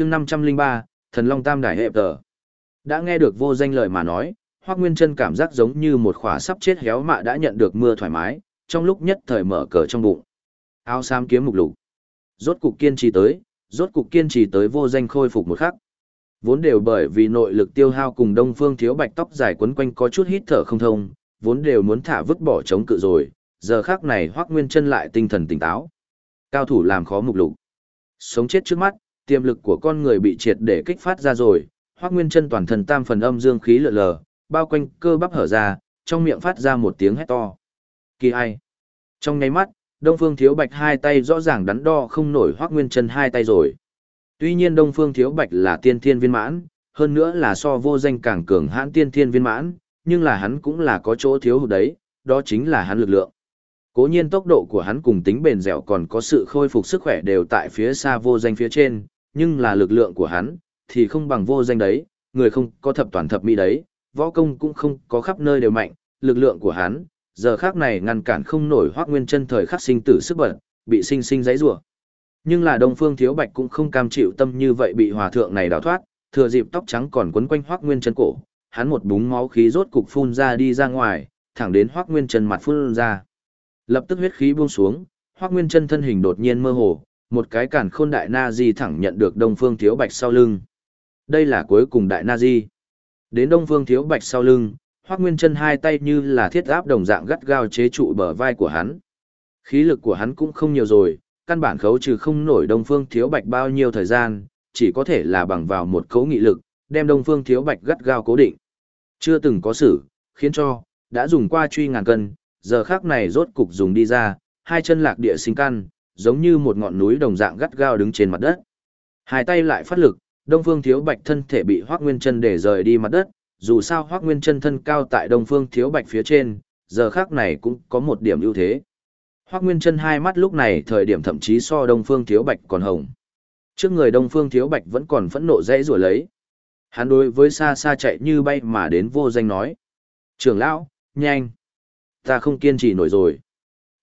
chương 503, Thần Long Tam Đài hệ Tờ. Đã nghe được vô danh lời mà nói, Hoác Nguyên Trân cảm giác giống như một khỏa sắp chết héo mạ đã nhận được mưa thoải mái, trong lúc nhất thời mở cờ trong bụng. Áo xám kiếm mục lục. Rốt cục kiên trì tới, rốt cục kiên trì tới vô danh khôi phục một khắc. Vốn đều bởi vì nội lực tiêu hao cùng Đông Phương Thiếu Bạch tóc dài quấn quanh có chút hít thở không thông, vốn đều muốn thả vứt bỏ chống cự rồi, giờ khắc này Hoắc Nguyên Chân lại tinh thần tỉnh táo. Cao thủ làm khó mục lục. Sống chết trước mắt, tiềm lực của con người bị triệt để kích phát ra rồi, Hoắc Nguyên Chân toàn thân tam phần âm dương khí lượn lờ, bao quanh cơ bắp hở ra, trong miệng phát ra một tiếng hét to. Kỳ ai? Trong nháy mắt, Đông Phương Thiếu Bạch hai tay rõ ràng đắn đo không nổi Hoắc Nguyên Chân hai tay rồi. Tuy nhiên Đông Phương Thiếu Bạch là tiên thiên viên mãn, hơn nữa là so vô danh càng cường hãn tiên thiên viên mãn, nhưng là hắn cũng là có chỗ thiếu hụt đấy, đó chính là hắn lực lượng. Cố nhiên tốc độ của hắn cùng tính bền dẻo còn có sự khôi phục sức khỏe đều tại phía xa vô danh phía trên, nhưng là lực lượng của hắn thì không bằng vô danh đấy, người không có thập toàn thập mỹ đấy, võ công cũng không có khắp nơi đều mạnh, lực lượng của hắn giờ khác này ngăn cản không nổi Hoắc Nguyên Chân thời khắc sinh tử sức bật, bị sinh sinh giãy rủa. Nhưng là Đông Phương Thiếu Bạch cũng không cam chịu tâm như vậy bị hòa thượng này đào thoát, thừa dịp tóc trắng còn quấn quanh Hoắc Nguyên Chân cổ, hắn một búng máu khí rốt cục phun ra đi ra ngoài, thẳng đến Hoắc Nguyên Chân mặt phun ra. Lập tức huyết khí buông xuống, Hoắc Nguyên Chân thân hình đột nhiên mơ hồ, một cái cản khôn đại na di thẳng nhận được Đông Phương Thiếu Bạch sau lưng. Đây là cuối cùng đại na di. Đến Đông Phương Thiếu Bạch sau lưng, Hoắc Nguyên Chân hai tay như là thiết áp đồng dạng gắt gao chế trụ bờ vai của hắn. Khí lực của hắn cũng không nhiều rồi, căn bản khấu trừ không nổi Đông Phương Thiếu Bạch bao nhiêu thời gian, chỉ có thể là bằng vào một cấu nghị lực, đem Đông Phương Thiếu Bạch gắt gao cố định. Chưa từng có xử khiến cho, đã dùng qua truy ngàn cân, giờ khắc này rốt cục dùng đi ra, hai chân lạc địa sinh căn, giống như một ngọn núi đồng dạng gắt gao đứng trên mặt đất. Hai tay lại phát lực, Đông Phương Thiếu Bạch thân thể bị Hoắc Nguyên Chân để rời đi mặt đất, dù sao Hoắc Nguyên Chân thân cao tại Đông Phương Thiếu Bạch phía trên, giờ khắc này cũng có một điểm ưu thế. Hoắc Nguyên Chân hai mắt lúc này thời điểm thậm chí so Đông Phương Thiếu Bạch còn hồng. Trước người Đông Phương Thiếu Bạch vẫn còn phẫn nộ dãy rủa lấy. Hắn đối với xa xa chạy như bay mà đến vô danh nói: "Trưởng lão, nhanh, ta không kiên trì nổi rồi."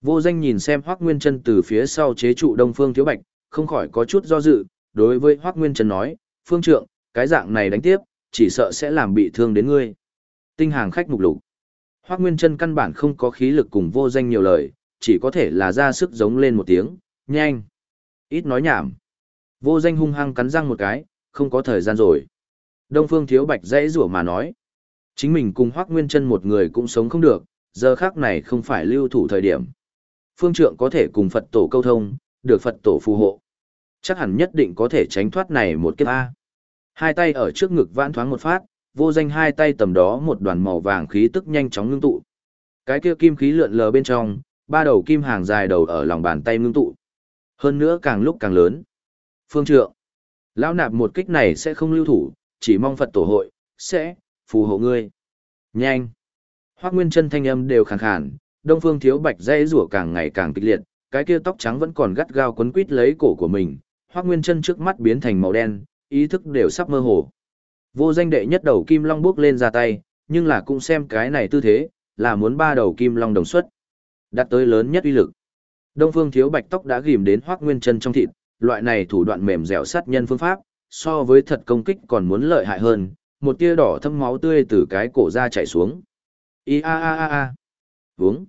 Vô danh nhìn xem Hoắc Nguyên Chân từ phía sau chế trụ Đông Phương Thiếu Bạch, không khỏi có chút do dự, đối với Hoắc Nguyên Chân nói: "Phương trượng, cái dạng này đánh tiếp, chỉ sợ sẽ làm bị thương đến ngươi. Tinh hàng khách mục lục. Hoắc Nguyên Chân căn bản không có khí lực cùng vô danh nhiều lời, chỉ có thể là ra sức giống lên một tiếng, nhanh. Ít nói nhảm. Vô danh hung hăng cắn răng một cái, không có thời gian rồi. Đông Phương Thiếu Bạch dãy rủa mà nói. Chính mình cùng Hoắc Nguyên Chân một người cũng sống không được, giờ khắc này không phải lưu thủ thời điểm. Phương trượng có thể cùng Phật tổ câu thông, được Phật tổ phù hộ. Chắc hẳn nhất định có thể tránh thoát này một kiếp A. Hai tay ở trước ngực vãn thoáng một phát, vô danh hai tay tầm đó một đoàn màu vàng khí tức nhanh chóng ngưng tụ. Cái kia kim khí lượn lờ bên trong, ba đầu kim hàng dài đầu ở lòng bàn tay ngưng tụ. Hơn nữa càng lúc càng lớn. Phương trượng. Lão nạp một kích này sẽ không lưu thủ, chỉ mong Phật tổ hội, sẽ, phù hộ ngươi. Nhanh. Hoác Nguyên chân thanh âm đều khàn khàn, Đông Phương Thiếu Bạch dây rủa càng ngày càng kịch liệt, cái kia tóc trắng vẫn còn gắt gao quấn quít lấy cổ của mình. Hoắc Nguyên chân trước mắt biến thành màu đen, ý thức đều sắp mơ hồ. Vô danh đệ nhất đầu kim long bước lên ra tay, nhưng là cũng xem cái này tư thế, là muốn ba đầu kim long đồng xuất. Đạt tới lớn nhất uy lực. Đông Phương Thiếu Bạch tóc đã ghim đến Hoắc Nguyên Chân trong thịt, loại này thủ đoạn mềm dẻo sát nhân phương pháp, so với thật công kích còn muốn lợi hại hơn, một tia đỏ thâm máu tươi từ cái cổ ra chảy xuống. I a a a a. Vướng.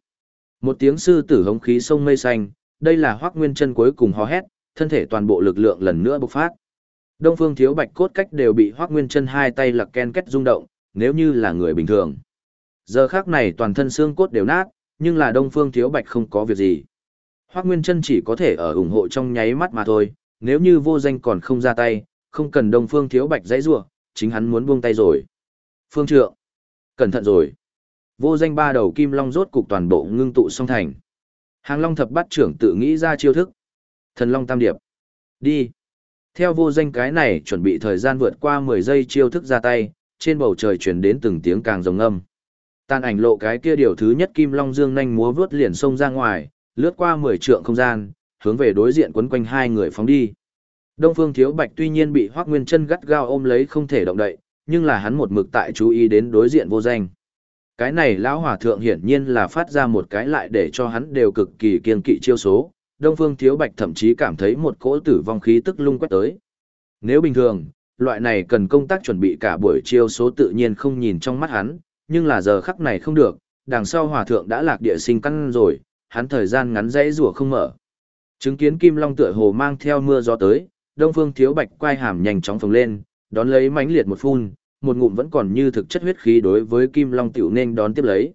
Một tiếng sư tử hống khí sông mây xanh, đây là Hoắc Nguyên Chân cuối cùng hò hét, thân thể toàn bộ lực lượng lần nữa bộc phát. Đông Phương Thiếu Bạch cốt cách đều bị Hoắc Nguyên Chân hai tay lật ken kết rung động, nếu như là người bình thường. Giờ khắc này toàn thân xương cốt đều nát, nhưng là Đông Phương Thiếu Bạch không có việc gì. Hoắc Nguyên Chân chỉ có thể ở ủng hộ trong nháy mắt mà thôi, nếu như vô danh còn không ra tay, không cần Đông Phương Thiếu Bạch dãy rủa, chính hắn muốn buông tay rồi. Phương Trượng, cẩn thận rồi. Vô danh ba đầu kim long rốt cục toàn bộ ngưng tụ song thành. Hàng Long thập bát trưởng tự nghĩ ra chiêu thức. Thần Long tam điệp. Đi. Theo vô danh cái này chuẩn bị thời gian vượt qua 10 giây chiêu thức ra tay, trên bầu trời chuyển đến từng tiếng càng rồng âm. Tàn ảnh lộ cái kia điều thứ nhất kim long dương nhanh múa vướt liền sông ra ngoài, lướt qua 10 trượng không gian, hướng về đối diện quấn quanh hai người phóng đi. Đông Phương Thiếu Bạch tuy nhiên bị Hoắc Nguyên Chân gắt gao ôm lấy không thể động đậy, nhưng là hắn một mực tại chú ý đến đối diện vô danh. Cái này lão hòa thượng hiển nhiên là phát ra một cái lại để cho hắn đều cực kỳ kiên kỵ chiêu số, Đông Phương Thiếu Bạch thậm chí cảm thấy một cỗ tử vong khí tức lung quét tới. Nếu bình thường, loại này cần công tác chuẩn bị cả buổi chiêu số tự nhiên không nhìn trong mắt hắn, nhưng là giờ khắc này không được, đằng sau hòa thượng đã lạc địa sinh căn rồi, hắn thời gian ngắn dãy rủa không mở. Chứng kiến Kim Long tựa hồ mang theo mưa gió tới, Đông Phương Thiếu Bạch quay hàm nhanh chóng phồng lên, đón lấy mãnh liệt một phun, một ngụm vẫn còn như thực chất huyết khí đối với Kim Long tiểu nên đón tiếp lấy.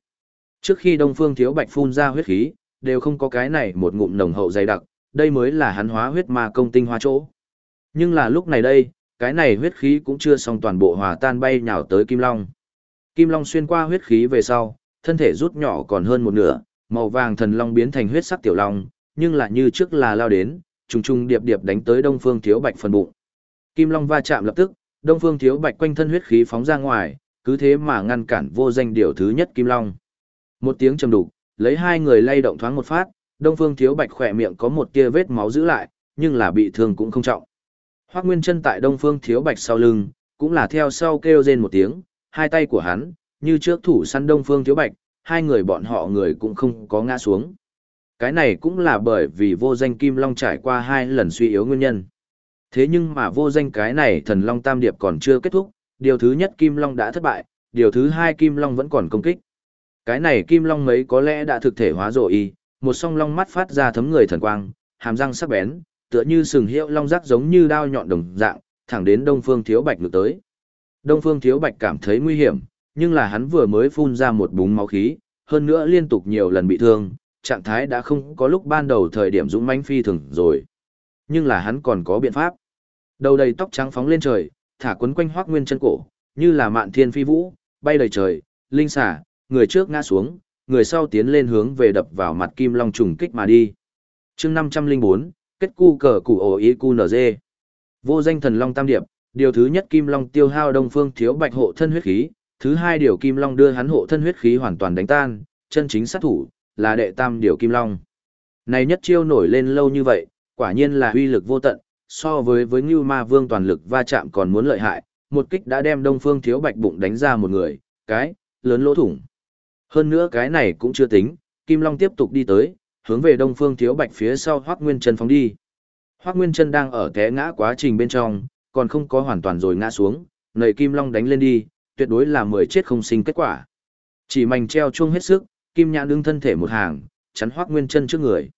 Trước khi Đông Phương Thiếu Bạch phun ra huyết khí, đều không có cái này một ngụm nồng hậu dày đặc, đây mới là hắn hóa huyết ma công tinh hoa chỗ. Nhưng là lúc này đây, cái này huyết khí cũng chưa xong toàn bộ hòa tan bay nhào tới Kim Long. Kim Long xuyên qua huyết khí về sau, thân thể rút nhỏ còn hơn một nửa, màu vàng thần long biến thành huyết sắc tiểu long, nhưng là như trước là lao đến, trùng trùng điệp điệp đánh tới Đông Phương Thiếu Bạch phần bụng. Kim Long va chạm lập tức, Đông Phương Thiếu Bạch quanh thân huyết khí phóng ra ngoài, cứ thế mà ngăn cản vô danh điều thứ nhất Kim Long. Một tiếng trầm đục, lấy hai người lay động thoáng một phát, Đông Phương Thiếu Bạch khỏe miệng có một tia vết máu giữ lại, nhưng là bị thương cũng không trọng. Hoắc Nguyên Chân tại Đông Phương Thiếu Bạch sau lưng, cũng là theo sau kêu rên một tiếng, hai tay của hắn, như trước thủ săn Đông Phương Thiếu Bạch, hai người bọn họ người cũng không có ngã xuống. Cái này cũng là bởi vì vô danh Kim Long trải qua hai lần suy yếu nguyên nhân. Thế nhưng mà vô danh cái này thần Long Tam Điệp còn chưa kết thúc, điều thứ nhất Kim Long đã thất bại, điều thứ hai Kim Long vẫn còn công kích. Cái này Kim Long mấy có lẽ đã thực thể hóa rồi y một song long mắt phát ra thấm người thần quang, hàm răng sắc bén, tựa như sừng hiệu long rắc giống như đao nhọn đồng dạng, thẳng đến Đông Phương Thiếu Bạch ngược tới. Đông Phương Thiếu Bạch cảm thấy nguy hiểm, nhưng là hắn vừa mới phun ra một búng máu khí, hơn nữa liên tục nhiều lần bị thương, trạng thái đã không có lúc ban đầu thời điểm dũng mãnh phi thường rồi. Nhưng là hắn còn có biện pháp. Đầu đầy tóc trắng phóng lên trời, thả quấn quanh Hoắc Nguyên chân cổ, như là mạn thiên phi vũ, bay đầy trời, linh xả, người trước ngã xuống, người sau tiến lên hướng về đập vào mặt kim long trùng kích mà đi. chương 504, kết cu cờ củ ổ ý cu nz. Vô danh thần long tam điệp, điều thứ nhất kim long tiêu hao đông phương thiếu bạch hộ thân huyết khí, thứ hai điều kim long đưa hắn hộ thân huyết khí hoàn toàn đánh tan, chân chính sát thủ, là đệ tam điều kim long. Này nhất chiêu nổi lên lâu như vậy, quả nhiên là uy lực vô tận, so với với Ngưu Ma Vương toàn lực va chạm còn muốn lợi hại, một kích đã đem Đông Phương Thiếu Bạch bụng đánh ra một người, cái lớn lỗ thủng. Hơn nữa cái này cũng chưa tính, Kim Long tiếp tục đi tới, hướng về Đông Phương Thiếu Bạch phía sau Hoắc Nguyên Chân phóng đi. Hoắc Nguyên Chân đang ở té ngã quá trình bên trong, còn không có hoàn toàn rồi ngã xuống, nảy Kim Long đánh lên đi, tuyệt đối là mười chết không sinh kết quả. Chỉ mảnh treo chuông hết sức, Kim Nhãn đứng thân thể một hàng, chắn Hoắc Nguyên Chân trước người.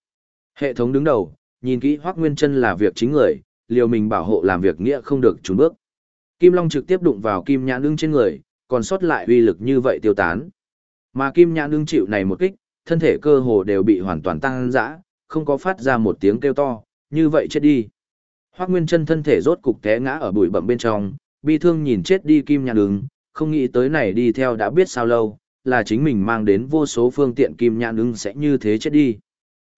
Hệ thống đứng đầu, nhìn kỹ Hoắc Nguyên Chân là việc chính người, liều mình bảo hộ làm việc nghĩa không được trốn bước. Kim Long trực tiếp đụng vào Kim Nhãn Nương trên người, còn sót lại uy lực như vậy tiêu tán. Mà Kim Nhãn Nương chịu này một kích, thân thể cơ hồ đều bị hoàn toàn tăng dã, không có phát ra một tiếng kêu to, như vậy chết đi. Hoắc Nguyên Chân thân thể rốt cục té ngã ở bụi bặm bên trong, bi thương nhìn chết đi Kim Nhãn Nương, không nghĩ tới này đi theo đã biết sao lâu, là chính mình mang đến vô số phương tiện Kim Nhãn Nương sẽ như thế chết đi.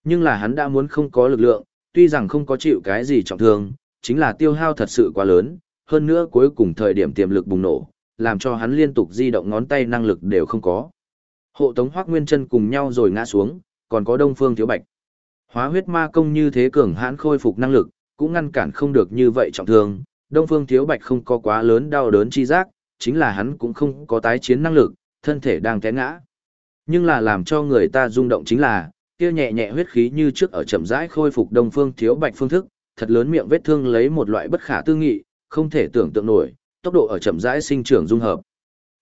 Nhưng là hắn đã muốn không có lực lượng, tuy rằng không có chịu cái gì trọng thương, chính là tiêu hao thật sự quá lớn, hơn nữa cuối cùng thời điểm tiềm lực bùng nổ, làm cho hắn liên tục di động ngón tay năng lực đều không có. Hộ tống Hoắc Nguyên Chân cùng nhau rồi ngã xuống, còn có Đông Phương Thiếu Bạch. Hóa huyết ma công như thế cường hãn khôi phục năng lực, cũng ngăn cản không được như vậy trọng thương. Đông Phương Thiếu Bạch không có quá lớn đau đớn chi giác, chính là hắn cũng không có tái chiến năng lực, thân thể đang té ngã. Nhưng là làm cho người ta rung động chính là, kia nhẹ nhẹ huyết khí như trước ở chậm rãi khôi phục Đông Phương Thiếu Bạch phương thức, thật lớn miệng vết thương lấy một loại bất khả tư nghị, không thể tưởng tượng nổi, tốc độ ở chậm rãi sinh trưởng dung hợp.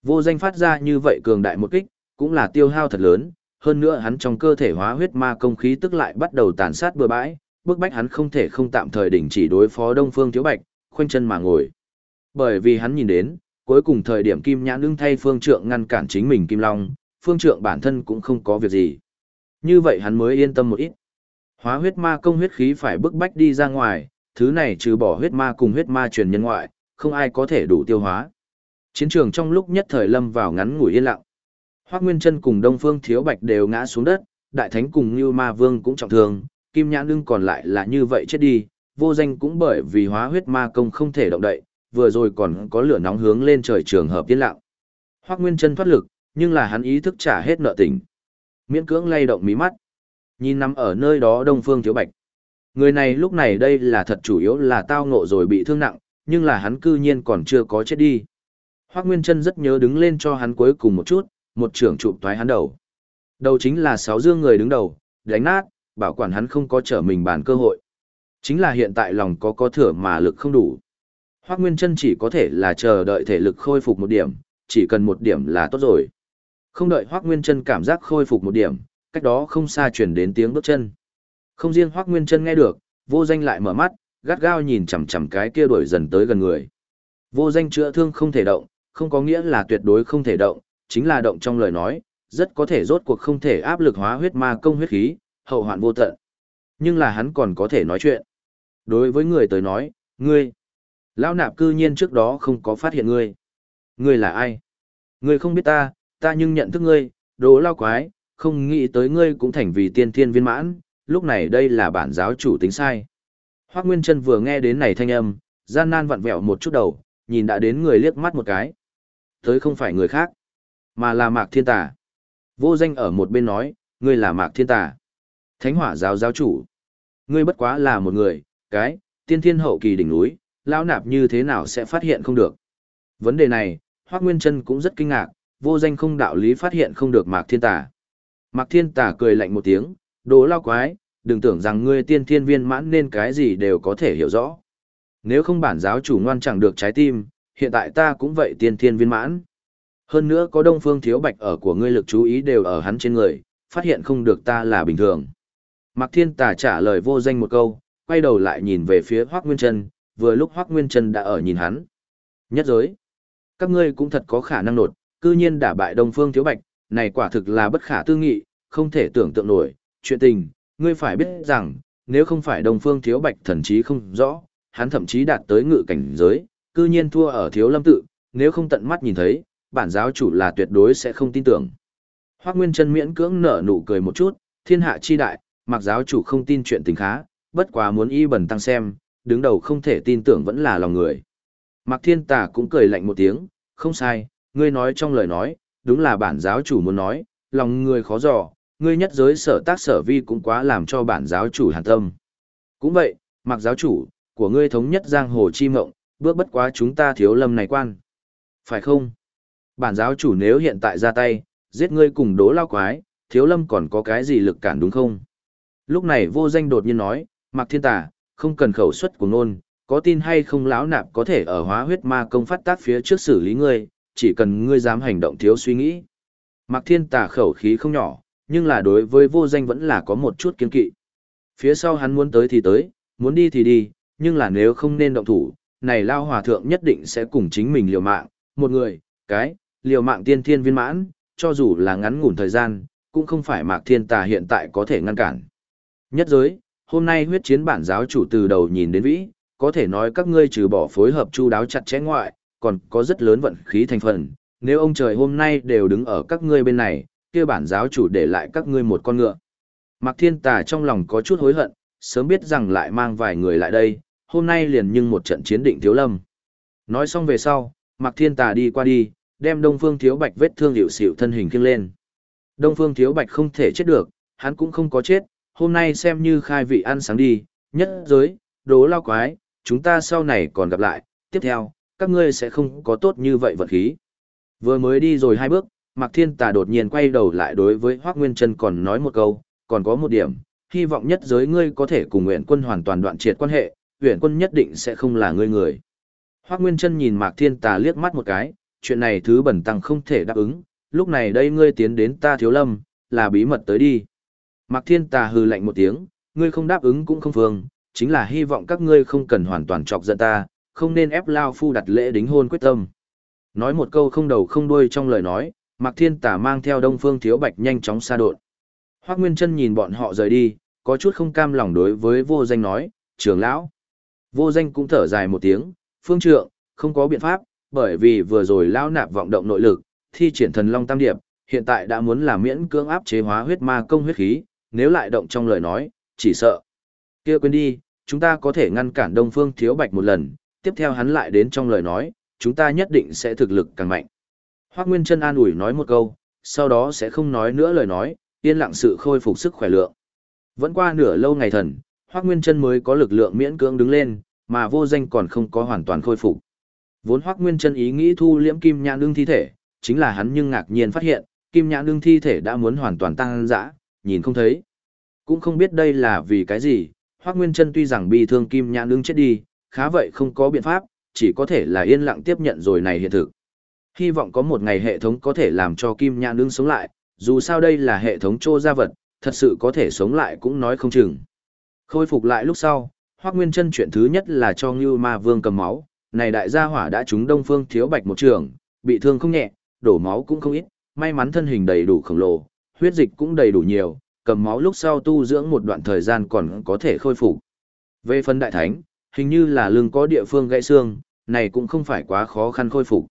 Vô danh phát ra như vậy cường đại một kích, cũng là tiêu hao thật lớn, hơn nữa hắn trong cơ thể hóa huyết ma công khí tức lại bắt đầu tàn sát bừa bãi, bức bách hắn không thể không tạm thời đình chỉ đối phó Đông Phương Thiếu Bạch, khoanh chân mà ngồi. Bởi vì hắn nhìn đến, cuối cùng thời điểm Kim Nhãn đương thay Phương Trượng ngăn cản chính mình Kim Long, Phương Trượng bản thân cũng không có việc gì. Như vậy hắn mới yên tâm một ít. Hóa huyết ma công huyết khí phải bức bách đi ra ngoài, thứ này trừ bỏ huyết ma cùng huyết ma truyền nhân ngoại, không ai có thể đủ tiêu hóa. Chiến trường trong lúc nhất thời lâm vào ngắn ngủi yên lặng. Hoắc Nguyên Chân cùng Đông Phương Thiếu Bạch đều ngã xuống đất, Đại Thánh cùng Như Ma Vương cũng trọng thương, Kim Nhãn Lưng còn lại là như vậy chết đi, vô danh cũng bởi vì hóa huyết ma công không thể động đậy, vừa rồi còn có lửa nóng hướng lên trời trường hợp yên lặng. Hoắc Nguyên Chân thoát lực, nhưng là hắn ý thức trả hết nợ tình. Miễn cưỡng lay động mí mắt, nhìn nằm ở nơi đó Đông Phương Thiếu Bạch. Người này lúc này đây là thật chủ yếu là tao ngộ rồi bị thương nặng, nhưng là hắn cư nhiên còn chưa có chết đi. Hoắc Nguyên Chân rất nhớ đứng lên cho hắn cuối cùng một chút, một trưởng chụp toái hắn đầu. Đầu chính là sáu dương người đứng đầu, đánh nát, bảo quản hắn không có trở mình bàn cơ hội. Chính là hiện tại lòng có có thừa mà lực không đủ. Hoác Nguyên Trân chỉ có thể là chờ đợi thể lực khôi phục một điểm, chỉ cần một điểm là tốt rồi. Không đợi Hoắc Nguyên Trân cảm giác khôi phục một điểm, cách đó không xa truyền đến tiếng bước chân. Không riêng Hoắc Nguyên Trân nghe được, vô danh lại mở mắt, gắt gao nhìn chằm chằm cái kia đuổi dần tới gần người. Vô danh chữa thương không thể động, không có nghĩa là tuyệt đối không thể động, chính là động trong lời nói, rất có thể rốt cuộc không thể áp lực hóa huyết ma công huyết khí, hậu hoạn vô tận. Nhưng là hắn còn có thể nói chuyện. Đối với người tới nói, ngươi, lão nạp cư nhiên trước đó không có phát hiện ngươi. Ngươi là ai? Ngươi không biết ta, ta nhưng nhận thức ngươi, đồ lao quái, không nghĩ tới ngươi cũng thành vì tiên thiên viên mãn, lúc này đây là bản giáo chủ tính sai. Hoác Nguyên Trân vừa nghe đến này thanh âm, gian nan vặn vẹo một chút đầu, nhìn đã đến người liếc mắt một cái. Tới không phải người khác, mà là Mạc Thiên Tà. Vô danh ở một bên nói, ngươi là Mạc Thiên Tà. Thánh hỏa giáo giáo chủ. Ngươi bất quá là một người, cái, tiên thiên hậu kỳ đỉnh núi, lão nạp như thế nào sẽ phát hiện không được. Vấn đề này, Hoác Nguyên Trân cũng rất kinh ngạc, vô danh không đạo lý phát hiện không được Mạc Thiên Tà. Mạc Thiên Tà cười lạnh một tiếng, đồ lao quái, đừng tưởng rằng ngươi tiên thiên viên mãn nên cái gì đều có thể hiểu rõ. Nếu không bản giáo chủ ngoan chẳng được trái tim, hiện tại ta cũng vậy tiên thiên viên mãn. Hơn nữa có đông phương thiếu bạch ở của ngươi lực chú ý đều ở hắn trên người, phát hiện không được ta là bình thường. Mạc Thiên Tà trả lời vô danh một câu, quay đầu lại nhìn về phía Hoác Nguyên Trân, vừa lúc Hoác Nguyên Trân đã ở nhìn hắn. Nhất giới, các ngươi cũng thật có khả năng nột, cư nhiên đả bại đông phương thiếu bạch, này quả thực là bất khả tư nghị, không thể tưởng tượng nổi, chuyện tình, ngươi phải biết rằng, nếu không phải Đông Phương Thiếu Bạch thần trí không rõ, hắn thậm chí đạt tới ngự cảnh giới, cư nhiên thua ở Thiếu Lâm tự, nếu không tận mắt nhìn thấy, bản giáo chủ là tuyệt đối sẽ không tin tưởng. Hoắc Nguyên Chân miễn cưỡng nở nụ cười một chút, thiên hạ chi đại, mặc giáo chủ không tin chuyện tình khá, bất quá muốn y bẩn tăng xem, đứng đầu không thể tin tưởng vẫn là lòng người. Mạc Thiên Tà cũng cười lạnh một tiếng, không sai, ngươi nói trong lời nói, đúng là bản giáo chủ muốn nói, lòng người khó dò, ngươi nhất giới sở tác sở vi cũng quá làm cho bản giáo chủ hàn tâm. Cũng vậy, mặc giáo chủ, của ngươi thống nhất giang hồ chi mộng, bước bất quá chúng ta thiếu lâm này quan. Phải không? Bản giáo chủ nếu hiện tại ra tay, giết ngươi cùng đố lao quái, thiếu lâm còn có cái gì lực cản đúng không? Lúc này vô danh đột nhiên nói, mặc thiên tà, không cần khẩu suất của nôn, có tin hay không lão nạp có thể ở hóa huyết ma công phát tác phía trước xử lý ngươi, chỉ cần ngươi dám hành động thiếu suy nghĩ. Mặc thiên tà khẩu khí không nhỏ, nhưng là đối với vô danh vẫn là có một chút kiên kỵ. Phía sau hắn muốn tới thì tới, muốn đi thì đi, nhưng là nếu không nên động thủ, này lao hòa thượng nhất định sẽ cùng chính mình liều mạng, một người, cái, liều mạng tiên thiên viên mãn, cho dù là ngắn ngủn thời gian, cũng không phải mạc thiên tà hiện tại có thể ngăn cản. Nhất giới, hôm nay huyết chiến bản giáo chủ từ đầu nhìn đến vĩ, có thể nói các ngươi trừ bỏ phối hợp chu đáo chặt chẽ ngoại, còn có rất lớn vận khí thành phần, nếu ông trời hôm nay đều đứng ở các ngươi bên này, kia bản giáo chủ để lại các ngươi một con ngựa. Mạc Thiên Tà trong lòng có chút hối hận, sớm biết rằng lại mang vài người lại đây, hôm nay liền nhưng một trận chiến định thiếu lâm. Nói xong về sau, Mạc Thiên Tà đi qua đi, đem Đông Phương Thiếu Bạch vết thương hiệu xỉu thân hình kiêng lên. Đông Phương Thiếu Bạch không thể chết được, hắn cũng không có chết, hôm nay xem như khai vị ăn sáng đi, nhất giới, đố lao quái, chúng ta sau này còn gặp lại, tiếp theo, các ngươi sẽ không có tốt như vậy vật khí. Vừa mới đi rồi hai bước, Mạc Thiên Tà đột nhiên quay đầu lại đối với Hoác Nguyên Trân còn nói một câu, còn có một điểm, hy vọng nhất giới ngươi có thể cùng Nguyễn quân hoàn toàn đoạn triệt quan hệ, Nguyễn quân nhất định sẽ không là ngươi người. Hoác Nguyên Trân nhìn Mạc Thiên Tà liếc mắt một cái, chuyện này thứ bẩn tăng không thể đáp ứng, lúc này đây ngươi tiến đến ta thiếu lâm, là bí mật tới đi. Mạc Thiên Tà hừ lạnh một tiếng, ngươi không đáp ứng cũng không phương, chính là hy vọng các ngươi không cần hoàn toàn chọc giận ta, không nên ép Lao Phu đặt lễ đính hôn quyết tâm. Nói một câu không đầu không đuôi trong lời nói, Mạc Thiên Tà mang theo Đông Phương Thiếu Bạch nhanh chóng xa đột. Hoắc Nguyên Chân nhìn bọn họ rời đi, có chút không cam lòng đối với Vô Danh nói, "Trưởng lão." Vô Danh cũng thở dài một tiếng, "Phương trượng, không có biện pháp, bởi vì vừa rồi lão nạp vọng động nội lực, thi triển thần long tam điệp, hiện tại đã muốn làm miễn cưỡng áp chế hóa huyết ma công huyết khí, nếu lại động trong lời nói, chỉ sợ. Kia quên đi, chúng ta có thể ngăn cản Đông Phương Thiếu Bạch một lần, tiếp theo hắn lại đến trong lời nói, chúng ta nhất định sẽ thực lực càng mạnh. Hoác Nguyên Trân an ủi nói một câu, sau đó sẽ không nói nữa lời nói, yên lặng sự khôi phục sức khỏe lượng. Vẫn qua nửa lâu ngày thần, Hoác Nguyên Trân mới có lực lượng miễn cưỡng đứng lên, mà vô danh còn không có hoàn toàn khôi phục. Vốn Hoác Nguyên Trân ý nghĩ thu liễm kim nhãn đương thi thể, chính là hắn nhưng ngạc nhiên phát hiện, kim nhãn đương thi thể đã muốn hoàn toàn tăng dã, nhìn không thấy. Cũng không biết đây là vì cái gì, Hoác Nguyên Trân tuy rằng bị thương kim nhãn đương chết đi, khá vậy không có biện pháp, chỉ có thể là yên lặng tiếp nhận rồi này hiện thực. Hy vọng có một ngày hệ thống có thể làm cho Kim Nhãn Nương sống lại, dù sao đây là hệ thống trô gia vật, thật sự có thể sống lại cũng nói không chừng. Khôi phục lại lúc sau, Hoắc Nguyên Chân chuyện thứ nhất là cho Ngưu Ma Vương cầm máu, này đại gia hỏa đã trúng Đông Phương Thiếu Bạch một trường, bị thương không nhẹ, đổ máu cũng không ít, may mắn thân hình đầy đủ khổng lồ, huyết dịch cũng đầy đủ nhiều, cầm máu lúc sau tu dưỡng một đoạn thời gian còn có thể khôi phục. Về phần đại thánh, hình như là lưng có địa phương gãy xương, này cũng không phải quá khó khăn khôi phục.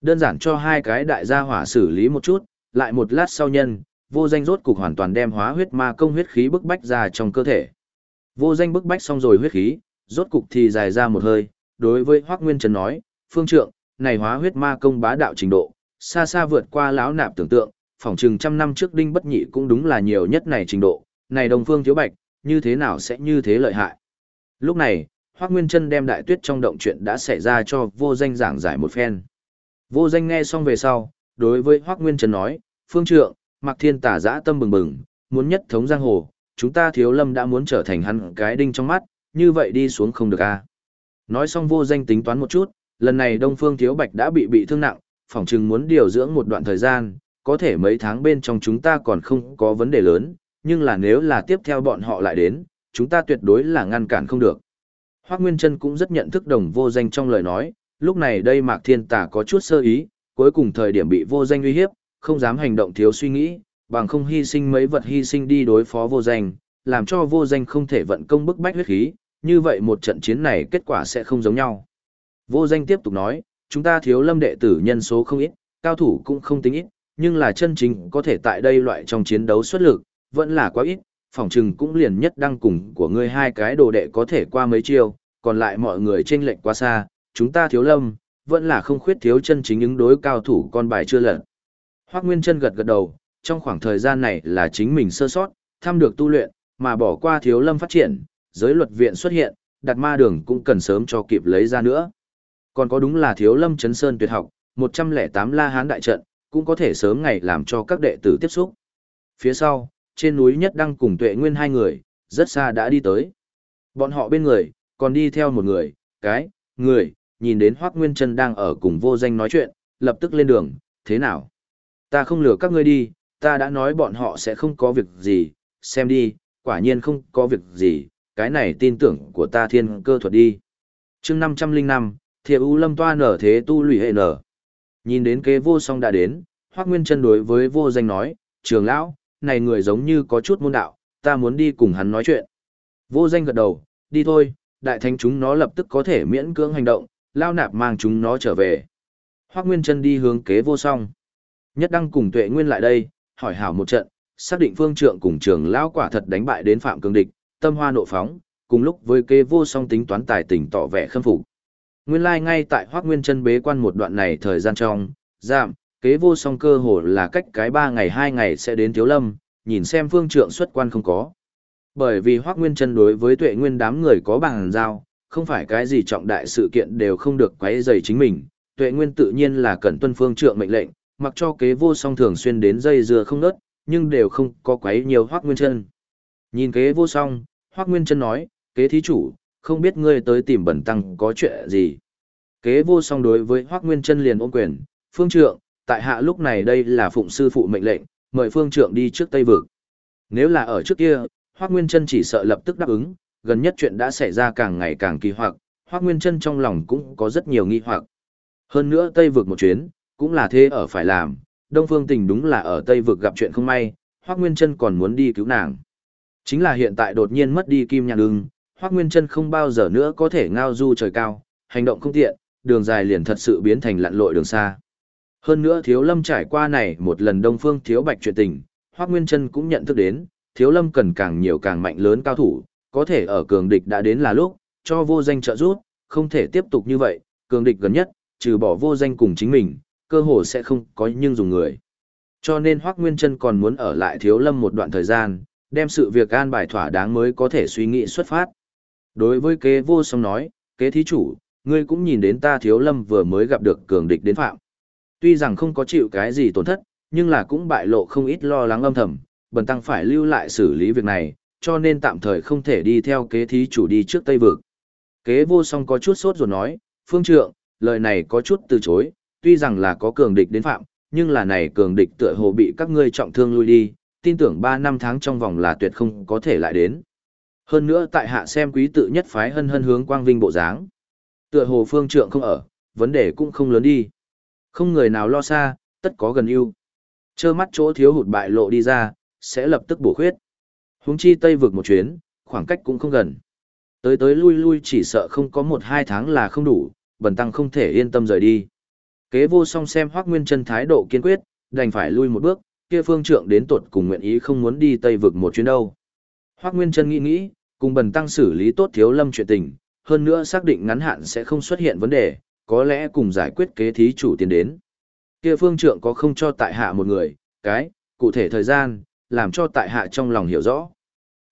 Đơn giản cho hai cái đại gia hỏa xử lý một chút, lại một lát sau nhân, vô danh rốt cục hoàn toàn đem hóa huyết ma công huyết khí bức bách ra trong cơ thể. Vô danh bức bách xong rồi huyết khí, rốt cục thì dài ra một hơi, đối với Hoắc Nguyên Trần nói, "Phương trượng, này hóa huyết ma công bá đạo trình độ, xa xa vượt qua lão nạp tưởng tượng, phỏng chừng trăm năm trước đinh bất nhị cũng đúng là nhiều nhất này trình độ, này đồng phương thiếu bạch, như thế nào sẽ như thế lợi hại." Lúc này, Hoắc Nguyên Trân đem đại tuyết trong động chuyện đã xảy ra cho vô danh giảng giải một phen. Vô danh nghe xong về sau, đối với Hoắc Nguyên Trân nói, Phương Trượng, Mạc Thiên tả dã tâm bừng bừng, muốn nhất thống giang hồ, chúng ta thiếu lâm đã muốn trở thành hắn cái đinh trong mắt, như vậy đi xuống không được a. À. Nói xong vô danh tính toán một chút, lần này Đông Phương Thiếu Bạch đã bị bị thương nặng, phỏng chừng muốn điều dưỡng một đoạn thời gian, có thể mấy tháng bên trong chúng ta còn không có vấn đề lớn, nhưng là nếu là tiếp theo bọn họ lại đến, chúng ta tuyệt đối là ngăn cản không được. Hoác Nguyên Trân cũng rất nhận thức đồng vô danh trong lời nói, lúc này đây Mạc Thiên Tà có chút sơ ý, cuối cùng thời điểm bị vô danh uy hiếp, không dám hành động thiếu suy nghĩ, bằng không hy sinh mấy vật hy sinh đi đối phó vô danh, làm cho vô danh không thể vận công bức bách huyết khí, như vậy một trận chiến này kết quả sẽ không giống nhau. Vô danh tiếp tục nói, chúng ta thiếu lâm đệ tử nhân số không ít, cao thủ cũng không tính ít, nhưng là chân chính có thể tại đây loại trong chiến đấu xuất lực, vẫn là quá ít, phỏng chừng cũng liền nhất đăng cùng của ngươi hai cái đồ đệ có thể qua mấy chiêu, còn lại mọi người chênh lệch quá xa, chúng ta thiếu lâm, vẫn là không khuyết thiếu chân chính ứng đối cao thủ con bài chưa lận. Hoác Nguyên chân gật gật đầu, trong khoảng thời gian này là chính mình sơ sót, thăm được tu luyện, mà bỏ qua thiếu lâm phát triển, giới luật viện xuất hiện, đặt ma đường cũng cần sớm cho kịp lấy ra nữa. Còn có đúng là thiếu lâm chấn sơn tuyệt học, 108 la hán đại trận, cũng có thể sớm ngày làm cho các đệ tử tiếp xúc. Phía sau, trên núi nhất đăng cùng tuệ nguyên hai người, rất xa đã đi tới. Bọn họ bên người, còn đi theo một người, cái, người, nhìn đến Hoác Nguyên Trân đang ở cùng vô danh nói chuyện, lập tức lên đường, thế nào? Ta không lừa các ngươi đi, ta đã nói bọn họ sẽ không có việc gì, xem đi, quả nhiên không có việc gì, cái này tin tưởng của ta thiên cơ thuật đi. chương 505, Thiệp U Lâm toa nở thế tu lụy hệ nở. Nhìn đến kế vô song đã đến, Hoác Nguyên Trân đối với vô danh nói, trường lão, này người giống như có chút môn đạo, ta muốn đi cùng hắn nói chuyện. Vô danh gật đầu, đi thôi, đại thánh chúng nó lập tức có thể miễn cưỡng hành động, lao nạp mang chúng nó trở về. Hoác Nguyên chân đi hướng kế vô song. Nhất đăng cùng tuệ nguyên lại đây, hỏi hảo một trận, xác định phương trượng cùng trường lao quả thật đánh bại đến phạm cường địch, tâm hoa nộ phóng, cùng lúc với kế vô song tính toán tài tình tỏ vẻ khâm phục. Nguyên lai like ngay tại Hoác Nguyên chân bế quan một đoạn này thời gian trong, giảm, kế vô song cơ hồ là cách cái ba ngày hai ngày sẽ đến thiếu lâm, nhìn xem phương trượng xuất quan không có. Bởi vì Hoác Nguyên chân đối với tuệ nguyên đám người có bằng giao, không phải cái gì trọng đại sự kiện đều không được quấy dày chính mình, tuệ nguyên tự nhiên là cần tuân phương trượng mệnh lệnh, mặc cho kế vô song thường xuyên đến dây dưa không nớt, nhưng đều không có quấy nhiều Hoác Nguyên chân. Nhìn kế vô song, Hoác Nguyên chân nói, kế thí chủ, không biết ngươi tới tìm bẩn tăng có chuyện gì. Kế vô song đối với Hoác Nguyên chân liền ôm quyền, phương trượng, tại hạ lúc này đây là phụng sư phụ mệnh lệnh, mời phương trượng đi trước Tây Vực. Nếu là ở trước kia, Hoác Nguyên Trân chỉ sợ lập tức đáp ứng, gần nhất chuyện đã xảy ra càng ngày càng kỳ hoặc, Hoác Nguyên Trân trong lòng cũng có rất nhiều nghi hoặc. Hơn nữa Tây Vực một chuyến, cũng là thế ở phải làm, Đông Phương Tình đúng là ở Tây Vực gặp chuyện không may, Hoác Nguyên Trân còn muốn đi cứu nàng. Chính là hiện tại đột nhiên mất đi Kim Nhạc Ưng, Hoác Nguyên Trân không bao giờ nữa có thể ngao du trời cao, hành động không tiện, đường dài liền thật sự biến thành lặn lội đường xa. Hơn nữa Thiếu Lâm trải qua này một lần Đông Phương Thiếu Bạch chuyện tình, Hoắc Nguyên Trân cũng nhận thức đến, Thiếu Lâm cần càng nhiều càng mạnh lớn cao thủ, có thể ở cường địch đã đến là lúc, cho vô danh trợ giúp, không thể tiếp tục như vậy, cường địch gần nhất, trừ bỏ vô danh cùng chính mình, cơ hồ sẽ không có nhưng dùng người. Cho nên Hoắc Nguyên Trân còn muốn ở lại Thiếu Lâm một đoạn thời gian, đem sự việc an bài thỏa đáng mới có thể suy nghĩ xuất phát. Đối với kế vô song nói, kế thí chủ, ngươi cũng nhìn đến ta Thiếu Lâm vừa mới gặp được cường địch đến phạm. Tuy rằng không có chịu cái gì tổn thất, nhưng là cũng bại lộ không ít lo lắng âm thầm, bần tăng phải lưu lại xử lý việc này, cho nên tạm thời không thể đi theo kế thí chủ đi trước Tây Vực. Kế vô song có chút sốt rồi nói, Phương trượng, lời này có chút từ chối, tuy rằng là có cường địch đến phạm, nhưng là này cường địch tựa hồ bị các ngươi trọng thương lui đi, tin tưởng 3 năm tháng trong vòng là tuyệt không có thể lại đến. Hơn nữa tại hạ xem quý tự nhất phái hân hân hướng quang vinh bộ dáng. Tựa hồ phương trượng không ở, vấn đề cũng không lớn đi. Không người nào lo xa, tất có gần ưu. Chơ mắt chỗ thiếu hụt bại lộ đi ra, sẽ lập tức bổ khuyết. Huống chi Tây vực một chuyến, khoảng cách cũng không gần. Tới tới lui lui chỉ sợ không có một hai tháng là không đủ, bần tăng không thể yên tâm rời đi. Kế vô song xem Hoác Nguyên chân thái độ kiên quyết, đành phải lui một bước, kia phương trượng đến tuột cùng nguyện ý không muốn đi Tây vực một chuyến đâu. Hoác Nguyên chân nghĩ nghĩ, cùng bần tăng xử lý tốt thiếu lâm chuyện tình, hơn nữa xác định ngắn hạn sẽ không xuất hiện vấn đề, có lẽ cùng giải quyết kế thí chủ tiến đến. Kia phương trượng có không cho tại hạ một người, cái, cụ thể thời gian, làm cho tại hạ trong lòng hiểu rõ.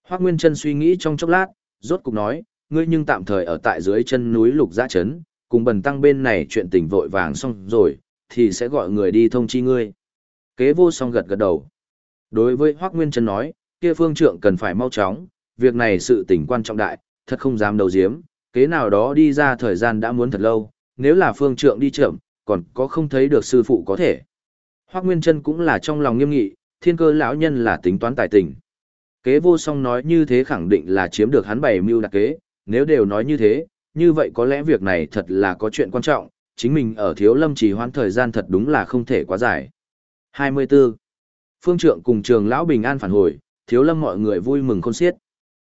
Hoác Nguyên chân suy nghĩ trong chốc lát, rốt cục nói, ngươi nhưng tạm thời ở tại dưới chân núi lục giã chấn, cùng bần tăng bên này chuyện tình vội vàng xong rồi, thì sẽ gọi người đi thông chi ngươi. Kế vô song gật gật đầu. Đối với Hoác Nguyên Trân nói, kia phương trượng cần phải mau chóng, việc này sự tình quan trọng đại, thật không dám đầu diếm, kế nào đó đi ra thời gian đã muốn thật lâu, nếu là phương trượng đi chậm, còn có không thấy được sư phụ có thể. Hoác Nguyên Trân cũng là trong lòng nghiêm nghị, thiên cơ lão nhân là tính toán tài tình. Kế vô song nói như thế khẳng định là chiếm được hắn bày mưu đặc kế, nếu đều nói như thế, như vậy có lẽ việc này thật là có chuyện quan trọng, chính mình ở thiếu lâm chỉ hoãn thời gian thật đúng là không thể quá dài. 24. Phương trượng cùng trường lão bình an phản hồi, thiếu lâm mọi người vui mừng khôn xiết.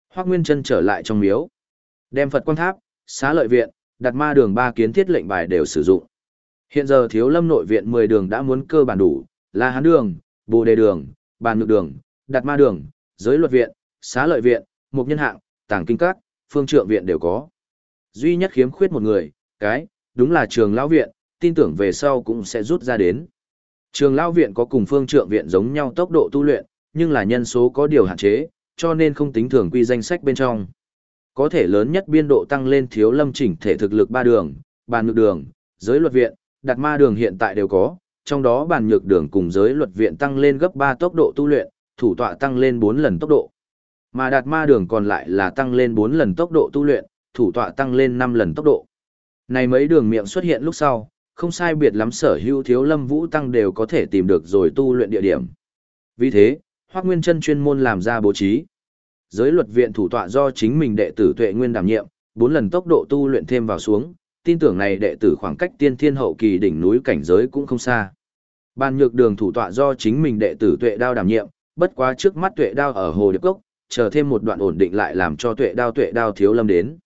Hoác Nguyên chân trở lại trong miếu. Đem Phật quan tháp, xá lợi viện, đặt ma đường ba kiến thiết lệnh bài đều sử dụng. Hiện giờ thiếu lâm nội viện 10 đường đã muốn cơ bản đủ, là hán đường, bồ đề đường, bàn nhược đường, đặt ma đường, giới luật viện, xá lợi viện, mục nhân hạng, tàng kinh các, phương trượng viện đều có. Duy nhất khiếm khuyết một người, cái, đúng là trường lão viện, tin tưởng về sau cũng sẽ rút ra đến. Trường lão viện có cùng phương trượng viện giống nhau tốc độ tu luyện, nhưng là nhân số có điều hạn chế, cho nên không tính thường quy danh sách bên trong. Có thể lớn nhất biên độ tăng lên thiếu lâm chỉnh thể thực lực ba đường, bàn nhược đường, giới luật viện, đặt ma đường hiện tại đều có, trong đó bàn nhược đường cùng giới luật viện tăng lên gấp 3 tốc độ tu luyện, thủ tọa tăng lên 4 lần tốc độ. Mà đạt ma đường còn lại là tăng lên 4 lần tốc độ tu luyện, thủ tọa tăng lên 5 lần tốc độ. Này mấy đường miệng xuất hiện lúc sau, không sai biệt lắm sở hữu thiếu lâm vũ tăng đều có thể tìm được rồi tu luyện địa điểm. Vì thế, Hoác Nguyên chân chuyên môn làm ra bố trí. Giới luật viện thủ tọa do chính mình đệ tử tuệ nguyên đảm nhiệm, bốn lần tốc độ tu luyện thêm vào xuống, tin tưởng này đệ tử khoảng cách tiên thiên hậu kỳ đỉnh núi cảnh giới cũng không xa. Ban nhược đường thủ tọa do chính mình đệ tử tuệ đao đảm nhiệm, bất quá trước mắt tuệ đao ở hồ điệp cốc, chờ thêm một đoạn ổn định lại làm cho tuệ đao tuệ đao thiếu lâm đến.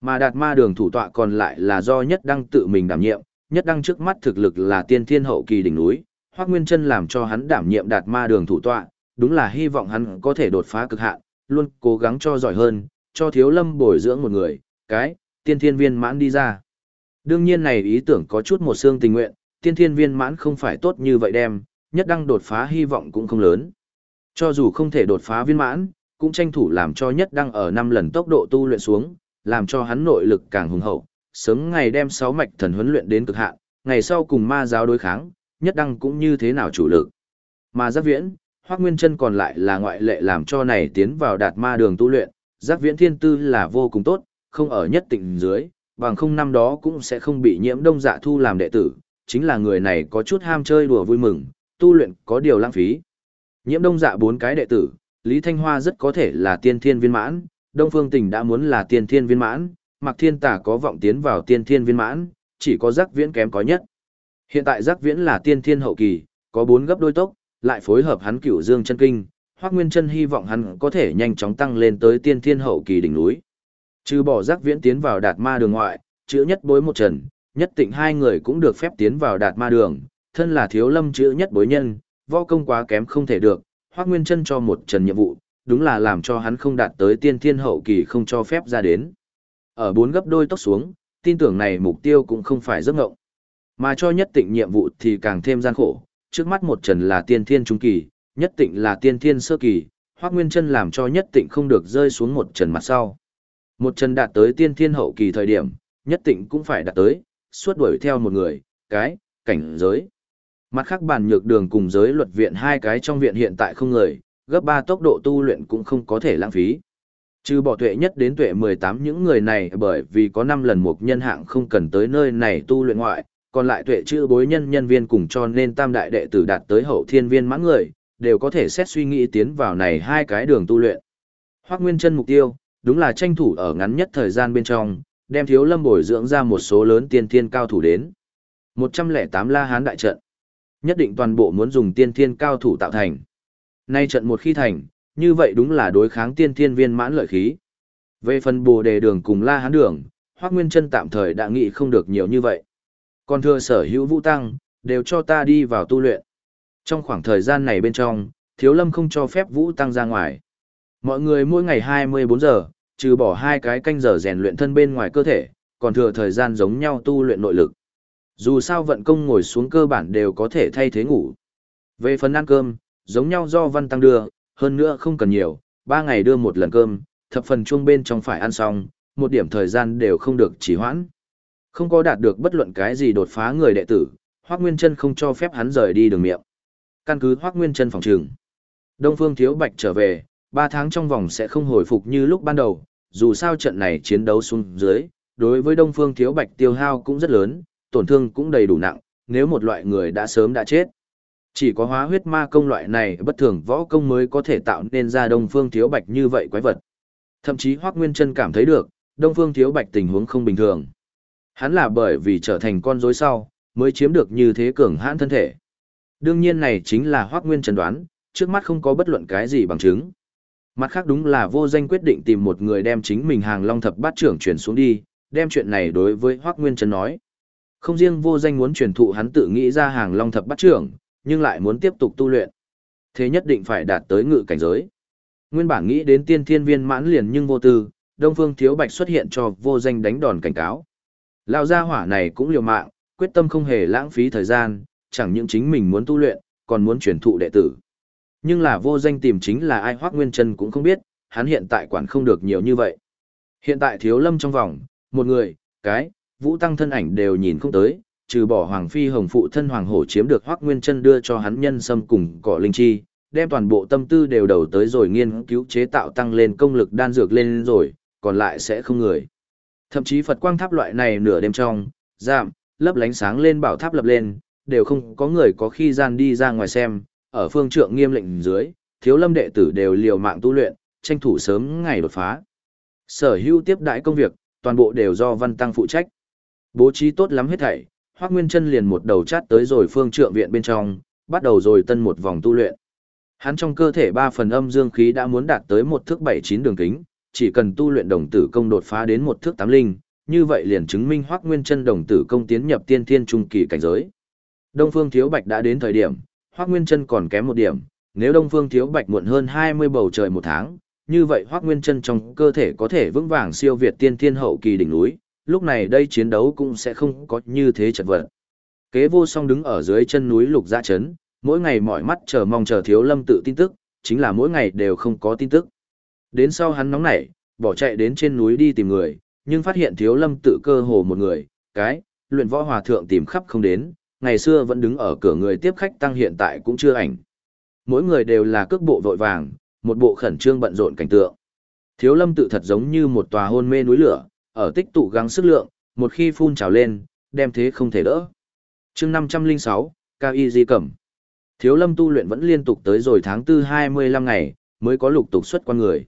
Mà đạt ma đường thủ tọa còn lại là do nhất đăng tự mình đảm nhiệm, nhất đăng trước mắt thực lực là tiên thiên hậu kỳ đỉnh núi, Hoắc Nguyên Chân làm cho hắn đảm nhiệm đạt ma đường thủ tọa, đúng là hy vọng hắn có thể đột phá cực hạn, luôn cố gắng cho giỏi hơn, cho thiếu lâm bồi dưỡng một người, cái, tiên thiên viên mãn đi ra. Đương nhiên này ý tưởng có chút một xương tình nguyện, tiên thiên viên mãn không phải tốt như vậy đem, nhất đăng đột phá hy vọng cũng không lớn. Cho dù không thể đột phá viên mãn, cũng tranh thủ làm cho nhất đăng ở 5 lần tốc độ tu luyện xuống, làm cho hắn nội lực càng hùng hậu, sớm ngày đem sáu mạch thần huấn luyện đến cực hạn, ngày sau cùng ma giáo đối kháng, nhất đăng cũng như thế nào chủ lực. Mà giác viễn, Hoác Nguyên Trân còn lại là ngoại lệ làm cho này tiến vào đạt ma đường tu luyện, giác viễn thiên tư là vô cùng tốt, không ở nhất tịnh dưới, bằng không năm đó cũng sẽ không bị nhiễm đông dạ thu làm đệ tử, chính là người này có chút ham chơi đùa vui mừng, tu luyện có điều lãng phí. Nhiễm đông dạ bốn cái đệ tử, Lý Thanh Hoa rất có thể là tiên thiên viên mãn, Đông Phương Tình đã muốn là tiên thiên viên mãn, Mạc Thiên Tả có vọng tiến vào tiên thiên viên mãn, chỉ có giác viễn kém có nhất. Hiện tại giác viễn là tiên thiên hậu kỳ, có bốn gấp đôi tốc, lại phối hợp hắn cửu dương chân kinh, Hoắc Nguyên Chân hy vọng hắn có thể nhanh chóng tăng lên tới tiên thiên hậu kỳ đỉnh núi. Trừ bỏ giác viễn tiến vào đạt ma đường ngoại, chữ nhất bối một trần, nhất tịnh hai người cũng được phép tiến vào đạt ma đường, thân là thiếu lâm chữ nhất bối nhân, võ công quá kém không thể được, Hoắc Nguyên Chân cho một trần nhiệm vụ, đúng là làm cho hắn không đạt tới tiên thiên hậu kỳ không cho phép ra đến. Ở bốn gấp đôi tốc xuống, tin tưởng này mục tiêu cũng không phải giấc ngộng. Mà cho nhất tịnh nhiệm vụ thì càng thêm gian khổ, trước mắt một trần là tiên thiên trung kỳ, nhất tịnh là tiên thiên sơ kỳ, hoác Nguyên Chân làm cho nhất tịnh không được rơi xuống một trần mặt sau. Một trần đạt tới tiên thiên hậu kỳ thời điểm, nhất tịnh cũng phải đạt tới, suốt đuổi theo một người, cái, cảnh giới. Mặt khác bàn nhược đường cùng giới luật viện hai cái trong viện hiện tại không người, gấp ba tốc độ tu luyện cũng không có thể lãng phí. Trừ bỏ tuệ nhất đến tuệ 18 những người này bởi vì có 5 lần một nhân hạng không cần tới nơi này tu luyện ngoại, còn lại tuệ chữ bối nhân nhân viên cùng cho nên tam đại đệ tử đạt tới hậu thiên viên mãn người, đều có thể xét suy nghĩ tiến vào này hai cái đường tu luyện. Hoác Nguyên chân mục tiêu, đúng là tranh thủ ở ngắn nhất thời gian bên trong, đem thiếu lâm bồi dưỡng ra một số lớn tiên thiên cao thủ đến. 108 La Hán đại trận. Nhất định toàn bộ muốn dùng tiên thiên cao thủ tạo thành. Nay trận một khi thành, như vậy đúng là đối kháng tiên thiên viên mãn lợi khí. Về phần bồ đề đường cùng La Hán đường, Hoác Nguyên chân tạm thời đã nghĩ không được nhiều như vậy. Còn thừa sở hữu vũ tăng, đều cho ta đi vào tu luyện. Trong khoảng thời gian này bên trong, thiếu lâm không cho phép vũ tăng ra ngoài. Mọi người mỗi ngày 24 giờ, trừ bỏ hai cái canh giờ rèn luyện thân bên ngoài cơ thể, còn thừa thời gian giống nhau tu luyện nội lực. Dù sao vận công ngồi xuống cơ bản đều có thể thay thế ngủ. Về phần ăn cơm, giống nhau do văn tăng đưa, hơn nữa không cần nhiều, ba ngày đưa một lần cơm, thập phần chuông bên trong phải ăn xong, một điểm thời gian đều không được chỉ hoãn. Không có đạt được bất luận cái gì đột phá người đệ tử, Hoắc Nguyên Chân không cho phép hắn rời đi đường miệng. Căn cứ Hoắc Nguyên Chân phòng trường. Đông Phương Thiếu Bạch trở về, ba tháng trong vòng sẽ không hồi phục như lúc ban đầu, dù sao trận này chiến đấu xuống dưới, đối với Đông Phương Thiếu Bạch tiêu hao cũng rất lớn, tổn thương cũng đầy đủ nặng, nếu một loại người đã sớm đã chết. Chỉ có hóa huyết ma công loại này bất thường võ công mới có thể tạo nên ra Đông Phương Thiếu Bạch như vậy quái vật. Thậm chí Hoắc Nguyên Chân cảm thấy được, Đông Phương Thiếu Bạch tình huống không bình thường. Hắn là bởi vì trở thành con rối sau, mới chiếm được như thế cường hãn thân thể. Đương nhiên này chính là Hoắc Nguyên trần đoán, trước mắt không có bất luận cái gì bằng chứng. Mặt khác đúng là vô danh quyết định tìm một người đem chính mình hàng long thập bát trưởng chuyển xuống đi, đem chuyện này đối với Hoác Nguyên trần nói. Không riêng vô danh muốn truyền thụ hắn tự nghĩ ra hàng long thập bát trưởng, nhưng lại muốn tiếp tục tu luyện. Thế nhất định phải đạt tới ngự cảnh giới. Nguyên bản nghĩ đến tiên thiên viên mãn liền nhưng vô tư, Đông Phương Thiếu Bạch xuất hiện cho vô danh đánh đòn cảnh cáo. Lão gia hỏa này cũng liều mạng, quyết tâm không hề lãng phí thời gian, chẳng những chính mình muốn tu luyện, còn muốn truyền thụ đệ tử. Nhưng là vô danh tìm chính là ai Hoác Nguyên Trân cũng không biết, hắn hiện tại quản không được nhiều như vậy. Hiện tại thiếu lâm trong vòng, một người, cái, vũ tăng thân ảnh đều nhìn không tới, trừ bỏ Hoàng Phi Hồng phụ thân Hoàng Hổ chiếm được Hoác Nguyên Trân đưa cho hắn nhân sâm cùng cỏ linh chi, đem toàn bộ tâm tư đều đầu tới rồi nghiên cứu chế tạo tăng lên công lực đan dược lên rồi, còn lại sẽ không người. Thậm chí Phật quang tháp loại này nửa đêm trong, giảm, lấp lánh sáng lên bảo tháp lập lên, đều không có người có khi gian đi ra ngoài xem, ở phương trượng nghiêm lệnh dưới, thiếu lâm đệ tử đều liều mạng tu luyện, tranh thủ sớm ngày đột phá. Sở hữu tiếp đãi công việc, toàn bộ đều do văn tăng phụ trách. Bố trí tốt lắm hết thảy, Hoắc Nguyên Chân liền một đầu chát tới rồi phương trượng viện bên trong, bắt đầu rồi tân một vòng tu luyện. Hắn trong cơ thể ba phần âm dương khí đã muốn đạt tới một thước bảy chín đường kính, chỉ cần tu luyện đồng tử công đột phá đến một thước tám linh, như vậy liền chứng minh Hoắc Nguyên Chân đồng tử công tiến nhập tiên thiên trung kỳ cảnh giới. Đông Phương Thiếu Bạch đã đến thời điểm, hoắc Nguyên chân còn kém một điểm, nếu Đông Phương Thiếu Bạch muộn hơn 20 bầu trời một tháng, như vậy hoắc Nguyên chân trong cơ thể có thể vững vàng siêu việt tiên thiên hậu kỳ đỉnh núi, lúc này đây chiến đấu cũng sẽ không có như thế chật vật. Kế vô song đứng ở dưới chân núi lục dạ chấn, mỗi ngày mỏi mắt chờ mong chờ thiếu lâm tự tin tức, chính là mỗi ngày đều không có tin tức. Đến sau hắn nóng nảy, bỏ chạy đến trên núi đi tìm người, nhưng phát hiện thiếu lâm tự cơ hồ một người, cái, luyện võ hòa thượng tìm khắp không đến, ngày xưa vẫn đứng ở cửa người tiếp khách tăng hiện tại cũng chưa ảnh. Mỗi người đều là cước bộ vội vàng, một bộ khẩn trương bận rộn cảnh tượng. Thiếu lâm tự thật giống như một tòa hôn mê núi lửa, ở tích tụ gắng sức lượng, một khi phun trào lên, đem thế không thể đỡ. chương 506, Cao Y Di Cẩm. Thiếu lâm tu luyện vẫn liên tục tới rồi tháng 4 25 ngày, mới có lục tục xuất quan người.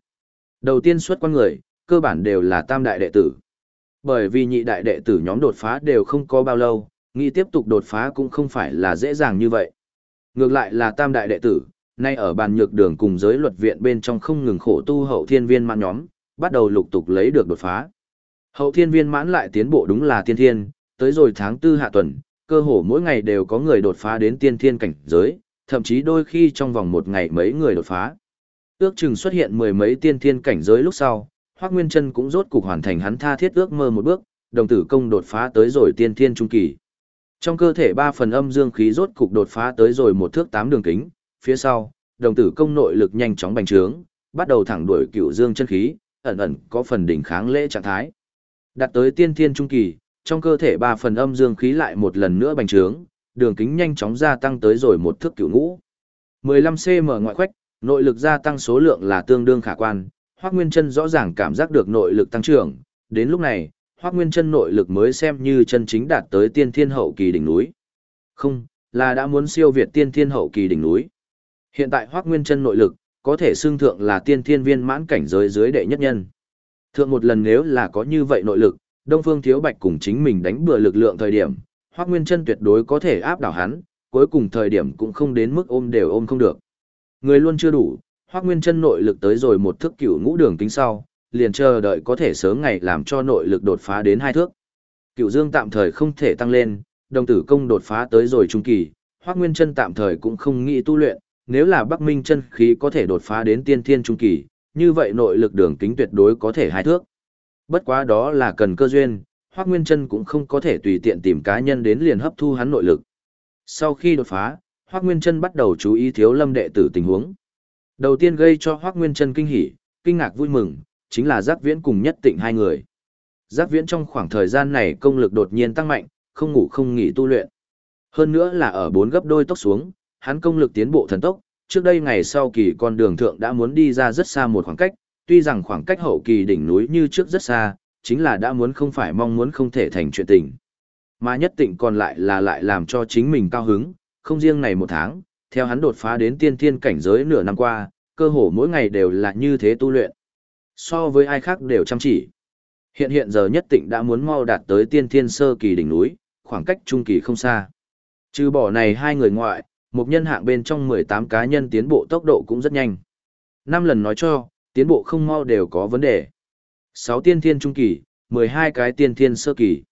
Đầu tiên xuất quan người, cơ bản đều là tam đại đệ tử. Bởi vì nhị đại đệ tử nhóm đột phá đều không có bao lâu, Nghĩ tiếp tục đột phá cũng không phải là dễ dàng như vậy. Ngược lại là tam đại đệ tử, nay ở bàn nhược đường cùng giới luật viện bên trong không ngừng khổ tu hậu thiên viên mãn nhóm, bắt đầu lục tục lấy được đột phá. Hậu thiên viên mãn lại tiến bộ đúng là tiên thiên, tới rồi tháng tư hạ tuần, cơ hồ mỗi ngày đều có người đột phá đến tiên thiên cảnh giới, thậm chí đôi khi trong vòng một ngày mấy người đột phá. Ước chừng xuất hiện mười mấy tiên thiên cảnh giới lúc sau, Hoắc Nguyên Chân cũng rốt cục hoàn thành hắn tha thiết ước mơ một bước, đồng tử công đột phá tới rồi tiên thiên trung kỳ. Trong cơ thể ba phần âm dương khí rốt cục đột phá tới rồi một thước tám đường kính, phía sau, đồng tử công nội lực nhanh chóng bành trướng, bắt đầu thẳng đuổi cựu dương chân khí, ẩn ẩn có phần đỉnh kháng lễ trạng thái. Đạt tới tiên thiên trung kỳ, trong cơ thể ba phần âm dương khí lại một lần nữa bành trướng, đường kính nhanh chóng gia tăng tới rồi một thước cửu ngũ. 15 cm ngoại khoách, nội lực gia tăng số lượng là tương đương khả quan, Hoắc Nguyên Chân rõ ràng cảm giác được nội lực tăng trưởng, đến lúc này, Hoắc Nguyên Chân nội lực mới xem như chân chính đạt tới tiên thiên hậu kỳ đỉnh núi. Không, là đã muốn siêu việt tiên thiên hậu kỳ đỉnh núi. Hiện tại Hoắc Nguyên Chân nội lực có thể xưng thượng là tiên thiên viên mãn cảnh giới dưới đệ nhất nhân. Thượng một lần nếu là có như vậy nội lực, Đông Phương Thiếu Bạch cùng chính mình đánh bừa lực lượng thời điểm, Hoắc Nguyên Chân tuyệt đối có thể áp đảo hắn, cuối cùng thời điểm cũng không đến mức ôm đều ôm không được. Người luôn chưa đủ, Hoắc Nguyên Chân nội lực tới rồi một thước cửu ngũ đường tính sau, liền chờ đợi có thể sớm ngày làm cho nội lực đột phá đến hai thước. Cửu Dương tạm thời không thể tăng lên, đồng tử công đột phá tới rồi trung kỳ, Hoắc Nguyên Chân tạm thời cũng không nghĩ tu luyện, nếu là Bắc Minh chân khí có thể đột phá đến tiên thiên trung kỳ, như vậy nội lực đường kính tuyệt đối có thể hai thước. Bất quá đó là cần cơ duyên, Hoắc Nguyên Chân cũng không có thể tùy tiện tìm cá nhân đến liền hấp thu hắn nội lực. Sau khi đột phá, Hoắc Nguyên Chân bắt đầu chú ý Thiếu Lâm đệ tử tình huống. Đầu tiên gây cho Hoắc Nguyên Chân kinh hỉ, kinh ngạc vui mừng, chính là Giác Viễn cùng Nhất Tịnh hai người. Giác Viễn trong khoảng thời gian này công lực đột nhiên tăng mạnh, không ngủ không nghỉ tu luyện. Hơn nữa là ở bốn gấp đôi tốc xuống, hắn công lực tiến bộ thần tốc, trước đây ngày sau kỳ con đường thượng đã muốn đi ra rất xa một khoảng cách, tuy rằng khoảng cách hậu kỳ đỉnh núi như trước rất xa, chính là đã muốn không phải mong muốn không thể thành chuyện tình. Mà nhất tịnh còn lại là lại làm cho chính mình cao hứng, không riêng này một tháng, theo hắn đột phá đến tiên thiên cảnh giới nửa năm qua, cơ hồ mỗi ngày đều là như thế tu luyện. So với ai khác đều chăm chỉ. Hiện hiện giờ nhất tịnh đã muốn mau đạt tới tiên thiên sơ kỳ đỉnh núi, khoảng cách trung kỳ không xa. Trừ bỏ này hai người ngoại, một nhân hạng bên trong 18 cá nhân tiến bộ tốc độ cũng rất nhanh. Năm lần nói cho, tiến bộ không mau đều có vấn đề. 6 tiên thiên trung kỳ, 12 cái tiên thiên sơ kỳ.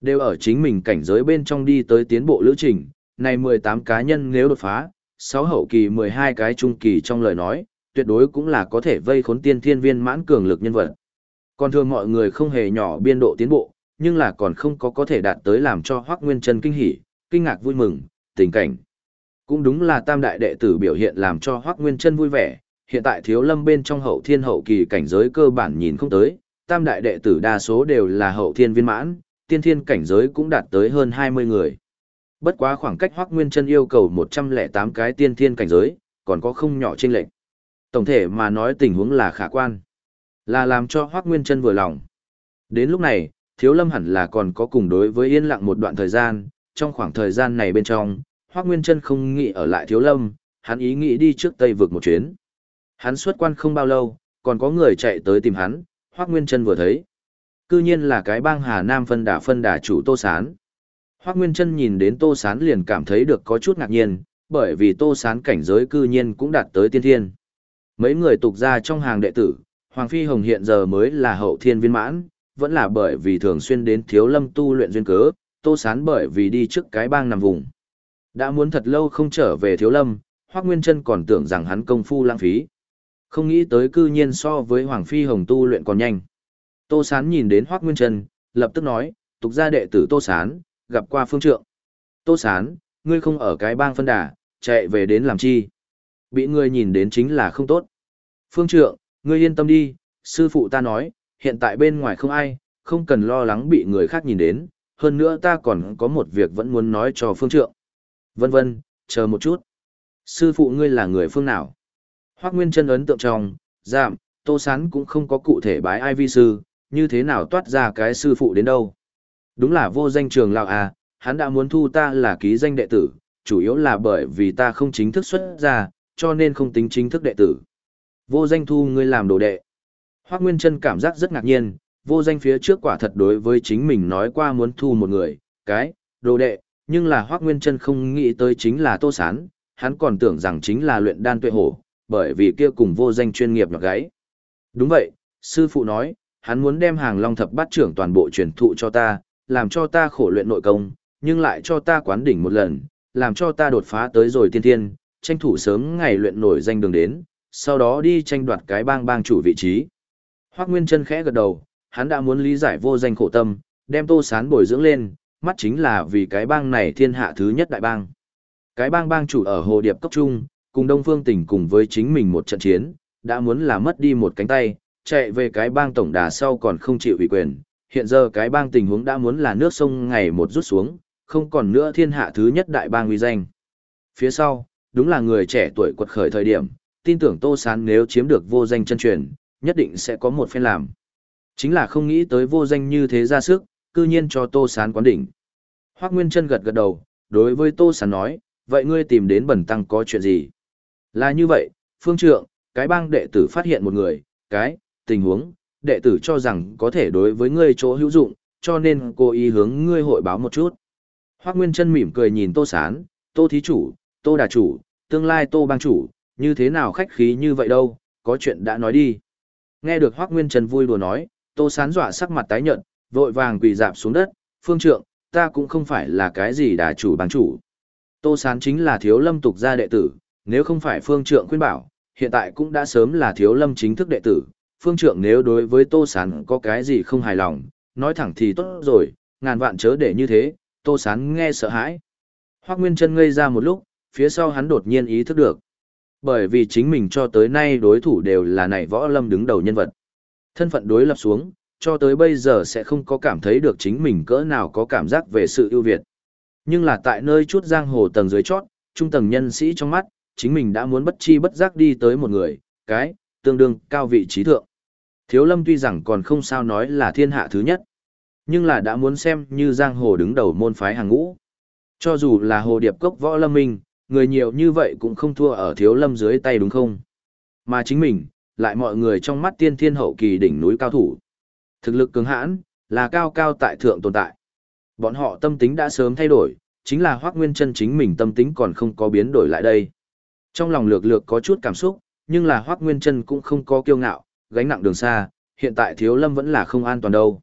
Đều ở chính mình cảnh giới bên trong đi tới tiến bộ lữ trình, này 18 cá nhân nếu đột phá, 6 hậu kỳ 12 cái trung kỳ trong lời nói, tuyệt đối cũng là có thể vây khốn tiên thiên viên mãn cường lực nhân vật. Còn thường mọi người không hề nhỏ biên độ tiến bộ, nhưng là còn không có có thể đạt tới làm cho Hoắc Nguyên Chân kinh hỉ, kinh ngạc vui mừng, tình cảnh. Cũng đúng là tam đại đệ tử biểu hiện làm cho Hoắc Nguyên Chân vui vẻ, hiện tại thiếu lâm bên trong hậu thiên hậu kỳ cảnh giới cơ bản nhìn không tới, tam đại đệ tử đa số đều là hậu thiên viên mãn, tiên thiên cảnh giới cũng đạt tới hơn 20 người. Bất quá khoảng cách Hoắc Nguyên Chân yêu cầu 108 cái tiên thiên cảnh giới, còn có không nhỏ chênh lệch. Tổng thể mà nói tình huống là khả quan, là làm cho Hoắc Nguyên Chân vừa lòng. Đến lúc này, Thiếu Lâm hẳn là còn có cùng đối với yên lặng một đoạn thời gian, trong khoảng thời gian này bên trong, Hoắc Nguyên Chân không nghĩ ở lại Thiếu Lâm, hắn ý nghĩ đi trước Tây vực một chuyến. Hắn xuất quan không bao lâu, còn có người chạy tới tìm hắn, Hoắc Nguyên Chân vừa thấy. Cư nhiên là cái bang Hà Nam phân đà phân đà chủ Tô Sán. Hoắc Nguyên Trân nhìn đến Tô Sán liền cảm thấy được có chút ngạc nhiên, bởi vì Tô Sán cảnh giới cư nhiên cũng đạt tới tiên thiên. Mấy người tục ra trong hàng đệ tử, Hoàng Phi Hồng hiện giờ mới là hậu thiên viên mãn, vẫn là bởi vì thường xuyên đến Thiếu Lâm tu luyện duyên cớ, Tô Sán bởi vì đi trước cái bang nằm vùng. Đã muốn thật lâu không trở về Thiếu Lâm, Hoắc Nguyên Trân còn tưởng rằng hắn công phu lãng phí. Không nghĩ tới cư nhiên so với Hoàng Phi Hồng tu luyện còn nhanh. Tô Sán nhìn đến Hoác Nguyên Trân, lập tức nói, tục gia đệ tử Tô Sán, gặp qua phương trượng. Tô Sán, ngươi không ở cái bang phân đà, chạy về đến làm chi. Bị ngươi nhìn đến chính là không tốt. Phương trượng, ngươi yên tâm đi, sư phụ ta nói, hiện tại bên ngoài không ai, không cần lo lắng bị người khác nhìn đến, hơn nữa ta còn có một việc vẫn muốn nói cho phương trượng. Vân vân, chờ một chút. Sư phụ ngươi là người phương nào? Hoác Nguyên chân ấn tượng trong, giảm, Tô Sán cũng không có cụ thể bái ai vi sư, như thế nào toát ra cái sư phụ đến đâu. Đúng là vô danh trường lão à, hắn đã muốn thu ta là ký danh đệ tử, chủ yếu là bởi vì ta không chính thức xuất ra, cho nên không tính chính thức đệ tử. Vô danh thu ngươi làm đồ đệ. Hoác Nguyên chân cảm giác rất ngạc nhiên, vô danh phía trước quả thật đối với chính mình nói qua muốn thu một người, cái, đồ đệ, nhưng là Hoác Nguyên chân không nghĩ tới chính là Tô Sán, hắn còn tưởng rằng chính là luyện đan tuệ hổ, bởi vì kia cùng vô danh chuyên nghiệp nhọc gáy. Đúng vậy, sư phụ nói, hắn muốn đem hàng long thập bát trưởng toàn bộ truyền thụ cho ta, làm cho ta khổ luyện nội công, nhưng lại cho ta quán đỉnh một lần, làm cho ta đột phá tới rồi tiên thiên, tranh thủ sớm ngày luyện nổi danh đường đến, sau đó đi tranh đoạt cái bang bang chủ vị trí. Hoác Nguyên chân khẽ gật đầu, hắn đã muốn lý giải vô danh khổ tâm, đem tô sán bồi dưỡng lên, mắt chính là vì cái bang này thiên hạ thứ nhất đại bang. Cái bang bang chủ ở Hồ Điệp Cốc Trung, cùng Đông Phương Tỉnh cùng với chính mình một trận chiến, đã muốn là mất đi một cánh tay, chạy về cái bang tổng đà sau còn không chịu ủy quyền. Hiện giờ cái bang tình huống đã muốn là nước sông ngày một rút xuống, không còn nữa thiên hạ thứ nhất đại bang uy danh. Phía sau, đúng là người trẻ tuổi quật khởi thời điểm, tin tưởng Tô Sán nếu chiếm được vô danh chân truyền, nhất định sẽ có một phen làm. Chính là không nghĩ tới vô danh như thế ra sức, cư nhiên cho Tô Sán quán đỉnh. Hoác Nguyên chân gật gật đầu, đối với Tô Sán nói, vậy ngươi tìm đến bẩn tăng có chuyện gì? Là như vậy, phương trượng, cái bang đệ tử phát hiện một người, cái, tình huống, đệ tử cho rằng có thể đối với ngươi chỗ hữu dụng, cho nên cô ý hướng ngươi hội báo một chút. Hoác Nguyên Trân mỉm cười nhìn Tô Sán, Tô Thí Chủ, Tô Đà Chủ, tương lai Tô Bang Chủ, như thế nào khách khí như vậy đâu, có chuyện đã nói đi. Nghe được Hoác Nguyên Trân vui đùa nói, Tô Sán dọa sắc mặt tái nhợt, vội vàng quỳ dạp xuống đất, phương trượng, ta cũng không phải là cái gì đà chủ bang chủ. Tô Sán chính là thiếu lâm tục gia đệ tử, nếu không phải phương trượng khuyên bảo, hiện tại cũng đã sớm là thiếu lâm chính thức đệ tử. Phương trượng nếu đối với Tô Sán có cái gì không hài lòng, nói thẳng thì tốt rồi, ngàn vạn chớ để như thế, Tô Sán nghe sợ hãi. Hoác Nguyên chân ngây ra một lúc, phía sau hắn đột nhiên ý thức được. Bởi vì chính mình cho tới nay đối thủ đều là này võ lâm đứng đầu nhân vật. Thân phận đối lập xuống, cho tới bây giờ sẽ không có cảm thấy được chính mình cỡ nào có cảm giác về sự ưu việt. Nhưng là tại nơi chút giang hồ tầng dưới chót, trung tầng nhân sĩ trong mắt, chính mình đã muốn bất chi bất giác đi tới một người, cái, tương đương cao vị trí thượng. Thiếu lâm tuy rằng còn không sao nói là thiên hạ thứ nhất, nhưng là đã muốn xem như giang hồ đứng đầu môn phái hàng ngũ. Cho dù là hồ điệp cốc võ lâm minh, người nhiều như vậy cũng không thua ở thiếu lâm dưới tay đúng không? Mà chính mình, lại mọi người trong mắt tiên thiên hậu kỳ đỉnh núi cao thủ. Thực lực cứng hãn, là cao cao tại thượng tồn tại. Bọn họ tâm tính đã sớm thay đổi, chính là Hoác Nguyên chân chính mình tâm tính còn không có biến đổi lại đây. Trong lòng lược lược có chút cảm xúc, nhưng là Hoác Nguyên chân cũng không có kiêu ngạo, gánh nặng đường xa, hiện tại thiếu lâm vẫn là không an toàn đâu.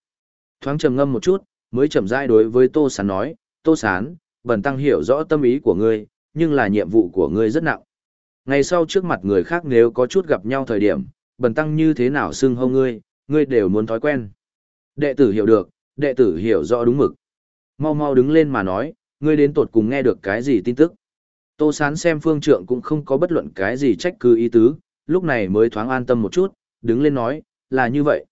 Thoáng trầm ngâm một chút, mới chậm rãi đối với Tô Sán nói, Tô Sán, bần tăng hiểu rõ tâm ý của ngươi, nhưng là nhiệm vụ của ngươi rất nặng. Ngày sau trước mặt người khác nếu có chút gặp nhau thời điểm, bần tăng như thế nào xưng hô ngươi, ngươi đều muốn thói quen. Đệ tử hiểu được, đệ tử hiểu rõ đúng mực. Mau mau đứng lên mà nói, ngươi đến tột cùng nghe được cái gì tin tức. Tô Sán xem phương trượng cũng không có bất luận cái gì trách cứ ý tứ, lúc này mới thoáng an tâm một chút, đứng lên nói, là như vậy.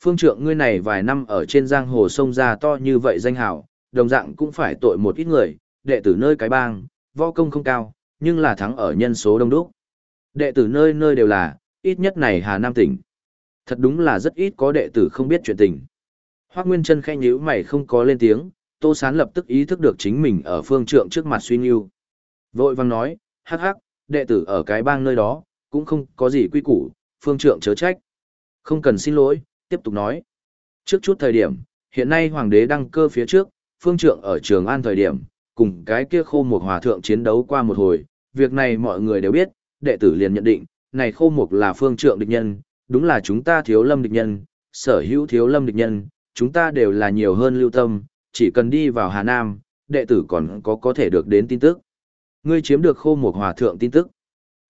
Phương trượng ngươi này vài năm ở trên giang hồ sông ra to như vậy danh hào, đồng dạng cũng phải tội một ít người, đệ tử nơi cái bang, võ công không cao, nhưng là thắng ở nhân số đông đúc. Đệ tử nơi nơi đều là, ít nhất này Hà Nam tỉnh. Thật đúng là rất ít có đệ tử không biết chuyện tình. Hoác Nguyên Trân khẽ nhíu mày không có lên tiếng, Tô Sán lập tức ý thức được chính mình ở phương trượng trước mặt suy nghiêu. Vội vang nói, hắc hắc, đệ tử ở cái bang nơi đó, cũng không có gì quy củ, phương trượng chớ trách. Không cần xin lỗi, tiếp tục nói. Trước chút thời điểm, hiện nay hoàng đế đăng cơ phía trước, phương trượng ở trường an thời điểm, cùng cái kia khô một hòa thượng chiến đấu qua một hồi, việc này mọi người đều biết, đệ tử liền nhận định, này khô mục là phương trượng địch nhân, đúng là chúng ta thiếu lâm địch nhân, sở hữu thiếu lâm địch nhân, chúng ta đều là nhiều hơn lưu tâm, chỉ cần đi vào Hà Nam, đệ tử còn có có thể được đến tin tức. Ngươi chiếm được khô Mục hòa thượng tin tức.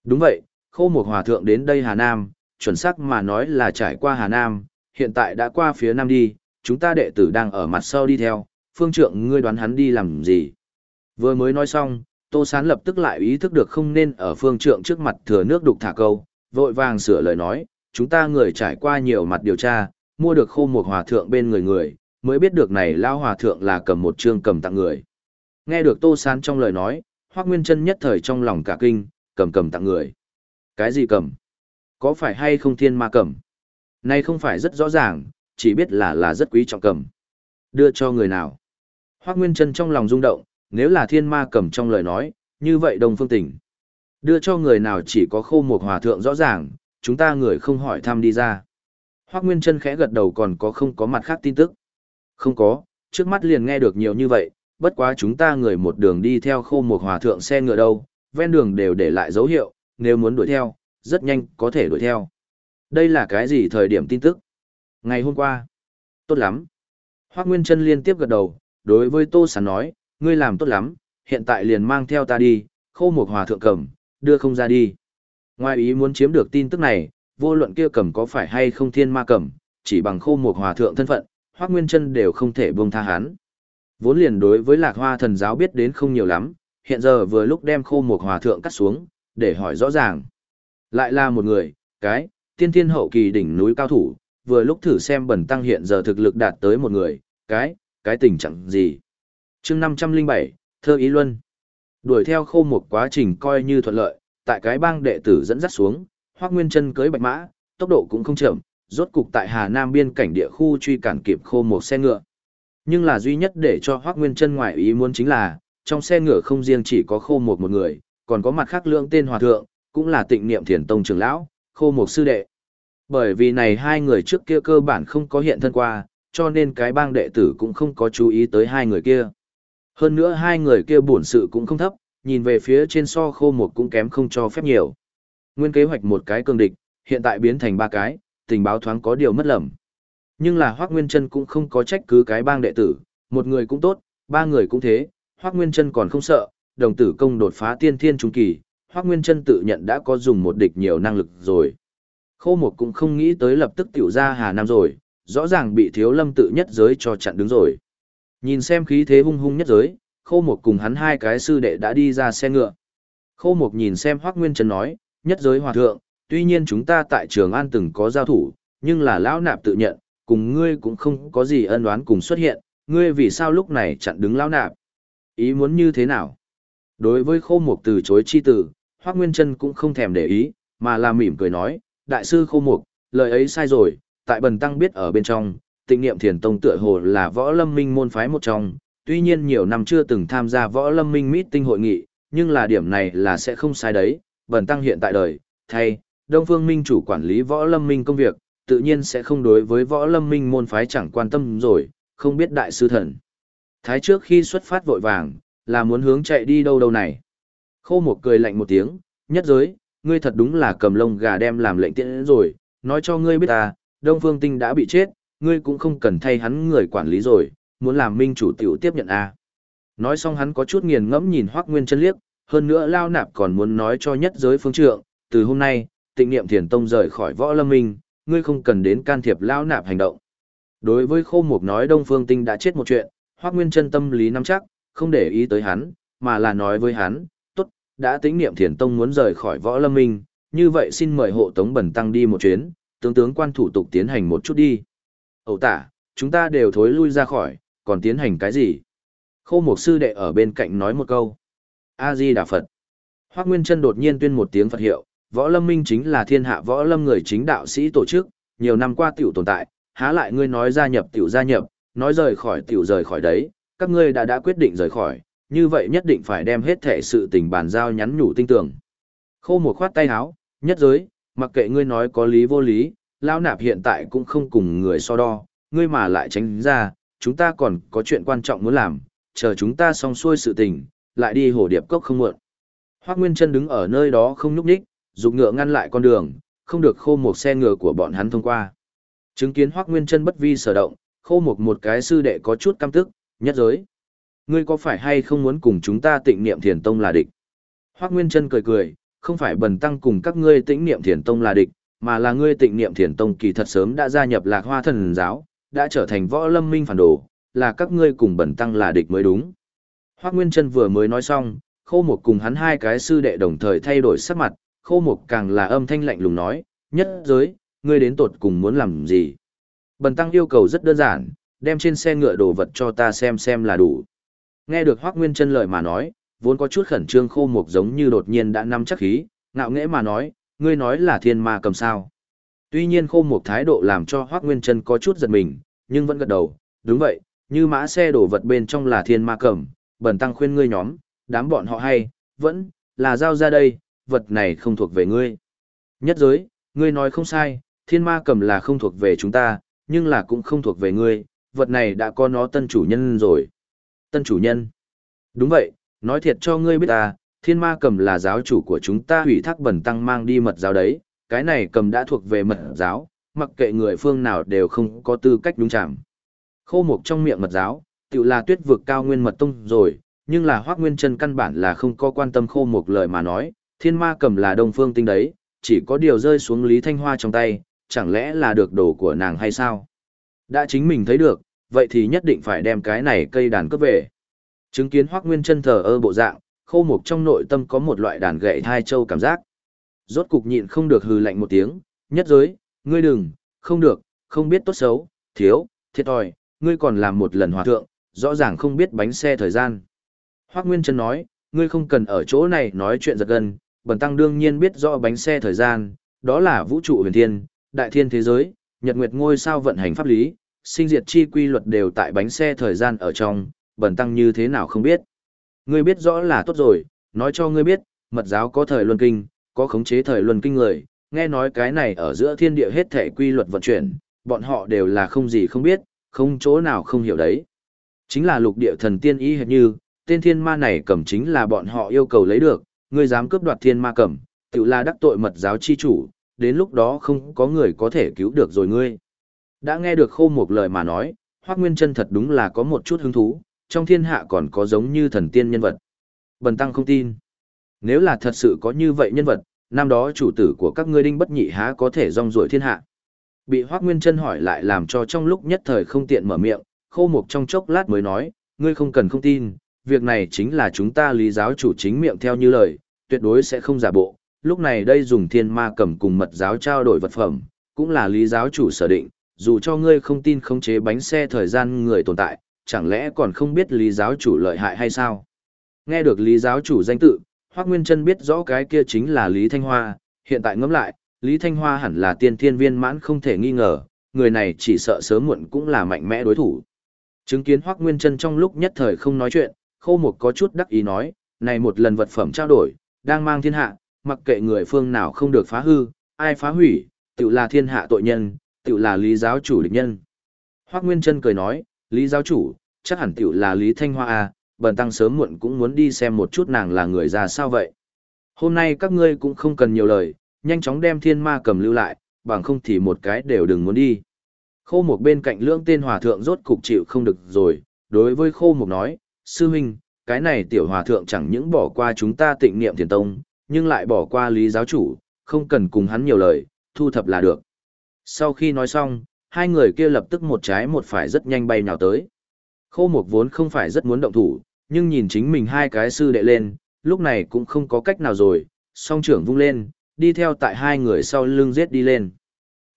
Đúng vậy, khô Mục hòa thượng đến đây Hà Nam, chuẩn xác mà nói là trải qua Hà Nam, hiện tại đã qua phía Nam đi, chúng ta đệ tử đang ở mặt sau đi theo, phương trượng ngươi đoán hắn đi làm gì. Vừa mới nói xong, Tô Sán lập tức lại ý thức được không nên ở phương trượng trước mặt thừa nước đục thả câu, vội vàng sửa lời nói, chúng ta người trải qua nhiều mặt điều tra, mua được khô một hòa thượng bên người người, mới biết được này lao hòa thượng là cầm một chương cầm tặng người. Nghe được Tô Sán trong lời nói, Hoác Nguyên chân nhất thời trong lòng cả kinh, cầm cầm tặng người. Cái gì cầm? Có phải hay không thiên ma cầm? nay không phải rất rõ ràng, chỉ biết là là rất quý trọng cầm. Đưa cho người nào? Hoác Nguyên chân trong lòng rung động, nếu là thiên ma cầm trong lời nói, như vậy đồng phương tỉnh. Đưa cho người nào chỉ có khô một hòa thượng rõ ràng, chúng ta người không hỏi thăm đi ra. Hoác Nguyên chân khẽ gật đầu còn có không có mặt khác tin tức. Không có, trước mắt liền nghe được nhiều như vậy, bất quá chúng ta người một đường đi theo khô một hòa thượng xe ngựa đâu, ven đường đều để lại dấu hiệu, nếu muốn đuổi theo, rất nhanh có thể đuổi theo. Đây là cái gì thời điểm tin tức? Ngày hôm qua. Tốt lắm. Hoác Nguyên chân liên tiếp gật đầu, đối với Tô Sán nói, ngươi làm tốt lắm, hiện tại liền mang theo ta đi, khô một hòa thượng cầm, đưa không ra đi. Ngoài ý muốn chiếm được tin tức này, vô luận kia cầm có phải hay không thiên ma cầm, chỉ bằng khô một hòa thượng thân phận, Hoắc Nguyên Chân đều không thể buông tha hắn. Vốn liền đối với Lạc Hoa thần giáo biết đến không nhiều lắm, hiện giờ vừa lúc đem khô một hòa thượng cắt xuống, để hỏi rõ ràng. Lại là một người, cái, tiên thiên hậu kỳ đỉnh núi cao thủ, vừa lúc thử xem bẩn tăng hiện giờ thực lực đạt tới một người, cái, cái tình trạng gì. chương 507, Thơ Ý Luân. Đuổi theo khô một quá trình coi như thuận lợi, tại cái bang đệ tử dẫn dắt xuống, Hoắc Nguyên Chân cưới bạch mã, tốc độ cũng không chậm, rốt cục tại Hà Nam biên cảnh địa khu truy cản kịp khô một xe ngựa. Nhưng là duy nhất để cho Hoắc Nguyên Chân ngoại ý muốn chính là, trong xe ngựa không riêng chỉ có khô một một người, còn có mặt khác lượng tên hòa thượng, cũng là tịnh niệm thiền tông trưởng lão, khô một sư đệ. Bởi vì này hai người trước kia cơ bản không có hiện thân qua, cho nên cái bang đệ tử cũng không có chú ý tới hai người kia. Hơn nữa hai người kia bổn sự cũng không thấp, nhìn về phía trên so khô một cũng kém không cho phép nhiều. Nguyên kế hoạch một cái cường địch, hiện tại biến thành ba cái, tình báo thoáng có điều mất lầm. Nhưng là Hoác Nguyên Trân cũng không có trách cứ cái bang đệ tử, một người cũng tốt, ba người cũng thế, Hoác Nguyên Trân còn không sợ, đồng tử công đột phá tiên thiên trung kỳ, Hoác Nguyên Trân tự nhận đã có dùng một địch nhiều năng lực rồi. Khô Mục cũng không nghĩ tới lập tức tiểu ra Hà Nam rồi, rõ ràng bị thiếu lâm tự nhất giới cho chặn đứng rồi. Nhìn xem khí thế hung hung nhất giới, khô Mục cùng hắn hai cái sư đệ đã đi ra xe ngựa. Khô Mục nhìn xem Hoác Nguyên Trân nói, nhất giới hòa thượng, tuy nhiên chúng ta tại trường an từng có giao thủ, nhưng là lão nạp tự nhận, cùng ngươi cũng không có gì ân oán cùng xuất hiện, ngươi vì sao lúc này chặn đứng lão nạp? Ý muốn như thế nào? Đối với khô mục từ chối chi tử, Hoác Nguyên Trân cũng không thèm để ý, mà là mỉm cười nói, đại sư khô mục, lời ấy sai rồi, tại bần tăng biết ở bên trong, tịnh niệm thiền tông tựa hồ là võ lâm minh môn phái một trong, tuy nhiên nhiều năm chưa từng tham gia võ lâm minh meeting hội nghị, nhưng là điểm này là sẽ không sai đấy, bần tăng hiện tại đời, thay, Đông Phương Minh chủ quản lý võ lâm minh công việc, tự nhiên sẽ không đối với võ lâm minh môn phái chẳng quan tâm rồi, không biết đại sư thần. Thái trước khi xuất phát vội vàng, là muốn hướng chạy đi đâu đâu này. Khô một cười lạnh một tiếng, nhất giới, ngươi thật đúng là cầm lông gà đem làm lệnh tiễn rồi, nói cho ngươi biết ta, Đông Phương Tinh đã bị chết, ngươi cũng không cần thay hắn người quản lý rồi, muốn làm minh chủ tiểu tiếp nhận a. À. Nói xong hắn có chút nghiền ngẫm nhìn Hoắc Nguyên chân liếc, hơn nữa lao nạp còn muốn nói cho nhất giới phương trượng, từ hôm nay, tịnh niệm thiền tông rời khỏi võ lâm minh, ngươi không cần đến can thiệp lao nạp hành động. Đối với khô mục nói Đông Phương Tinh đã chết một chuyện, Hoắc Nguyên chân tâm lý nắm chắc, không để ý tới hắn, mà là nói với hắn, đã tính niệm thiền tông muốn rời khỏi võ lâm minh, như vậy xin mời hộ tống bẩn tăng đi một chuyến, tướng tướng quan thủ tục tiến hành một chút đi. Ẩu tả, chúng ta đều thối lui ra khỏi, còn tiến hành cái gì? khâu Mục sư đệ ở bên cạnh nói một câu. A-di Đà Phật. Hoác Nguyên chân đột nhiên tuyên một tiếng Phật hiệu, võ lâm minh chính là thiên hạ võ lâm người chính đạo sĩ tổ chức, nhiều năm qua tiểu tồn tại, há lại ngươi nói gia nhập tiểu gia nhập, nói rời khỏi tiểu rời khỏi đấy, các ngươi đã đã quyết định rời khỏi, như vậy nhất định phải đem hết thể sự tình bàn giao nhắn nhủ tinh tưởng. Khô một khoát tay áo, nhất giới, mặc kệ ngươi nói có lý vô lý, lao nạp hiện tại cũng không cùng người so đo, ngươi mà lại tránh ra, chúng ta còn có chuyện quan trọng muốn làm, chờ chúng ta xong xuôi sự tình, lại đi hồ điệp cốc không muộn. Hoác Nguyên chân đứng ở nơi đó không nhúc nhích, dục ngựa ngăn lại con đường, không được khô một xe ngựa của bọn hắn thông qua. Chứng kiến Hoác Nguyên chân bất vi sở động, khô một một cái sư đệ có chút căm tức, nhất giới. Ngươi có phải hay không muốn cùng chúng ta tịnh niệm thiền tông là địch? Hoác Nguyên chân cười cười, không phải bần tăng cùng các ngươi tịnh niệm thiền tông là địch, mà là ngươi tịnh niệm thiền tông kỳ thật sớm đã gia nhập lạc hoa thần giáo, đã trở thành võ lâm minh phản đồ, là các ngươi cùng bần tăng là địch mới đúng. Hoác Nguyên Trân vừa mới nói xong, khô mục cùng hắn hai cái sư đệ đồng thời thay đổi sắc mặt, khô mục càng là âm thanh lạnh lùng nói, nhất giới, ngươi đến tột cùng muốn làm gì. Bần tăng yêu cầu rất đơn giản, đem trên xe ngựa đồ vật cho ta xem xem là đủ. Nghe được Hoác Nguyên Trân lời mà nói, vốn có chút khẩn trương khô mục giống như đột nhiên đã nắm chắc khí, ngạo nghễ mà nói, ngươi nói là thiên ma cầm sao. Tuy nhiên khô mục thái độ làm cho Hoác Nguyên Trân có chút giật mình, nhưng vẫn gật đầu, đúng vậy, như mã xe đổ vật bên trong là thiên ma cầm, bần tăng khuyên ngươi nhóm, đám bọn họ hay, vẫn, là giao ra đây, vật này không thuộc về ngươi. Nhất giới, ngươi nói không sai, thiên ma cầm là không thuộc về chúng ta, nhưng là cũng không thuộc về ngươi, vật này đã có nó tân chủ nhân rồi. Tân chủ nhân. Đúng vậy, nói thiệt cho ngươi biết ta, thiên ma cầm là giáo chủ của chúng ta hủy thác bẩn tăng mang đi mật giáo đấy, cái này cầm đã thuộc về mật giáo, mặc kệ người phương nào đều không có tư cách đúng chạm. Khô mục trong miệng mật giáo, tự là tuyết vực cao nguyên mật tông rồi, nhưng là hoác nguyên chân căn bản là không có quan tâm khô mục lời mà nói, thiên ma cầm là đông phương tinh đấy, chỉ có điều rơi xuống Lý Thanh Hoa trong tay, chẳng lẽ là được đồ của nàng hay sao? Đã chính mình thấy được, vậy thì nhất định phải đem cái này cây đàn cướp về. Chứng kiến Hoắc nguyên chân thờ ơ bộ dạng, khô mục trong nội tâm có một loại đàn gậy thai châu cảm giác. Rốt cục nhịn không được hừ lạnh một tiếng, nhất giới, ngươi đừng, không được, không biết tốt xấu, thiếu, thiệt thòi, ngươi còn làm một lần hòa thượng, rõ ràng không biết bánh xe thời gian. Hoắc Nguyên Trân nói, ngươi không cần ở chỗ này nói chuyện giật gân, bần tăng đương nhiên biết rõ bánh xe thời gian, đó là vũ trụ huyền thiên, đại thiên thế giới, nhật nguyệt ngôi sao vận hành pháp lý, sinh diệt chi quy luật đều tại bánh xe thời gian ở trong, bẩn tăng như thế nào không biết. Ngươi biết rõ là tốt rồi, nói cho ngươi biết, mật giáo có thời luân kinh, có khống chế thời luân kinh người, nghe nói cái này ở giữa thiên địa hết thể quy luật vận chuyển, bọn họ đều là không gì không biết, không chỗ nào không hiểu đấy. Chính là lục địa thần tiên ý hệt như, tên thiên ma này cầm chính là bọn họ yêu cầu lấy được, ngươi dám cướp đoạt thiên ma cầm, tự là đắc tội mật giáo chi chủ, đến lúc đó không có người có thể cứu được rồi ngươi. Đã nghe được khô một lời mà nói, Hoác Nguyên chân thật đúng là có một chút hứng thú, trong thiên hạ còn có giống như thần tiên nhân vật. Bần tăng không tin. Nếu là thật sự có như vậy nhân vật, năm đó chủ tử của các ngươi đinh bất nhị há có thể rong ruổi thiên hạ. Bị Hoác Nguyên chân hỏi lại làm cho trong lúc nhất thời không tiện mở miệng, khô mục trong chốc lát mới nói, ngươi không cần không tin, việc này chính là chúng ta lý giáo chủ chính miệng theo như lời, tuyệt đối sẽ không giả bộ. Lúc này đây dùng thiên ma cầm cùng mật giáo trao đổi vật phẩm, cũng là lý giáo chủ sở định, dù cho ngươi không tin khống chế bánh xe thời gian người tồn tại, chẳng lẽ còn không biết lý giáo chủ lợi hại hay sao? Nghe được lý giáo chủ danh tự, Hoác Nguyên Trân biết rõ cái kia chính là Lý Thanh Hoa, hiện tại ngẫm lại, Lý Thanh Hoa hẳn là tiên thiên viên mãn không thể nghi ngờ, người này chỉ sợ sớm muộn cũng là mạnh mẽ đối thủ. Chứng kiến Hoác Nguyên Trân trong lúc nhất thời không nói chuyện, khô một có chút đắc ý nói, này một lần vật phẩm trao đổi, đang mang thiên hạ, mặc kệ người phương nào không được phá hư, ai phá hủy, tự là thiên hạ tội nhân, tự là lý giáo chủ địch nhân. Hoác Nguyên Trân cười nói, lý giáo chủ, chắc hẳn tự là lý thanh hoa à, bần tăng sớm muộn cũng muốn đi xem một chút nàng là người ra sao vậy. Hôm nay các ngươi cũng không cần nhiều lời, nhanh chóng đem thiên ma cầm lưu lại, bằng không thì một cái đều đừng muốn đi. Khô một bên cạnh lưỡng tên hòa thượng rốt cục chịu không được rồi, đối với khô một nói, sư huynh, cái này tiểu hòa thượng chẳng những bỏ qua chúng ta tịnh niệm thiền tông, nhưng lại bỏ qua lý giáo chủ, không cần cùng hắn nhiều lời, thu thập là được. Sau khi nói xong, hai người kia lập tức một trái một phải rất nhanh bay nhào tới. Khô Mộc vốn không phải rất muốn động thủ, nhưng nhìn chính mình hai cái sư đệ lên, lúc này cũng không có cách nào rồi, song trưởng vung lên, đi theo tại hai người sau lưng giết đi lên.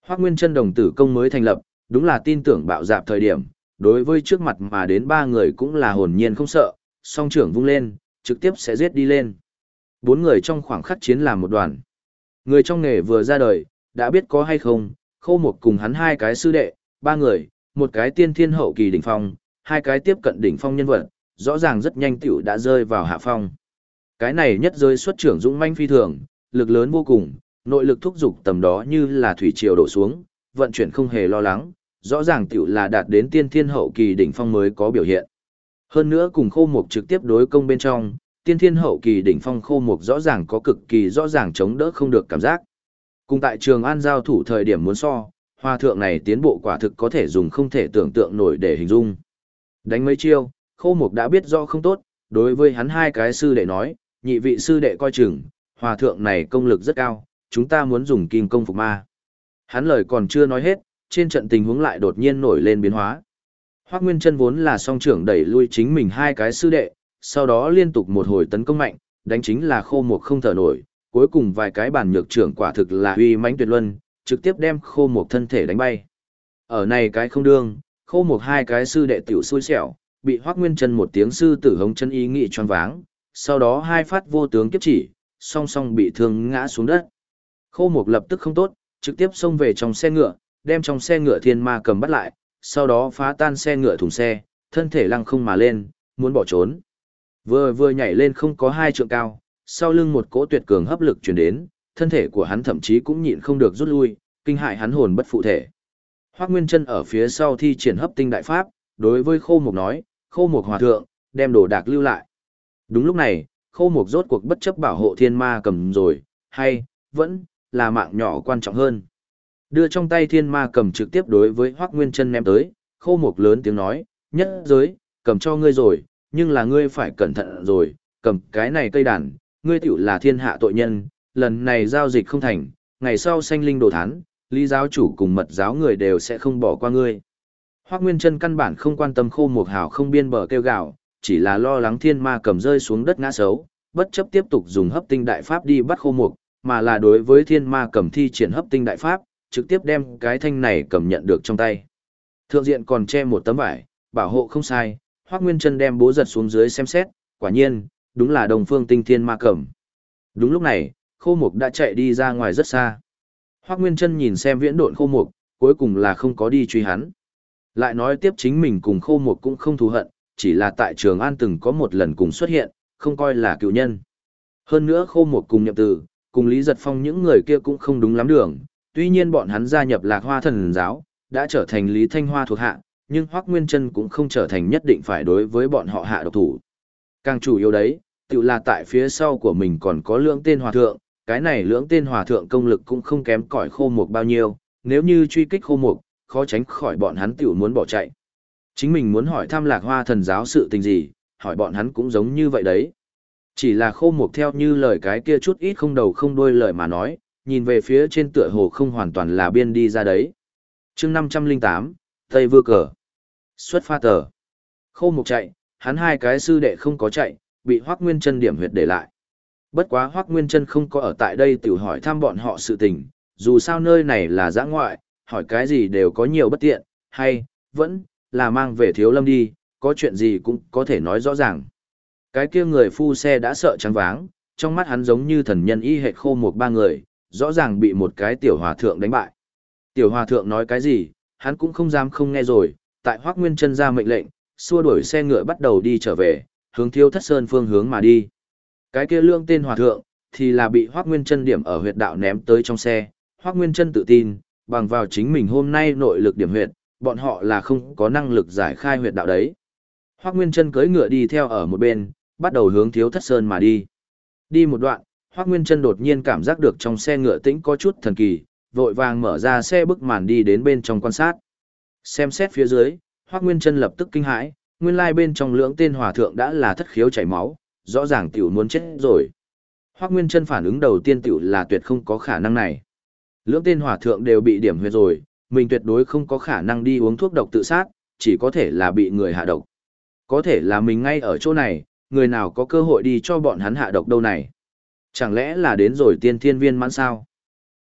Hoác Nguyên chân đồng tử công mới thành lập, đúng là tin tưởng bạo dạp thời điểm, đối với trước mặt mà đến ba người cũng là hồn nhiên không sợ, song trưởng vung lên, trực tiếp sẽ giết đi lên. Bốn người trong khoảng khắc chiến làm một đoàn. Người trong nghề vừa ra đời, đã biết có hay không, khô một cùng hắn hai cái sư đệ, ba người, một cái tiên thiên hậu kỳ đỉnh phong, hai cái tiếp cận đỉnh phong nhân vật, rõ ràng rất nhanh tiểu đã rơi vào hạ phong. Cái này nhất rơi xuất trưởng dũng manh phi thường, lực lớn vô cùng, nội lực thúc dục tầm đó như là thủy triều đổ xuống, vận chuyển không hề lo lắng, rõ ràng tiểu là đạt đến tiên thiên hậu kỳ đỉnh phong mới có biểu hiện. Hơn nữa cùng khô mục trực tiếp đối công bên trong, tiên thiên hậu kỳ đỉnh phong khô mục rõ ràng có cực kỳ rõ ràng chống đỡ không được cảm giác. Cùng tại trường an giao thủ thời điểm muốn so, hoa thượng này tiến bộ quả thực có thể dùng không thể tưởng tượng nổi để hình dung. Đánh mấy chiêu, khô mục đã biết rõ không tốt, đối với hắn hai cái sư đệ nói, nhị vị sư đệ coi chừng, hòa thượng này công lực rất cao, chúng ta muốn dùng kim công phục ma. Hắn lời còn chưa nói hết, trên trận tình huống lại đột nhiên nổi lên biến hóa. Hoác Nguyên chân vốn là song trưởng đẩy lui chính mình hai cái sư đệ, sau đó liên tục một hồi tấn công mạnh, đánh chính là khô mục không thở nổi, cuối cùng vài cái bản nhược trưởng quả thực là uy mãnh tuyệt luân, trực tiếp đem khô mục thân thể đánh bay. Ở này cái không đương, khô mục hai cái sư đệ tiểu xui xẻo, bị Hoắc Nguyên Chân một tiếng sư tử hống chân ý nghị choáng váng, sau đó hai phát vô tướng kiếp chỉ, song song bị thương ngã xuống đất. Khô Mục lập tức không tốt, trực tiếp xông về trong xe ngựa, đem trong xe ngựa thiên ma cầm bắt lại, sau đó phá tan xe ngựa thùng xe, thân thể lăng không mà lên, muốn bỏ trốn. Vừa vừa nhảy lên không có hai trượng cao, sau lưng một cỗ tuyệt cường hấp lực truyền đến, thân thể của hắn thậm chí cũng nhịn không được rút lui, kinh hại hắn hồn bất phụ thể. Hoắc Nguyên Chân ở phía sau thi triển hấp tinh đại pháp, đối với Khô Mục nói, Khô Mục hòa thượng, đem đồ đạc lưu lại. Đúng lúc này, Khô Mục rốt cuộc bất chấp bảo hộ thiên ma cầm rồi, hay, vẫn, là mạng nhỏ quan trọng hơn. Đưa trong tay thiên ma cầm trực tiếp đối với Hoắc Nguyên Chân ném tới, Khô Mục lớn tiếng nói, nhất giới, cầm cho ngươi rồi, nhưng là ngươi phải cẩn thận rồi, cầm cái này cây đàn, ngươi tiểu là thiên hạ tội nhân, lần này giao dịch không thành, ngày sau sanh linh đồ thán, lý giáo chủ cùng mật giáo người đều sẽ không bỏ qua ngươi. Hoác Nguyên Trân căn bản không quan tâm khô một hào không biên bờ kêu gạo, chỉ là lo lắng thiên ma cầm rơi xuống đất ngã xấu, bất chấp tiếp tục dùng hấp tinh đại pháp đi bắt khô mục, mà là đối với thiên ma cầm thi triển hấp tinh đại pháp, trực tiếp đem cái thanh này cầm nhận được trong tay. Thượng diện còn che một tấm vải, bảo hộ không sai, Hoác Nguyên Trân đem bố giật xuống dưới xem xét, quả nhiên, đúng là đồng phương tinh thiên ma cẩm. Đúng lúc này, khô mục đã chạy đi ra ngoài rất xa. Hoác Nguyên Trân nhìn xem viễn độn khô mục, cuối cùng là không có đi truy hắn. Lại nói tiếp chính mình cùng khô mục cũng không thù hận, chỉ là tại trường an từng có một lần cùng xuất hiện, không coi là cựu nhân. Hơn nữa khô mục cùng nhậm từ, cùng Lý Giật Phong những người kia cũng không đúng lắm đường, tuy nhiên bọn hắn gia nhập lạc hoa thần giáo, đã trở thành Lý Thanh Hoa thuộc hạ, nhưng Hoác Nguyên Trân cũng không trở thành nhất định phải đối với bọn họ hạ độc thủ. Càng chủ yếu đấy, tự là tại phía sau của mình còn có lưỡng tên hòa thượng, cái này lưỡng tên hòa thượng công lực cũng không kém cỏi khô mục bao nhiêu, nếu như truy kích khô mục, khó tránh khỏi bọn hắn tiểu muốn bỏ chạy. Chính mình muốn hỏi thăm lạc hoa thần giáo sự tình gì, hỏi bọn hắn cũng giống như vậy đấy. Chỉ là khô mục theo như lời cái kia chút ít không đầu không đuôi lời mà nói, nhìn về phía trên tựa hồ không hoàn toàn là biên đi ra đấy. chương 508, Tây Vưa Cờ. Xuất pha tờ. Khô mục chạy, hắn hai cái sư đệ không có chạy, bị Hoắc Nguyên Chân điểm huyệt để lại. Bất quá Hoắc Nguyên Chân không có ở tại đây tiểu hỏi thăm bọn họ sự tình, dù sao nơi này là giã ngoại, hỏi cái gì đều có nhiều bất tiện, hay, vẫn, là mang về thiếu lâm đi, có chuyện gì cũng có thể nói rõ ràng. Cái kia người phu xe đã sợ trắng váng, trong mắt hắn giống như thần nhân y hệt khô một ba người, rõ ràng bị một cái tiểu hòa thượng đánh bại. Tiểu hòa thượng nói cái gì, hắn cũng không dám không nghe rồi, tại Hoắc Nguyên Chân ra mệnh lệnh, xua đuổi xe ngựa bắt đầu đi trở về, hướng Thiếu Thất Sơn phương hướng mà đi. Cái kia lương tên hòa thượng thì là bị Hoắc Nguyên Chân điểm ở huyệt đạo ném tới trong xe, Hoắc Nguyên Chân tự tin, bằng vào chính mình hôm nay nội lực điểm huyệt, bọn họ là không có năng lực giải khai huyệt đạo đấy. Hoắc Nguyên Chân cưỡi ngựa đi theo ở một bên, bắt đầu hướng Thiếu Thất Sơn mà đi. Đi một đoạn, Hoắc Nguyên Chân đột nhiên cảm giác được trong xe ngựa tĩnh có chút thần kỳ, vội vàng mở ra xe bức màn đi đến bên trong quan sát. Xem xét phía dưới, Hoắc Nguyên Chân lập tức kinh hãi, nguyên lai bên trong lưỡng tên hòa thượng đã là thất khiếu chảy máu, rõ ràng tiểu muốn chết rồi. Hoắc Nguyên Chân phản ứng đầu tiên tiểu là tuyệt không có khả năng này. Lưỡng tên hòa thượng đều bị điểm huyệt rồi, mình tuyệt đối không có khả năng đi uống thuốc độc tự sát, chỉ có thể là bị người hạ độc. Có thể là mình ngay ở chỗ này, người nào có cơ hội đi cho bọn hắn hạ độc đâu này. Chẳng lẽ là đến rồi tiên thiên viên mãn sao?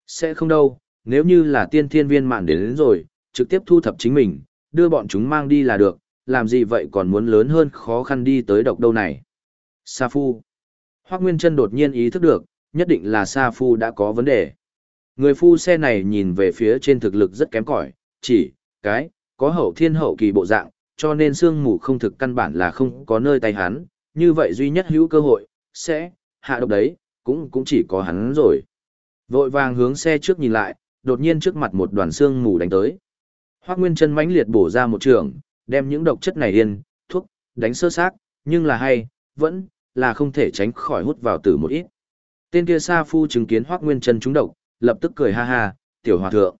Sẽ không đâu, nếu như là tiên thiên viên mãn đến, đến rồi, trực tiếp thu thập chính mình, đưa bọn chúng mang đi là được, làm gì vậy còn muốn lớn hơn khó khăn đi tới độc đâu này. Sa Phu Hoác Nguyên Trân đột nhiên ý thức được, nhất định là Sa Phu đã có vấn đề. Người phu xe này nhìn về phía trên thực lực rất kém cỏi, chỉ, cái, có hậu thiên hậu kỳ bộ dạng, cho nên sương mù không thực căn bản là không có nơi tay hắn, như vậy duy nhất hữu cơ hội, sẽ, hạ độc đấy, cũng cũng chỉ có hắn rồi. Vội vàng hướng xe trước nhìn lại, đột nhiên trước mặt một đoàn sương mù đánh tới. Hoác Nguyên chân mãnh liệt bổ ra một trường, đem những độc chất này yên, thuốc, đánh sơ xác, nhưng là hay, vẫn là không thể tránh khỏi hút vào tử một ít. Tên kia Sa Phu chứng kiến Hoác Nguyên chân trúng độc, lập tức cười ha ha, tiểu hòa thượng.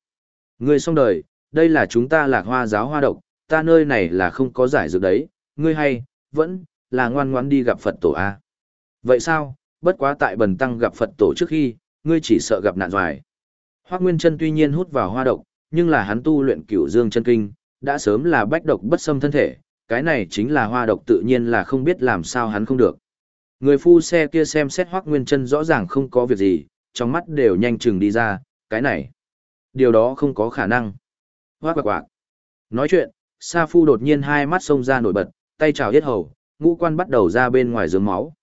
Ngươi xong đời, đây là chúng ta lạc hoa giáo hoa độc, ta nơi này là không có giải dược đấy, ngươi hay, vẫn, là ngoan ngoãn đi gặp Phật tổ A. Vậy sao, bất quá tại bần tăng gặp Phật tổ trước khi, ngươi chỉ sợ gặp nạn doài. Hoác Nguyên chân tuy nhiên hút vào hoa độc, nhưng là hắn tu luyện cửu dương chân kinh, đã sớm là bách độc bất xâm thân thể, cái này chính là hoa độc tự nhiên là không biết làm sao hắn không được. Người phu xe kia xem xét Hoắc Nguyên Chân rõ ràng không có việc gì, trong mắt đều nhanh chừng đi ra, cái này, điều đó không có khả năng. Hoắc quạc quạc. Nói chuyện, Sa Phu đột nhiên hai mắt xông ra nổi bật, tay chào yết hầu, ngũ quan bắt đầu ra bên ngoài rớm máu.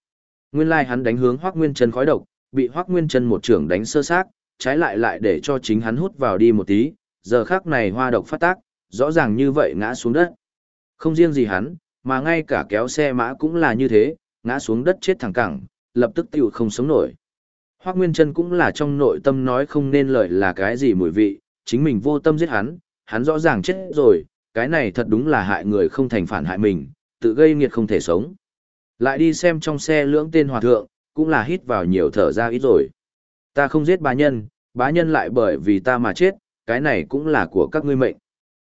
Nguyên lai hắn đánh hướng Hoắc Nguyên Chân khói độc, bị Hoắc Nguyên Chân một trưởng đánh sơ xác, trái lại lại để cho chính hắn hút vào đi một tí, giờ khắc này hoa độc phát tác, rõ ràng như vậy ngã xuống đất. Không riêng gì hắn, mà ngay cả kéo xe mã cũng là như thế, ngã xuống đất chết thẳng cẳng, lập tức tiểu không sống nổi. Hoác Nguyên Trân cũng là trong nội tâm nói không nên lời là cái gì mùi vị, chính mình vô tâm giết hắn, hắn rõ ràng chết rồi, cái này thật đúng là hại người không thành phản hại mình, tự gây nghiệt không thể sống. Lại đi xem trong xe lưỡng tên hòa thượng, cũng là hít vào nhiều thở ra ít rồi. Ta không giết bá nhân, bá nhân lại bởi vì ta mà chết, cái này cũng là của các ngươi mệnh.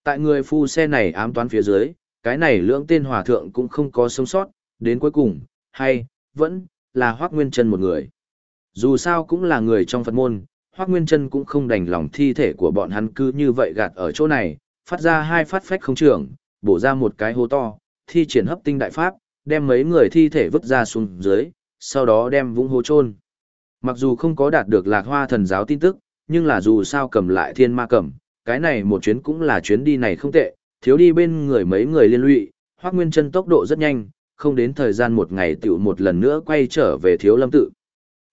Tại người phu xe này ám toán phía dưới, cái này lưỡng tên hòa thượng cũng không có sống sót, đến cuối cùng, hay, vẫn, là Hoác Nguyên Trân một người. Dù sao cũng là người trong Phật môn, Hoác Nguyên Trân cũng không đành lòng thi thể của bọn hắn cứ như vậy gạt ở chỗ này, phát ra hai phát phách không trưởng, bổ ra một cái hố to, thi triển hấp tinh đại pháp, đem mấy người thi thể vứt ra xuống dưới, sau đó đem vũng hố chôn. Mặc dù không có đạt được lạc hoa thần giáo tin tức, nhưng là dù sao cầm lại thiên ma cầm, cái này một chuyến cũng là chuyến đi này không tệ, thiếu đi bên người mấy người liên lụy, Hoắc Nguyên Chân tốc độ rất nhanh, không đến thời gian một ngày tiểu một lần nữa quay trở về Thiếu Lâm tự.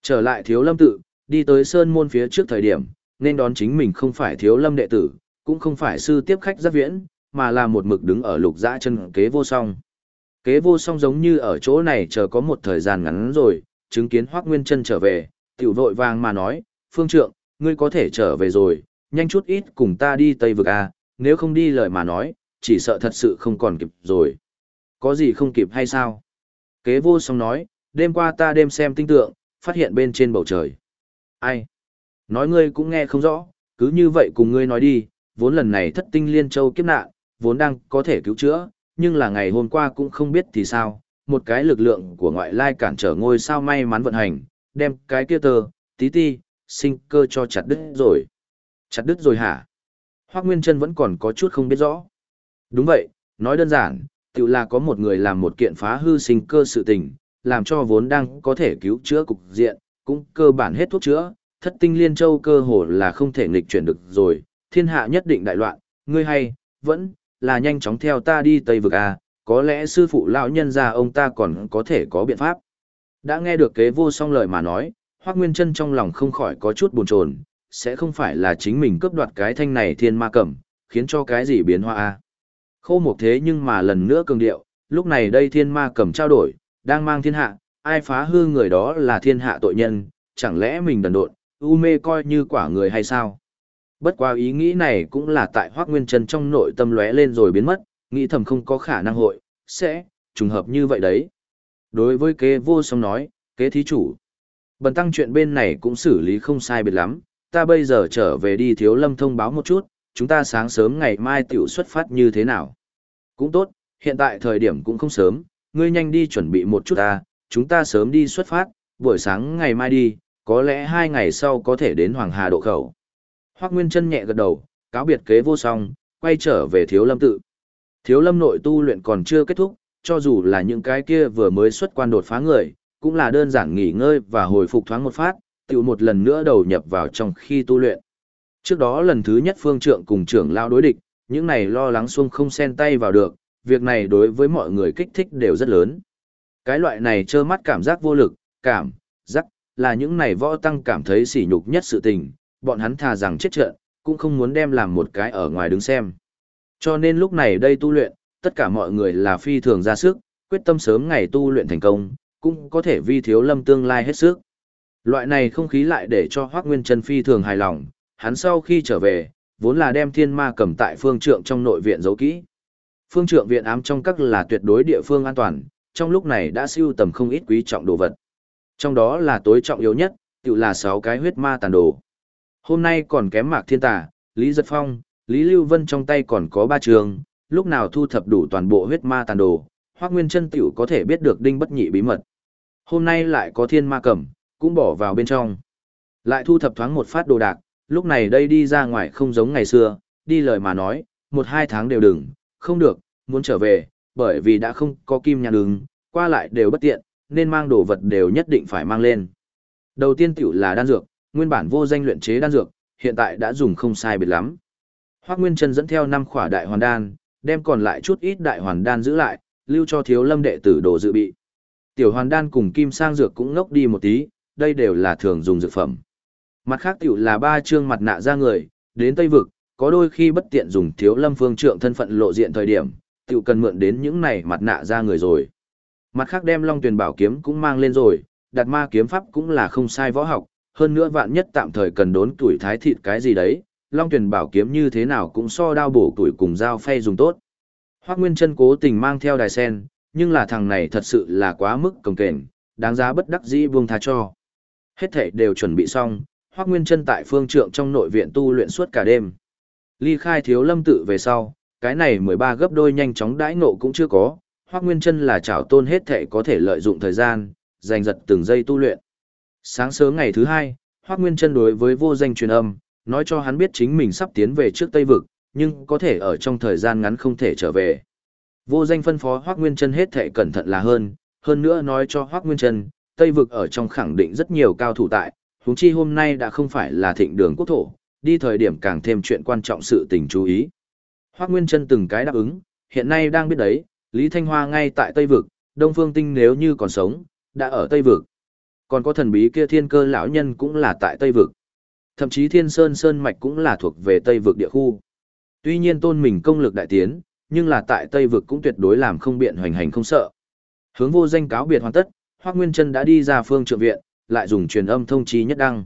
Trở lại Thiếu Lâm tự, đi tới sơn môn phía trước thời điểm, nên đón chính mình không phải thiếu lâm đệ tử, cũng không phải sư tiếp khách giác viễn, mà là một mực đứng ở lục dã chân kế vô song. Kế vô song giống như ở chỗ này chờ có một thời gian ngắn rồi, chứng kiến hoắc Nguyên chân trở về, tiểu vội vàng mà nói, phương trượng, ngươi có thể trở về rồi, nhanh chút ít cùng ta đi Tây Vực à, nếu không đi lời mà nói, chỉ sợ thật sự không còn kịp rồi. Có gì không kịp hay sao? Kế vô song nói, đêm qua ta đêm xem tinh tượng, phát hiện bên trên bầu trời. Ai? Nói ngươi cũng nghe không rõ, cứ như vậy cùng ngươi nói đi, vốn lần này thất tinh liên châu kiếp nạn, vốn đang có thể cứu chữa, nhưng là ngày hôm qua cũng không biết thì sao, một cái lực lượng của ngoại lai cản trở ngôi sao may mắn vận hành, đem cái kia tờ, tí ti, sinh cơ cho chặt đứt rồi. Chặt đứt rồi hả? Hoác Nguyên Trân vẫn còn có chút không biết rõ. Đúng vậy, nói đơn giản, tự là có một người làm một kiện phá hư sinh cơ sự tình, làm cho vốn đang có thể cứu chữa cục diện, cũng cơ bản hết thuốc chữa, thất tinh liên châu cơ hồ là không thể nghịch chuyển được rồi, thiên hạ nhất định đại loạn, ngươi hay, vẫn, là nhanh chóng theo ta đi Tây Vực à, có lẽ sư phụ lão nhân gia ông ta còn có thể có biện pháp. Đã nghe được kế vô song lời mà nói, Hoác Nguyên Trân trong lòng không khỏi có chút buồn chồn, sẽ không phải là chính mình cướp đoạt cái thanh này thiên ma cẩm, khiến cho cái gì biến hoa a Khô một thế nhưng mà lần nữa cường điệu, lúc này đây thiên ma cẩm trao đổi, đang mang thiên hạ, ai phá hư người đó là thiên hạ tội nhân, chẳng lẽ mình đần độn, u mê coi như quả người hay sao? Bất qua ý nghĩ này cũng là tại hoắc Nguyên trần trong nội tâm lóe lên rồi biến mất, nghĩ thầm không có khả năng hội, sẽ, trùng hợp như vậy đấy. Đối với kế vô song nói, kế thí chủ. Bần tăng chuyện bên này cũng xử lý không sai biệt lắm, ta bây giờ trở về đi thiếu lâm thông báo một chút, chúng ta sáng sớm ngày mai tiểu xuất phát như thế nào. Cũng tốt, hiện tại thời điểm cũng không sớm, ngươi nhanh đi chuẩn bị một chút ta, chúng ta sớm đi xuất phát, buổi sáng ngày mai đi, có lẽ hai ngày sau có thể đến Hoàng Hà độ khẩu. Hoác Nguyên chân nhẹ gật đầu, cáo biệt kế vô song, quay trở về thiếu lâm tự. Thiếu lâm nội tu luyện còn chưa kết thúc, cho dù là những cái kia vừa mới xuất quan đột phá người, cũng là đơn giản nghỉ ngơi và hồi phục thoáng một phát, tự một lần nữa đầu nhập vào trong khi tu luyện. Trước đó lần thứ nhất phương trượng cùng trưởng lao đối địch, những này lo lắng xuông không xen tay vào được, việc này đối với mọi người kích thích đều rất lớn. Cái loại này trơ mắt cảm giác vô lực, cảm, giác, là những này võ tăng cảm thấy sỉ nhục nhất sự tình, bọn hắn thà rằng chết trận, cũng không muốn đem làm một cái ở ngoài đứng xem. Cho nên lúc này đây tu luyện, tất cả mọi người là phi thường ra sức, quyết tâm sớm ngày tu luyện thành công, cũng có thể vi thiếu lâm tương lai hết sức. Loại này không khí lại để cho Hoác Nguyên Trân phi thường hài lòng, hắn sau khi trở về, vốn là đem thiên ma cầm tại phương trượng trong nội viện giấu kỹ. Phương trượng viện ám trong các là tuyệt đối địa phương an toàn, trong lúc này đã siêu tầm không ít quý trọng đồ vật. Trong đó là tối trọng yếu nhất, tự là 6 cái huyết ma tàn đồ. Hôm nay còn kém mạc thiên tà, Lý Giật Phong, Lý Lưu Vân trong tay còn có ba trường, lúc nào thu thập đủ toàn bộ huyết ma tàn đồ, Hoắc Nguyên Trân tiểu có thể biết được đinh bất nhị bí mật. Hôm nay lại có thiên ma cầm cũng bỏ vào bên trong. Lại thu thập thoáng một phát đồ đạc, lúc này đây đi ra ngoài không giống ngày xưa, đi lời mà nói, một hai tháng đều đừng, không được, muốn trở về, bởi vì đã không có kim nhà đường, qua lại đều bất tiện, nên mang đồ vật đều nhất định phải mang lên. Đầu tiên tiểu là đan dược, nguyên bản vô danh luyện chế đan dược, hiện tại đã dùng không sai biệt lắm. Hoắc Nguyên Chân dẫn theo năm khỏa đại hoàn đan, đem còn lại chút ít đại hoàn đan giữ lại, lưu cho thiếu lâm đệ tử đồ dự bị. Tiểu hoàn đan cùng kim sang dược cũng ngốc đi một tí, đây đều là thường dùng dược phẩm. Mặt khác tiểu là ba trương mặt nạ ra người, đến Tây Vực, có đôi khi bất tiện dùng thiếu lâm phương trượng thân phận lộ diện thời điểm, tiểu cần mượn đến những này mặt nạ ra người rồi. Mặt khác đem long tuyển bảo kiếm cũng mang lên rồi, đặt ma kiếm pháp cũng là không sai võ học, hơn nữa vạn nhất tạm thời cần đốn tuổi thái thịt cái gì đấy, long tuyển bảo kiếm như thế nào cũng so đao bổ tuổi cùng dao phay dùng tốt. Hoác Nguyên chân cố tình mang theo đài sen, nhưng là thằng này thật sự là quá mức cồng kềnh, đáng giá bất đắc dĩ buông tha cho. Hết thể đều chuẩn bị xong, Hoắc Nguyên chân tại phương trượng trong nội viện tu luyện suốt cả đêm. Ly khai thiếu lâm tự về sau, cái này 13 gấp đôi nhanh chóng đãi ngộ cũng chưa có, Hoắc Nguyên chân là trảo tôn hết thể có thể lợi dụng thời gian, giành giật từng giây tu luyện. Sáng sớm ngày thứ hai, Hoắc Nguyên chân đối với vô danh truyền âm, nói cho hắn biết chính mình sắp tiến về trước Tây Vực, nhưng có thể ở trong thời gian ngắn không thể trở về. Vô danh phân phó Hoắc Nguyên chân hết thảy cẩn thận là hơn, hơn nữa nói cho Hoắc Nguyên chân Tây Vực ở trong khẳng định rất nhiều cao thủ tại, huống chi hôm nay đã không phải là thịnh đường quốc thổ, đi thời điểm càng thêm chuyện quan trọng sự tình chú ý. Hoắc Nguyên chân từng cái đáp ứng, hiện nay đang biết đấy, Lý Thanh Hoa ngay tại Tây Vực, Đông Phương Tinh nếu như còn sống, đã ở Tây Vực. Còn có thần bí kia thiên cơ lão nhân cũng là tại Tây Vực. Thậm chí Thiên Sơn Sơn Mạch cũng là thuộc về Tây vực địa khu. Tuy nhiên tôn mình công lực đại tiến, nhưng là tại Tây vực cũng tuyệt đối làm không biện hoành hành không sợ. Hướng vô danh cáo biệt hoàn tất, Hoắc Nguyên Trân đã đi ra phương trượng viện, lại dùng truyền âm thông chí nhất đăng.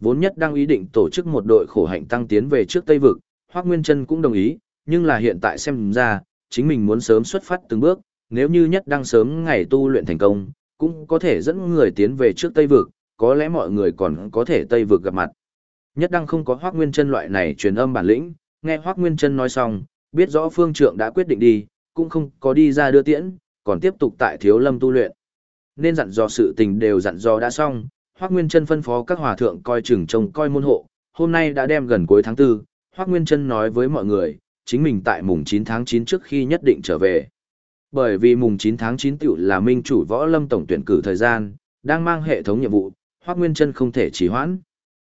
Vốn nhất đăng ý định tổ chức một đội khổ hạnh tăng tiến về trước Tây vực, Hoắc Nguyên Trân cũng đồng ý, nhưng là hiện tại xem ra, chính mình muốn sớm xuất phát từng bước, nếu như nhất đăng sớm ngày tu luyện thành công, cũng có thể dẫn người tiến về trước Tây vực, có lẽ mọi người còn có thể Tây vực gặp mặt. Nhất đăng không có Hoắc Nguyên Trân loại này truyền âm bản lĩnh, nghe Hoắc Nguyên Trân nói xong, biết rõ phương trượng đã quyết định đi, cũng không có đi ra đưa tiễn, còn tiếp tục tại Thiếu Lâm tu luyện. Nên dặn dò sự tình đều dặn dò đã xong, Hoắc Nguyên Chân phân phó các hòa thượng coi chừng trông coi môn hộ, hôm nay đã đem gần cuối tháng 4, Hoắc Nguyên Chân nói với mọi người, chính mình tại mùng 9 tháng 9 trước khi nhất định trở về. Bởi vì mùng 9 tháng 9 tiểu là minh chủ võ lâm tổng tuyển cử thời gian, đang mang hệ thống nhiệm vụ, Hoắc Nguyên Chân không thể trì hoãn.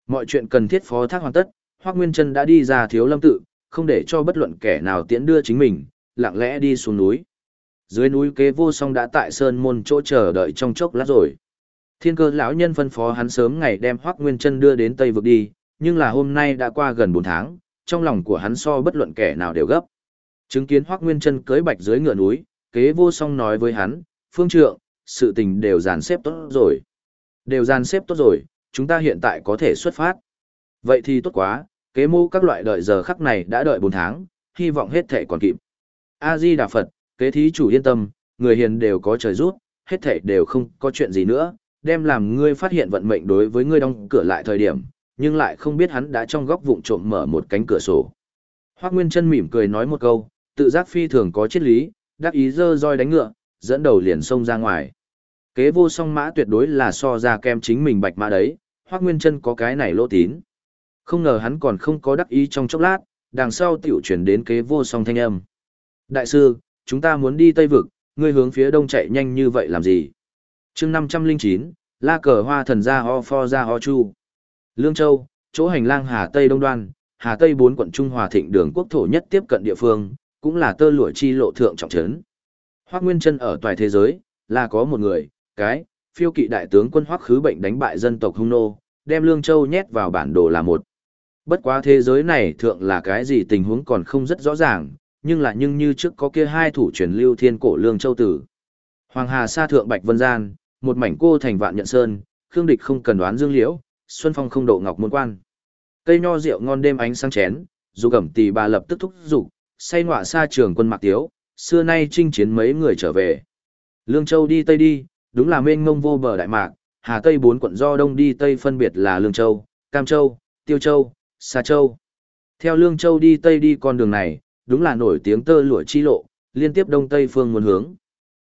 Mọi chuyện cần thiết phó thác hoàn tất, Hoắc Nguyên Chân đã đi ra thiếu lâm tự, không để cho bất luận kẻ nào tiễn đưa chính mình, lặng lẽ đi xuống núi. Dưới núi kế vô song đã tại sơn môn chỗ chờ đợi trong chốc lát rồi. Thiên cơ lão nhân phân phó hắn sớm ngày đem Hoắc Nguyên Chân đưa đến Tây vực đi, nhưng là hôm nay đã qua gần bốn tháng, trong lòng của hắn so bất luận kẻ nào đều gấp. Chứng kiến Hoắc Nguyên Chân cưỡi bạch dưới ngựa núi, kế vô song nói với hắn, "Phương trượng, sự tình đều dàn xếp tốt rồi." Đều dàn xếp tốt rồi, chúng ta hiện tại có thể xuất phát. Vậy thì tốt quá, kế mô các loại đợi giờ khắc này đã đợi bốn tháng, hy vọng hết thể còn kịp. A-di Đà Phật, kế thí chủ yên tâm, người hiền đều có trời rút, hết thảy đều không có chuyện gì nữa, đem làm ngươi phát hiện vận mệnh đối với ngươi đóng cửa lại thời điểm, nhưng lại không biết hắn đã trong góc vụng trộm mở một cánh cửa sổ. Hoắc Nguyên chân mỉm cười nói một câu, tự giác phi thường có triết lý, đắc ý dơ roi đánh ngựa, dẫn đầu liền xông ra ngoài. Kế vô song mã tuyệt đối là so ra kem chính mình bạch mã đấy, Hoắc Nguyên chân có cái này lỗ tín. Không ngờ hắn còn không có đắc ý trong chốc lát, đằng sau tiểu chuyển đến kế vô song thanh âm. Đại sư, chúng ta muốn đi Tây Vực, ngươi hướng phía đông chạy nhanh như vậy làm gì? chương 509, la cờ hoa thần gia ho pho ra ho chu. Lương Châu, chỗ hành lang Hà Tây Đông Đoan, Hà Tây bốn quận Trung Hòa Thịnh đường quốc thổ nhất tiếp cận địa phương, cũng là tơ lụa chi lộ thượng trọng trấn. Hoắc Nguyên Chân ở toàn thế giới, là có một người, cái, phiêu kỵ đại tướng quân Hoắc Khứ bệnh đánh bại dân tộc Hung nô, đem Lương Châu nhét vào bản đồ là một. Bất quá thế giới này thượng là cái gì tình huống còn không rất rõ ràng, nhưng là nhưng như trước có kia hai thủ truyền lưu thiên cổ Lương Châu tử. Hoàng Hà sa thượng Bạch Vân Gian, một mảnh cô thành vạn nhận sơn, khương địch không cần đoán dương liễu, xuân phong không độ ngọc môn quan. Cây nho rượu ngon đêm ánh sáng chén, dù gẩm tỳ bà lập tức thúc dục say ngọa xa trường quân mạc tiếu, xưa nay chinh chiến mấy người trở về. Lương Châu đi Tây đi, đúng là mênh mông vô bờ đại mạc, Hà Tây bốn quận do Đông đi Tây phân biệt là Lương Châu, Cam Châu, Tiêu Châu, Sa Châu. Theo Lương Châu đi Tây đi con đường này, đúng là nổi tiếng tơ lụa chi lộ, liên tiếp Đông Tây phương muốn hướng.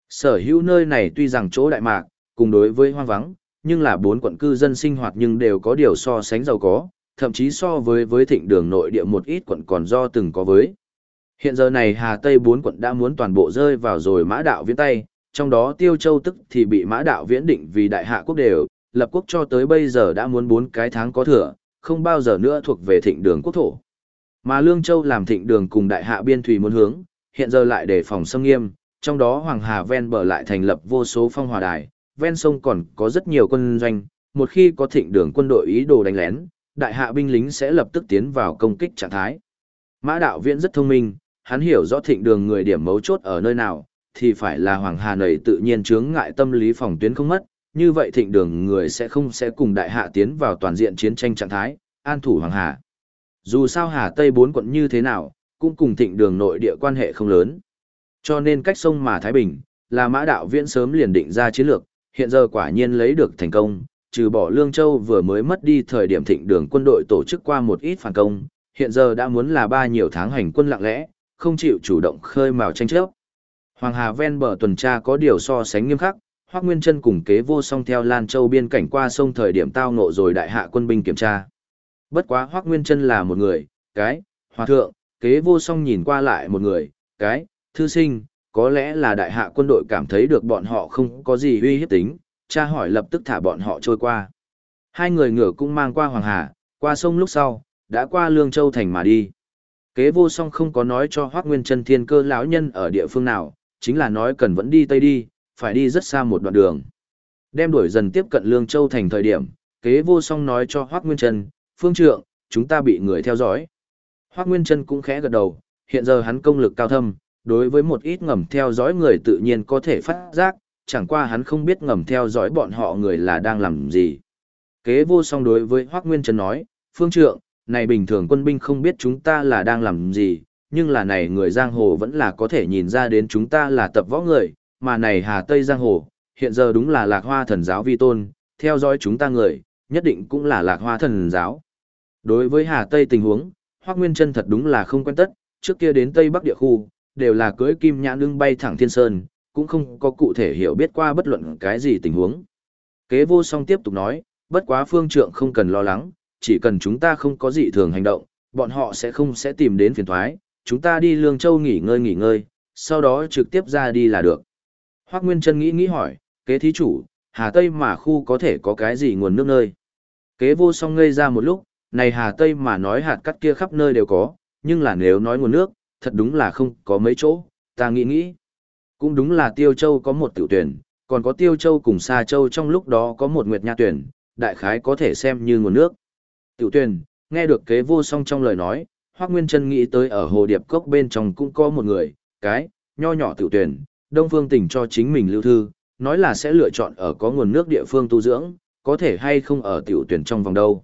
Sở hữu nơi này tuy rằng chỗ đại mạc, cùng đối với hoang vắng, nhưng là bốn quận cư dân sinh hoạt nhưng đều có điều so sánh giàu có, thậm chí so với với thịnh đường nội địa một ít quận còn do từng có với. Hiện giờ này Hà Tây bốn quận đã muốn toàn bộ rơi vào rồi mã đạo viễn tay, trong đó Tiêu Châu tức thì bị mã đạo viễn định vì đại hạ quốc đều, lập quốc cho tới bây giờ đã muốn bốn cái tháng có thừa, không bao giờ nữa thuộc về thịnh đường quốc thổ. Mà Lương Châu làm thịnh đường cùng đại hạ biên thủy muốn hướng, hiện giờ lại để phòng xâm nghiêm, trong đó Hoàng Hà ven bờ lại thành lập vô số phong hòa đài, ven sông còn có rất nhiều quân doanh, một khi có thịnh đường quân đội ý đồ đánh lén, đại hạ binh lính sẽ lập tức tiến vào công kích trạng thái. Mã đạo viễn rất thông minh, hắn hiểu rõ thịnh đường người điểm mấu chốt ở nơi nào, thì phải là Hoàng Hà này tự nhiên chướng ngại tâm lý phòng tuyến không mất, như vậy thịnh đường người sẽ không sẽ cùng đại hạ tiến vào toàn diện chiến tranh trạng thái, an thủ Hoàng Hà. Dù sao Hà Tây bốn quận như thế nào, cũng cùng thịnh đường nội địa quan hệ không lớn. Cho nên cách sông mà Thái Bình, là mã đạo viễn sớm liền định ra chiến lược, hiện giờ quả nhiên lấy được thành công, trừ bỏ Lương Châu vừa mới mất đi thời điểm thịnh đường quân đội tổ chức qua một ít phản công, hiện giờ đã muốn là ba nhiều tháng hành quân lặng lẽ, không chịu chủ động khơi mào tranh chấp. Hoàng Hà ven bờ tuần tra có điều so sánh nghiêm khắc, Hoắc Nguyên Chân cùng kế vô song theo Lan Châu biên cảnh qua sông thời điểm tao ngộ rồi đại hạ quân binh kiểm tra. Bất quá Hoắc Nguyên Chân là một người, cái, hòa thượng, kế vô song nhìn qua lại một người, cái, thư sinh, có lẽ là đại hạ quân đội cảm thấy được bọn họ không có gì uy hiếp tính, cha hỏi lập tức thả bọn họ trôi qua. Hai người ngựa cũng mang qua Hoàng Hà, qua sông lúc sau, đã qua Lương Châu Thành mà đi. Kế vô song không có nói cho Hoác Nguyên chân thiên cơ lão nhân ở địa phương nào, chính là nói cần vẫn đi Tây đi, phải đi rất xa một đoạn đường. Đem đuổi dần tiếp cận Lương Châu Thành thời điểm, kế vô song nói cho Hoác Nguyên chân phương trượng, chúng ta bị người theo dõi. Hoác Nguyên Trân cũng khẽ gật đầu, hiện giờ hắn công lực cao thâm, đối với một ít ngầm theo dõi người tự nhiên có thể phát giác, chẳng qua hắn không biết ngầm theo dõi bọn họ người là đang làm gì. Kế vô song đối với Hoác Nguyên Trân nói, phương trượng, này bình thường quân binh không biết chúng ta là đang làm gì, nhưng là này người giang hồ vẫn là có thể nhìn ra đến chúng ta là tập võ người, mà này Hà Tây giang hồ, hiện giờ đúng là lạc hoa thần giáo vi tôn, theo dõi chúng ta người, nhất định cũng là lạc hoa thần giáo. Đối với Hà Tây tình huống, Hoắc Nguyên Trân thật đúng là không quen tất, trước kia đến Tây Bắc địa khu, đều là cưỡi kim nhãn lưng bay thẳng thiên sơn, cũng không có cụ thể hiểu biết qua bất luận cái gì tình huống. Kế vô song tiếp tục nói, bất quá phương trượng không cần lo lắng, chỉ cần chúng ta không có gì thường hành động, bọn họ sẽ không sẽ tìm đến phiền thoái, chúng ta đi Lương Châu nghỉ ngơi nghỉ ngơi, sau đó trực tiếp ra đi là được. Hoác Nguyên Trân nghĩ nghĩ hỏi, kế thí chủ, Hà Tây mà khu có thể có cái gì nguồn nước nơi? Kế vô song ngây ra một lúc, này Hà Tây mà nói hạt cắt kia khắp nơi đều có, nhưng là nếu nói nguồn nước, thật đúng là không có mấy chỗ, ta nghĩ nghĩ. Cũng đúng là Tiêu Châu có một tiểu tuyển, còn có Tiêu Châu cùng Sa Châu trong lúc đó có một Nguyệt Nha tuyển, đại khái có thể xem như nguồn nước. Tiểu tuyển, nghe được kế vô song trong lời nói, Hoác Nguyên Trân nghĩ tới ở Hồ Điệp Cốc bên trong cũng có một người, cái, nho nhỏ tiểu tuyển, Đông Phương tỉnh cho chính mình lưu thư, nói là sẽ lựa chọn ở có nguồn nước địa phương tu dưỡng, có thể hay không ở tiểu tuyển trong vòng đâu.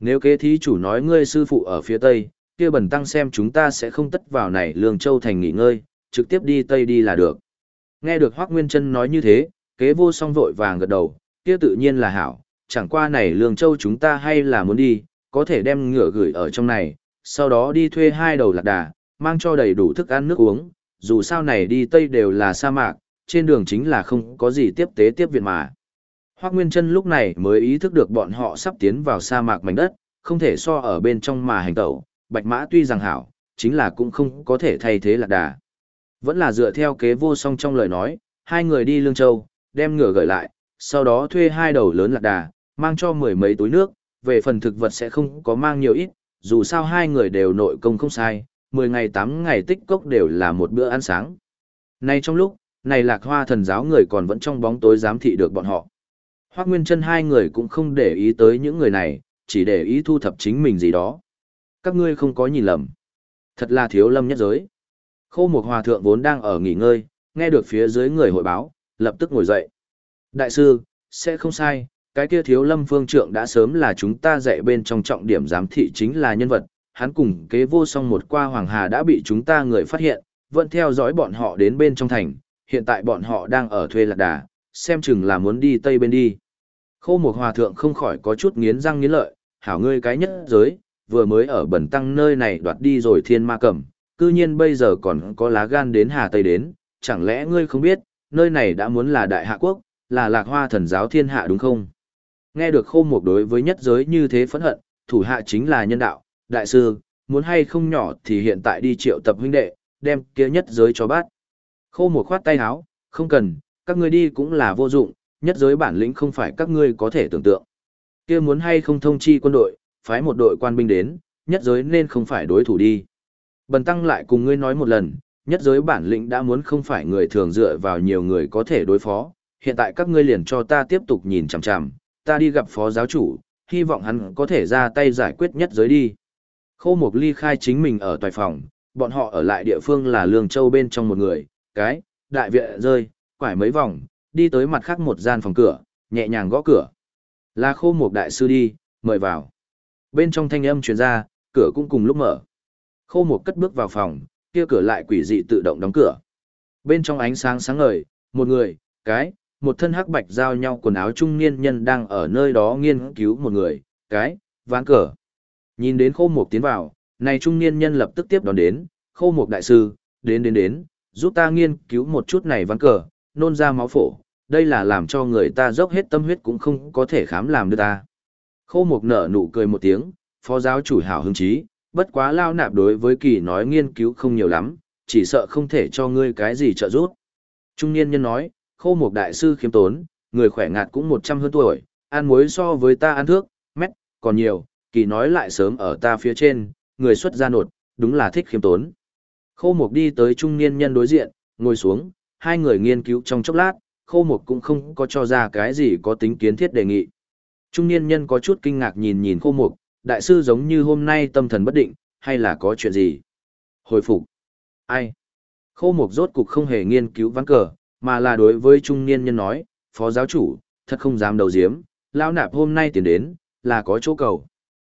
Nếu kế thí chủ nói ngươi sư phụ ở phía Tây, kia bẩn tăng xem chúng ta sẽ không tất vào này Lương Châu thành nghỉ ngơi, trực tiếp đi Tây đi là được. Nghe được Hoác Nguyên Trân nói như thế, kế vô song vội vàng gật đầu, kia tự nhiên là hảo, chẳng qua này Lương Châu chúng ta hay là muốn đi, có thể đem ngựa gửi ở trong này, sau đó đi thuê hai đầu lạc đà, mang cho đầy đủ thức ăn nước uống, dù sao này đi Tây đều là sa mạc, trên đường chính là không có gì tiếp tế tiếp viện mà. Hoác Nguyên Trân lúc này mới ý thức được bọn họ sắp tiến vào sa mạc mảnh đất, không thể so ở bên trong mà hành tẩu, bạch mã tuy rằng hảo, chính là cũng không có thể thay thế lạc đà. Vẫn là dựa theo kế vô song trong lời nói, hai người đi Lương Châu, đem ngựa gửi lại, sau đó thuê hai đầu lớn lạc đà, mang cho mười mấy túi nước, về phần thực vật sẽ không có mang nhiều ít, dù sao hai người đều nội công không sai, 10 ngày 8 ngày tích cốc đều là một bữa ăn sáng. Nay trong lúc, này lạc hoa thần giáo người còn vẫn trong bóng tối giám thị được bọn họ. Hoác Nguyên chân hai người cũng không để ý tới những người này, chỉ để ý thu thập chính mình gì đó. Các ngươi không có nhìn lầm. Thật là thiếu lâm nhất giới. Khô Mục hòa thượng vốn đang ở nghỉ ngơi, nghe được phía dưới người hội báo, lập tức ngồi dậy. Đại sư, sẽ không sai, cái kia thiếu lâm phương trượng đã sớm là chúng ta dạy bên trong trọng điểm giám thị chính là nhân vật, hắn cùng kế vô song một qua Hoàng Hà đã bị chúng ta người phát hiện, vẫn theo dõi bọn họ đến bên trong thành, hiện tại bọn họ đang ở thuê lạc đà, xem chừng là muốn đi tây bên đi. Khô một hòa thượng không khỏi có chút nghiến răng nghiến lợi, hảo ngươi cái nhất giới, vừa mới ở bẩn tăng nơi này đoạt đi rồi thiên ma cẩm, cư nhiên bây giờ còn có lá gan đến Hà Tây đến, chẳng lẽ ngươi không biết, nơi này đã muốn là đại hạ quốc, là lạc hoa thần giáo thiên hạ đúng không? Nghe được khô một đối với nhất giới như thế phẫn hận, thủ hạ chính là nhân đạo, đại sư, muốn hay không nhỏ thì hiện tại đi triệu tập huynh đệ, đem kia nhất giới cho bát. Khô một khoát tay áo, không cần, các ngươi đi cũng là vô dụng, nhất giới bản lĩnh không phải các ngươi có thể tưởng tượng. Kia muốn hay không thông chi quân đội, phái một đội quan binh đến, nhất giới nên không phải đối thủ đi. Bần tăng lại cùng ngươi nói một lần, nhất giới bản lĩnh đã muốn không phải người thường dựa vào nhiều người có thể đối phó, hiện tại các ngươi liền cho ta tiếp tục nhìn chằm chằm, ta đi gặp phó giáo chủ, hy vọng hắn có thể ra tay giải quyết nhất giới đi. Khô Mộc Ly khai chính mình ở tòa phòng, bọn họ ở lại địa phương là Lương Châu bên trong một người, cái, đại viện rơi, quải mấy vòng, đi tới mặt khác một gian phòng cửa, nhẹ nhàng gõ cửa. Là Khô một đại sư đi, mời vào. Bên trong thanh âm truyền ra, cửa cũng cùng lúc mở. Khô một cất bước vào phòng, kia cửa lại quỷ dị tự động đóng cửa. Bên trong ánh sáng sáng ngời, một người, cái, một thân hắc bạch giao nhau quần áo trung niên nhân đang ở nơi đó nghiên cứu một người, cái, ván cờ. Nhìn đến khô mục tiến vào, này trung niên nhân lập tức tiếp đón đến, khô mục đại sư, đến đến đến, giúp ta nghiên cứu một chút này ván cờ, nôn ra máu phổ, đây là làm cho người ta dốc hết tâm huyết cũng không có thể khám làm được ta. Khô mục nở nụ cười một tiếng, phó giáo chủ hảo hứng chí, bất quá lao nạp đối với kỳ nói nghiên cứu không nhiều lắm, chỉ sợ không thể cho ngươi cái gì trợ giúp. Trung niên nhân nói, khô mục đại sư khiêm tốn, người khỏe ngạt cũng một trăm hơn tuổi, ăn muối so với ta ăn thước, mét, còn nhiều, kỳ nói lại sớm ở ta phía trên, người xuất gia nột, đúng là thích khiêm tốn. Khô mục đi tới trung niên nhân đối diện, ngồi xuống, hai người nghiên cứu trong chốc lát, khô mục cũng không có cho ra cái gì có tính kiến thiết đề nghị. Trung niên nhân có chút kinh ngạc nhìn nhìn khô mục, đại sư giống như hôm nay tâm thần bất định, hay là có chuyện gì? Hồi phục. Ai? Khô mục rốt cục không hề nghiên cứu ván cờ, mà là đối với trung niên nhân nói, phó giáo chủ, thật không dám đầu diếm, lão nạp hôm nay tiền đến, là có chỗ cầu.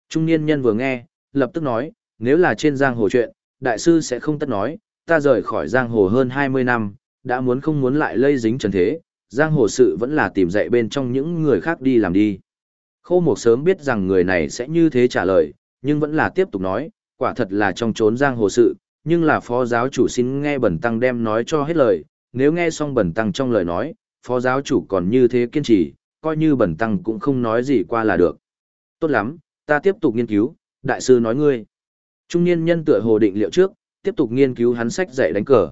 Trung niên nhân vừa nghe, lập tức nói, nếu là trên giang hồ chuyện, đại sư sẽ không tất nói, ta rời khỏi giang hồ hơn 20 năm, đã muốn không muốn lại lây dính trần thế, giang hồ sự vẫn là tìm dạy bên trong những người khác đi làm đi. Khô Mộc sớm biết rằng người này sẽ như thế trả lời, nhưng vẫn là tiếp tục nói, quả thật là trong trốn giang hồ sự, nhưng là phó giáo chủ xin nghe bẩn tăng đem nói cho hết lời, nếu nghe xong bẩn tăng trong lời nói, phó giáo chủ còn như thế kiên trì, coi như bẩn tăng cũng không nói gì qua là được. Tốt lắm, ta tiếp tục nghiên cứu, đại sư nói ngươi. Trung niên nhân tựa hồ định liệu trước, tiếp tục nghiên cứu hắn sách dạy đánh cờ.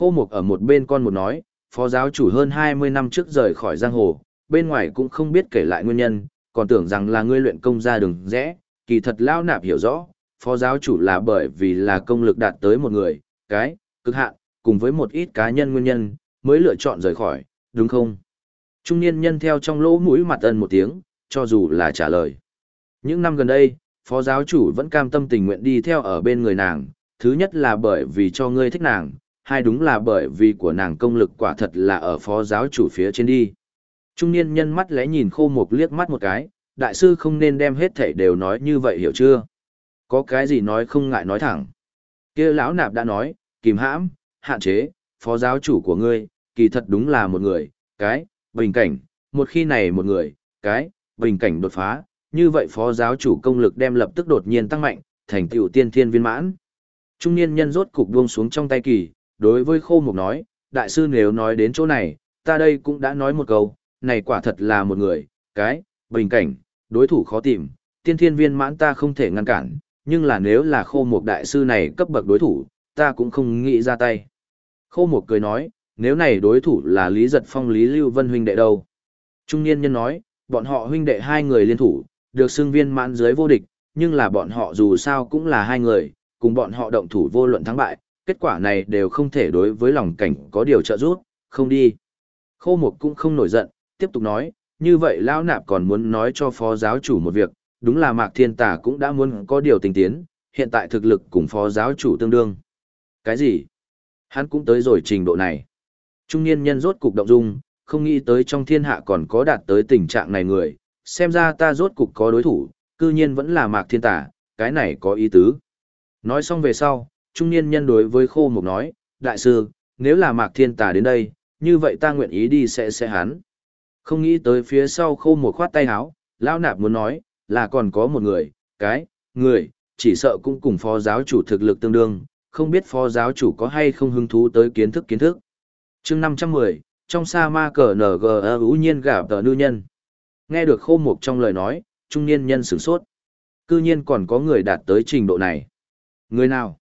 Khô Mục ở một bên con một nói, phó giáo chủ hơn 20 năm trước rời khỏi giang hồ, bên ngoài cũng không biết kể lại nguyên nhân, còn tưởng rằng là ngươi luyện công ra đường rẽ, kỳ thật lao nạp hiểu rõ, phó giáo chủ là bởi vì là công lực đạt tới một người, cái, cực hạn, cùng với một ít cá nhân nguyên nhân, mới lựa chọn rời khỏi, đúng không? Trung niên nhân theo trong lỗ mũi mặt ân một tiếng, cho dù là trả lời. Những năm gần đây, phó giáo chủ vẫn cam tâm tình nguyện đi theo ở bên người nàng, thứ nhất là bởi vì cho ngươi thích nàng, hai đúng là bởi vì của nàng công lực quả thật là ở phó giáo chủ phía trên đi. Trung niên nhân mắt lẽ nhìn khô mục liếc mắt một cái, đại sư không nên đem hết thảy đều nói như vậy hiểu chưa? Có cái gì nói không ngại nói thẳng. kia lão nạp đã nói, kìm hãm, hạn chế, phó giáo chủ của ngươi, kỳ thật đúng là một người, cái, bình cảnh, một khi này một người, cái, bình cảnh đột phá, như vậy phó giáo chủ công lực đem lập tức đột nhiên tăng mạnh, thành tựu tiên thiên viên mãn. Trung niên nhân rốt cục buông xuống trong tay kỳ, đối với khô mục nói, đại sư nếu nói đến chỗ này, ta đây cũng đã nói một câu, này quả thật là một người, cái, bình cảnh, đối thủ khó tìm, tiên thiên viên mãn ta không thể ngăn cản, nhưng là nếu là khô mục đại sư này cấp bậc đối thủ, ta cũng không nghĩ ra tay. Khô mục cười nói, nếu này đối thủ là Lý Giật Phong Lý Lưu Vân huynh đệ đâu. Trung niên nhân nói, bọn họ huynh đệ hai người liên thủ, được xưng viên mãn dưới vô địch, nhưng là bọn họ dù sao cũng là hai người, cùng bọn họ động thủ vô luận thắng bại, kết quả này đều không thể đối với lòng cảnh có điều trợ giúp, không đi. Khô mục cũng không nổi giận, tiếp tục nói, như vậy lão nạp còn muốn nói cho phó giáo chủ một việc, đúng là Mạc Thiên Tà cũng đã muốn có điều tình tiến, hiện tại thực lực cùng phó giáo chủ tương đương. Cái gì? Hắn cũng tới rồi trình độ này. Trung niên nhân rốt cục động dung, không nghĩ tới trong thiên hạ còn có đạt tới tình trạng này người, xem ra ta rốt cục có đối thủ, cư nhiên vẫn là Mạc Thiên Tà, cái này có ý tứ. Nói xong về sau, trung niên nhân đối với khô mục nói, đại sư, nếu là Mạc Thiên Tà đến đây, như vậy ta nguyện ý đi sẽ sẽ hắn. Không nghĩ tới phía sau khô mục khoát tay háo, lão nạp muốn nói, là còn có một người, cái, người, chỉ sợ cũng cùng phó giáo chủ thực lực tương đương, không biết phó giáo chủ có hay không hứng thú tới kiến thức kiến thức. chương 510, trong sa ma cờ NG ưu nhiên gả tờ nữ nhân. Nghe được khô mục trong lời nói, trung niên nhân sửng sốt. Cư nhiên còn có người đạt tới trình độ này. Người nào?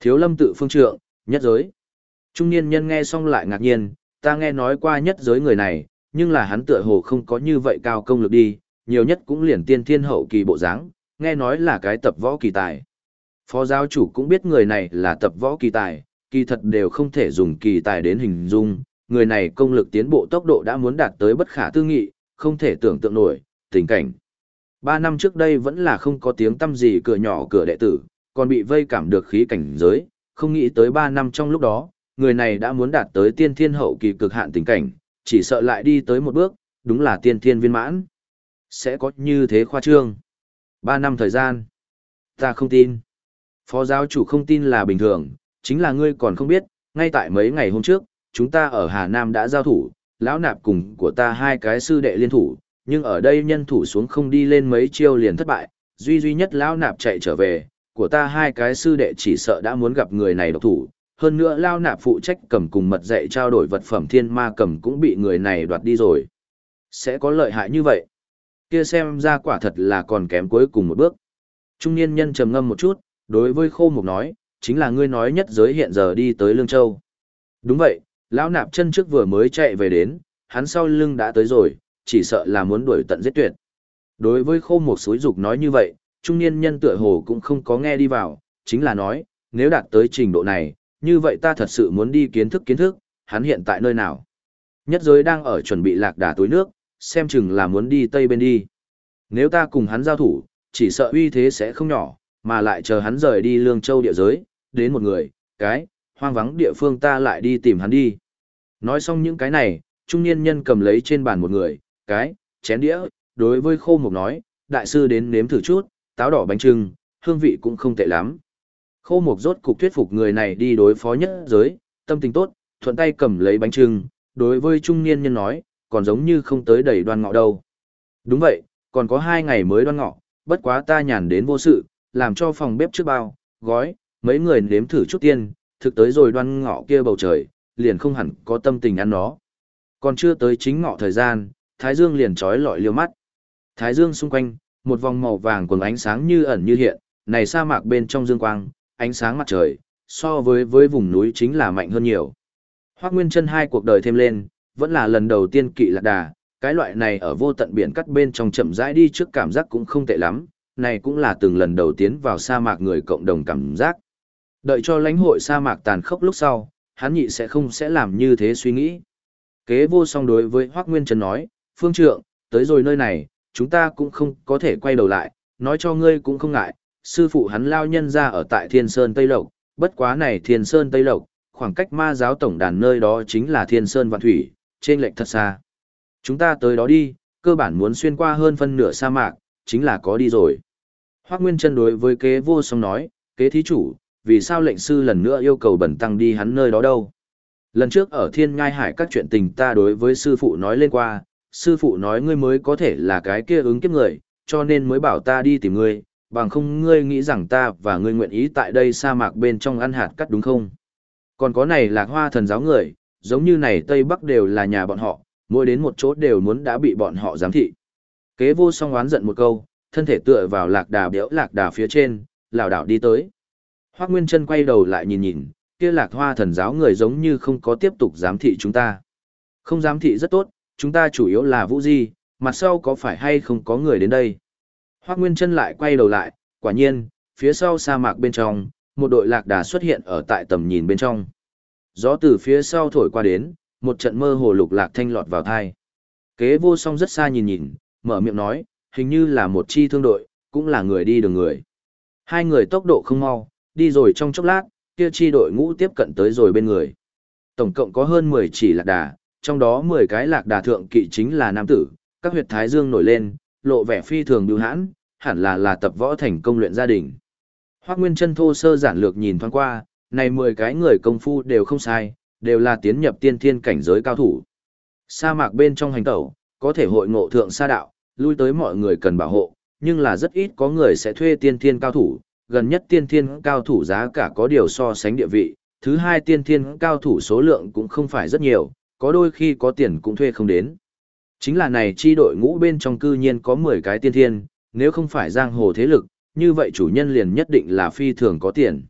Thiếu lâm tự phương trượng, nhất giới. Trung niên nhân nghe xong lại ngạc nhiên, ta nghe nói qua nhất giới người này, nhưng là hắn tựa hồ không có như vậy cao công lực đi, nhiều nhất cũng liền tiên thiên hậu kỳ bộ dáng, nghe nói là cái tập võ kỳ tài. Phó giáo chủ cũng biết người này là tập võ kỳ tài, kỳ thật đều không thể dùng kỳ tài đến hình dung, người này công lực tiến bộ tốc độ đã muốn đạt tới bất khả tư nghị, không thể tưởng tượng nổi, tình cảnh. Ba năm trước đây vẫn là không có tiếng tâm gì cửa nhỏ cửa đệ tử, còn bị vây cảm được khí cảnh giới, không nghĩ tới ba năm trong lúc đó, người này đã muốn đạt tới tiên thiên hậu kỳ cực hạn tình cảnh, chỉ sợ lại đi tới một bước, đúng là tiên thiên viên mãn. Sẽ có như thế khoa trương. Ba năm thời gian. Ta không tin. Phó giáo chủ không tin là bình thường, chính là ngươi còn không biết, ngay tại mấy ngày hôm trước, chúng ta ở Hà Nam đã giao thủ, lão nạp cùng của ta hai cái sư đệ liên thủ, nhưng ở đây nhân thủ xuống không đi lên mấy chiêu liền thất bại, duy duy nhất lão nạp chạy trở về, của ta hai cái sư đệ chỉ sợ đã muốn gặp người này độc thủ, hơn nữa lao nạp phụ trách cầm cùng mật dạy trao đổi vật phẩm thiên ma cầm cũng bị người này đoạt đi rồi. Sẽ có lợi hại như vậy. Kia xem ra quả thật là còn kém cuối cùng một bước. Trung niên nhân trầm ngâm một chút, đối với khô mục nói, chính là ngươi nói nhất giới hiện giờ đi tới Lương Châu. Đúng vậy, lão nạp chân trước vừa mới chạy về đến, hắn sau lưng đã tới rồi, chỉ sợ là muốn đuổi tận giết tuyệt. Đối với khô mục suối dục nói như vậy, trung niên nhân tựa hồ cũng không có nghe đi vào, chính là nói, nếu đạt tới trình độ này, như vậy ta thật sự muốn đi kiến thức kiến thức, hắn hiện tại nơi nào. Nhất giới đang ở chuẩn bị lạc đà túi nước, xem chừng là muốn đi tây bên đi. Nếu ta cùng hắn giao thủ, chỉ sợ uy thế sẽ không nhỏ, mà lại chờ hắn rời đi lương châu địa giới, đến một người, cái, hoang vắng địa phương ta lại đi tìm hắn đi. Nói xong những cái này, trung niên nhân cầm lấy trên bàn một người, cái, chén đĩa, đối với khô mục nói, đại sư đến nếm thử chút, táo đỏ bánh trưng, hương vị cũng không tệ lắm. Khô mục rốt cục thuyết phục người này đi đối phó nhất giới, tâm tình tốt, thuận tay cầm lấy bánh trưng, đối với trung niên nhân nói, còn giống như không tới đầy đoan ngọ đâu. Đúng vậy, còn có hai ngày mới đoan ngọ, bất quá ta nhàn đến vô sự, làm cho phòng bếp trước bao, gói, mấy người nếm thử chút tiên, thực tới rồi đoan ngọ kia bầu trời, liền không hẳn có tâm tình ăn nó. Còn chưa tới chính ngọ thời gian, Thái Dương liền trói lọi liêu mắt. Thái Dương xung quanh, một vòng màu vàng quần ánh sáng như ẩn như hiện, này sa mạc bên trong dương quang, ánh sáng mặt trời, so với với vùng núi chính là mạnh hơn nhiều. Hoác Nguyên chân hai cuộc đời thêm lên, vẫn là lần đầu tiên kỵ lạc đà, cái loại này ở vô tận biển cắt bên trong chậm rãi đi trước cảm giác cũng không tệ lắm, này cũng là từng lần đầu tiến vào sa mạc người cộng đồng cảm giác. Đợi cho lãnh hội sa mạc tàn khốc lúc sau, hắn nhị sẽ không sẽ làm như thế suy nghĩ. Kế vô song đối với Hoác Nguyên Trần nói, Phương Trượng, tới rồi nơi này, chúng ta cũng không có thể quay đầu lại, nói cho ngươi cũng không ngại, sư phụ hắn lao nhân ra ở tại Thiên Sơn Tây Lộc, bất quá này Thiên Sơn Tây Lộc, khoảng cách ma giáo tổng đàn nơi đó chính là Thiên Sơn Vạn Thủy, trên lệnh thật xa. Chúng ta tới đó đi, cơ bản muốn xuyên qua hơn phân nửa sa mạc, chính là có đi rồi. Hoác Nguyên chân đối với kế vô song nói, kế thí chủ, vì sao lệnh sư lần nữa yêu cầu bẩn tăng đi hắn nơi đó đâu? Lần trước ở thiên ngai hải các chuyện tình ta đối với sư phụ nói lên qua, sư phụ nói ngươi mới có thể là cái kia ứng kiếp người, cho nên mới bảo ta đi tìm ngươi, bằng không ngươi nghĩ rằng ta và ngươi nguyện ý tại đây sa mạc bên trong ăn hạt cắt đúng không? Còn có này lạc hoa thần giáo người, giống như này Tây Bắc đều là nhà bọn họ, mỗi đến một chỗ đều muốn đã bị bọn họ giám thị. Kế vô song oán giận một câu, thân thể tựa vào lạc đà béo lạc đà phía trên, lảo đảo đi tới. Hoác Nguyên chân quay đầu lại nhìn nhìn, kia lạc hoa thần giáo người giống như không có tiếp tục giám thị chúng ta. Không giám thị rất tốt, chúng ta chủ yếu là vũ di, mặt sau có phải hay không có người đến đây. Hoác Nguyên Trân lại quay đầu lại, quả nhiên, phía sau sa mạc bên trong, một đội lạc đà xuất hiện ở tại tầm nhìn bên trong. Gió từ phía sau thổi qua đến, một trận mơ hồ lục lạc thanh lọt vào thai. Kế vô song rất xa nhìn nhìn, mở miệng nói, hình như là một chi thương đội, cũng là người đi đường người. Hai người tốc độ không mau, đi rồi trong chốc lát, kia chi đội ngũ tiếp cận tới rồi bên người. Tổng cộng có hơn 10 chỉ lạc đà, trong đó 10 cái lạc đà thượng kỵ chính là nam tử, các huyệt thái dương nổi lên, lộ vẻ phi thường điều hãn, hẳn là là tập võ thành công luyện gia đình. Hoác Nguyên chân thô sơ giản lược nhìn thoáng qua, này 10 cái người công phu đều không sai, đều là tiến nhập tiên thiên cảnh giới cao thủ. Sa mạc bên trong hành tẩu, có thể hội ngộ thượng sa đạo, lui tới mọi người cần bảo hộ, nhưng là rất ít có người sẽ thuê tiên thiên cao thủ, gần nhất tiên thiên cao thủ giá cả có điều so sánh địa vị, thứ hai tiên thiên cao thủ số lượng cũng không phải rất nhiều, có đôi khi có tiền cũng thuê không đến. Chính là này chi đội ngũ bên trong cư nhiên có 10 cái tiên thiên, nếu không phải giang hồ thế lực, như vậy chủ nhân liền nhất định là phi thường có tiền.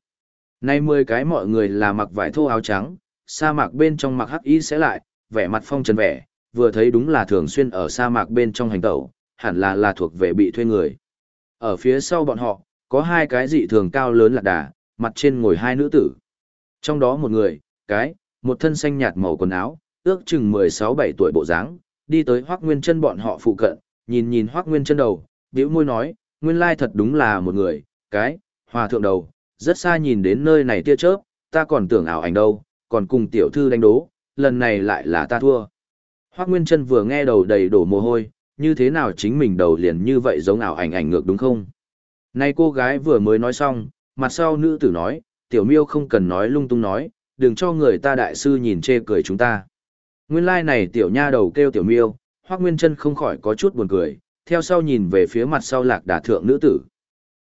Nay 10 cái mọi người là mặc vải thô áo trắng, sa mạc bên trong mặc hắc y sẽ lại, vẻ mặt phong trần vẻ, vừa thấy đúng là thường xuyên ở sa mạc bên trong hành tẩu, hẳn là là thuộc về bị thuê người. Ở phía sau bọn họ, có hai cái dị thường cao lớn lạc đà, mặt trên ngồi hai nữ tử. Trong đó một người, cái, một thân xanh nhạt màu quần áo, ước chừng 16-17 tuổi bộ dáng, đi tới Hoắc Nguyên Chân bọn họ phụ cận, nhìn nhìn Hoắc Nguyên Chân đầu, bĩu môi nói, nguyên lai thật đúng là một người, cái, hòa thượng đầu, rất xa nhìn đến nơi này tia chớp, ta còn tưởng ảo ảnh đâu, còn cùng tiểu thư đánh đố, lần này lại là ta thua. Hoắc Nguyên Chân vừa nghe đầu đầy đổ mồ hôi, như thế nào chính mình đầu liền như vậy giống ảo ảnh ảnh ngược đúng không? Nay cô gái vừa mới nói xong, mặt sau nữ tử nói, tiểu miêu không cần nói lung tung nói, đừng cho người ta đại sư nhìn chê cười chúng ta. Nguyên lai like này tiểu nha đầu kêu tiểu miêu, Hoắc Nguyên Chân không khỏi có chút buồn cười, theo sau nhìn về phía mặt sau lạc đà thượng nữ tử.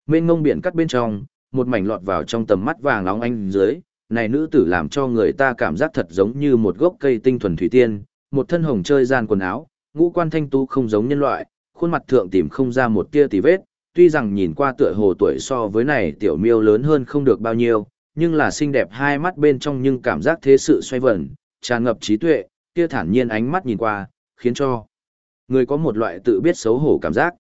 Mênh ngông biển cắt bên trong, một mảnh lọt vào trong tầm mắt vàng nóng anh dưới, này nữ tử làm cho người ta cảm giác thật giống như một gốc cây tinh thuần thủy tiên, một thân hồng chơi gian quần áo, ngũ quan thanh tú không giống nhân loại, khuôn mặt thượng tìm không ra một tia tì vết, tuy rằng nhìn qua tựa hồ tuổi so với này tiểu miêu lớn hơn không được bao nhiêu, nhưng là xinh đẹp hai mắt bên trong nhưng cảm giác thế sự xoay vần, tràn ngập trí tuệ, kia thản nhiên ánh mắt nhìn qua, khiến cho người có một loại tự biết xấu hổ cảm giác.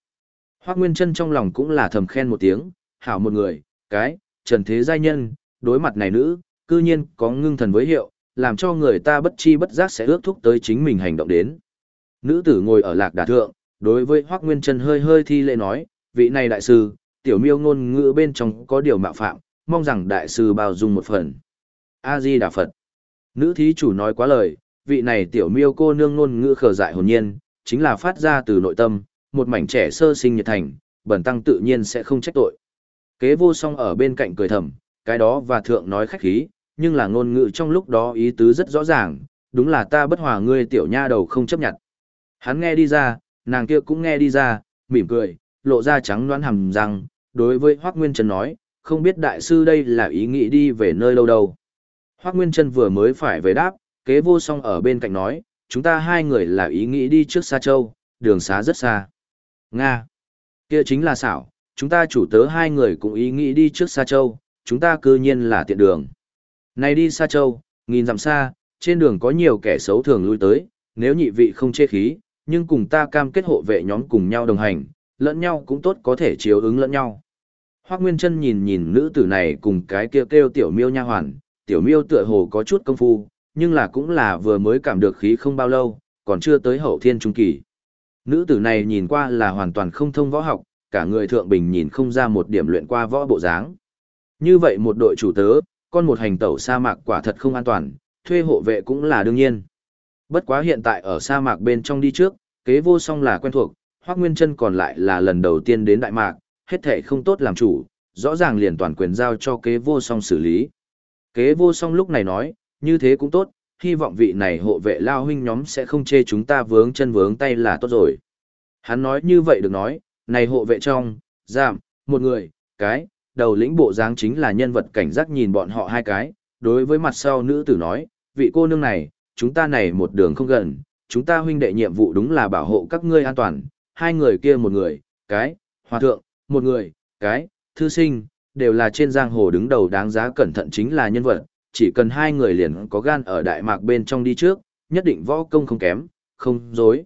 Hoắc Nguyên Trân trong lòng cũng là thầm khen một tiếng, hảo một người, cái, trần thế giai nhân, đối mặt này nữ, cư nhiên có ngưng thần với hiệu, làm cho người ta bất chi bất giác sẽ ước thúc tới chính mình hành động đến. Nữ tử ngồi ở lạc đà thượng, đối với Hoắc Nguyên Trân hơi hơi thi lễ nói, vị này đại sư, tiểu miêu ngôn ngữ bên trong có điều mạo phạm, mong rằng đại sư bao dung một phần. A-di Đà Phật. Nữ thí chủ nói quá lời, vị này tiểu miêu cô nương ngôn ngữ khờ dại hồn nhiên, chính là phát ra từ nội tâm, một mảnh trẻ sơ sinh nhiệt thành, bẩn tăng tự nhiên sẽ không trách tội. Kế vô song ở bên cạnh cười thầm, cái đó và thượng nói khách khí, nhưng là ngôn ngữ trong lúc đó ý tứ rất rõ ràng, đúng là ta bất hòa ngươi tiểu nha đầu không chấp nhận. Hắn nghe đi ra, nàng kia cũng nghe đi ra, mỉm cười, lộ ra trắng đoán hầm răng, đối với Hoác Nguyên Trần nói, không biết đại sư đây là ý nghĩ đi về nơi lâu đâu. Hoác Nguyên Trân vừa mới phải về đáp, kế vô song ở bên cạnh nói, chúng ta hai người là ý nghĩ đi trước Sa Châu, đường xá rất xa. Nga. kia chính là xảo, chúng ta chủ tớ hai người cũng ý nghĩ đi trước Sa Châu, chúng ta cư nhiên là tiện đường. Này đi Sa Châu, nghìn dặm xa, trên đường có nhiều kẻ xấu thường lui tới, nếu nhị vị không chê khí, nhưng cùng ta cam kết hộ vệ nhóm cùng nhau đồng hành, lẫn nhau cũng tốt có thể chiếu ứng lẫn nhau. Hoác Nguyên Trân nhìn nhìn nữ tử này cùng cái kia kêu, kêu tiểu miêu nha hoàn, tiểu miêu tựa hồ có chút công phu, nhưng là cũng là vừa mới cảm được khí không bao lâu, còn chưa tới hậu thiên trung kỳ. Nữ tử này nhìn qua là hoàn toàn không thông võ học, cả người thượng bình nhìn không ra một điểm luyện qua võ bộ dáng. Như vậy một đội chủ tớ, con một hành tẩu sa mạc quả thật không an toàn, thuê hộ vệ cũng là đương nhiên. Bất quá hiện tại ở sa mạc bên trong đi trước, kế vô song là quen thuộc, Hoắc Nguyên Chân còn lại là lần đầu tiên đến Đại Mạc, hết thảy không tốt làm chủ, rõ ràng liền toàn quyền giao cho kế vô song xử lý. Kế vô song lúc này nói, như thế cũng tốt, hy vọng vị này hộ vệ lao huynh nhóm sẽ không chê chúng ta vướng chân vướng tay là tốt rồi. Hắn nói như vậy được nói, này hộ vệ trong, giảm, một người, cái, đầu lĩnh bộ dáng chính là nhân vật cảnh giác nhìn bọn họ hai cái, đối với mặt sau nữ tử nói, vị cô nương này, chúng ta này một đường không gần, chúng ta huynh đệ nhiệm vụ đúng là bảo hộ các ngươi an toàn, hai người kia một người, cái, hòa thượng, một người, cái, thư sinh, đều là trên giang hồ đứng đầu đáng giá cẩn thận chính là nhân vật, chỉ cần hai người liền có gan ở Đại Mạc bên trong đi trước, nhất định võ công không kém, không dối.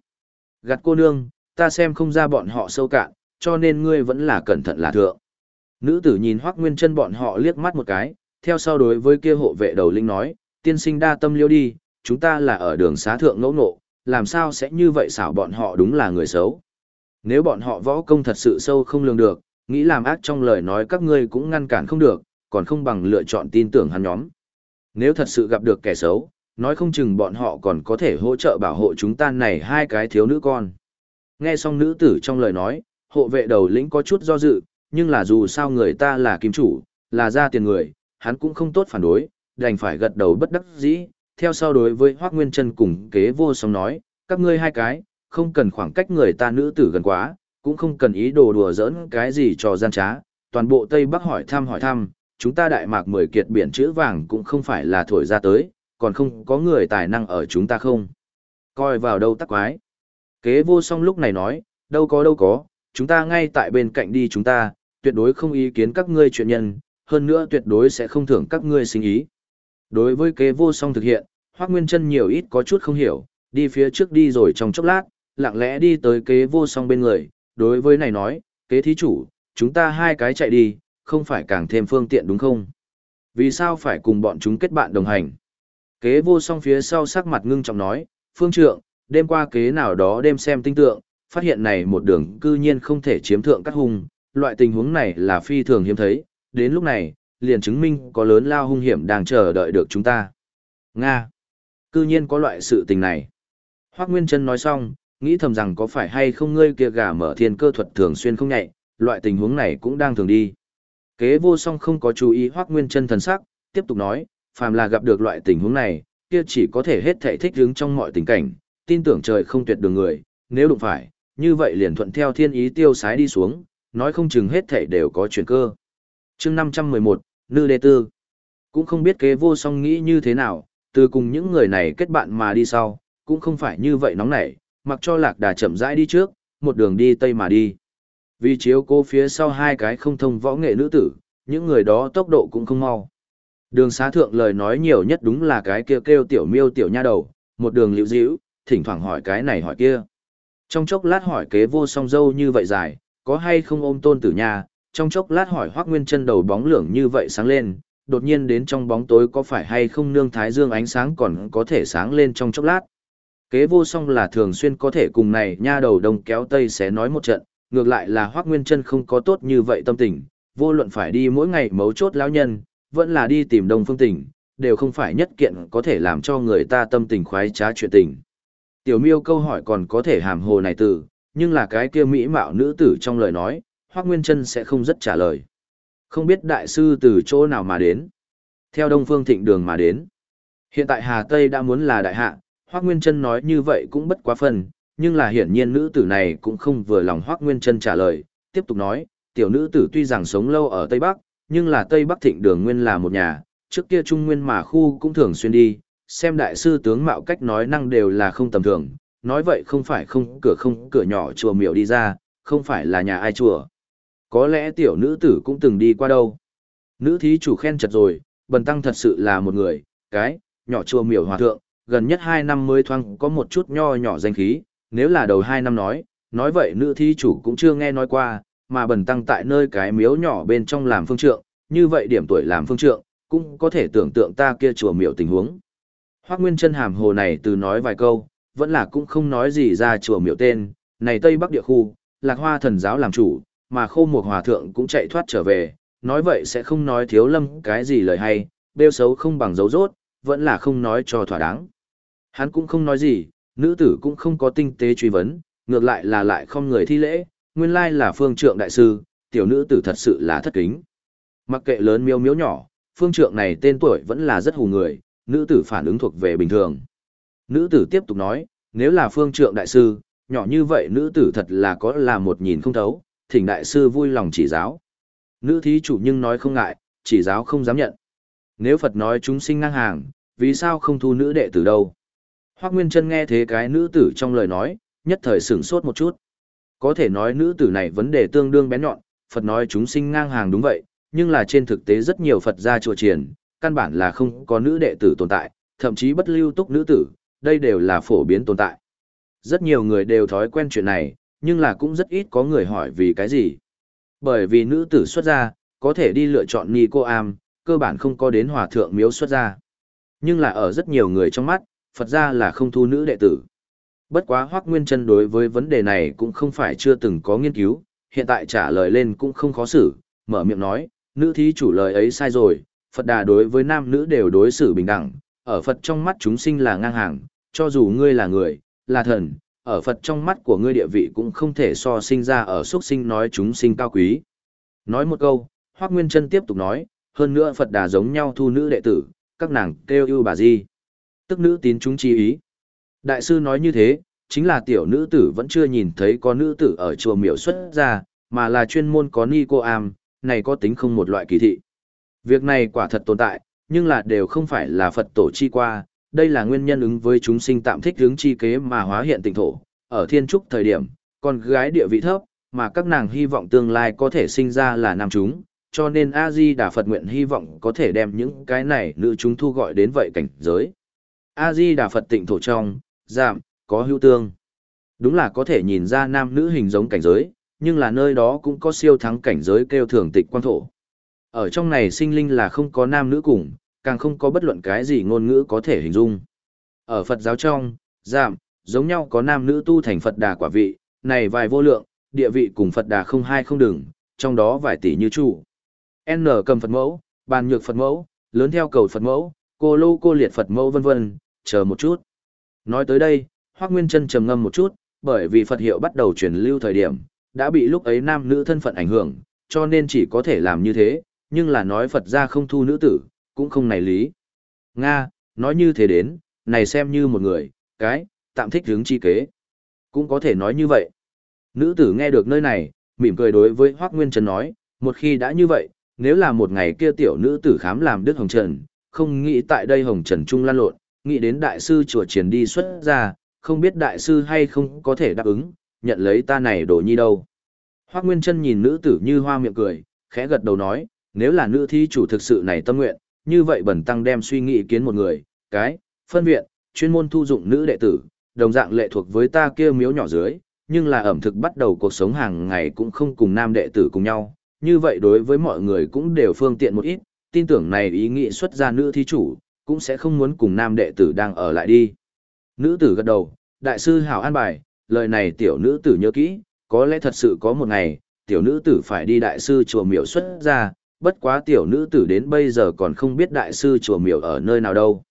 Gạt cô nương, ta xem không ra bọn họ sâu cạn, cho nên ngươi vẫn là cẩn thận là thượng. Nữ tử nhìn Hoắc Nguyên Chân bọn họ liếc mắt một cái, theo sau đối với kia hộ vệ đầu linh nói, tiên sinh đa tâm liêu đi, chúng ta là ở đường xá thượng ngẫu nộ, làm sao sẽ như vậy xảo bọn họ đúng là người xấu. Nếu bọn họ võ công thật sự sâu không lường được, nghĩ làm ác trong lời nói các ngươi cũng ngăn cản không được, còn không bằng lựa chọn tin tưởng hắn nhóm. Nếu thật sự gặp được kẻ xấu, nói không chừng bọn họ còn có thể hỗ trợ bảo hộ chúng ta này hai cái thiếu nữ con. Nghe xong nữ tử trong lời nói, hộ vệ đầu lĩnh có chút do dự, nhưng là dù sao người ta là kim chủ, là ra tiền người, hắn cũng không tốt phản đối, đành phải gật đầu bất đắc dĩ, theo sau đối với Hoác Nguyên Trân cùng kế vô song nói, các ngươi hai cái, không cần khoảng cách người ta nữ tử gần quá, cũng không cần ý đồ đùa giỡn cái gì cho gian trá, toàn bộ Tây Bắc hỏi thăm hỏi thăm, chúng ta đại mạc mười kiệt biển chữ vàng cũng không phải là thổi ra tới, còn không có người tài năng ở chúng ta không. Coi vào đâu tắc quái. Kế vô song lúc này nói, đâu có đâu có, chúng ta ngay tại bên cạnh đi chúng ta, tuyệt đối không ý kiến các ngươi chuyện nhân, hơn nữa tuyệt đối sẽ không thưởng các ngươi sinh ý. Đối với kế vô song thực hiện, Hoác Nguyên Trân nhiều ít có chút không hiểu, đi phía trước đi rồi trong chốc lát, lặng lẽ đi tới kế vô song bên người, đối với này nói, kế thí chủ, chúng ta hai cái chạy đi, không phải càng thêm phương tiện đúng không? Vì sao phải cùng bọn chúng kết bạn đồng hành? Kế vô song phía sau sắc mặt ngưng trọng nói, phương trượng, đêm qua kế nào đó đêm xem tinh tượng, phát hiện này một đường cư nhiên không thể chiếm thượng cắt hung, loại tình huống này là phi thường hiếm thấy, đến lúc này, liền chứng minh có lớn lao hung hiểm đang chờ đợi được chúng ta. Nga! Cư nhiên có loại sự tình này. Hoác Nguyên Trân nói xong, nghĩ thầm rằng có phải hay không ngươi kia gà mở thiên cơ thuật thường xuyên không nhạy, loại tình huống này cũng đang thường đi. Kế vô song không có chú ý Hoác Nguyên chân thần sắc, tiếp tục nói, phàm là gặp được loại tình huống này, kia chỉ có thể hết thể thích ứng trong mọi tình cảnh, tin tưởng trời không tuyệt đường người, nếu đụng phải, như vậy liền thuận theo thiên ý tiêu sái đi xuống, nói không chừng hết thể đều có chuyển cơ. chương 511, Nư Đê Tư. Cũng không biết kế vô song nghĩ như thế nào, từ cùng những người này kết bạn mà đi sau, cũng không phải như vậy nóng nảy, mặc cho lạc đà chậm rãi đi trước, một đường đi tây mà đi. Vì chiếu cô phía sau hai cái không thông võ nghệ nữ tử, những người đó tốc độ cũng không mau. Đường xá thượng lời nói nhiều nhất đúng là cái kia kêu, kêu tiểu miêu tiểu nha đầu, một đường liễu dĩu, thỉnh thoảng hỏi cái này hỏi kia. Trong chốc lát hỏi kế vô song dâu như vậy dài, có hay không ôm tôn tử nha, trong chốc lát hỏi hoác nguyên chân đầu bóng lưỡng như vậy sáng lên, đột nhiên đến trong bóng tối có phải hay không nương thái dương ánh sáng còn có thể sáng lên trong chốc lát. Kế vô song là thường xuyên có thể cùng này nha đầu đông kéo tây sẽ nói một trận, Ngược lại là Hoác Nguyên Trân không có tốt như vậy tâm tình, vô luận phải đi mỗi ngày mấu chốt lão nhân, vẫn là đi tìm Đông Phương Tình, đều không phải nhất kiện có thể làm cho người ta tâm tình khoái trá chuyện tình. Tiểu miêu câu hỏi còn có thể hàm hồ này từ, nhưng là cái kia mỹ mạo nữ tử trong lời nói, Hoác Nguyên Trân sẽ không rất trả lời. Không biết đại sư từ chỗ nào mà đến. Theo Đông Phương Thịnh đường mà đến. Hiện tại Hà Tây đã muốn là đại hạ, Hoác Nguyên Trân nói như vậy cũng bất quá phần, nhưng là hiển nhiên nữ tử này cũng không vừa lòng hoắc Nguyên chân trả lời, tiếp tục nói, tiểu nữ tử tuy rằng sống lâu ở Tây Bắc, nhưng là Tây Bắc Thịnh đường nguyên là một nhà, trước kia Trung Nguyên mà khu cũng thường xuyên đi, xem đại sư tướng mạo cách nói năng đều là không tầm thường, nói vậy không phải không cửa không cửa nhỏ chùa miểu đi ra, không phải là nhà ai chùa. Có lẽ tiểu nữ tử cũng từng đi qua đâu. Nữ thí chủ khen chật rồi, bần tăng thật sự là một người, cái, nhỏ chùa miểu hòa thượng, gần nhất hai năm mới thoang có một chút nho nhỏ danh khí, nếu là đầu hai năm nói, nói vậy nữ thí chủ cũng chưa nghe nói qua, mà bần tăng tại nơi cái miếu nhỏ bên trong làm phương trượng, như vậy điểm tuổi làm phương trượng, cũng có thể tưởng tượng ta kia chùa miểu tình huống. Hoác Nguyên chân hàm hồ này từ nói vài câu, vẫn là cũng không nói gì ra chùa miểu tên, này Tây Bắc địa khu, lạc hoa thần giáo làm chủ, mà khô một hòa thượng cũng chạy thoát trở về, nói vậy sẽ không nói thiếu lâm cái gì lời hay, bêu xấu không bằng dấu rốt, vẫn là không nói cho thỏa đáng. Hắn cũng không nói gì, nữ tử cũng không có tinh tế truy vấn, ngược lại là lại không người thi lễ, nguyên lai là phương trượng đại sư, tiểu nữ tử thật sự là thất kính. Mặc kệ lớn miêu miếu nhỏ, phương trượng này tên tuổi vẫn là rất hù người, nữ tử phản ứng thuộc về bình thường. Nữ tử tiếp tục nói, nếu là phương trượng đại sư, nhỏ như vậy nữ tử thật là có là một nhìn không thấu, thỉnh đại sư vui lòng chỉ giáo. Nữ thí chủ nhưng nói không ngại, chỉ giáo không dám nhận. Nếu Phật nói chúng sinh ngang hàng, vì sao không thu nữ đệ tử đâu? Hoác Nguyên Trân nghe thế cái nữ tử trong lời nói, nhất thời sửng sốt một chút. Có thể nói nữ tử này vấn đề tương đương bén nhọn, Phật nói chúng sinh ngang hàng đúng vậy, nhưng là trên thực tế rất nhiều Phật gia chùa triển, căn bản là không có nữ đệ tử tồn tại, thậm chí bất lưu túc nữ tử, đây đều là phổ biến tồn tại. Rất nhiều người đều thói quen chuyện này, nhưng là cũng rất ít có người hỏi vì cái gì. Bởi vì nữ tử xuất gia, có thể đi lựa chọn ni cô am, cơ bản không có đến hòa thượng miếu xuất gia. Nhưng là ở rất nhiều người trong mắt, Phật gia là không thu nữ đệ tử. Bất quá Hoắc Nguyên Chân đối với vấn đề này cũng không phải chưa từng có nghiên cứu, hiện tại trả lời lên cũng không khó xử, mở miệng nói, nữ thí chủ lời ấy sai rồi, Phật đà đối với nam nữ đều đối xử bình đẳng, ở Phật trong mắt chúng sinh là ngang hàng, cho dù ngươi là người, là thần, ở Phật trong mắt của ngươi địa vị cũng không thể so sinh ra ở xuất sinh nói chúng sinh cao quý. Nói một câu, Hoắc Nguyên Trân tiếp tục nói, hơn nữa Phật đà giống nhau thu nữ đệ tử, các nàng kêu yêu bà di. Tức nữ tín chúng chi ý. Đại sư nói như thế, chính là tiểu nữ tử vẫn chưa nhìn thấy có nữ tử ở chùa miểu xuất ra, mà là chuyên môn có ni cô am, này có tính không một loại kỳ thị. Việc này quả thật tồn tại, nhưng là đều không phải là Phật tổ chi qua, đây là nguyên nhân ứng với chúng sinh tạm thích hướng chi kế mà hóa hiện tịnh thổ. Ở thiên trúc thời điểm, con gái địa vị thấp, mà các nàng hy vọng tương lai có thể sinh ra là nam chúng, cho nên A-di Đà Phật nguyện hy vọng có thể đem những cái này nữ chúng thu gọi đến vậy cảnh giới. A-di Đà Phật tịnh thổ trong, giảm, có hữu tương. Đúng là có thể nhìn ra nam nữ hình giống cảnh giới, nhưng là nơi đó cũng có siêu thắng cảnh giới kêu thường tịch quan thổ. Ở trong này sinh linh là không có nam nữ cùng, càng không có bất luận cái gì ngôn ngữ có thể hình dung. Ở Phật giáo trong, giảm, giống nhau có nam nữ tu thành Phật đà quả vị, này vài vô lượng, địa vị cùng Phật đà không hai không đừng, trong đó vài tỷ như chủ. N cầm Phật mẫu, bàn nhược Phật mẫu, lớn theo cầu Phật mẫu, cô lô cô liệt Phật mẫu vân vân, chờ một chút. Nói tới đây, Hoác Nguyên Trân trầm ngâm một chút, bởi vì Phật hiệu bắt đầu truyền lưu thời điểm, đã bị lúc ấy nam nữ thân phận ảnh hưởng, cho nên chỉ có thể làm như thế, nhưng là nói Phật ra không thu nữ tử, cũng không này lý. Nga, nói như thế đến, này xem như một người, cái, tạm thích hướng chi kế. Cũng có thể nói như vậy. Nữ tử nghe được nơi này, mỉm cười đối với Hoác Nguyên Trần nói, một khi đã như vậy, nếu là một ngày kia tiểu nữ tử khám làm Đức Hồng Trần, không nghĩ tại đây Hồng Trần Trung lan lộn, nghĩ đến đại sư chùa triển đi xuất ra, không biết đại sư hay không có thể đáp ứng, nhận lấy ta này đồ nhi đâu. Hoác Nguyên Trân nhìn nữ tử như hoa miệng cười, khẽ gật đầu nói, nếu là nữ thi chủ thực sự này tâm nguyện, như vậy bẩn tăng đem suy nghĩ kiến một người, cái, phân viện, chuyên môn thu dụng nữ đệ tử, đồng dạng lệ thuộc với ta kia miếu nhỏ dưới, nhưng là ẩm thực bắt đầu cuộc sống hàng ngày cũng không cùng nam đệ tử cùng nhau, như vậy đối với mọi người cũng đều phương tiện một ít, tin tưởng này ý nghĩ xuất ra nữ thi chủ, cũng sẽ không muốn cùng nam đệ tử đang ở lại đi. Nữ tử gật đầu, đại sư hảo an bài, lời này tiểu nữ tử nhớ kỹ, có lẽ thật sự có một ngày, tiểu nữ tử phải đi đại sư chùa miểu xuất ra, bất quá tiểu nữ tử đến bây giờ còn không biết đại sư chùa miểu ở nơi nào đâu.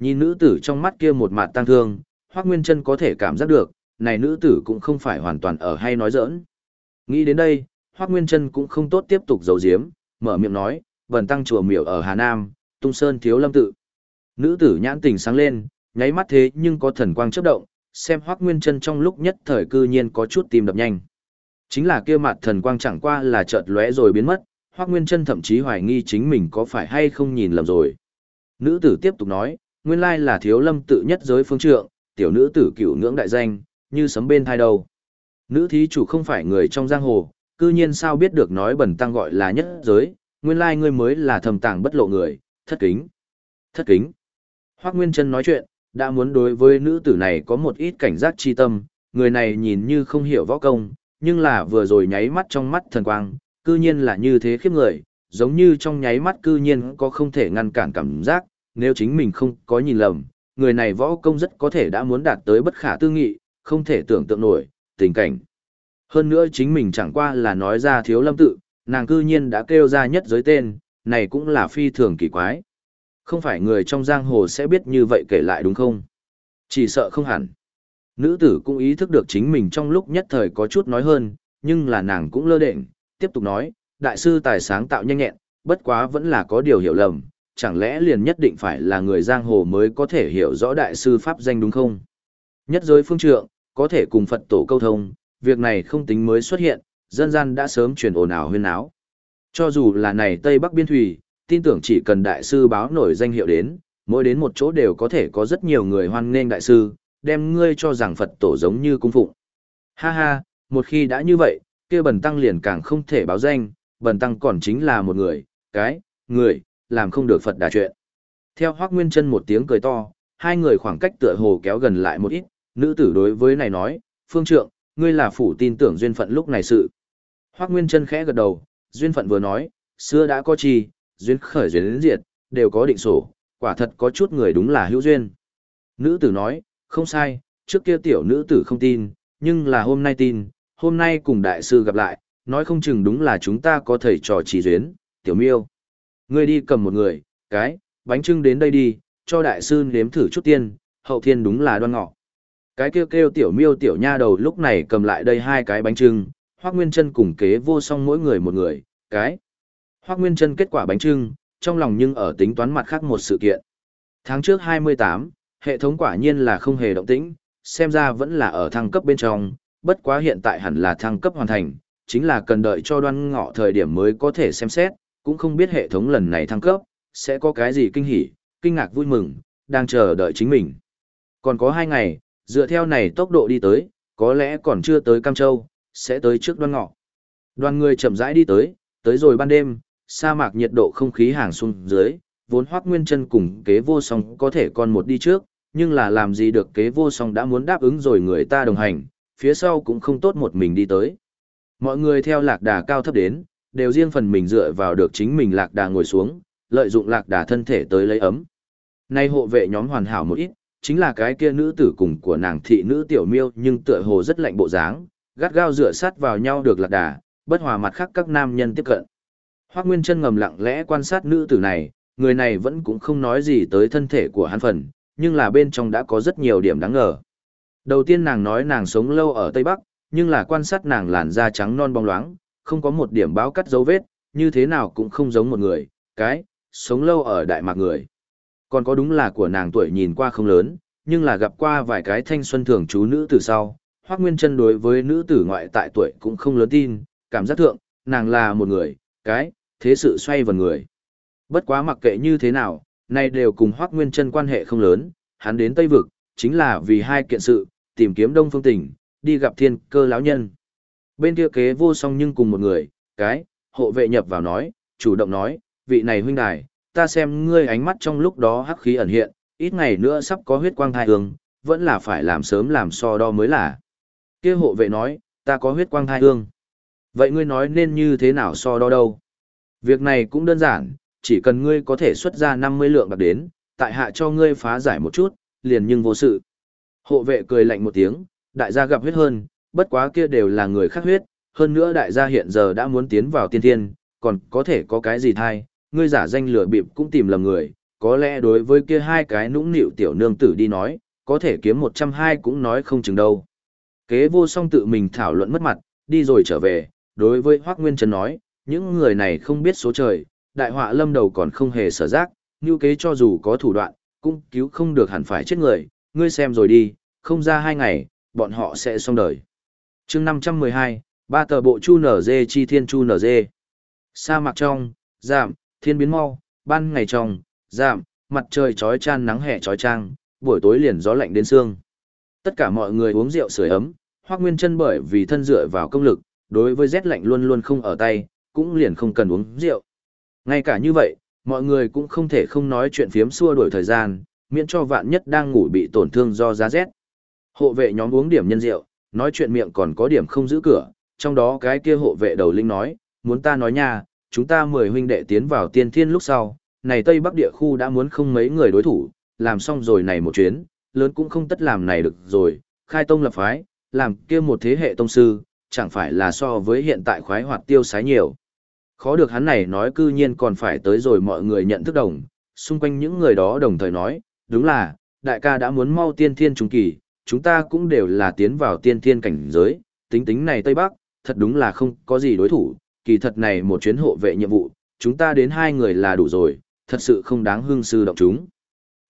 Nhìn nữ tử trong mắt kia một mặt tăng thương, Hoác Nguyên Trân có thể cảm giác được, này nữ tử cũng không phải hoàn toàn ở hay nói giỡn. Nghĩ đến đây, Hoác Nguyên Trân cũng không tốt tiếp tục giấu giếm, mở miệng nói, vần tăng chùa miểu ở Hà Nam, tung sơn thiếu lâm tự. Nữ tử nhãn tình sáng lên, nháy mắt thế nhưng có thần quang chớp động, xem Hoắc Nguyên Chân trong lúc nhất thời cư nhiên có chút tim đập nhanh. Chính là kia mặt thần quang chẳng qua là chợt lóe rồi biến mất, Hoắc Nguyên Chân thậm chí hoài nghi chính mình có phải hay không nhìn lầm rồi. Nữ tử tiếp tục nói, nguyên lai là thiếu lâm tự nhất giới phương trượng, tiểu nữ tử cửu ngưỡng đại danh, như sấm bên thai đầu. Nữ thí chủ không phải người trong giang hồ, cư nhiên sao biết được nói bẩn tăng gọi là nhất giới, nguyên lai ngươi mới là thầm tàng bất lộ người, thất kính. Thất kính. Hoác Nguyên Trân nói chuyện, đã muốn đối với nữ tử này có một ít cảnh giác chi tâm, người này nhìn như không hiểu võ công, nhưng là vừa rồi nháy mắt trong mắt thần quang, cư nhiên là như thế khiếp người, giống như trong nháy mắt cư nhiên có không thể ngăn cản cảm giác, nếu chính mình không có nhìn lầm, người này võ công rất có thể đã muốn đạt tới bất khả tư nghị, không thể tưởng tượng nổi, tình cảnh. Hơn nữa chính mình chẳng qua là nói ra thiếu lâm tự, nàng cư nhiên đã kêu ra nhất giới tên, này cũng là phi thường kỳ quái. Không phải người trong giang hồ sẽ biết như vậy kể lại đúng không? Chỉ sợ không hẳn. Nữ tử cũng ý thức được chính mình trong lúc nhất thời có chút nói hơn, nhưng là nàng cũng lơ đệnh, tiếp tục nói, đại sư tài sáng tạo nhanh nhẹn, bất quá vẫn là có điều hiểu lầm, chẳng lẽ liền nhất định phải là người giang hồ mới có thể hiểu rõ đại sư pháp danh đúng không? Nhất giới phương trượng, có thể cùng Phật tổ câu thông, việc này không tính mới xuất hiện, dân gian đã sớm truyền ồn ào huyên áo. Cho dù là này Tây Bắc Biên Thủy, tin tưởng chỉ cần đại sư báo nổi danh hiệu đến, mỗi đến một chỗ đều có thể có rất nhiều người hoan nghênh đại sư, đem ngươi cho rằng Phật tổ giống như cung phụng. Ha ha, một khi đã như vậy, kia bần tăng liền càng không thể báo danh, bần tăng còn chính là một người, cái, người, làm không được Phật đà chuyện. Theo Hoác Nguyên chân một tiếng cười to, hai người khoảng cách tựa hồ kéo gần lại một ít, nữ tử đối với này nói, phương trượng, ngươi là phủ tin tưởng duyên phận lúc này sự. Hoác Nguyên chân khẽ gật đầu, duyên phận vừa nói, xưa đã có chi, duyên khởi duyên đến diệt, đều có định sổ, quả thật có chút người đúng là hữu duyên. Nữ tử nói, không sai, trước kia tiểu nữ tử không tin, nhưng là hôm nay tin, hôm nay cùng đại sư gặp lại, nói không chừng đúng là chúng ta có thầy trò chỉ duyên, tiểu miêu. Ngươi đi cầm một người, cái, bánh trưng đến đây đi, cho đại sư nếm thử chút tiên, hậu thiên đúng là đoan ngọ. Cái kêu kêu tiểu miêu tiểu nha đầu lúc này cầm lại đây hai cái bánh trưng, Hoác Nguyên chân cùng kế vô song mỗi người một người, cái. Hoác Nguyên Trân kết quả bánh trưng, trong lòng nhưng ở tính toán mặt khác một sự kiện. Tháng trước 28, hệ thống quả nhiên là không hề động tĩnh, xem ra vẫn là ở thăng cấp bên trong, bất quá hiện tại hẳn là thăng cấp hoàn thành, chính là cần đợi cho đoan ngọ thời điểm mới có thể xem xét, cũng không biết hệ thống lần này thăng cấp, sẽ có cái gì kinh hỉ, kinh ngạc vui mừng, đang chờ đợi chính mình. Còn có hai ngày, dựa theo này tốc độ đi tới, có lẽ còn chưa tới Cam Châu, sẽ tới trước đoan ngọ. Đoàn người chậm rãi đi tới, tới rồi ban đêm, sa mạc nhiệt độ không khí hàng xuống dưới, vốn hoác nguyên chân cùng kế vô song có thể còn một đi trước, nhưng là làm gì được kế vô song đã muốn đáp ứng rồi người ta đồng hành, phía sau cũng không tốt một mình đi tới. Mọi người theo lạc đà cao thấp đến, đều riêng phần mình dựa vào được chính mình lạc đà ngồi xuống, lợi dụng lạc đà thân thể tới lấy ấm. Nay hộ vệ nhóm hoàn hảo một ít, chính là cái kia nữ tử cùng của nàng thị nữ tiểu miêu nhưng tựa hồ rất lạnh bộ dáng, gắt gao dựa sát vào nhau được lạc đà, bất hòa mặt khác các nam nhân tiếp cận. Hoác Nguyên Trân ngầm lặng lẽ quan sát nữ tử này, người này vẫn cũng không nói gì tới thân thể của hắn phần, nhưng là bên trong đã có rất nhiều điểm đáng ngờ. Đầu tiên nàng nói nàng sống lâu ở Tây Bắc, nhưng là quan sát nàng làn da trắng non bóng loáng, không có một điểm báo cắt dấu vết, như thế nào cũng không giống một người, cái, sống lâu ở Đại Mạc người. Còn có đúng là của nàng tuổi nhìn qua không lớn, nhưng là gặp qua vài cái thanh xuân thường chú nữ từ sau. Hoác Nguyên chân đối với nữ tử ngoại tại tuổi cũng không lớn tin, cảm giác thượng, nàng là một người, cái, thế sự xoay vần người. Bất quá mặc kệ như thế nào, nay đều cùng Hoắc Nguyên Chân quan hệ không lớn, hắn đến Tây vực chính là vì hai kiện sự, tìm kiếm Đông Phương Tỉnh, đi gặp Thiên Cơ lão nhân. Bên kia kế vô song nhưng cùng một người, cái, hộ vệ nhập vào nói, chủ động nói, vị này huynh đài, ta xem ngươi ánh mắt trong lúc đó hắc khí ẩn hiện, ít ngày nữa sắp có huyết quang thai hương, vẫn là phải làm sớm làm so đo mới là. Kia hộ vệ nói, ta có huyết quang thai hương. Vậy ngươi nói nên như thế nào so đo đâu? Việc này cũng đơn giản, chỉ cần ngươi có thể xuất ra 50 lượng bạc đến, tại hạ cho ngươi phá giải một chút, liền nhưng vô sự. Hộ vệ cười lạnh một tiếng, đại gia gặp huyết hơn, bất quá kia đều là người khác huyết, hơn nữa đại gia hiện giờ đã muốn tiến vào tiên thiên, còn có thể có cái gì thay, ngươi giả danh lừa bịp cũng tìm lầm người, có lẽ đối với kia hai cái nũng nịu tiểu nương tử đi nói, có thể kiếm một trăm hai cũng nói không chừng đâu. Kế vô song tự mình thảo luận mất mặt, đi rồi trở về, đối với Hoác Nguyên Trần nói, những người này không biết số trời, đại họa lâm đầu còn không hề sở giác, như kế cho dù có thủ đoạn, cũng cứu không được hẳn phải chết người, ngươi xem rồi đi, không ra hai ngày, bọn họ sẽ xong đời. chương 512, ba tờ bộ chu nở dê chi thiên chu nở dê. Sa mạc trong, giảm, thiên biến mau, ban ngày trong, giảm, mặt trời trói chan nắng hè trói trang, buổi tối liền gió lạnh đến xương. Tất cả mọi người uống rượu sưởi ấm, Hoắc Nguyên Chân bởi vì thân dựa vào công lực, đối với rét lạnh luôn luôn không ở tay, cũng liền không cần uống rượu. Ngay cả như vậy, mọi người cũng không thể không nói chuyện phiếm xua đuổi thời gian, miễn cho vạn nhất đang ngủ bị tổn thương do giá rét. Hộ vệ nhóm uống điểm nhân rượu, nói chuyện miệng còn có điểm không giữ cửa, trong đó cái kia hộ vệ đầu linh nói, muốn ta nói nha, chúng ta mười huynh đệ tiến vào tiên thiên lúc sau, này Tây Bắc địa khu đã muốn không mấy người đối thủ, làm xong rồi này một chuyến, lớn cũng không tất làm này được rồi, khai tông lập phái, làm kia một thế hệ tông sư, chẳng phải là so với hiện tại khoái hoạt tiêu sái nhiều. Khó được hắn này nói cư nhiên còn phải tới rồi mọi người nhận thức đồng, xung quanh những người đó đồng thời nói, đúng là, đại ca đã muốn mau tiên thiên trung kỳ, chúng ta cũng đều là tiến vào tiên thiên cảnh giới, tính tính này Tây Bắc, thật đúng là không có gì đối thủ, kỳ thật này một chuyến hộ vệ nhiệm vụ, chúng ta đến hai người là đủ rồi, thật sự không đáng hương sư động chúng.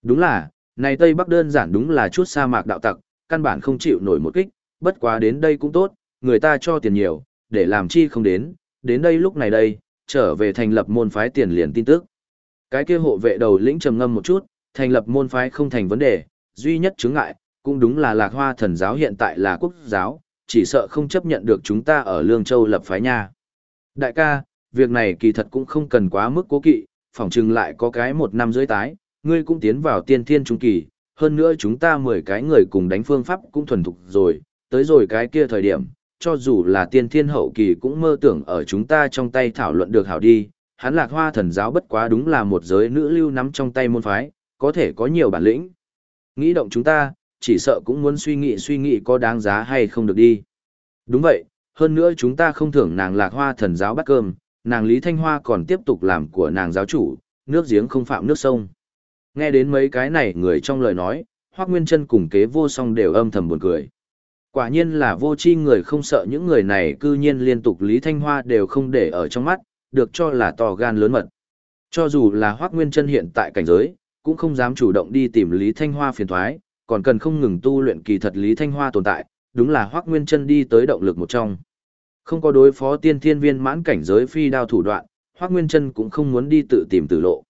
Đúng là, này Tây Bắc đơn giản đúng là chút sa mạc đạo tặc, căn bản không chịu nổi một kích, bất quá đến đây cũng tốt, người ta cho tiền nhiều, để làm chi không đến, đến đây lúc này đây, trở về thành lập môn phái tiền liền tin tức. Cái kia hộ vệ đầu lĩnh trầm ngâm một chút, thành lập môn phái không thành vấn đề, duy nhất chứng ngại, cũng đúng là lạc hoa thần giáo hiện tại là quốc giáo, chỉ sợ không chấp nhận được chúng ta ở Lương Châu lập phái nha. Đại ca, việc này kỳ thật cũng không cần quá mức cố kỵ, phỏng chừng lại có cái một năm dưới tái, ngươi cũng tiến vào tiên thiên trung kỳ, hơn nữa chúng ta mười cái người cùng đánh phương pháp cũng thuần thục rồi, tới rồi cái kia thời điểm, cho dù là tiên thiên hậu kỳ cũng mơ tưởng ở chúng ta trong tay thảo luận được hảo đi, hắn lạc hoa thần giáo bất quá đúng là một giới nữ lưu nắm trong tay môn phái, có thể có nhiều bản lĩnh. Nghĩ động chúng ta, chỉ sợ cũng muốn suy nghĩ suy nghĩ có đáng giá hay không được đi. Đúng vậy, hơn nữa chúng ta không thưởng nàng lạc hoa thần giáo bắt cơm, nàng Lý Thanh Hoa còn tiếp tục làm của nàng giáo chủ, nước giếng không phạm nước sông. Nghe đến mấy cái này người trong lời nói, Hoác Nguyên Trân cùng kế vô song đều âm thầm buồn cười. Quả nhiên là vô chi người không sợ những người này cư nhiên liên tục Lý Thanh Hoa đều không để ở trong mắt, được cho là to gan lớn mật. Cho dù là Hoác Nguyên Trân hiện tại cảnh giới, cũng không dám chủ động đi tìm Lý Thanh Hoa phiền thoái, còn cần không ngừng tu luyện kỳ thật Lý Thanh Hoa tồn tại, đúng là Hoác Nguyên Trân đi tới động lực một trong. Không có đối phó tiên thiên viên mãn cảnh giới phi đao thủ đoạn, Hoác Nguyên Trân cũng không muốn đi tự tìm tử lộ.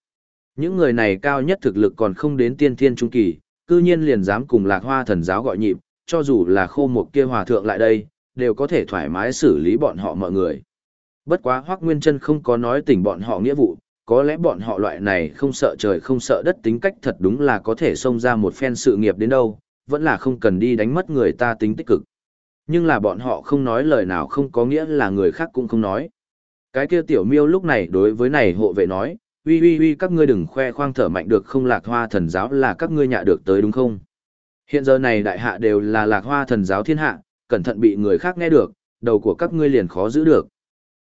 Những người này cao nhất thực lực còn không đến tiên thiên trung kỳ, cư nhiên liền dám cùng lạc hoa thần giáo gọi nhịp, cho dù là khô một kia hòa thượng lại đây, đều có thể thoải mái xử lý bọn họ mọi người. Bất quá Hoác Nguyên Trân không có nói tỉnh bọn họ nghĩa vụ, có lẽ bọn họ loại này không sợ trời không sợ đất tính cách thật đúng là có thể xông ra một phen sự nghiệp đến đâu, vẫn là không cần đi đánh mất người ta tính tích cực. Nhưng là bọn họ không nói lời nào không có nghĩa là người khác cũng không nói. Cái kia tiểu miêu lúc này đối với này hộ vệ nói, uy uy uy các ngươi đừng khoe khoang thở mạnh được không lạc hoa thần giáo là các ngươi nhạ được tới đúng không? Hiện giờ này đại hạ đều là lạc hoa thần giáo thiên hạ, cẩn thận bị người khác nghe được, đầu của các ngươi liền khó giữ được.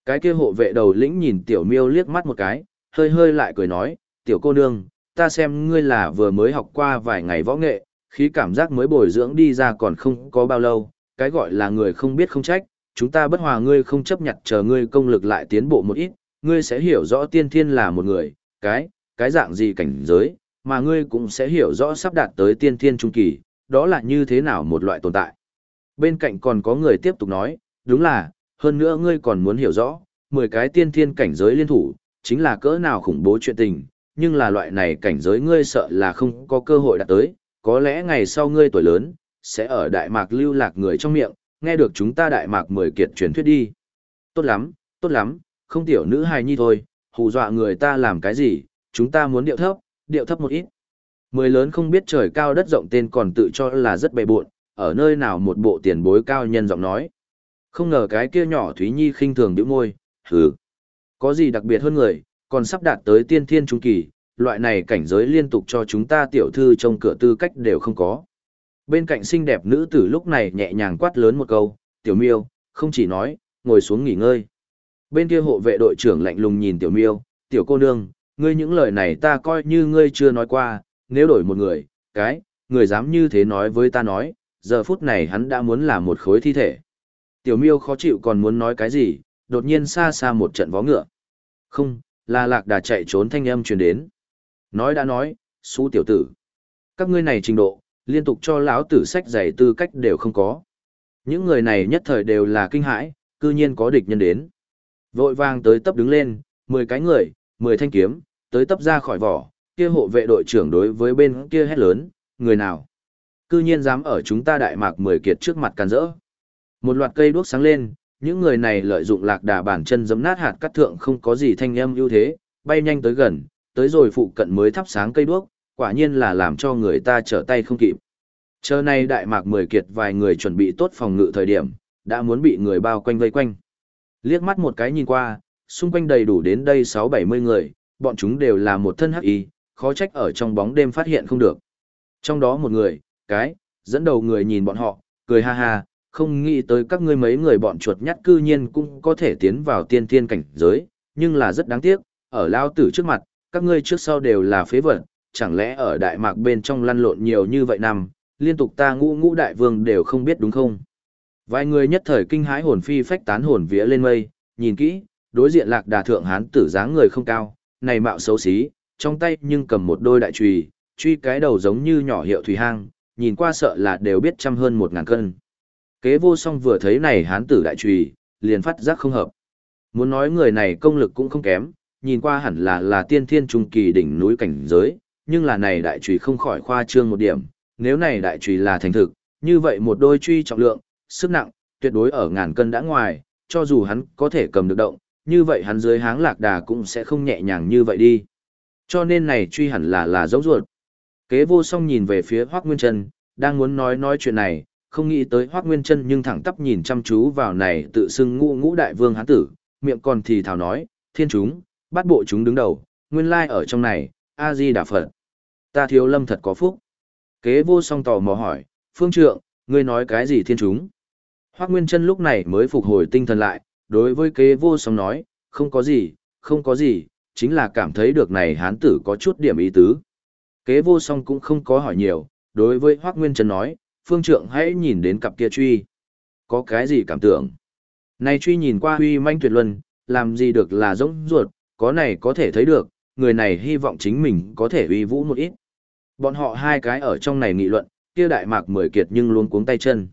Cái kia hộ vệ đầu lĩnh nhìn tiểu miêu liếc mắt một cái, hơi hơi lại cười nói, tiểu cô nương, ta xem ngươi là vừa mới học qua vài ngày võ nghệ, khí cảm giác mới bồi dưỡng đi ra còn không có bao lâu, cái gọi là người không biết không trách, chúng ta bất hòa ngươi không chấp nhận chờ ngươi công lực lại tiến bộ một ít, ngươi sẽ hiểu rõ tiên thiên là một người, cái, cái dạng gì cảnh giới, mà ngươi cũng sẽ hiểu rõ sắp đạt tới tiên thiên trung kỳ, đó là như thế nào một loại tồn tại. Bên cạnh còn có người tiếp tục nói, đúng là, hơn nữa ngươi còn muốn hiểu rõ, 10 cái tiên thiên cảnh giới liên thủ, chính là cỡ nào khủng bố chuyện tình, nhưng là loại này cảnh giới ngươi sợ là không có cơ hội đạt tới, có lẽ ngày sau ngươi tuổi lớn, sẽ ở Đại Mạc lưu lạc người trong miệng, nghe được chúng ta Đại Mạc mười kiệt truyền thuyết đi. Tốt lắm, tốt lắm, không tiểu nữ hài nhi thôi, hù dọa người ta làm cái gì, chúng ta muốn điệu thấp, điệu thấp một ít. Mười lớn không biết trời cao đất rộng tên còn tự cho là rất bề buộn, ở nơi nào một bộ tiền bối cao nhân giọng nói. Không ngờ cái kia nhỏ Thúy Nhi khinh thường điệu môi, hừ. Có gì đặc biệt hơn người, còn sắp đạt tới tiên thiên trung kỳ, loại này cảnh giới liên tục cho chúng ta tiểu thư trong cửa tư cách đều không có. Bên cạnh xinh đẹp nữ tử lúc này nhẹ nhàng quát lớn một câu, tiểu miêu, không chỉ nói, ngồi xuống nghỉ ngơi. Bên kia hộ vệ đội trưởng lạnh lùng nhìn tiểu miêu, tiểu cô nương, ngươi những lời này ta coi như ngươi chưa nói qua, nếu đổi một người, cái, người dám như thế nói với ta nói, giờ phút này hắn đã muốn là một khối thi thể. Tiểu miêu khó chịu còn muốn nói cái gì, đột nhiên xa xa một trận vó ngựa. Không, là lạc đà chạy trốn thanh âm truyền đến. Nói đã nói, xú tiểu tử. Các ngươi này trình độ, liên tục cho lão tử sách giày tư cách đều không có. Những người này nhất thời đều là kinh hãi, cư nhiên có địch nhân đến. Vội vàng tới tấp đứng lên, 10 cái người, 10 thanh kiếm, tới tấp ra khỏi vỏ, kia hộ vệ đội trưởng đối với bên kia hét lớn, người nào? Cư nhiên dám ở chúng ta đại mạc 10 kiệt trước mặt can rỡ. Một loạt cây đuốc sáng lên, những người này lợi dụng lạc đà bản chân giấm nát hạt cắt thượng không có gì thanh âm ưu thế, bay nhanh tới gần, tới rồi phụ cận mới thắp sáng cây đuốc, quả nhiên là làm cho người ta trở tay không kịp. Chờ này đại mạc mười kiệt vài người chuẩn bị tốt phòng ngự thời điểm, đã muốn bị người bao quanh vây quanh. Liếc mắt một cái nhìn qua, xung quanh đầy đủ đến đây sáu bảy mươi người, bọn chúng đều là một thân hắc y, khó trách ở trong bóng đêm phát hiện không được. Trong đó một người, cái, dẫn đầu người nhìn bọn họ, cười ha ha, không nghĩ tới các ngươi mấy người bọn chuột nhắt cư nhiên cũng có thể tiến vào tiên thiên cảnh giới, nhưng là rất đáng tiếc, ở lao tử trước mặt, các ngươi trước sau đều là phế vật, chẳng lẽ ở đại mạc bên trong lăn lộn nhiều như vậy năm, liên tục ta ngũ ngũ đại vương đều không biết đúng không? Vài người nhất thời kinh hãi hồn phi phách tán hồn vía lên mây, nhìn kỹ, đối diện lạc đà thượng hán tử dáng người không cao, này mạo xấu xí, trong tay nhưng cầm một đôi đại chùy, truy cái đầu giống như nhỏ hiệu thủy hang, nhìn qua sợ là đều biết trăm hơn một ngàn cân. Kế vô song vừa thấy này hán tử đại trùy, liền phát giác không hợp. Muốn nói người này công lực cũng không kém, nhìn qua hẳn là là tiên thiên trung kỳ đỉnh núi cảnh giới, nhưng là này đại trùy không khỏi khoa trương một điểm, nếu này đại trùy là thành thực, như vậy một đôi truy trọng lượng, sức nặng, tuyệt đối ở ngàn cân đã ngoài, cho dù hắn có thể cầm được động, như vậy hắn dưới háng lạc đà cũng sẽ không nhẹ nhàng như vậy đi. Cho nên này truy hẳn là là giống ruột. Kế vô song nhìn về phía Hoác Nguyên Trân, đang muốn nói nói chuyện này, không nghĩ tới Hoác Nguyên Trân nhưng thẳng tắp nhìn chăm chú vào này tự xưng ngũ ngũ đại vương hán tử, miệng còn thì thảo nói, thiên chúng, bắt bộ chúng đứng đầu, nguyên lai ở trong này, A-di đà Phật. Ta thiếu lâm thật có phúc. Kế vô song tò mò hỏi, phương trượng, ngươi nói cái gì thiên chúng? Hoác Nguyên Trân lúc này mới phục hồi tinh thần lại, đối với kế vô song nói, không có gì, không có gì, chính là cảm thấy được này hán tử có chút điểm ý tứ. Kế vô song cũng không có hỏi nhiều, đối với Hoác Nguyên trần nói, phương trượng hãy nhìn đến cặp kia truy. Có cái gì cảm tưởng? Này truy nhìn qua huy manh tuyệt luân, làm gì được là giống ruột, có này có thể thấy được, người này hy vọng chính mình có thể uy vũ một ít. Bọn họ hai cái ở trong này nghị luận, kia đại mạc mười kiệt nhưng luôn cuống tay chân.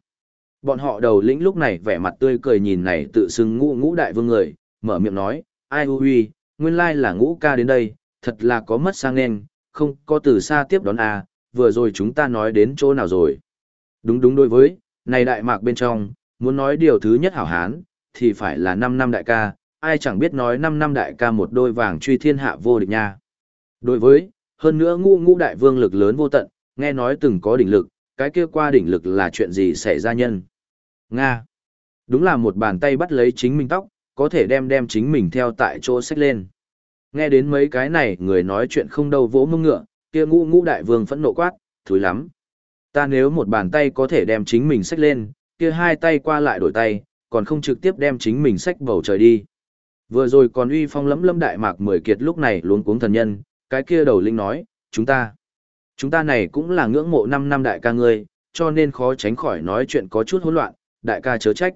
Bọn họ đầu lĩnh lúc này vẻ mặt tươi cười nhìn này tự xưng ngũ ngũ đại vương người, mở miệng nói, ai huy, nguyên lai là ngũ ca đến đây, thật là có mất sang nên, không có từ xa tiếp đón à, vừa rồi chúng ta nói đến chỗ nào rồi. Đúng đúng đối với, này đại mạc bên trong, muốn nói điều thứ nhất hảo hán, thì phải là 5 năm đại ca, ai chẳng biết nói 5 năm đại ca một đôi vàng truy thiên hạ vô địch nha. Đối với, hơn nữa ngũ ngũ đại vương lực lớn vô tận, nghe nói từng có đỉnh lực, cái kia qua đỉnh lực là chuyện gì xảy ra nhân. Nga. Đúng là một bàn tay bắt lấy chính mình tóc, có thể đem đem chính mình theo tại chỗ sách lên. Nghe đến mấy cái này người nói chuyện không đâu vỗ mông ngựa, kia ngũ ngũ đại vương phẫn nộ quát, thúi lắm. Ta nếu một bàn tay có thể đem chính mình xách lên, kia hai tay qua lại đổi tay, còn không trực tiếp đem chính mình xách bầu trời đi. Vừa rồi còn uy phong lẫm lâm đại mạc mười kiệt lúc này luống cuống thần nhân, cái kia đầu linh nói, chúng ta, chúng ta này cũng là ngưỡng mộ năm năm đại ca ngươi, cho nên khó tránh khỏi nói chuyện có chút hỗn loạn, đại ca chớ trách.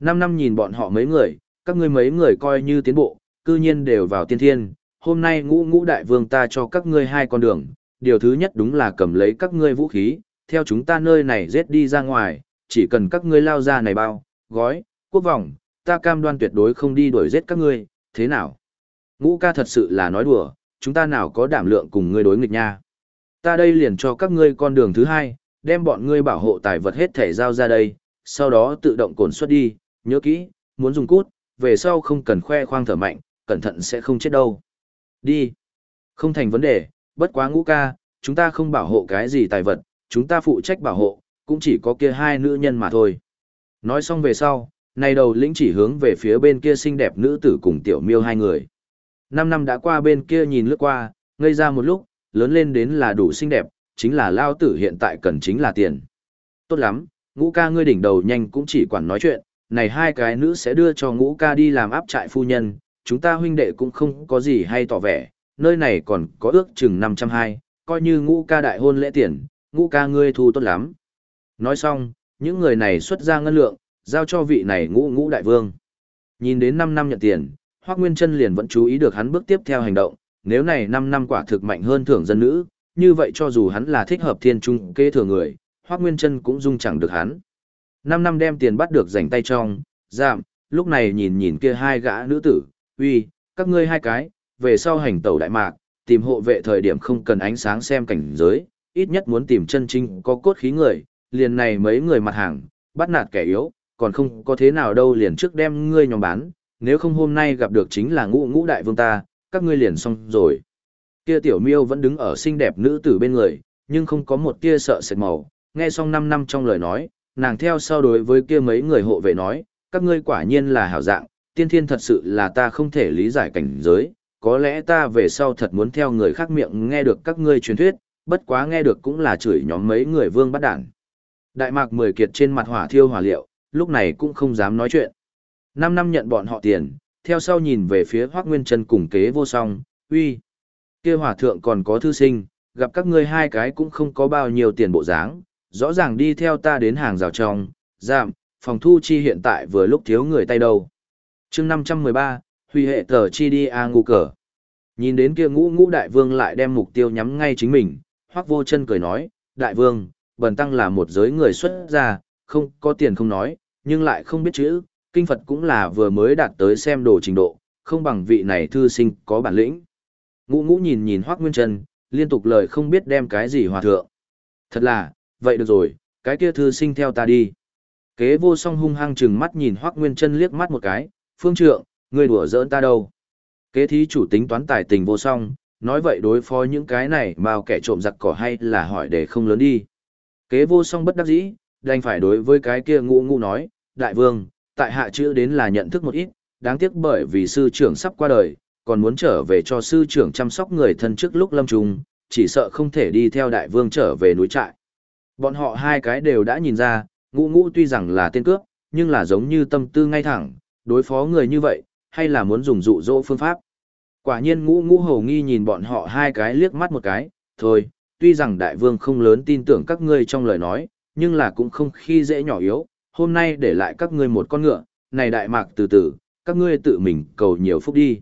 Năm năm nhìn bọn họ mấy người, các ngươi mấy người coi như tiến bộ, cư nhiên đều vào tiên thiên, hôm nay ngũ ngũ đại vương ta cho các ngươi hai con đường, điều thứ nhất đúng là cầm lấy các ngươi vũ khí, theo chúng ta nơi này giết đi ra ngoài, chỉ cần các ngươi lao ra này bao, gói, quốc vòng, ta cam đoan tuyệt đối không đi đuổi giết các ngươi, thế nào? Ngũ ca thật sự là nói đùa, chúng ta nào có đảm lượng cùng ngươi đối nghịch nha. Ta đây liền cho các ngươi con đường thứ hai, đem bọn ngươi bảo hộ tài vật hết thể giao ra đây, sau đó tự động cồn xuất đi, nhớ kỹ, muốn dùng cút, về sau không cần khoe khoang thở mạnh, cẩn thận sẽ không chết đâu. Đi. Không thành vấn đề, bất quá ngũ ca, chúng ta không bảo hộ cái gì tài vật, chúng ta phụ trách bảo hộ, cũng chỉ có kia hai nữ nhân mà thôi. Nói xong về sau, này đầu lĩnh chỉ hướng về phía bên kia xinh đẹp nữ tử cùng tiểu miêu hai người. Năm năm đã qua bên kia nhìn lướt qua, ngây ra một lúc, lớn lên đến là đủ xinh đẹp, chính là lao tử hiện tại cần chính là tiền. Tốt lắm, ngũ ca ngươi đỉnh đầu nhanh cũng chỉ quản nói chuyện, này hai cái nữ sẽ đưa cho ngũ ca đi làm áp trại phu nhân, chúng ta huynh đệ cũng không có gì hay tỏ vẻ, nơi này còn có ước chừng 520, coi như ngũ ca đại hôn lễ tiền, ngũ ca ngươi thu tốt lắm. Nói xong, những người này xuất ra ngân lượng, giao cho vị này ngũ ngũ đại vương. Nhìn đến 5 năm nhận tiền, Hoác Nguyên Trân liền vẫn chú ý được hắn bước tiếp theo hành động, nếu này 5 năm quả thực mạnh hơn thưởng dân nữ, như vậy cho dù hắn là thích hợp thiên trung kê thừa người, Hoác Nguyên Trân cũng dung chẳng được hắn. 5 năm đem tiền bắt được rảnh tay trong, giảm, lúc này nhìn nhìn kia hai gã nữ tử, uy, các ngươi hai cái, về sau hành tẩu đại mạc, tìm hộ vệ thời điểm không cần ánh sáng xem cảnh giới, ít nhất muốn tìm chân chính có cốt khí người, liền này mấy người mặt hàng, bắt nạt kẻ yếu, còn không có thế nào đâu liền trước đem ngươi nhóm bán, nếu không hôm nay gặp được chính là ngũ ngũ đại vương ta, các ngươi liền xong rồi. Kia tiểu miêu vẫn đứng ở xinh đẹp nữ tử bên người, nhưng không có một tia sợ sệt màu, nghe xong 5 năm trong lời nói, nàng theo sau đối với kia mấy người hộ vệ nói, các ngươi quả nhiên là hảo dạng, tiên thiên thật sự là ta không thể lý giải cảnh giới, có lẽ ta về sau thật muốn theo người khác miệng nghe được các ngươi truyền thuyết, bất quá nghe được cũng là chửi nhóm mấy người vương bắt đảng. Đại mạc mười kiệt trên mặt hỏa thiêu hỏa liệu, lúc này cũng không dám nói chuyện. Năm năm nhận bọn họ tiền, theo sau nhìn về phía Hoác Nguyên Trân cùng kế vô song, uy, kia hỏa thượng còn có thư sinh, gặp các ngươi hai cái cũng không có bao nhiêu tiền bộ dáng, rõ ràng đi theo ta đến hàng rào trong, giảm, phòng thu chi hiện tại vừa lúc thiếu người tay đâu. chương 513, huy hệ tờ chi đi a ngu cờ. Nhìn đến kia ngũ ngũ đại vương lại đem mục tiêu nhắm ngay chính mình, hoác vô chân cười nói, đại vương, bần tăng là một giới người xuất gia, không có tiền không nói, nhưng lại không biết chữ, kinh Phật cũng là vừa mới đạt tới xem đồ trình độ, không bằng vị này thư sinh có bản lĩnh. Ngũ ngũ nhìn nhìn hoác nguyên chân, liên tục lời không biết đem cái gì hòa thượng. Thật là, vậy được rồi, cái kia thư sinh theo ta đi. Kế vô song hung hăng chừng mắt nhìn hoác nguyên chân liếc mắt một cái, phương trượng, ngươi đùa giỡn ta đâu. Kế thí chủ tính toán tài tình vô song, nói vậy đối phó những cái này vào kẻ trộm giặc cỏ hay là hỏi để không lớn đi. Kế vô song bất đắc dĩ, đành phải đối với cái kia ngu ngu nói, đại vương, tại hạ chữ đến là nhận thức một ít, đáng tiếc bởi vì sư trưởng sắp qua đời, còn muốn trở về cho sư trưởng chăm sóc người thân trước lúc lâm trùng, chỉ sợ không thể đi theo đại vương trở về núi trại. Bọn họ hai cái đều đã nhìn ra, ngũ ngũ tuy rằng là tên cướp, nhưng là giống như tâm tư ngay thẳng, đối phó người như vậy, hay là muốn dùng dụ dỗ phương pháp. Quả nhiên ngũ ngũ hầu nghi nhìn bọn họ hai cái liếc mắt một cái, thôi, tuy rằng đại vương không lớn tin tưởng các ngươi trong lời nói, nhưng là cũng không khi dễ nhỏ yếu, hôm nay để lại các ngươi một con ngựa, này đại mạc từ từ, các ngươi tự mình cầu nhiều phúc đi.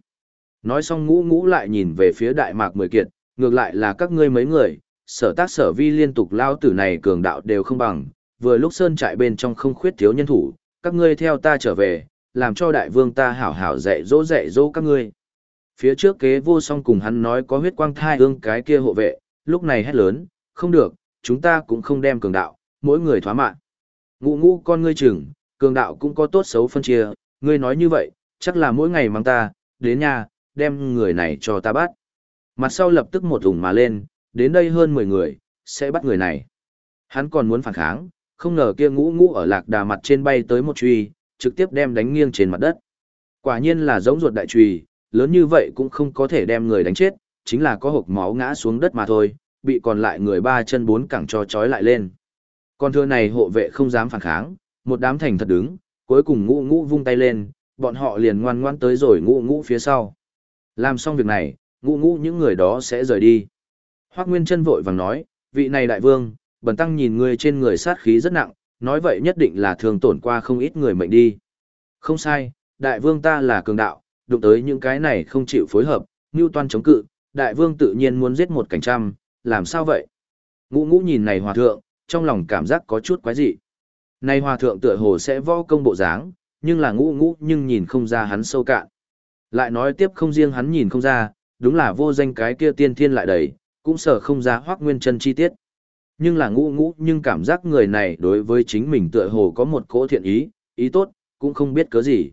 Nói xong ngũ ngũ lại nhìn về phía đại mạc mười kiệt, ngược lại là các ngươi mấy người, sở tác sở vi liên tục lao tử này cường đạo đều không bằng, vừa lúc sơn trại bên trong không khuyết thiếu nhân thủ, các ngươi theo ta trở về, làm cho đại vương ta hảo hảo dạy dỗ dạy dỗ các ngươi. Phía trước kế vô song cùng hắn nói có huyết quang thai hương cái kia hộ vệ, lúc này hét lớn, không được, chúng ta cũng không đem cường đạo, mỗi người thoá mạng. Ngũ ngũ con ngươi chừng, cường đạo cũng có tốt xấu phân chia, ngươi nói như vậy, chắc là mỗi ngày mang ta, đến nhà, đem người này cho ta bắt. Mặt sau lập tức một ủng mà lên, đến đây hơn 10 người, sẽ bắt người này. Hắn còn muốn phản kháng, không ngờ kia ngũ ngũ ở lạc đà mặt trên bay tới một truy, trực tiếp đem đánh nghiêng trên mặt đất. Quả nhiên là giống ruột đại truy, lớn như vậy cũng không có thể đem người đánh chết, chính là có hộp máu ngã xuống đất mà thôi, bị còn lại người ba chân bốn cẳng cho trói lại lên. Con thưa này hộ vệ không dám phản kháng, một đám thành thật đứng, cuối cùng ngũ ngũ vung tay lên, bọn họ liền ngoan ngoan tới rồi ngũ ngũ phía sau. Làm xong việc này, ngũ ngũ những người đó sẽ rời đi. Hoác Nguyên chân vội vàng nói, vị này đại vương, bần tăng nhìn người trên người sát khí rất nặng, nói vậy nhất định là thường tổn qua không ít người mệnh đi. Không sai, đại vương ta là cường đạo, đụng tới những cái này không chịu phối hợp, như toan chống cự, đại vương tự nhiên muốn giết một cảnh trăm, làm sao vậy? Ngũ ngũ nhìn này hòa thượng, trong lòng cảm giác có chút quái dị. Này hòa thượng tựa hồ sẽ võ công bộ dáng, nhưng là ngũ ngũ nhưng nhìn không ra hắn sâu cạn. Lại nói tiếp không riêng hắn nhìn không ra, đúng là vô danh cái kia tiên thiên lại đầy, cũng sợ không ra hoác nguyên chân chi tiết. Nhưng là ngũ ngũ nhưng cảm giác người này đối với chính mình tựa hồ có một cỗ thiện ý, ý tốt, cũng không biết cớ gì.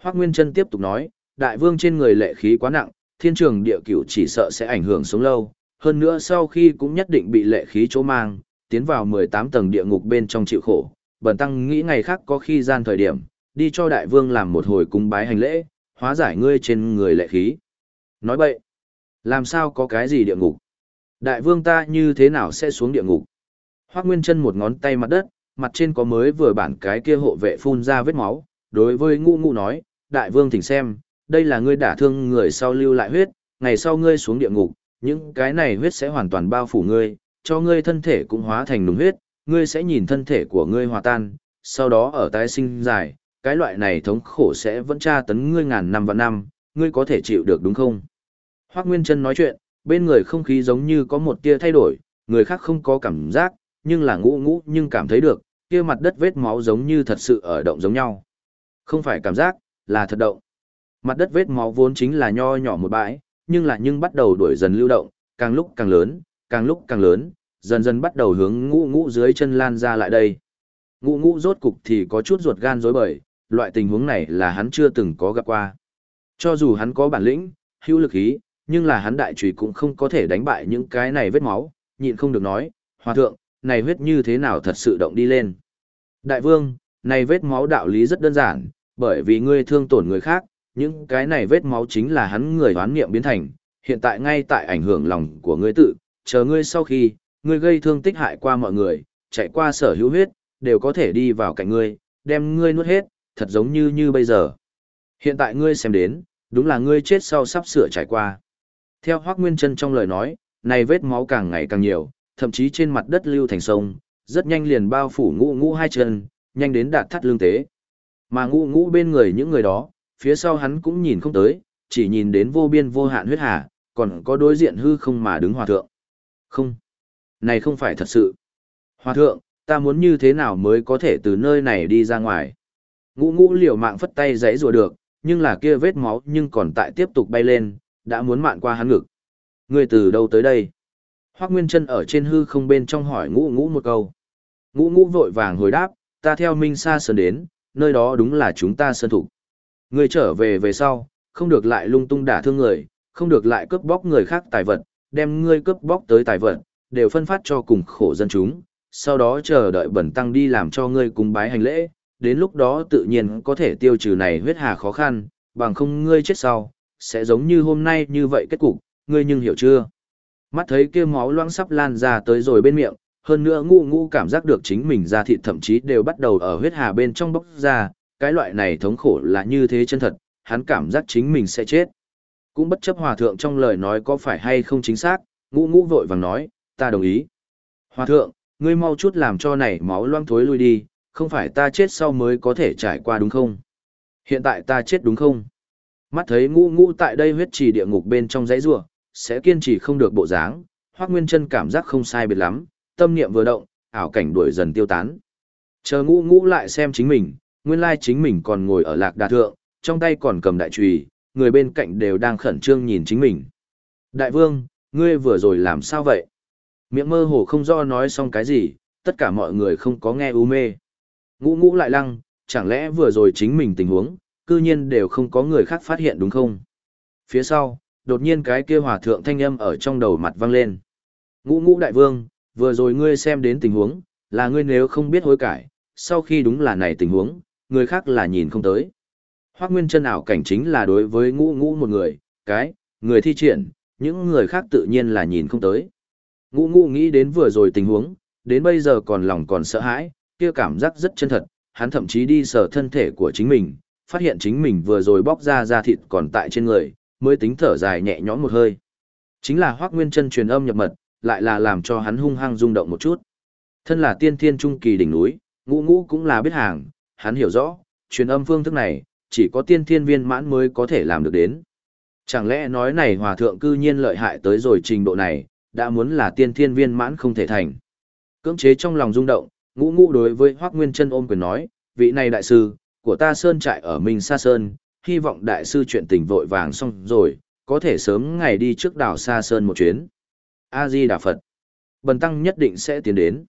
Hoác Nguyên Trân tiếp tục nói, đại vương trên người lệ khí quá nặng, thiên trường địa cửu chỉ sợ sẽ ảnh hưởng sống lâu, hơn nữa sau khi cũng nhất định bị lệ khí chỗ mang, tiến vào 18 tầng địa ngục bên trong chịu khổ. Bần tăng nghĩ ngày khác có khi gian thời điểm, đi cho đại vương làm một hồi cung bái hành lễ, hóa giải ngươi trên người lệ khí. Nói bậy, làm sao có cái gì địa ngục? Đại vương ta như thế nào sẽ xuống địa ngục? Hoác Nguyên chân một ngón tay mặt đất, mặt trên có mới vừa bản cái kia hộ vệ phun ra vết máu, đối với ngũ ngũ nói, đại vương thỉnh xem, đây là ngươi đả thương người sau lưu lại huyết, ngày sau ngươi xuống địa ngục, những cái này huyết sẽ hoàn toàn bao phủ ngươi, cho ngươi thân thể cũng hóa thành nùng huyết, ngươi sẽ nhìn thân thể của ngươi hòa tan, sau đó ở tái sinh dài, cái loại này thống khổ sẽ vẫn tra tấn ngươi ngàn năm và năm, ngươi có thể chịu được đúng không? Hoác Nguyên Trân nói chuyện, bên người không khí giống như có một tia thay đổi, người khác không có cảm giác, nhưng là ngũ ngũ nhưng cảm thấy được, kia mặt đất vết máu giống như thật sự ở động giống nhau. Không phải cảm giác, là thật động. Mặt đất vết máu vốn chính là nho nhỏ một bãi, nhưng là nhưng bắt đầu đuổi dần lưu động, càng lúc càng lớn, càng lúc càng lớn, dần dần bắt đầu hướng ngũ ngũ dưới chân lan ra lại đây. Ngũ ngũ rốt cục thì có chút ruột gan rối bời, loại tình huống này là hắn chưa từng có gặp qua. Cho dù hắn có bản lĩnh, hữu lực ý, nhưng là hắn đại trùy cũng không có thể đánh bại những cái này vết máu, nhịn không được nói, hòa thượng, này huyết như thế nào thật sự động đi lên. Đại vương, này vết máu đạo lý rất đơn giản, bởi vì ngươi thương tổn người khác, những cái này vết máu chính là hắn người hoán niệm biến thành, hiện tại ngay tại ảnh hưởng lòng của ngươi tự, chờ ngươi sau khi, ngươi gây thương tích hại qua mọi người, chạy qua sở hữu huyết, đều có thể đi vào cạnh ngươi, đem ngươi nuốt hết, thật giống như như bây giờ. Hiện tại ngươi xem đến, đúng là ngươi chết sau sắp sửa trải qua. Theo Hoác Nguyên Trân trong lời nói, này vết máu càng ngày càng nhiều, thậm chí trên mặt đất lưu thành sông, rất nhanh liền bao phủ ngũ ngũ hai chân, nhanh đến đạt thắt lương tế. Mà ngũ ngũ bên người những người đó, phía sau hắn cũng nhìn không tới, chỉ nhìn đến vô biên vô hạn huyết hà, còn có đối diện hư không mà đứng hòa thượng. Không, này không phải thật sự. Hòa thượng, ta muốn như thế nào mới có thể từ nơi này đi ra ngoài. Ngũ ngũ liều mạng phất tay giấy rùa được, nhưng là kia vết máu nhưng còn tại tiếp tục bay lên, đã muốn mạn qua hắn ngực. ngươi từ đâu tới đây? Hoác Nguyên Trân ở trên hư không bên trong hỏi ngũ ngũ một câu. Ngũ ngũ vội vàng hồi đáp, ta theo Minh Sa Sơn đến, nơi đó đúng là chúng ta sơn thủ. Ngươi trở về về sau, không được lại lung tung đả thương người, không được lại cướp bóc người khác tài vật, đem ngươi cướp bóc tới tài vật, đều phân phát cho cùng khổ dân chúng, sau đó chờ đợi bẩn tăng đi làm cho ngươi cùng bái hành lễ, đến lúc đó tự nhiên có thể tiêu trừ này huyết hà khó khăn, bằng không ngươi chết sau, sẽ giống như hôm nay như vậy kết cục, ngươi nhưng hiểu chưa? Mắt thấy kia máu loãng sắp lan ra tới rồi bên miệng, hơn nữa ngu ngu cảm giác được chính mình ra thịt thậm chí đều bắt đầu ở huyết hà bên trong bốc ra, cái loại này thống khổ là như thế chân thật, hắn cảm giác chính mình sẽ chết. Cũng bất chấp hòa thượng trong lời nói có phải hay không chính xác, ngũ ngũ vội vàng nói, ta đồng ý. Hòa thượng, ngươi mau chút làm cho này máu loang thối lui đi, không phải ta chết sau mới có thể trải qua đúng không? Hiện tại ta chết đúng không? Mắt thấy ngũ ngũ tại đây huyết trì địa ngục bên trong dãy rùa, sẽ kiên trì không được bộ dáng, Hoắc Nguyên Chân cảm giác không sai biệt lắm, tâm niệm vừa động, ảo cảnh đuổi dần tiêu tán. Chờ ngũ ngũ lại xem chính mình, nguyên lai chính mình còn ngồi ở lạc đà thượng, trong tay còn cầm đại chùy, người bên cạnh đều đang khẩn trương nhìn chính mình. Đại vương, ngươi vừa rồi làm sao vậy? Miệng mơ hồ không do nói xong cái gì, tất cả mọi người không có nghe u mê. Ngũ ngũ lại lăng, chẳng lẽ vừa rồi chính mình tình huống, cư nhiên đều không có người khác phát hiện đúng không? Phía sau, đột nhiên cái kia hòa thượng thanh âm ở trong đầu mặt vang lên. Ngũ ngũ đại vương, vừa rồi ngươi xem đến tình huống, là ngươi nếu không biết hối cải, sau khi đúng là này tình huống, người khác là nhìn không tới. Hoác nguyên chân ảo cảnh chính là đối với ngũ ngũ một người, cái, người thi triển, những người khác tự nhiên là nhìn không tới. Ngũ ngũ nghĩ đến vừa rồi tình huống, đến bây giờ còn lòng còn sợ hãi, kia cảm giác rất chân thật, hắn thậm chí đi sờ thân thể của chính mình, phát hiện chính mình vừa rồi bóc ra da thịt còn tại trên người, mới tính thở dài nhẹ nhõm một hơi. Chính là Hoắc Nguyên Chân truyền âm nhập mật, lại là làm cho hắn hung hăng rung động một chút. Thân là tiên thiên trung kỳ đỉnh núi, ngũ ngũ cũng là biết hàng, hắn hiểu rõ, truyền âm phương thức này, chỉ có tiên thiên viên mãn mới có thể làm được đến. Chẳng lẽ nói này hòa thượng cư nhiên lợi hại tới rồi trình độ này, đã muốn là tiên thiên viên mãn không thể thành. Cưỡng chế trong lòng rung động, ngũ ngũ đối với hoắc Nguyên chân ôm quyền nói, vị này đại sư, của ta Sơn trại ở Minh Sa Sơn, hy vọng đại sư chuyện tình vội vàng xong rồi, có thể sớm ngày đi trước đảo Sa Sơn một chuyến. A-di Đà Phật. Bần tăng nhất định sẽ tiến đến.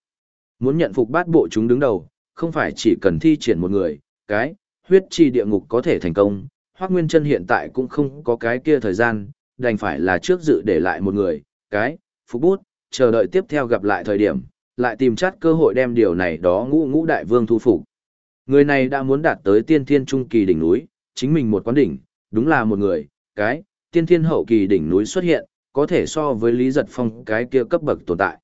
Muốn nhận phục bát bộ chúng đứng đầu, không phải chỉ cần thi triển một người, cái, huyết chi địa ngục có thể thành công. Hoác Nguyên chân hiện tại cũng không có cái kia thời gian, đành phải là trước dự để lại một người, cái, phục bút, chờ đợi tiếp theo gặp lại thời điểm, lại tìm chát cơ hội đem điều này đó ngũ ngũ đại vương thu phục. Người này đã muốn đạt tới tiên thiên trung kỳ đỉnh núi, chính mình một quán đỉnh, đúng là một người, cái, tiên thiên hậu kỳ đỉnh núi xuất hiện, có thể so với Lý Giật Phong cái kia cấp bậc tồn tại.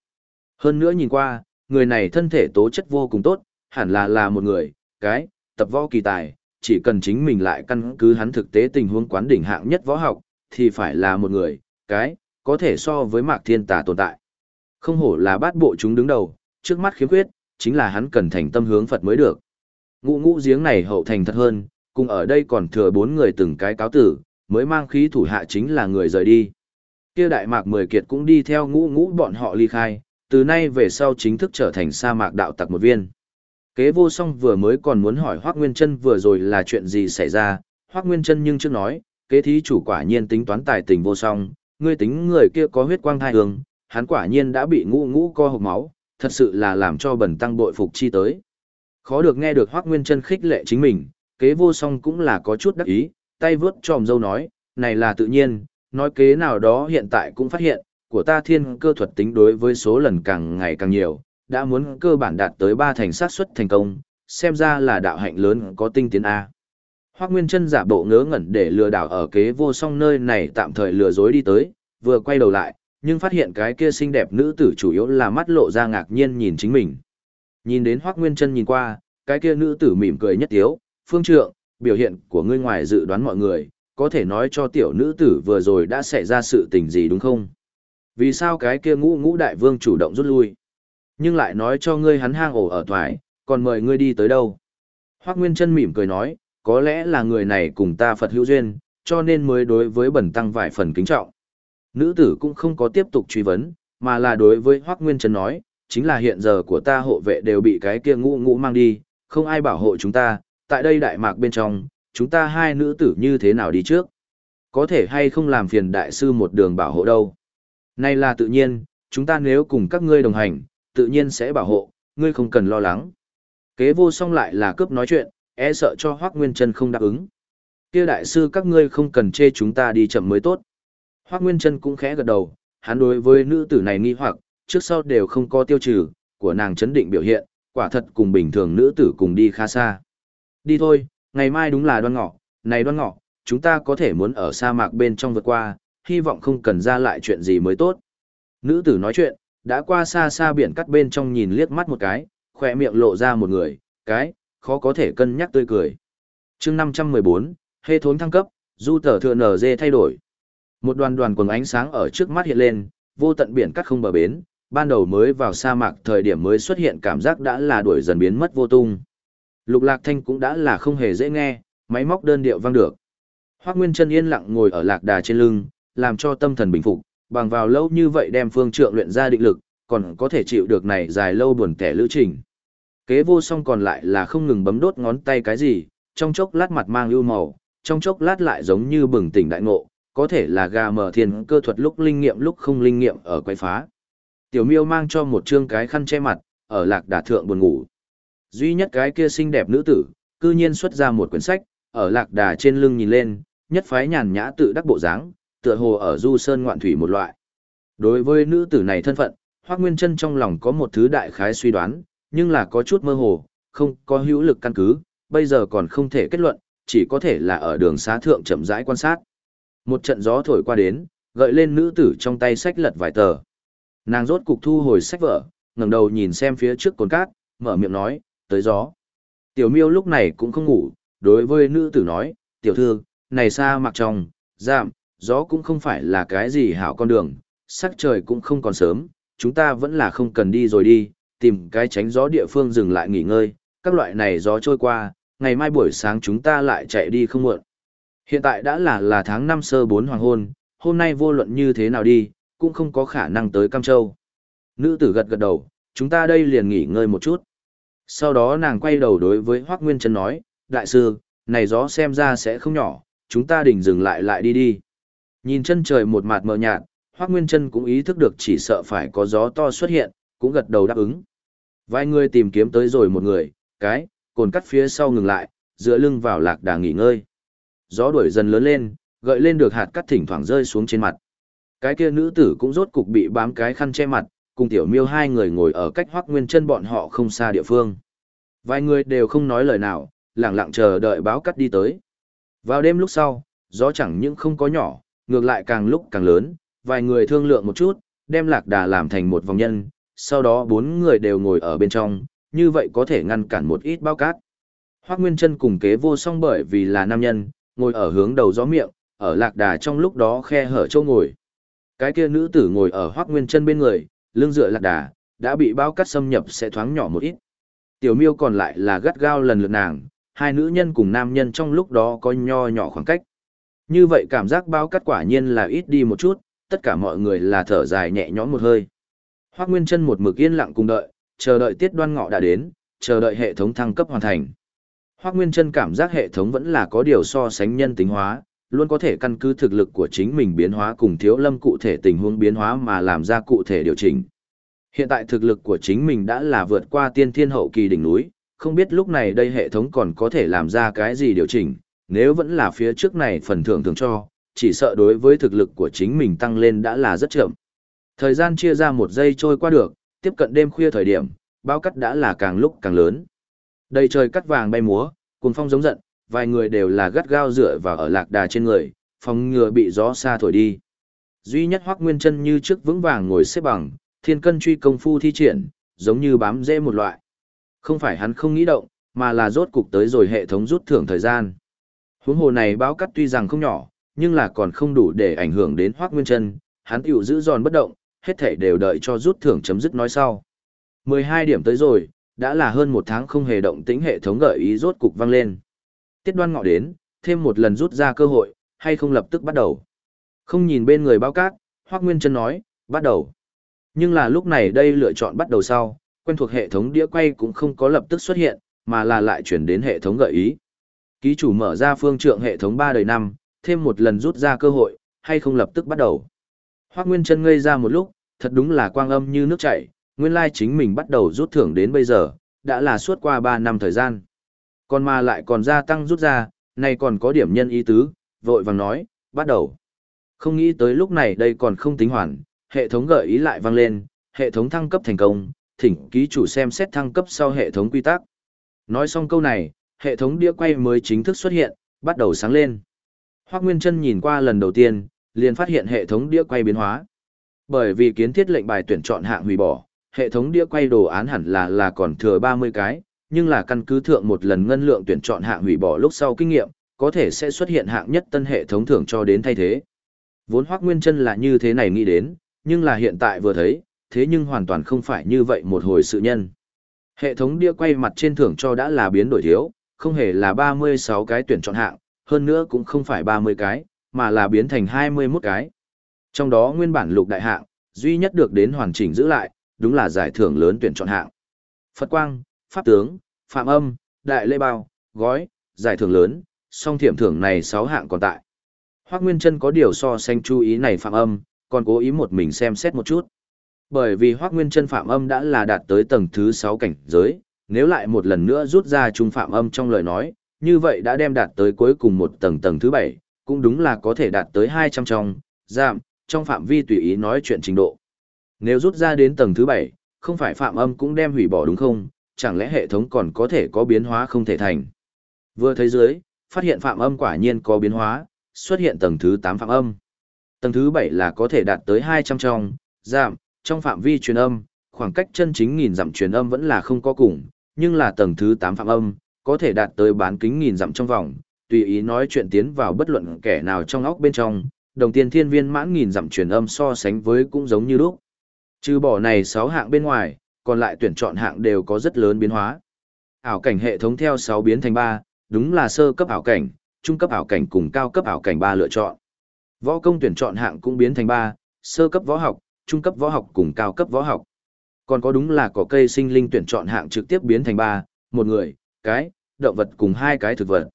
Hơn nữa nhìn qua, người này thân thể tố chất vô cùng tốt, hẳn là là một người, cái, tập võ kỳ tài, chỉ cần chính mình lại căn cứ hắn thực tế tình huống quán đỉnh hạng nhất võ học, thì phải là một người, cái, có thể so với mạc thiên tà tồn tại. Không hổ là bát bộ chúng đứng đầu, trước mắt khiếm khuyết, chính là hắn cần thành tâm hướng Phật mới được. Ngũ ngũ giếng này hậu thành thật hơn, cùng ở đây còn thừa bốn người từng cái cáo tử, mới mang khí thủ hạ chính là người rời đi. Kia đại mạc mười kiệt cũng đi theo ngũ ngũ bọn họ ly khai, từ nay về sau chính thức trở thành sa mạc đạo tặc một viên. Kế vô song vừa mới còn muốn hỏi Hoác Nguyên Trân vừa rồi là chuyện gì xảy ra, Hoác Nguyên Trân nhưng trước nói, kế thí chủ quả nhiên tính toán tài tình vô song, ngươi tính người kia có huyết quang thai hương, hắn quả nhiên đã bị ngũ ngũ co hộp máu, thật sự là làm cho bẩn tăng bội phục chi tới. Khó được nghe được Hoác Nguyên Trân khích lệ chính mình, kế vô song cũng là có chút đắc ý, tay vướt tròm dâu nói, này là tự nhiên, nói kế nào đó hiện tại cũng phát hiện, của ta thiên cơ thuật tính đối với số lần càng ngày càng nhiều, đã muốn cơ bản đạt tới ba thành sát suất thành công, xem ra là đạo hạnh lớn có tinh tiến A. Hoác Nguyên Trân giả bộ ngớ ngẩn để lừa đảo ở kế vô song nơi này tạm thời lừa dối đi tới, vừa quay đầu lại, nhưng phát hiện cái kia xinh đẹp nữ tử chủ yếu là mắt lộ ra ngạc nhiên nhìn chính mình. Nhìn đến Hoác Nguyên Trân nhìn qua, cái kia nữ tử mỉm cười nhất tiếu, phương trượng, biểu hiện của ngươi ngoài dự đoán mọi người, có thể nói cho tiểu nữ tử vừa rồi đã xảy ra sự tình gì đúng không? Vì sao cái kia ngũ ngũ đại vương chủ động rút lui? Nhưng lại nói cho ngươi hắn hang ổ ở thoại, còn mời ngươi đi tới đâu? Hoác Nguyên Trân mỉm cười nói, có lẽ là người này cùng ta Phật hữu duyên, cho nên mới đối với bẩn tăng vài phần kính trọng. Nữ tử cũng không có tiếp tục truy vấn, mà là đối với Hoác Nguyên Trân nói, chính là hiện giờ của ta hộ vệ đều bị cái kia ngũ ngũ mang đi, không ai bảo hộ chúng ta, tại đây đại mạc bên trong, chúng ta hai nữ tử như thế nào đi trước? Có thể hay không làm phiền đại sư một đường bảo hộ đâu? nay là tự nhiên, chúng ta nếu cùng các ngươi đồng hành, tự nhiên sẽ bảo hộ, ngươi không cần lo lắng. Kế vô song lại là cướp nói chuyện, e sợ cho Hoác Nguyên Trân không đáp ứng. Kia đại sư các ngươi không cần chê chúng ta đi chậm mới tốt. Hoác Nguyên Trân cũng khẽ gật đầu, hắn đối với nữ tử này nghi hoặc, trước sau đều không có tiêu trừ, của nàng chấn định biểu hiện, quả thật cùng bình thường nữ tử cùng đi khá xa. Đi thôi, ngày mai đúng là đoan ngọ, này đoan ngọ, chúng ta có thể muốn ở sa mạc bên trong vượt qua, hy vọng không cần ra lại chuyện gì mới tốt. Nữ tử nói chuyện, đã qua xa xa biển cắt bên trong nhìn liếc mắt một cái, khỏe miệng lộ ra một người, cái, khó có thể cân nhắc tươi cười. chương 514, hệ thốn thăng cấp, du tờ thừa nở dê thay đổi. Một đoàn đoàn quần ánh sáng ở trước mắt hiện lên, vô tận biển cắt không bờ bến, ban đầu mới vào sa mạc thời điểm mới xuất hiện cảm giác đã là đuổi dần biến mất vô tung. Lục lạc thanh cũng đã là không hề dễ nghe, máy móc đơn điệu vang được. Hoác Nguyên chân yên lặng ngồi ở lạc đà trên lưng, làm cho tâm thần bình phục, bằng vào lâu như vậy đem phương trượng luyện ra định lực, còn có thể chịu được này dài lâu buồn kẻ lữ trình. Kế vô song còn lại là không ngừng bấm đốt ngón tay cái gì, trong chốc lát mặt mang ưu màu, trong chốc lát lại giống như bừng tỉnh đại ngộ, có thể là gà mở thiên cơ thuật lúc linh nghiệm lúc không linh nghiệm ở quay phá. Tiểu miêu mang cho một trương cái khăn che mặt, ở lạc đà thượng buồn ngủ. Duy nhất cái kia xinh đẹp nữ tử, cư nhiên xuất ra một quyển sách, ở lạc đà trên lưng nhìn lên, nhất phái nhàn nhã tự đắc bộ dáng, tựa hồ ở du sơn ngoạn thủy một loại. Đối với nữ tử này thân phận, Hoác Nguyên chân trong lòng có một thứ đại khái suy đoán, nhưng là có chút mơ hồ, không có hữu lực căn cứ, bây giờ còn không thể kết luận, chỉ có thể là ở đường xá thượng chậm rãi quan sát. Một trận gió thổi qua đến, gợi lên nữ tử trong tay sách lật vài tờ. Nàng rốt cục thu hồi sách vở, ngẩng đầu nhìn xem phía trước cồn cát, mở miệng nói, tới gió. Tiểu miêu lúc này cũng không ngủ, đối với nữ tử nói, tiểu thư, này xa mặc trong, giảm, gió cũng không phải là cái gì hảo con đường, sắc trời cũng không còn sớm, chúng ta vẫn là không cần đi rồi đi, tìm cái tránh gió địa phương dừng lại nghỉ ngơi, các loại này gió trôi qua, ngày mai buổi sáng chúng ta lại chạy đi không muộn. Hiện tại đã là là tháng năm sơ bốn hoàng hôn, hôm nay vô luận như thế nào đi, cũng không có khả năng tới Cam Châu. Nữ tử gật gật đầu, chúng ta đây liền nghỉ ngơi một chút. Sau đó nàng quay đầu đối với Hoác Nguyên Trân nói, Đại sư, này gió xem ra sẽ không nhỏ, chúng ta đỉnh dừng lại lại đi đi. Nhìn chân trời một mặt mờ nhạt, Hoác Nguyên Trân cũng ý thức được chỉ sợ phải có gió to xuất hiện, cũng gật đầu đáp ứng. Vài người tìm kiếm tới rồi một người, cái, cồn cắt phía sau ngừng lại, dựa lưng vào lạc đà nghỉ ngơi. Gió đuổi dần lớn lên, gợi lên được hạt cắt thỉnh thoảng rơi xuống trên mặt. Cái kia nữ tử cũng rốt cục bị bám cái khăn che mặt, cùng tiểu miêu hai người ngồi ở cách hoác nguyên chân bọn họ không xa địa phương. Vài người đều không nói lời nào, lặng lặng chờ đợi báo cắt đi tới. Vào đêm lúc sau, gió chẳng những không có nhỏ, ngược lại càng lúc càng lớn, vài người thương lượng một chút, đem lạc đà làm thành một vòng nhân, sau đó bốn người đều ngồi ở bên trong, như vậy có thể ngăn cản một ít bao cát. Hoác Nguyên Trân cùng kế vô song bởi vì là nam nhân, ngồi ở hướng đầu gió miệng, ở lạc đà trong lúc đó khe hở châu ngồi. Cái kia nữ tử ngồi ở Hoác Nguyên Trân bên người, lưng dựa lạc đà, đã bị bao cắt xâm nhập sẽ thoáng nhỏ một ít. Tiểu miêu còn lại là gắt gao lần lượt nàng, hai nữ nhân cùng nam nhân trong lúc đó có nho nhỏ khoảng cách. Như vậy cảm giác bao cắt quả nhiên là ít đi một chút, tất cả mọi người là thở dài nhẹ nhõm một hơi. Hoác Nguyên Trân một mực yên lặng cùng đợi, chờ đợi tiết đoan ngọ đã đến, chờ đợi hệ thống thăng cấp hoàn thành. Hoác Nguyên Trân cảm giác hệ thống vẫn là có điều so sánh nhân tính hóa, luôn có thể căn cứ thực lực của chính mình biến hóa cùng thiếu lâm cụ thể tình huống biến hóa mà làm ra cụ thể điều chỉnh. Hiện tại thực lực của chính mình đã là vượt qua tiên thiên hậu kỳ đỉnh núi, không biết lúc này đây hệ thống còn có thể làm ra cái gì điều chỉnh, nếu vẫn là phía trước này phần thưởng thường cho, chỉ sợ đối với thực lực của chính mình tăng lên đã là rất chậm. Thời gian chia ra một giây trôi qua được, tiếp cận đêm khuya thời điểm, bao cắt đã là càng lúc càng lớn. Đầy trời cắt vàng bay múa, cuồng phong giống giận, vài người đều là gắt gao dựa vào ở lạc đà trên người, phòng ngừa bị gió xa thổi đi. Duy nhất Hoắc Nguyên Chân như trước vững vàng ngồi xếp bằng, thiên cân truy công phu thi triển, giống như bám rễ một loại. Không phải hắn không nghĩ động, mà là rốt cục tới rồi hệ thống rút thưởng thời gian. Huống hồ này báo cắt tuy rằng không nhỏ, nhưng là còn không đủ để ảnh hưởng đến Hoắc Nguyên Chân, hắn tiểu giữ giòn bất động, hết thảy đều đợi cho rút thưởng chấm dứt nói sau. 12 điểm tới rồi, đã là hơn một tháng không hề động tĩnh hệ thống gợi ý rốt cục vang lên. Tiết đoan ngọ đến, thêm một lần rút ra cơ hội, hay không lập tức bắt đầu. Không nhìn bên người bao cát, Hoác Nguyên Trân nói, bắt đầu. Nhưng là lúc này đây lựa chọn bắt đầu sau, quen thuộc hệ thống đĩa quay cũng không có lập tức xuất hiện, mà là lại chuyển đến hệ thống gợi ý. Ký chủ mở ra phương trượng hệ thống 3 đời năm, thêm một lần rút ra cơ hội, hay không lập tức bắt đầu. Hoác Nguyên Trân ngây ra một lúc, thật đúng là quang âm như nước chảy, nguyên lai chính mình bắt đầu rút thưởng đến bây giờ, đã là suốt qua 3 năm thời gian. Còn mà lại còn gia tăng rút ra, này còn có điểm nhân ý tứ, vội vàng nói, bắt đầu. Không nghĩ tới lúc này đây còn không tính hoàn, hệ thống gợi ý lại vang lên, hệ thống thăng cấp thành công, thỉnh ký chủ xem xét thăng cấp sau hệ thống quy tắc. Nói xong câu này, hệ thống đĩa quay mới chính thức xuất hiện, bắt đầu sáng lên. Hoác Nguyên Trân nhìn qua lần đầu tiên, liền phát hiện hệ thống đĩa quay biến hóa. Bởi vì kiến thiết lệnh bài tuyển chọn hạng hủy bỏ, hệ thống đĩa quay đồ án hẳn là là còn thừa 30 cái, nhưng là căn cứ thượng một lần ngân lượng tuyển chọn hạng hủy bỏ lúc sau kinh nghiệm, có thể sẽ xuất hiện hạng nhất tân hệ thống thưởng cho đến thay thế. Vốn Hoắc Nguyên Chân là như thế này nghĩ đến, nhưng là hiện tại vừa thấy, thế nhưng hoàn toàn không phải như vậy một hồi sự nhân. Hệ thống đĩa quay mặt trên thưởng cho đã là biến đổi thiếu, không hề là 36 cái tuyển chọn hạng, hơn nữa cũng không phải 30 cái, mà là biến thành 21 cái. Trong đó nguyên bản lục đại hạng, duy nhất được đến hoàn chỉnh giữ lại, đúng là giải thưởng lớn tuyển chọn hạng. Phật Quang, Pháp Tướng, Phạm Âm, Đại Lễ Bao, Gói, giải thưởng lớn, song thiểm thưởng này 6 hạng còn tại. Hoác Nguyên Trân có điều so sánh chú ý này Phạm Âm, còn cố ý một mình xem xét một chút. Bởi vì Hoác Nguyên Trân Phạm Âm đã là đạt tới tầng thứ 6 cảnh giới, nếu lại một lần nữa rút ra trung Phạm Âm trong lời nói, như vậy đã đem đạt tới cuối cùng một tầng tầng thứ 7, cũng đúng là có thể đạt tới 200 trong, giảm, trong phạm vi tùy ý nói chuyện trình độ. Nếu rút ra đến tầng thứ bảy, không phải phạm âm cũng đem hủy bỏ đúng không, chẳng lẽ hệ thống còn có thể có biến hóa không thể thành. Vừa thấy dưới, phát hiện phạm âm quả nhiên có biến hóa, xuất hiện tầng thứ tám phạm âm. Tầng thứ bảy là có thể đạt tới hai trăm trong, giảm, trong phạm vi truyền âm, khoảng cách chân chính nghìn dặm truyền âm vẫn là không có cùng, nhưng là tầng thứ tám phạm âm, có thể đạt tới bán kính nghìn dặm trong vòng, tùy ý nói chuyện tiến vào bất luận kẻ nào trong óc bên trong, đồng tiền thiên viên mãn nghìn dặm truyền âm so sánh với cũng giống như lúc. Trừ bỏ này 6 hạng bên ngoài, còn lại tuyển chọn hạng đều có rất lớn biến hóa. Ảo cảnh hệ thống theo 6 biến thành 3, đúng là sơ cấp ảo cảnh, trung cấp ảo cảnh cùng cao cấp ảo cảnh 3 lựa chọn. Võ công tuyển chọn hạng cũng biến thành 3, sơ cấp võ học, trung cấp võ học cùng cao cấp võ học. Còn có đúng là có cây sinh linh tuyển chọn hạng trực tiếp biến thành 3, một người, cái, động vật cùng hai cái thực vật.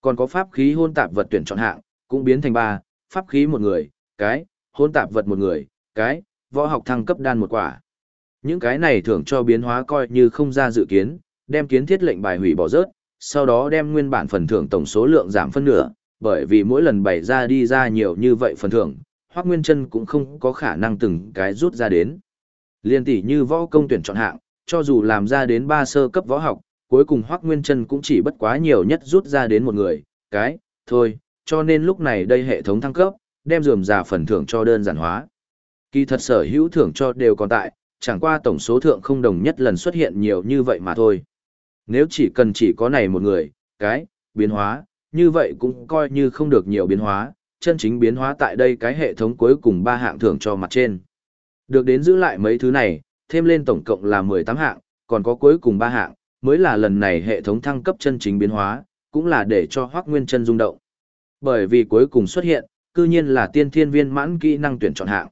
Còn có pháp khí hôn tạp vật tuyển chọn hạng, cũng biến thành 3, pháp khí một người, cái, hôn tạp vật một người, cái, võ học thăng cấp đan một quả. Những cái này thưởng cho biến hóa coi như không ra dự kiến, đem kiến thiết lệnh bài hủy bỏ rớt, sau đó đem nguyên bản phần thưởng tổng số lượng giảm phân nửa, bởi vì mỗi lần bày ra đi ra nhiều như vậy phần thưởng, Hoắc Nguyên Chân cũng không có khả năng từng cái rút ra đến. Liên tỷ như võ công tuyển chọn hạng, cho dù làm ra đến ba sơ cấp võ học, cuối cùng Hoắc Nguyên Chân cũng chỉ bất quá nhiều nhất rút ra đến một người, cái, thôi, cho nên lúc này đây hệ thống thăng cấp, đem dườm già phần thưởng cho đơn giản hóa. Kỳ thật sở hữu thưởng cho đều còn tại, Chẳng qua tổng số thượng không đồng nhất lần xuất hiện nhiều như vậy mà thôi. Nếu chỉ cần chỉ có này một người, cái, biến hóa, như vậy cũng coi như không được nhiều biến hóa, chân chính biến hóa tại đây cái hệ thống cuối cùng ba hạng thưởng cho mặt trên. Được đến giữ lại mấy thứ này, thêm lên tổng cộng là 18 hạng, còn có cuối cùng ba hạng, mới là lần này hệ thống thăng cấp chân chính biến hóa, cũng là để cho Hoắc Nguyên Chân rung động. Bởi vì cuối cùng xuất hiện, cư nhiên là tiên thiên viên mãn kỹ năng tuyển chọn hạng.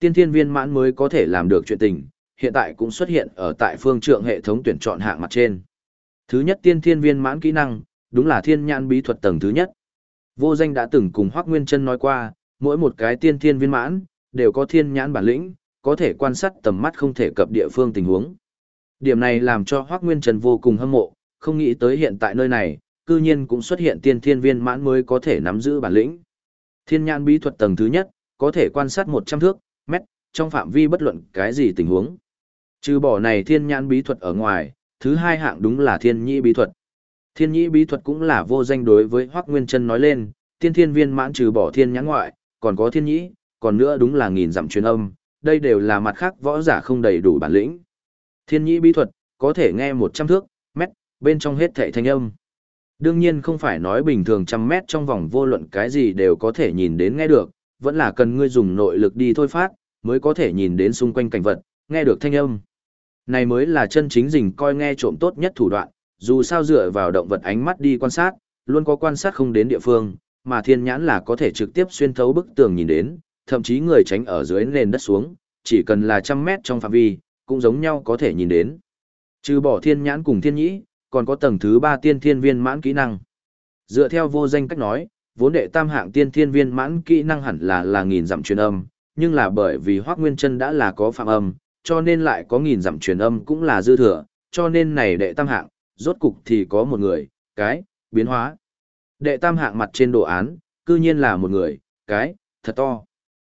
Tiên thiên viên mãn mới có thể làm được chuyện tình, hiện tại cũng xuất hiện ở tại phương trượng hệ thống tuyển chọn hạng mặt trên. Thứ nhất tiên thiên viên mãn kỹ năng, đúng là thiên nhãn bí thuật tầng thứ nhất. Vô danh đã từng cùng Hoắc Nguyên Chân nói qua, mỗi một cái tiên thiên viên mãn, đều có thiên nhãn bản lĩnh, có thể quan sát tầm mắt không thể cập địa phương tình huống. Điểm này làm cho Hoắc Nguyên Trần vô cùng hâm mộ, không nghĩ tới hiện tại nơi này, cư nhiên cũng xuất hiện tiên thiên viên mãn mới có thể nắm giữ bản lĩnh. Thiên nhãn bí thuật tầng thứ nhất, có thể quan sát 100 thước, mét, trong phạm vi bất luận cái gì tình huống. Trừ bỏ này thiên nhãn bí thuật ở ngoài, thứ hai hạng đúng là thiên nhĩ bí thuật. Thiên nhĩ bí thuật cũng là vô danh đối với Hoắc Nguyên Trân nói lên, tiên thiên viên mãn trừ bỏ thiên nhãn ngoại, còn có thiên nhĩ, còn nữa đúng là nghìn dặm truyền âm, đây đều là mặt khác võ giả không đầy đủ bản lĩnh. Thiên nhĩ bí thuật, có thể nghe 100 thước, mét, bên trong hết thảy thanh âm. Đương nhiên không phải nói bình thường trăm mét trong vòng vô luận cái gì đều có thể nhìn đến nghe được, vẫn là cần ngươi dùng nội lực đi thôi phát, mới có thể nhìn đến xung quanh cảnh vật, nghe được thanh âm. Này mới là chân chính rình coi nghe trộm tốt nhất thủ đoạn, dù sao dựa vào động vật ánh mắt đi quan sát, luôn có quan sát không đến địa phương, mà thiên nhãn là có thể trực tiếp xuyên thấu bức tường nhìn đến, thậm chí người tránh ở dưới nền đất xuống, chỉ cần là trăm mét trong phạm vi, cũng giống nhau có thể nhìn đến. Trừ bỏ thiên nhãn cùng thiên nhĩ, còn có tầng thứ ba tiên thiên viên mãn kỹ năng. Dựa theo vô danh cách nói, vốn đệ tam hạng tiên thiên viên mãn kỹ năng hẳn là là nghìn dặm truyền âm, nhưng là bởi vì Hoắc Nguyên Chân đã là có phạm âm, cho nên lại có nghìn dặm truyền âm cũng là dư thừa, cho nên này đệ tam hạng, rốt cục thì có một người, cái, biến hóa. Đệ tam hạng mặt trên đồ án, cư nhiên là một người, cái, thật to.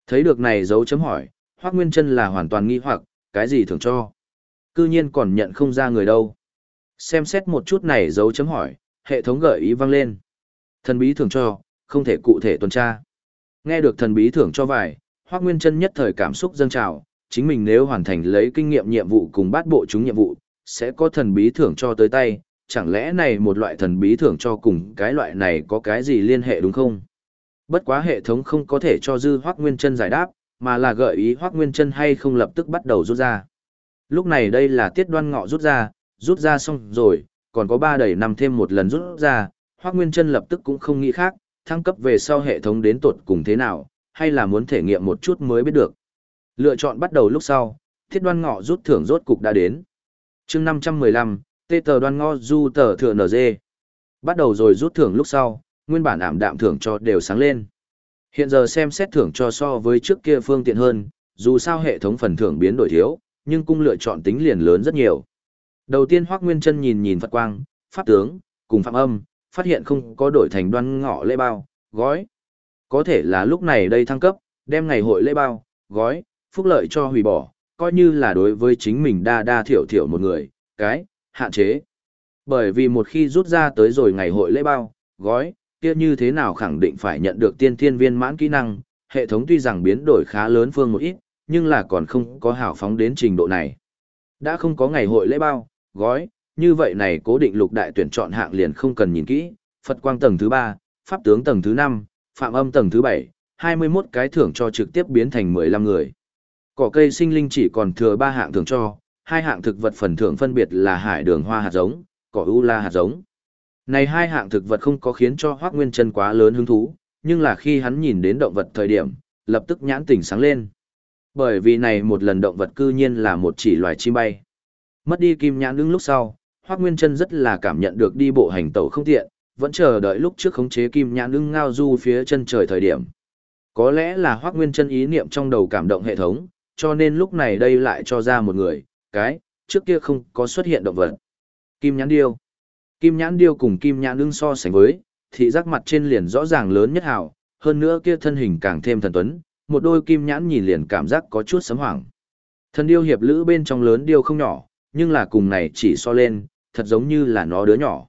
Thấy được này dấu chấm hỏi, Hoắc Nguyên Chân là hoàn toàn nghi hoặc, cái gì thường cho. Cư nhiên còn nhận không ra người đâu. Xem xét một chút này dấu chấm hỏi, hệ thống gợi ý vang lên. Thần bí thường cho, không thể cụ thể tuần tra. Nghe được thần bí thưởng cho vài, Hoắc Nguyên Chân nhất thời cảm xúc dâng trào, chính mình nếu hoàn thành lấy kinh nghiệm nhiệm vụ cùng bát bộ chúng nhiệm vụ, sẽ có thần bí thưởng cho tới tay, chẳng lẽ này một loại thần bí thưởng cho cùng cái loại này có cái gì liên hệ đúng không? Bất quá hệ thống không có thể cho dư Hoắc Nguyên Chân giải đáp, mà là gợi ý Hoắc Nguyên Chân hay không lập tức bắt đầu rút ra. Lúc này đây là tiết đoan ngọ rút ra, rút ra xong rồi, còn có ba đầy năm thêm một lần rút ra, Hoắc Nguyên Chân lập tức cũng không nghĩ khác, thăng cấp về sau hệ thống đến tột cùng thế nào, hay là muốn thể nghiệm một chút mới biết được. Lựa chọn bắt đầu lúc sau, thiết đoan ngọ rút thưởng rốt cục đã đến. chương 515, tê tờ đoan ngọ du tờ thừa NG. Bắt đầu rồi rút thưởng lúc sau, nguyên bản ảm đạm thưởng cho đều sáng lên. Hiện giờ xem xét thưởng cho so với trước kia phương tiện hơn, dù sao hệ thống phần thưởng biến đổi thiếu, nhưng cung lựa chọn tính liền lớn rất nhiều. Đầu tiên Hoắc Nguyên Chân nhìn nhìn Phật Quang, Pháp Tướng, cùng Phạm Âm, phát hiện không có đổi thành đoan ngọ lễ bao, gói. Có thể là lúc này đây thăng cấp, đem ngày hội lễ bao, gói, phúc lợi cho hủy bỏ, coi như là đối với chính mình đa đa thiểu thiểu một người, cái, hạn chế. Bởi vì một khi rút ra tới rồi ngày hội lễ bao, gói, kia như thế nào khẳng định phải nhận được tiên thiên viên mãn kỹ năng, hệ thống tuy rằng biến đổi khá lớn phương một ít, nhưng là còn không có hảo phóng đến trình độ này. Đã không có ngày hội lễ bao, gói, như vậy này cố định lục đại tuyển chọn hạng liền không cần nhìn kỹ, Phật quang tầng thứ 3, Pháp tướng tầng thứ 5, Phạm âm tầng thứ 7, 21 cái thưởng cho trực tiếp biến thành 15 người. Cỏ cây sinh linh chỉ còn thừa 3 hạng thưởng cho, hai hạng thực vật phần thưởng phân biệt là hải đường hoa hạt giống, cỏ u la hạt giống. Này hai hạng thực vật không có khiến cho Hoắc Nguyên Chân quá lớn hứng thú, nhưng là khi hắn nhìn đến động vật thời điểm, lập tức nhãn tỉnh sáng lên. Bởi vì này một lần động vật cư nhiên là một chỉ loài chim bay. Mất đi kim nhãn đứng lúc sau, Hoắc Nguyên Chân rất là cảm nhận được đi bộ hành tẩu không tiện, vẫn chờ đợi lúc trước khống chế kim nhãn ưng ngao du phía chân trời thời điểm. Có lẽ là Hoắc Nguyên Chân ý niệm trong đầu cảm động hệ thống, cho nên lúc này đây lại cho ra một người, cái, trước kia không có xuất hiện động vật. Kim nhãn điêu. Kim nhãn điêu cùng kim nhãn ưng so sánh với, thị giác mặt trên liền rõ ràng lớn nhất hảo, hơn nữa kia thân hình càng thêm thần tuấn, một đôi kim nhãn nhìn liền cảm giác có chút sấm hoảng. Thần điêu hiệp lữ bên trong lớn điêu không nhỏ, nhưng là cùng này chỉ so lên, thật giống như là nó đứa nhỏ.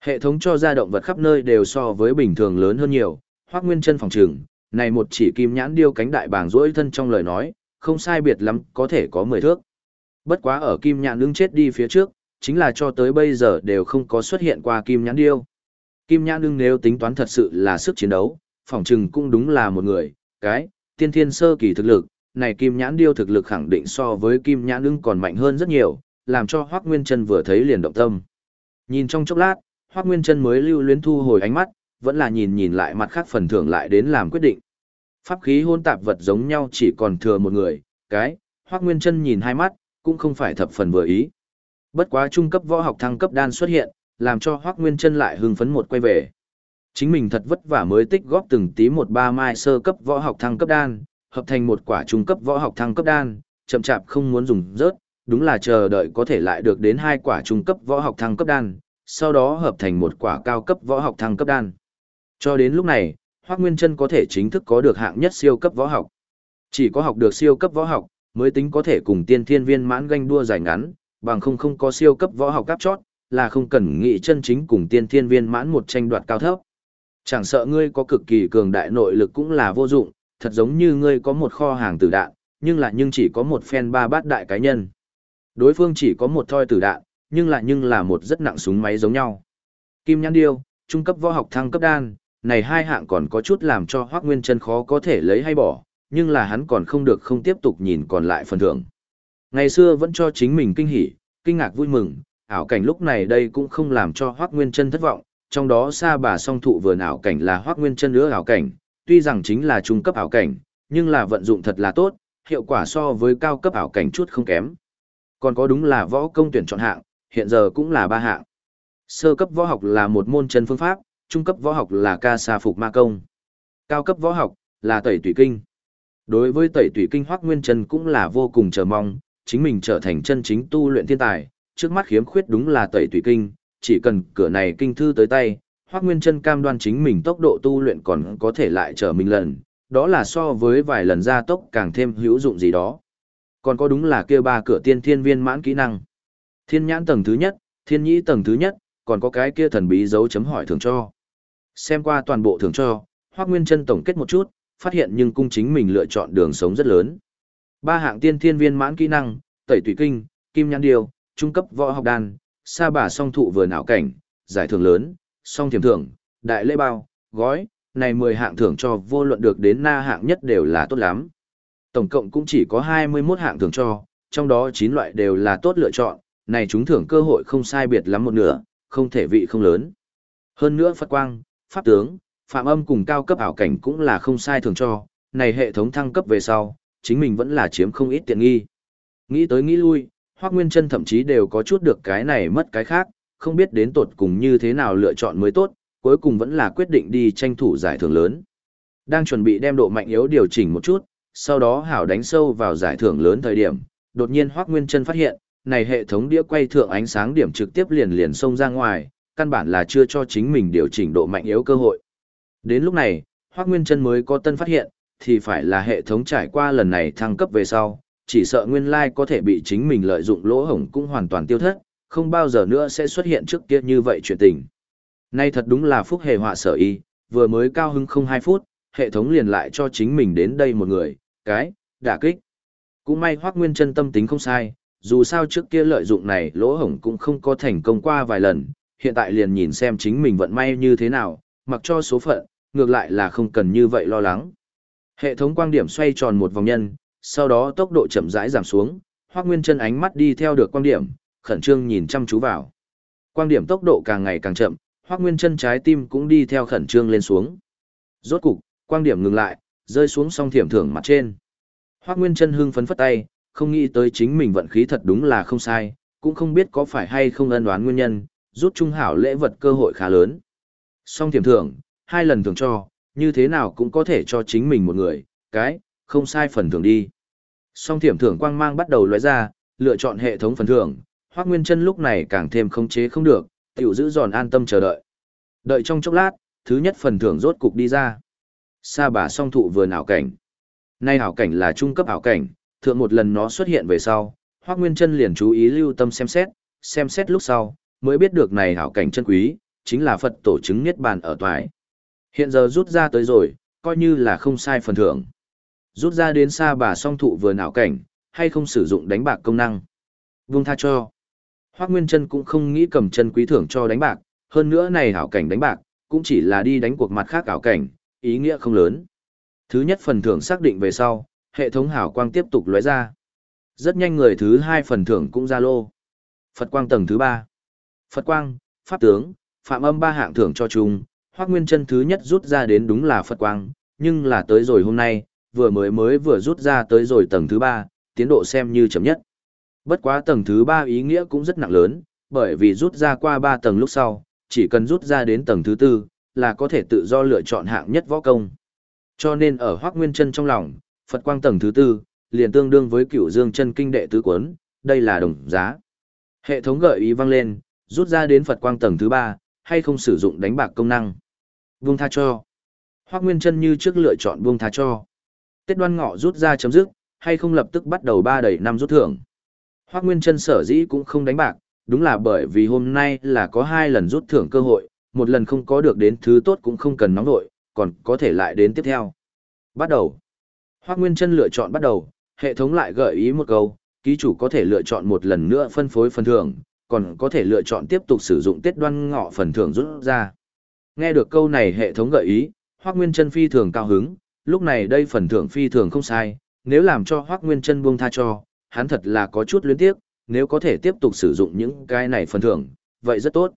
Hệ thống cho ra động vật khắp nơi đều so với bình thường lớn hơn nhiều, hoác nguyên chân phòng trường, này một chỉ kim nhãn điêu cánh đại bàng rỗi thân trong lời nói, không sai biệt lắm có thể có 10 thước. Bất quá ở Kim Nhãn đứng chết đi phía trước, chính là cho tới bây giờ đều không có xuất hiện qua Kim Nhãn Điêu. Kim Nhãn đương nếu tính toán thật sự là sức chiến đấu, phòng trừng cũng đúng là một người, cái, tiên thiên sơ kỳ thực lực, này Kim Nhãn Điêu thực lực khẳng định so với Kim Nhãn đương còn mạnh hơn rất nhiều, làm cho Hoác Nguyên Trân vừa thấy liền động tâm. Nhìn trong chốc lát, Hoác Nguyên Trân mới lưu luyến thu hồi ánh mắt, vẫn là nhìn nhìn lại mặt khác phần thưởng lại đến làm quyết định. Pháp khí hôn tạp vật giống nhau chỉ còn thừa một người, cái, Hoác Nguyên Trân nhìn hai mắt, cũng không phải thập phần vừa ý. Bất quá trung cấp võ học thăng cấp đan xuất hiện, làm cho Hoác Nguyên Trân lại hưng phấn một quay về. Chính mình thật vất vả mới tích góp từng tí một ba mai sơ cấp võ học thăng cấp đan, hợp thành một quả trung cấp võ học thăng cấp đan, chậm chạp không muốn dùng rớt, đúng là chờ đợi có thể lại được đến hai quả trung cấp võ học thăng cấp đan, sau đó hợp thành một quả cao cấp võ học thăng cấp đan. Cho đến lúc này, Hoắc Nguyên Trân có thể chính thức có được hạng nhất siêu cấp võ học. Chỉ có học được siêu cấp võ học, mới tính có thể cùng tiên thiên viên mãn ganh đua giải ngắn, bằng không không có siêu cấp võ học cấp chót, là không cần nghĩ chân chính cùng tiên thiên viên mãn một tranh đoạt cao thấp. Chẳng sợ ngươi có cực kỳ cường đại nội lực cũng là vô dụng, thật giống như ngươi có một kho hàng tử đạn, nhưng là nhưng chỉ có một phen ba bát đại cá nhân. Đối phương chỉ có một thoi tử đạn, nhưng lại nhưng là một rất nặng súng máy giống nhau. Kim Nhãn Điêu, trung cấp võ học thăng cấp đan, này hai hạng còn có chút làm cho Hoắc Nguyên Chân khó có thể lấy hay bỏ, nhưng là hắn còn không được không tiếp tục nhìn còn lại phần thưởng. Ngày xưa vẫn cho chính mình kinh hỉ, kinh ngạc vui mừng, ảo cảnh lúc này đây cũng không làm cho Hoắc Nguyên Chân thất vọng, trong đó xa bà song thụ vườn ảo cảnh là Hoắc Nguyên Chân nữa ảo cảnh, tuy rằng chính là trung cấp ảo cảnh, nhưng là vận dụng thật là tốt, hiệu quả so với cao cấp ảo cảnh chút không kém. Còn có đúng là võ công tuyển chọn hạng, hiện giờ cũng là ba hạng. Sơ cấp võ học là một môn chân phương pháp, trung cấp võ học là ca sa phục ma công. Cao cấp võ học là tẩy tủy kinh. Đối với tẩy tủy kinh Hoắc Nguyên Trần cũng là vô cùng chờ mong, chính mình trở thành chân chính tu luyện thiên tài, trước mắt khiếm khuyết đúng là tẩy tủy kinh, chỉ cần cửa này kinh thư tới tay, Hoắc Nguyên chân cam đoan chính mình tốc độ tu luyện còn có thể lại trở mình lần, đó là so với vài lần gia tốc càng thêm hữu dụng gì đó. Còn có đúng là kia ba cửa tiên thiên viên mãn kỹ năng. Thiên nhãn tầng thứ nhất, thiên nhĩ tầng thứ nhất, còn có cái kia thần bí dấu chấm hỏi thường cho. Xem qua toàn bộ thường cho, Hoắc Nguyên chân tổng kết một chút, phát hiện nhưng cung chính mình lựa chọn đường sống rất lớn. Ba hạng tiên thiên viên mãn kỹ năng, tẩy tùy kinh, kim nhãn điều, trung cấp võ học đan, sa bà song thụ vừa não cảnh, giải thưởng lớn, song thiểm thưởng, đại lễ bao, gói, này 10 hạng thưởng cho vô luận được đến na hạng nhất đều là tốt lắm. Tổng cộng cũng chỉ có 21 hạng thưởng cho, trong đó 9 loại đều là tốt lựa chọn, này chúng thưởng cơ hội không sai biệt lắm một nửa, không thể vị không lớn. Hơn nữa Phật Quang, Pháp Tướng, Phạm Âm cùng cao cấp ảo cảnh cũng là không sai thưởng cho, này hệ thống thăng cấp về sau, chính mình vẫn là chiếm không ít tiện nghi. Nghĩ tới nghĩ lui, Hoác Nguyên Trân thậm chí đều có chút được cái này mất cái khác, không biết đến tột cùng như thế nào lựa chọn mới tốt, cuối cùng vẫn là quyết định đi tranh thủ giải thưởng lớn. Đang chuẩn bị đem độ mạnh yếu điều chỉnh một chút, sau đó hảo đánh sâu vào giải thưởng lớn thời điểm, đột nhiên hoắc Nguyên chân phát hiện, này hệ thống đĩa quay thượng ánh sáng điểm trực tiếp liền liền xông ra ngoài, căn bản là chưa cho chính mình điều chỉnh độ mạnh yếu cơ hội. Đến lúc này, hoắc Nguyên chân mới có tân phát hiện, thì phải là hệ thống trải qua lần này thăng cấp về sau, chỉ sợ nguyên lai có thể bị chính mình lợi dụng lỗ hổng cũng hoàn toàn tiêu thất, không bao giờ nữa sẽ xuất hiện trước kia như vậy chuyện tình. Nay thật đúng là phúc hề họa sở y, vừa mới cao hứng không 2 phút, hệ thống liền lại cho chính mình đến đây một người, cái, đả kích. Cũng may Hoác Nguyên chân tâm tính không sai, dù sao trước kia lợi dụng này lỗ hổng cũng không có thành công qua vài lần, hiện tại liền nhìn xem chính mình vận may như thế nào, mặc cho số phận, ngược lại là không cần như vậy lo lắng. Hệ thống quang điểm xoay tròn một vòng nhân, sau đó tốc độ chậm rãi giảm xuống, Hoắc Nguyên Chân ánh mắt đi theo được quang điểm, khẩn trương nhìn chăm chú vào. Quang điểm tốc độ càng ngày càng chậm, Hoắc Nguyên Chân trái tim cũng đi theo khẩn trương lên xuống. Rốt cục, quang điểm ngừng lại, rơi xuống song thiểm thưởng mặt trên. Hoác Nguyên Chân hưng phấn phất tay, không nghĩ tới chính mình vận khí thật đúng là không sai, cũng không biết có phải hay không ân đoán nguyên nhân, rút trung hảo lễ vật cơ hội khá lớn. Song thiểm thưởng, hai lần thưởng cho, như thế nào cũng có thể cho chính mình một người, cái, không sai phần thưởng đi. Song thiểm thưởng quang mang bắt đầu lóe ra, lựa chọn hệ thống phần thưởng, Hoắc Nguyên Chân lúc này càng thêm không chế không được, tiểu giữ giòn an tâm chờ đợi. Đợi trong chốc lát, thứ nhất phần thưởng rốt cục đi ra. Sa bà song thụ vừa ảo cảnh. Nay ảo cảnh là trung cấp ảo cảnh, thượng một lần nó xuất hiện về sau, Hoắc Nguyên Chân liền chú ý lưu tâm xem xét, xem xét lúc sau, mới biết được này ảo cảnh chân quý, chính là Phật tổ chứng niết bàn ở toại. Hiện giờ rút ra tới rồi, coi như là không sai phần thưởng. Rút ra đến xa bà song thụ vừa ảo cảnh, hay không sử dụng đánh bạc công năng. Vung tha cho. Hoắc Nguyên Trân cũng không nghĩ cầm chân quý thưởng cho đánh bạc, hơn nữa này hảo cảnh đánh bạc, cũng chỉ là đi đánh cuộc mặt khác ảo cảnh, ý nghĩa không lớn. Thứ nhất phần thưởng xác định về sau, hệ thống hảo quang tiếp tục lóe ra. Rất nhanh người thứ hai phần thưởng cũng ra lô. Phật quang tầng thứ ba. Phật quang, pháp tướng, phạm âm ba hạng thưởng cho chung, Hoắc Nguyên Chân thứ nhất rút ra đến đúng là Phật quang, nhưng là tới rồi hôm nay, vừa mới mới vừa rút ra tới rồi tầng thứ ba, tiến độ xem như chậm nhất. Bất quá tầng thứ ba ý nghĩa cũng rất nặng lớn, bởi vì rút ra qua ba tầng lúc sau, chỉ cần rút ra đến tầng thứ tư, là có thể tự do lựa chọn hạng nhất võ công. Cho nên ở Hoắc Nguyên Chân trong lòng, Phật quang tầng thứ tư, liền tương đương với Cửu Dương chân kinh đệ tứ cuốn, đây là đồng giá. Hệ thống gợi ý vang lên, rút ra đến Phật quang tầng thứ ba, hay không sử dụng đánh bạc công năng. Buông tha cho. Hoắc Nguyên Chân như trước lựa chọn buông tha cho. Tết đoan ngọ rút ra chấm dứt, hay không lập tức bắt đầu ba đầy năm rút thưởng. Hoắc Nguyên Chân sở dĩ cũng không đánh bạc, đúng là bởi vì hôm nay là có hai lần rút thưởng cơ hội, một lần không có được đến thứ tốt cũng không cần nóng nội, còn có thể lại đến tiếp theo. Bắt đầu. Hoác Nguyên Trân lựa chọn bắt đầu, hệ thống lại gợi ý một câu, ký chủ có thể lựa chọn một lần nữa phân phối phần thưởng, còn có thể lựa chọn tiếp tục sử dụng tiết đoan ngọ phần thưởng rút ra. Nghe được câu này hệ thống gợi ý, Hoác Nguyên Trân phi thường cao hứng, lúc này đây phần thưởng phi thường không sai, nếu làm cho Hoác Nguyên Trân buông tha cho, hắn thật là có chút luyến tiếc, nếu có thể tiếp tục sử dụng những cái này phần thưởng, vậy rất tốt.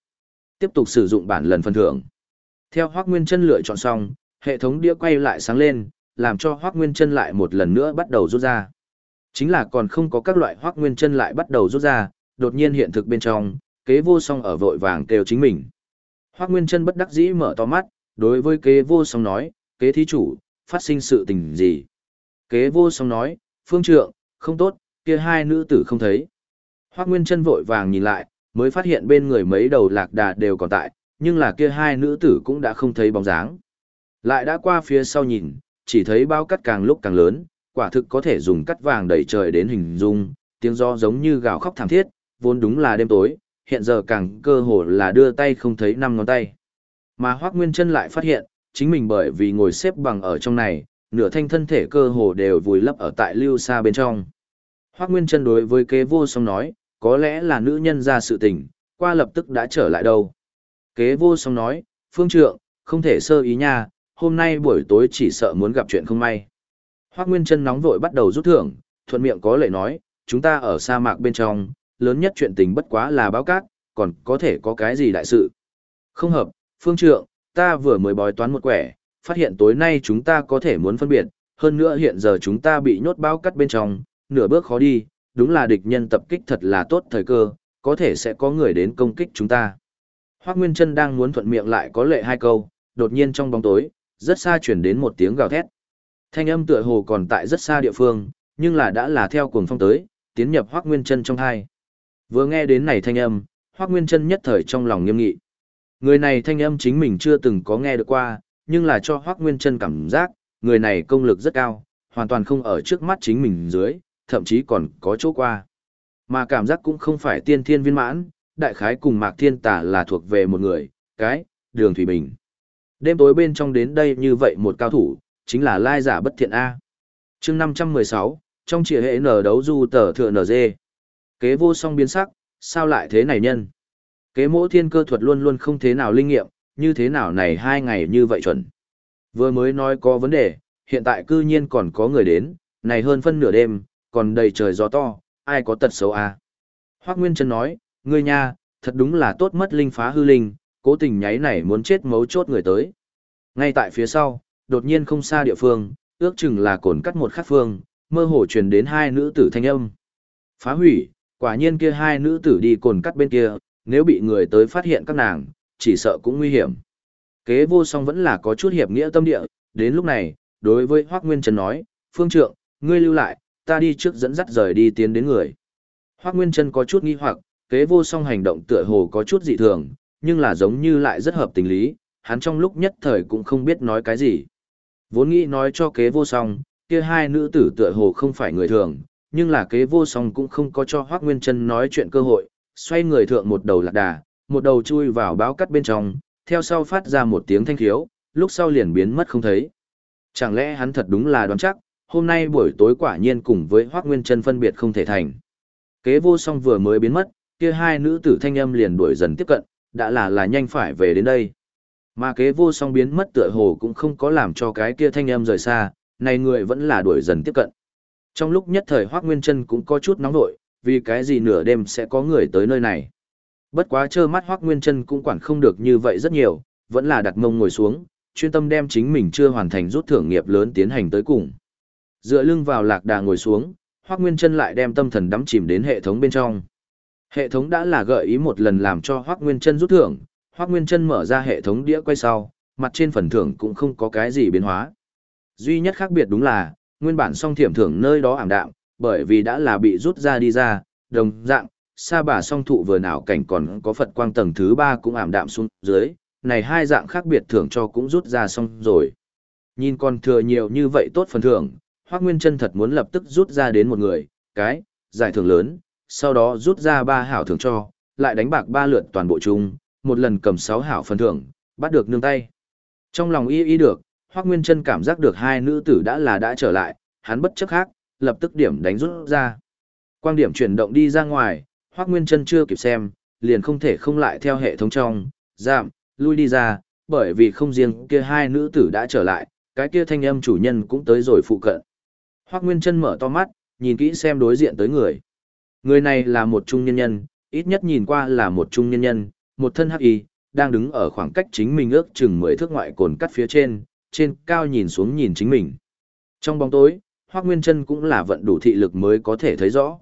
Tiếp tục sử dụng bản lần phần thưởng. Theo Hoắc Nguyên Trân lựa chọn xong, hệ thống đĩa quay lại sáng lên, làm cho Hoắc Nguyên Trân lại một lần nữa bắt đầu rút ra. Chính là còn không có các loại Hoắc Nguyên Trân lại bắt đầu rút ra, đột nhiên hiện thực bên trong, kế vô song ở vội vàng kêu chính mình. Hoắc Nguyên Trân bất đắc dĩ mở to mắt, đối với kế vô song nói, kế thí chủ, phát sinh sự tình gì? Kế vô song nói, phương trượng, không tốt, kia hai nữ tử không thấy. Hoắc Nguyên Trân vội vàng nhìn lại, mới phát hiện bên người mấy đầu lạc đà đều còn tại, nhưng là kia hai nữ tử cũng đã không thấy bóng dáng. Lại đã qua phía sau nhìn, chỉ thấy bao cắt càng lúc càng lớn, quả thực có thể dùng cắt vàng đẩy trời đến hình dung, tiếng gió giống như gào khóc thảm thiết, vốn đúng là đêm tối, hiện giờ càng cơ hồ là đưa tay không thấy năm ngón tay. Mà Hoác Nguyên Trân lại phát hiện, chính mình bởi vì ngồi xếp bằng ở trong này, nửa thanh thân thể cơ hồ đều vùi lấp ở tại lưu xa bên trong. Hoác Nguyên Trân đối với kế vô song nói, có lẽ là nữ nhân ra sự tình, qua lập tức đã trở lại đâu. Kế vô song nói, phương trượng, không thể sơ ý nha, hôm nay buổi tối chỉ sợ muốn gặp chuyện không may. Hoác Nguyên chân nóng vội bắt đầu rút thưởng, thuận miệng có lệ nói, chúng ta ở sa mạc bên trong, lớn nhất chuyện tình bất quá là báo cát, còn có thể có cái gì đại sự. Không hợp, phương trượng, ta vừa mới bói toán một quẻ, phát hiện tối nay chúng ta có thể muốn phân biệt, hơn nữa hiện giờ chúng ta bị nhốt bao cắt bên trong, nửa bước khó đi, đúng là địch nhân tập kích thật là tốt thời cơ, có thể sẽ có người đến công kích chúng ta. Hoác Nguyên Trân đang muốn thuận miệng lại có lệ hai câu, đột nhiên trong bóng tối, rất xa chuyển đến một tiếng gào thét. Thanh âm tựa hồ còn tại rất xa địa phương, nhưng là đã là theo cuồng phong tới, tiến nhập Hoác Nguyên Trân trong hai. Vừa nghe đến này thanh âm, Hoác Nguyên Trân nhất thời trong lòng nghiêm nghị. Người này thanh âm chính mình chưa từng có nghe được qua, nhưng là cho Hoác Nguyên Trân cảm giác, người này công lực rất cao, hoàn toàn không ở trước mắt chính mình dưới, thậm chí còn có chỗ qua. Mà cảm giác cũng không phải tiên thiên viên mãn, đại khái cùng Mạc Thiên Tả là thuộc về một người, cái, đường Thủy Bình. Đêm tối bên trong đến đây như vậy một cao thủ, chính là lai giả bất thiện A. chương 516, trong trịa hệ nở đấu du tờ thừa nở dê. Kế vô song biến sắc, sao lại thế này nhân? Kế mỗ thiên cơ thuật luôn luôn không thế nào linh nghiệm, như thế nào này hai ngày như vậy chuẩn. Vừa mới nói có vấn đề, hiện tại cư nhiên còn có người đến, này hơn phân nửa đêm, còn đầy trời gió to, ai có tật xấu à? Hoác Nguyên Trân nói, ngươi nha, thật đúng là tốt mất linh phá hư linh, cố tình nháy này muốn chết mấu chốt người tới. Ngay tại phía sau, đột nhiên không xa địa phương, ước chừng là cồn cắt một khắc phương, mơ hồ truyền đến hai nữ tử thanh âm. Phá hủy, quả nhiên kia hai nữ tử đi cồn cắt bên kia, nếu bị người tới phát hiện các nàng, chỉ sợ cũng nguy hiểm. Kế vô song vẫn là có chút hiệp nghĩa tâm địa, đến lúc này, đối với Hoác Nguyên Trần nói, Phương Trượng, ngươi lưu lại, ta đi trước dẫn dắt rời đi tiến đến người. Hoác Nguyên Trân có chút nghi hoặc, kế vô song hành động tựa hồ có chút dị thường, nhưng là giống như lại rất hợp tình lý, hắn trong lúc nhất thời cũng không biết nói cái gì. Vốn nghĩ nói cho kế vô song, kia hai nữ tử tựa hồ không phải người thường, nhưng là kế vô song cũng không có cho Hoác Nguyên Trân nói chuyện cơ hội, xoay người thượng một đầu lạc đà, một đầu chui vào báo cắt bên trong, theo sau phát ra một tiếng thanh khiếu, lúc sau liền biến mất không thấy. Chẳng lẽ hắn thật đúng là đoán chắc, hôm nay buổi tối quả nhiên cùng với Hoác Nguyên Trân phân biệt không thể thành. Kế vô song vừa mới biến mất, kia hai nữ tử thanh âm liền đuổi dần tiếp cận, đã là là nhanh phải về đến đây. Mà kế vô song biến mất tựa hồ cũng không có làm cho cái kia thanh âm rời xa, này người vẫn là đuổi dần tiếp cận. Trong lúc nhất thời Hoác Nguyên Trân cũng có chút nóng nội, vì cái gì nửa đêm sẽ có người tới nơi này. Bất quá trơ mắt Hoác Nguyên Trân cũng quản không được như vậy rất nhiều, vẫn là đặt mông ngồi xuống, chuyên tâm đem chính mình chưa hoàn thành rút thưởng nghiệp lớn tiến hành tới cùng. Dựa lưng vào lạc đà ngồi xuống, Hoác Nguyên chân lại đem tâm thần đắm chìm đến hệ thống bên trong. Hệ thống đã là gợi ý một lần làm cho Hoác Nguyên chân rút thưởng, Hoác Nguyên chân mở ra hệ thống đĩa quay sau, mặt trên phần thưởng cũng không có cái gì biến hóa. Duy nhất khác biệt đúng là, nguyên bản song thiểm thưởng nơi đó ảm đạm, bởi vì đã là bị rút ra đi ra, đồng dạng, sa bà song thụ vừa nào cảnh còn có Phật quang tầng thứ ba cũng ảm đạm xuống dưới, này hai dạng khác biệt thưởng cho cũng rút ra xong rồi. Nhìn còn thừa nhiều như vậy tốt phần thưởng, Hoác Nguyên Trân thật muốn lập tức rút ra đến một người, cái, giải thưởng lớn, sau đó rút ra ba hảo thưởng cho, lại đánh bạc ba lượt toàn bộ chung, một lần cầm sáu hảo phần thưởng, bắt được nương tay. Trong lòng y y được, Hoác Nguyên Trân cảm giác được hai nữ tử đã là đã trở lại, hắn bất chấp khác, lập tức điểm đánh rút ra. Quang điểm chuyển động đi ra ngoài, Hoác Nguyên Trân chưa kịp xem, liền không thể không lại theo hệ thống trong, giảm, lui đi ra, bởi vì không riêng kia hai nữ tử đã trở lại, cái kia thanh âm chủ nhân cũng tới rồi phụ cận. Hoác Nguyên Trân mở to mắt, nhìn kỹ xem đối diện tới người. Người này là một trung nhân nhân, ít nhất nhìn qua là một trung nhân nhân, một thân hắc y, đang đứng ở khoảng cách chính mình ước chừng mười thước ngoại cồn cắt phía trên, trên cao nhìn xuống nhìn chính mình. Trong bóng tối, Hoác Nguyên Trân cũng là vận đủ thị lực mới có thể thấy rõ.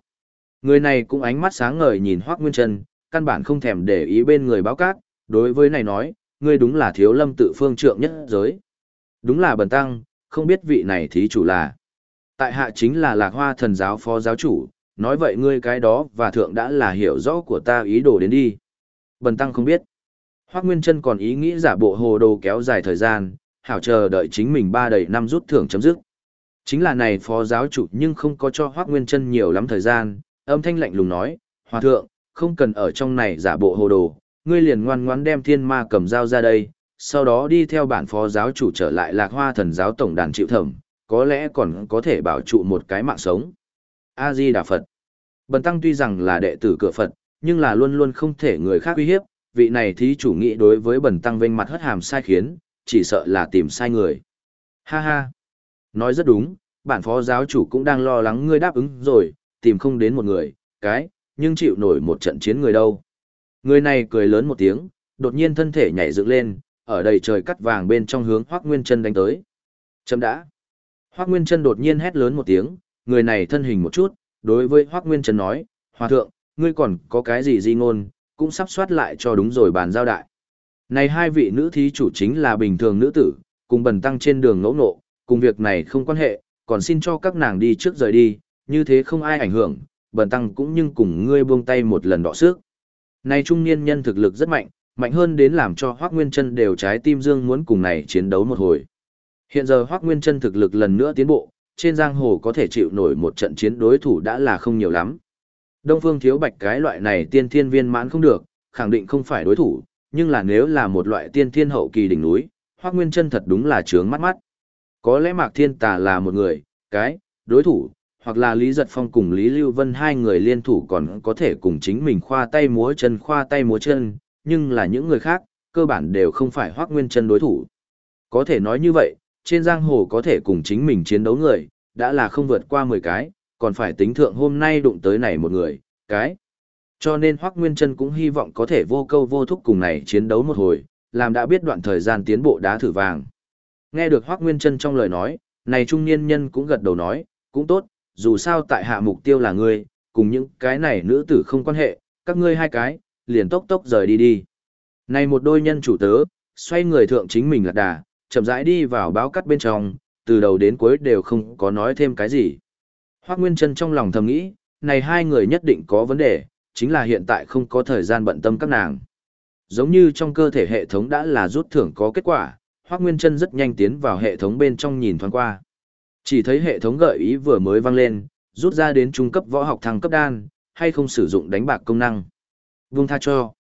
Người này cũng ánh mắt sáng ngời nhìn Hoác Nguyên Trân, căn bản không thèm để ý bên người báo cát, đối với này nói, ngươi đúng là thiếu lâm tự phương trượng nhất giới. Đúng là bần tăng, không biết vị này thí chủ là. Tại hạ chính là lạc hoa thần giáo phó giáo chủ, nói vậy ngươi cái đó và thượng đã là hiểu rõ của ta ý đồ đến đi. Bần tăng không biết. Hoác Nguyên Trân còn ý nghĩ giả bộ hồ đồ kéo dài thời gian, hảo chờ đợi chính mình ba đầy năm rút thưởng chấm dứt. Chính là này phó giáo chủ nhưng không có cho Hoác Nguyên Trân nhiều lắm thời gian, âm thanh lạnh lùng nói, Hòa thượng, không cần ở trong này giả bộ hồ đồ, ngươi liền ngoan ngoãn đem thiên ma cầm dao ra đây, sau đó đi theo bản phó giáo chủ trở lại lạc hoa thần giáo tổng đàn chịu thẩm, có lẽ còn có thể bảo trụ một cái mạng sống. A-di Đà Phật Bần tăng tuy rằng là đệ tử cửa Phật, nhưng là luôn luôn không thể người khác uy hiếp, vị này thí chủ nghĩ đối với bần tăng vênh mặt hất hàm sai khiến, chỉ sợ là tìm sai người. Ha ha! Nói rất đúng, bản phó giáo chủ cũng đang lo lắng ngươi đáp ứng rồi, tìm không đến một người, cái, nhưng chịu nổi một trận chiến người đâu. Người này cười lớn một tiếng, đột nhiên thân thể nhảy dựng lên, ở đầy trời cắt vàng bên trong hướng Hoắc Nguyên Chân đánh tới. Chấm đã. Hoắc Nguyên Chân đột nhiên hét lớn một tiếng, người này thân hình một chút, đối với Hoắc Nguyên Chân nói, "Hòa thượng, ngươi còn có cái gì di ngôn, cũng sắp soát lại cho đúng rồi bàn giao đại." Này hai vị nữ thí chủ chính là bình thường nữ tử, cùng bần tăng trên đường ngẫu nộ, cùng việc này không quan hệ, còn xin cho các nàng đi trước rời đi, như thế không ai ảnh hưởng, bần tăng cũng nhưng cùng ngươi buông tay một lần đọ sức. Này trung niên nhân thực lực rất mạnh, mạnh hơn đến làm cho Hoắc Nguyên Chân đều trái tim dương muốn cùng này chiến đấu một hồi. Hiện giờ Hoắc Nguyên Chân thực lực lần nữa tiến bộ, trên giang hồ có thể chịu nổi một trận chiến đối thủ đã là không nhiều lắm. Đông Phương Thiếu Bạch cái loại này tiên thiên viên mãn không được, khẳng định không phải đối thủ, nhưng là nếu là một loại tiên thiên hậu kỳ đỉnh núi, Hoắc Nguyên Chân thật đúng là trướng mắt mắt. Có lẽ Mạc Thiên Tà là một người, cái, đối thủ, hoặc là Lý Giật Phong cùng Lý Lưu Vân hai người liên thủ còn có thể cùng chính mình khoa tay múa chân khoa tay múa chân, nhưng là những người khác, cơ bản đều không phải Hoác Nguyên chân đối thủ. Có thể nói như vậy, trên giang hồ có thể cùng chính mình chiến đấu người, đã là không vượt qua 10 cái, còn phải tính thượng hôm nay đụng tới này một người, cái. Cho nên Hoác Nguyên chân cũng hy vọng có thể vô câu vô thúc cùng này chiến đấu một hồi, làm đã biết đoạn thời gian tiến bộ đá thử vàng. Nghe được Hoác Nguyên chân trong lời nói, này trung niên nhân cũng gật đầu nói, cũng tốt, dù sao tại hạ mục tiêu là ngươi, cùng những cái này nữ tử không quan hệ, các ngươi hai cái, liền tốc tốc rời đi đi. Này một đôi nhân chủ tớ, xoay người thượng chính mình lạc đà, chậm rãi đi vào báo cắt bên trong, từ đầu đến cuối đều không có nói thêm cái gì. Hoác Nguyên Trân trong lòng thầm nghĩ, này hai người nhất định có vấn đề, chính là hiện tại không có thời gian bận tâm các nàng. Giống như trong cơ thể hệ thống đã là rút thưởng có kết quả, Hoác Nguyên Trân rất nhanh tiến vào hệ thống bên trong nhìn thoáng qua. Chỉ thấy hệ thống gợi ý vừa mới vang lên, rút ra đến trung cấp võ học thăng cấp đan, hay không sử dụng đánh bạc công năng. Vung tha cho.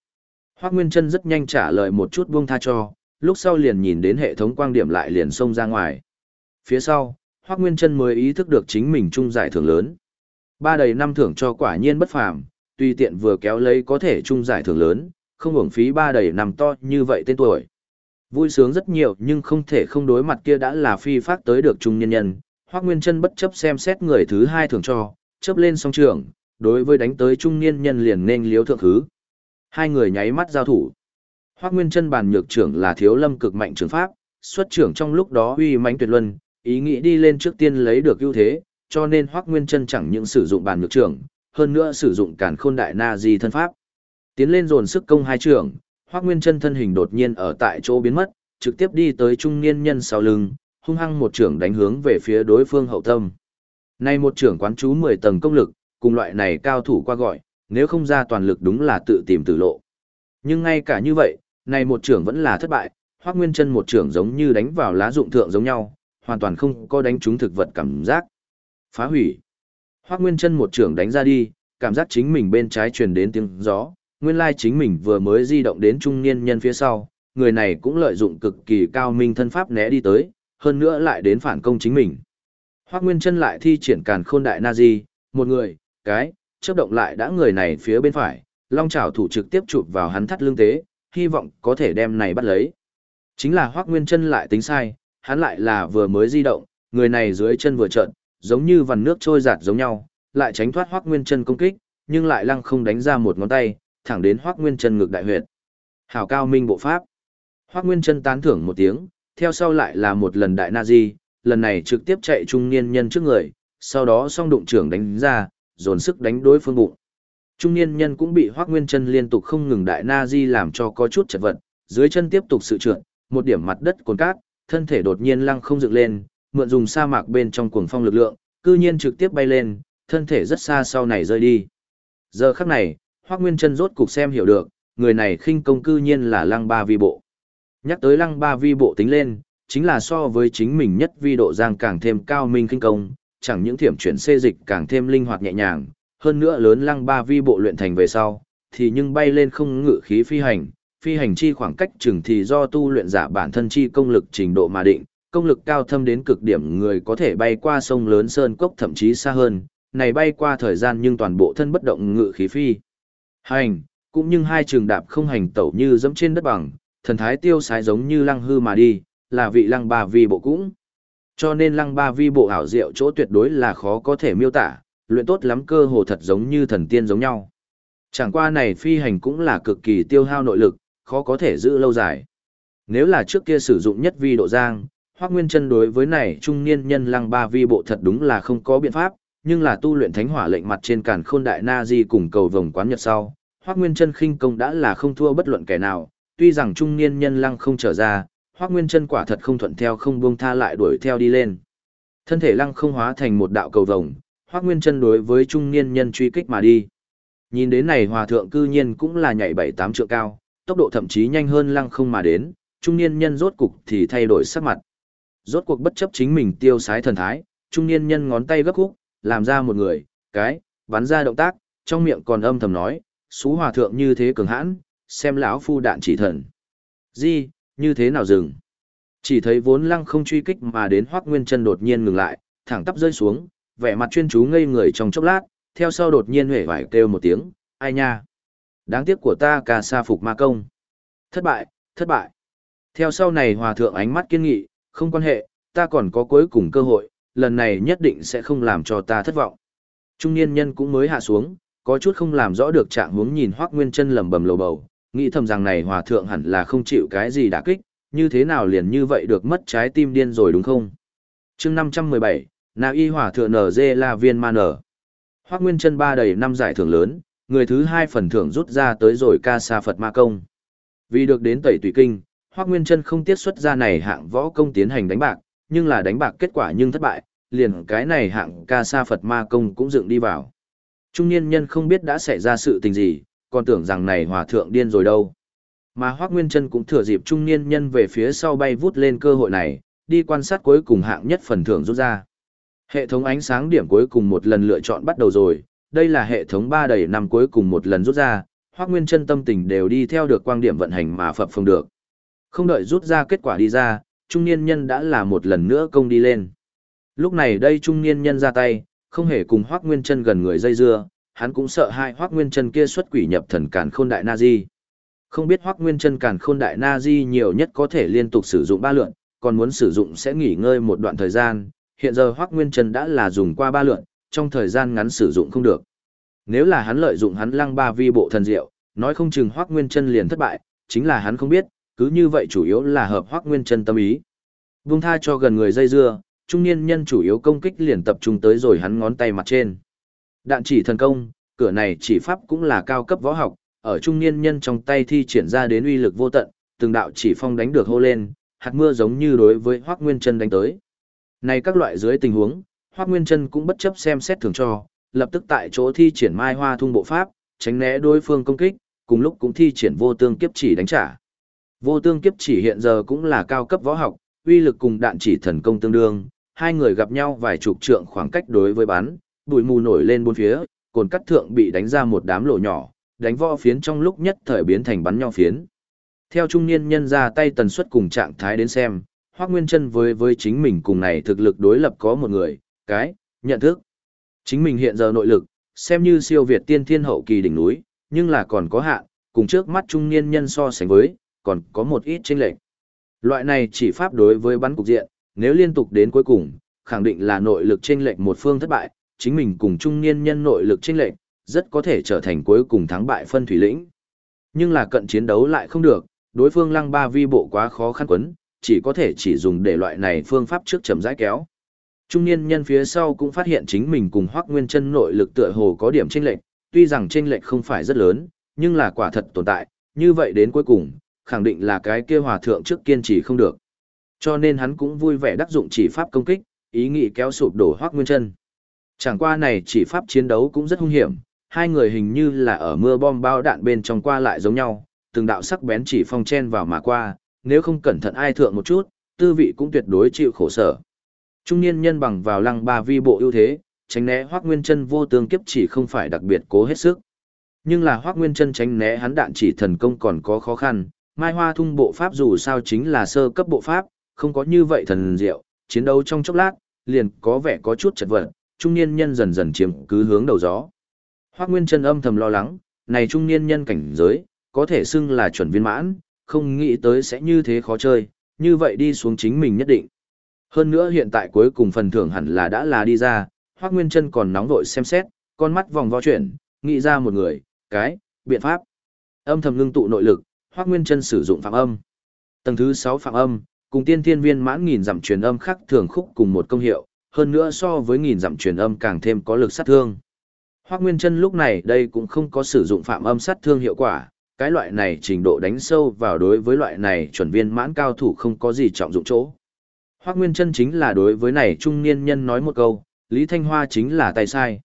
Hoác Nguyên Trân rất nhanh trả lời một chút vung tha cho, lúc sau liền nhìn đến hệ thống quang điểm lại liền xông ra ngoài. Phía sau, Hoác Nguyên Trân mới ý thức được chính mình trung giải thưởng lớn. Ba đầy năm thưởng cho quả nhiên bất phàm, tùy tiện vừa kéo lấy có thể trung giải thưởng lớn, không hưởng phí ba đầy năm to như vậy tên tuổi. Vui sướng rất nhiều nhưng không thể không đối mặt kia đã là phi phát tới được trung nhân nhân, Hoắc Nguyên Chân bất chấp xem xét người thứ hai thưởng cho, chớp lên song trường, đối với đánh tới trung niên nhân liền nên liếu thượng thứ. Hai người nháy mắt giao thủ. Hoắc Nguyên Chân bàn nhược trưởng là thiếu lâm cực mạnh trường pháp, xuất trưởng trong lúc đó uy mãnh tuyệt luân, ý nghĩ đi lên trước tiên lấy được ưu thế, cho nên Hoắc Nguyên Chân chẳng những sử dụng bàn nhược trưởng, hơn nữa sử dụng càn khôn đại na di thân pháp. Tiến lên dồn sức công hai trưởng, Hoắc Nguyên Chân thân hình đột nhiên ở tại chỗ biến mất, trực tiếp đi tới trung niên nhân sau lưng, hung hăng một trưởng đánh hướng về phía đối phương hậu tâm. Nay một trưởng quán chú 10 tầng công lực, cùng loại này cao thủ qua gọi, nếu không ra toàn lực đúng là tự tìm tử lộ. Nhưng ngay cả như vậy, này một trưởng vẫn là thất bại, Hoắc Nguyên Chân một trưởng giống như đánh vào lá dụng thượng giống nhau, hoàn toàn không có đánh trúng thực vật cảm giác. Phá hủy. Hoắc Nguyên Chân một trưởng đánh ra đi, cảm giác chính mình bên trái truyền đến tiếng gió, nguyên lai chính mình vừa mới di động đến trung niên nhân phía sau, người này cũng lợi dụng cực kỳ cao minh thân pháp né đi tới, hơn nữa lại đến phản công chính mình. Hoắc Nguyên Chân lại thi triển Càn Khôn Đại Na Di, một người, cái, chớp động lại đã người này phía bên phải, long chảo thủ trực tiếp chụp vào hắn thắt lưng tế, hy vọng có thể đem này bắt lấy. Chính là Hoắc Nguyên Chân lại tính sai, hắn lại là vừa mới di động, người này dưới chân vừa trợn, giống như vằn nước trôi giạt giống nhau, lại tránh thoát Hoắc Nguyên Chân công kích, nhưng lại lăng không đánh ra một ngón tay, thẳng đến Hoắc Nguyên Chân ngực đại huyệt. Hảo cao minh bộ pháp. Hoắc Nguyên Chân tán thưởng một tiếng, theo sau lại là một lần đại na di, lần này trực tiếp chạy trung niên nhân trước người, sau đó song đụng trưởng đánh ra, dồn sức đánh đối phương bụng. Trung niên nhân cũng bị Hoắc Nguyên Chân liên tục không ngừng đại na di làm cho có chút chật vật, dưới chân tiếp tục sự trượt, một điểm mặt đất cồn cát, thân thể đột nhiên lăng không dựng lên, mượn dùng sa mạc bên trong cuồng phong lực lượng, cư nhiên trực tiếp bay lên, thân thể rất xa sau này rơi đi. Giờ khắc này, Hoắc Nguyên Chân rốt cục xem hiểu được, người này khinh công cư nhiên là Lăng Ba Vi bộ. Nhắc tới Lăng Ba Vi bộ tính lên, chính là so với chính mình nhất vi độ giang càng thêm cao minh khinh công, chẳng những thiểm chuyển xê dịch càng thêm linh hoạt nhẹ nhàng, hơn nữa lớn Lăng Ba Vi bộ luyện thành về sau, thì nhưng bay lên không ngự khí phi hành, phi hành chi khoảng cách chừng thì do tu luyện giả bản thân chi công lực trình độ mà định, công lực cao thâm đến cực điểm người có thể bay qua sông lớn sơn cốc thậm chí xa hơn, này bay qua thời gian nhưng toàn bộ thân bất động ngự khí phi. Hành, cũng nhưng hai trường đạp không hành tẩu như dẫm trên đất bằng, thần thái tiêu sái giống như lăng hư mà đi, là vị lăng ba vi bộ cũng. Cho nên lăng ba vi bộ ảo diệu chỗ tuyệt đối là khó có thể miêu tả, luyện tốt lắm cơ hồ thật giống như thần tiên giống nhau. Chẳng qua này phi hành cũng là cực kỳ tiêu hao nội lực, khó có thể giữ lâu dài. Nếu là trước kia sử dụng nhất vi độ giang, Hoắc Nguyên Chân đối với này trung niên nhân lăng ba vi bộ thật đúng là không có biện pháp, nhưng là tu luyện thánh hỏa lệnh mặt trên càn khôn đại na di cùng cầu vồng quán nhật sau, Hoắc Nguyên Chân khinh công đã là không thua bất luận kẻ nào, tuy rằng trung niên nhân lăng không trở ra, Hoắc Nguyên Chân quả thật không thuận theo không buông tha lại đuổi theo đi lên. Thân thể lăng không hóa thành một đạo cầu vồng, Hoắc Nguyên Chân đối với trung niên nhân truy kích mà đi. Nhìn đến này hòa thượng cư nhiên cũng là nhảy bảy tám trượng cao, tốc độ thậm chí nhanh hơn lăng không mà đến, trung niên nhân rốt cục thì thay đổi sắc mặt. Rốt cuộc bất chấp chính mình tiêu sái thần thái, trung niên nhân ngón tay gấp khúc, làm ra một người, cái, bắn ra động tác, trong miệng còn âm thầm nói, xú hòa thượng như thế cường hãn, xem lão phu đạn chỉ thần. Di, như thế nào dừng? Chỉ thấy vốn lăng không truy kích mà đến hoác nguyên chân đột nhiên ngừng lại, thẳng tắp rơi xuống, vẻ mặt chuyên chú ngây người trong chốc lát, theo sau đột nhiên huệ vải kêu một tiếng, ai nha? Đáng tiếc của ta ca sa phục ma công. Thất bại, thất bại. Theo sau này hòa thượng ánh mắt kiên nghị, không quan hệ, ta còn có cuối cùng cơ hội, lần này nhất định sẽ không làm cho ta thất vọng. Trung niên nhân cũng mới hạ xuống, có chút không làm rõ được trạng hướng nhìn Hoắc Nguyên Chân lẩm bẩm lầu bầu, nghĩ thầm rằng này hòa thượng hẳn là không chịu cái gì đả kích, như thế nào liền như vậy được mất trái tim điên rồi đúng không? Chương 517, Na Y hòa thượng NG La Viên Man ở. Hoắc Nguyên Chân ba đầy năm giải thưởng lớn, người thứ hai phần thưởng rút ra tới rồi ca sa Phật Ma công. Vì được đến tẩy tùy kinh, Hoắc Nguyên Chân không tiết xuất ra này hạng võ công tiến hành đánh bạc, nhưng là đánh bạc kết quả nhưng thất bại, liền cái này hạng ca sa Phật ma công cũng dựng đi vào. Trung niên nhân không biết đã xảy ra sự tình gì, còn tưởng rằng này hòa thượng điên rồi đâu. Mà Hoác Nguyên Trân cũng thừa dịp trung niên nhân về phía sau bay vút lên cơ hội này, đi quan sát cuối cùng hạng nhất phần thưởng rút ra. Hệ thống ánh sáng điểm cuối cùng một lần lựa chọn bắt đầu rồi, đây là hệ thống ba đầy năm cuối cùng một lần rút ra, Hoắc Nguyên Trân tâm tình đều đi theo được quang điểm vận hành mà phập phồng được. Không đợi rút ra kết quả đi ra, trung niên nhân đã là một lần nữa công đi lên. Lúc này đây trung niên nhân ra tay, không hề cùng Hoắc Nguyên Chân gần người dây dưa, hắn cũng sợ hai Hoắc Nguyên Chân kia xuất quỷ nhập thần càn khôn đại na di. Không biết Hoắc Nguyên Chân càn khôn đại na di nhiều nhất có thể liên tục sử dụng ba lượt, còn muốn sử dụng sẽ nghỉ ngơi một đoạn thời gian, hiện giờ Hoắc Nguyên Trần đã là dùng qua ba lượt, trong thời gian ngắn sử dụng không được. Nếu là hắn lợi dụng hắn lăng ba vi bộ thần diệu, nói không chừng Hoắc Nguyên Chân liền thất bại, chính là hắn không biết, cứ như vậy chủ yếu là hợp Hoắc Nguyên Chân tâm ý. Vung tha cho gần người dây dưa, trung niên nhân chủ yếu công kích liền tập trung tới rồi hắn ngón tay mặt trên. Đạn chỉ thần công, cửa này chỉ pháp cũng là cao cấp võ học, ở trung niên nhân trong tay thi triển ra đến uy lực vô tận, từng đạo chỉ phong đánh được hô lên, hạt mưa giống như đối với Hoắc Nguyên Chân đánh tới. Này các loại dưới tình huống, Hoắc Nguyên Chân cũng bất chấp xem xét thường cho, lập tức tại chỗ thi triển Mai Hoa Thung bộ pháp, tránh né đối phương công kích, cùng lúc cũng thi triển Vô Tương Kiếp Chỉ đánh trả. Vô Tương Kiếp Chỉ hiện giờ cũng là cao cấp võ học, uy lực cùng đạn chỉ thần công tương đương, hai người gặp nhau vài chục trượng khoảng cách đối với bắn, bụi mù nổi lên bốn phía, cồn cắt thượng bị đánh ra một đám lỗ nhỏ, đánh võ phiến trong lúc nhất thời biến thành bắn nhau phiến. Theo trung niên nhân ra tay tần suất cùng trạng thái đến xem, Hoác Nguyên Trân với với chính mình cùng này thực lực đối lập có một người, cái, nhận thức. Chính mình hiện giờ nội lực, xem như siêu việt tiên thiên hậu kỳ đỉnh núi, nhưng là còn có hạn, cùng trước mắt trung niên nhân so sánh với, còn có một ít chênh lệch. Loại này chỉ pháp đối với bắn cục diện, nếu liên tục đến cuối cùng, khẳng định là nội lực chênh lệch một phương thất bại, chính mình cùng trung niên nhân nội lực chênh lệch, rất có thể trở thành cuối cùng thắng bại phân thủy lĩnh. Nhưng là cận chiến đấu lại không được, đối phương lăng ba vi bộ quá khó khăn quấn, chỉ có thể chỉ dùng để loại này phương pháp trước chậm rãi kéo. Trung niên nhân phía sau cũng phát hiện chính mình cùng Hoắc Nguyên Chân nội lực tựa hồ có điểm chênh lệch, tuy rằng chênh lệch không phải rất lớn, nhưng là quả thật tồn tại, như vậy đến cuối cùng, khẳng định là cái kia hòa thượng trước kiên trì không được. Cho nên hắn cũng vui vẻ đắc dụng chỉ pháp công kích, ý nghĩ kéo sụp đổ Hoắc Nguyên Chân. Chẳng qua này chỉ pháp chiến đấu cũng rất hung hiểm, hai người hình như là ở mưa bom bao đạn bên trong qua lại giống nhau, từng đạo sắc bén chỉ phong chen vào mà qua, nếu không cẩn thận ai thượng một chút, tư vị cũng tuyệt đối chịu khổ sở. Trung niên nhân bằng vào lăng ba vi bộ ưu thế, tránh né Hoắc Nguyên Chân vô tương kiếp chỉ không phải đặc biệt cố hết sức. Nhưng là Hoắc Nguyên Chân tránh né hắn đạn chỉ thần công còn có khó khăn, Mai Hoa Thung bộ pháp dù sao chính là sơ cấp bộ pháp, không có như vậy thần diệu, chiến đấu trong chốc lát, liền có vẻ có chút chật vật, trung niên nhân dần dần chiếm cứ hướng đầu gió. Hoắc Nguyên Chân âm thầm lo lắng, này trung niên nhân cảnh giới, có thể xưng là chuẩn viên mãn, không nghĩ tới sẽ như thế khó chơi, như vậy đi xuống chính mình nhất định. Hơn nữa hiện tại cuối cùng phần thưởng hẳn là đã là đi ra, Hoắc Nguyên Chân còn nóng vội xem xét, con mắt vòng vo chuyển, nghĩ ra một người, cái, biện pháp. Âm thầm ngưng tụ nội lực, Hoắc Nguyên Chân sử dụng phạm âm. Tầng thứ 6 phạm âm, cùng tiên thiên viên mãn nghìn dặm truyền âm khác thường khúc cùng một công hiệu, hơn nữa so với nghìn dặm truyền âm càng thêm có lực sát thương. Hoắc Nguyên Chân lúc này đây cũng không có sử dụng phạm âm sát thương hiệu quả, cái loại này trình độ đánh sâu vào đối với loại này chuẩn viên mãn cao thủ không có gì trọng dụng chỗ. Hoác Nguyên Trân chính là đối với này trung niên nhân nói một câu, Lý Thanh Hoa chính là tay sai.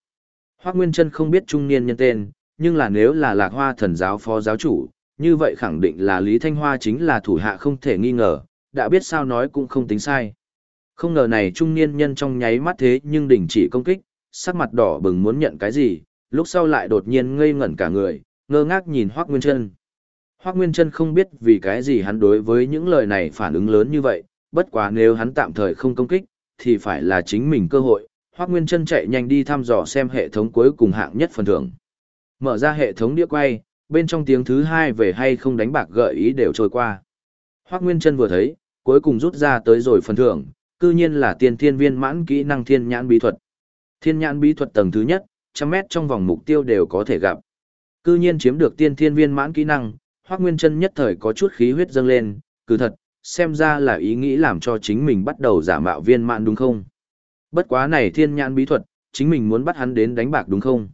Hoác Nguyên Trân không biết trung niên nhân tên, nhưng là nếu là lạc hoa thần giáo phó giáo chủ, như vậy khẳng định là Lý Thanh Hoa chính là thủ hạ không thể nghi ngờ, đã biết sao nói cũng không tính sai. Không ngờ này trung niên nhân trong nháy mắt thế nhưng đình chỉ công kích, sắc mặt đỏ bừng muốn nhận cái gì, lúc sau lại đột nhiên ngây ngẩn cả người, ngơ ngác nhìn Hoác Nguyên Trân. Hoác Nguyên Trân không biết vì cái gì hắn đối với những lời này phản ứng lớn như vậy, bất quá nếu hắn tạm thời không công kích, thì phải là chính mình cơ hội. Hoác Nguyên Trân chạy nhanh đi thăm dò xem hệ thống cuối cùng hạng nhất phần thưởng. Mở ra hệ thống đĩa quay, bên trong tiếng thứ hai về hay không đánh bạc gợi ý đều trôi qua. Hoác Nguyên Trân vừa thấy, cuối cùng rút ra tới rồi phần thưởng, cư nhiên là tiên thiên viên mãn kỹ năng thiên nhãn bí thuật. Thiên nhãn bí thuật tầng thứ nhất, trăm mét trong vòng mục tiêu đều có thể gặp. Cư nhiên chiếm được tiên thiên viên mãn kỹ năng, Hoắc Nguyên Chân nhất thời có chút khí huyết dâng lên, cứ thật, xem ra là ý nghĩ làm cho chính mình bắt đầu giả mạo viên mãn đúng không? Bất quá này thiên nhãn bí thuật, chính mình muốn bắt hắn đến đánh bạc đúng không?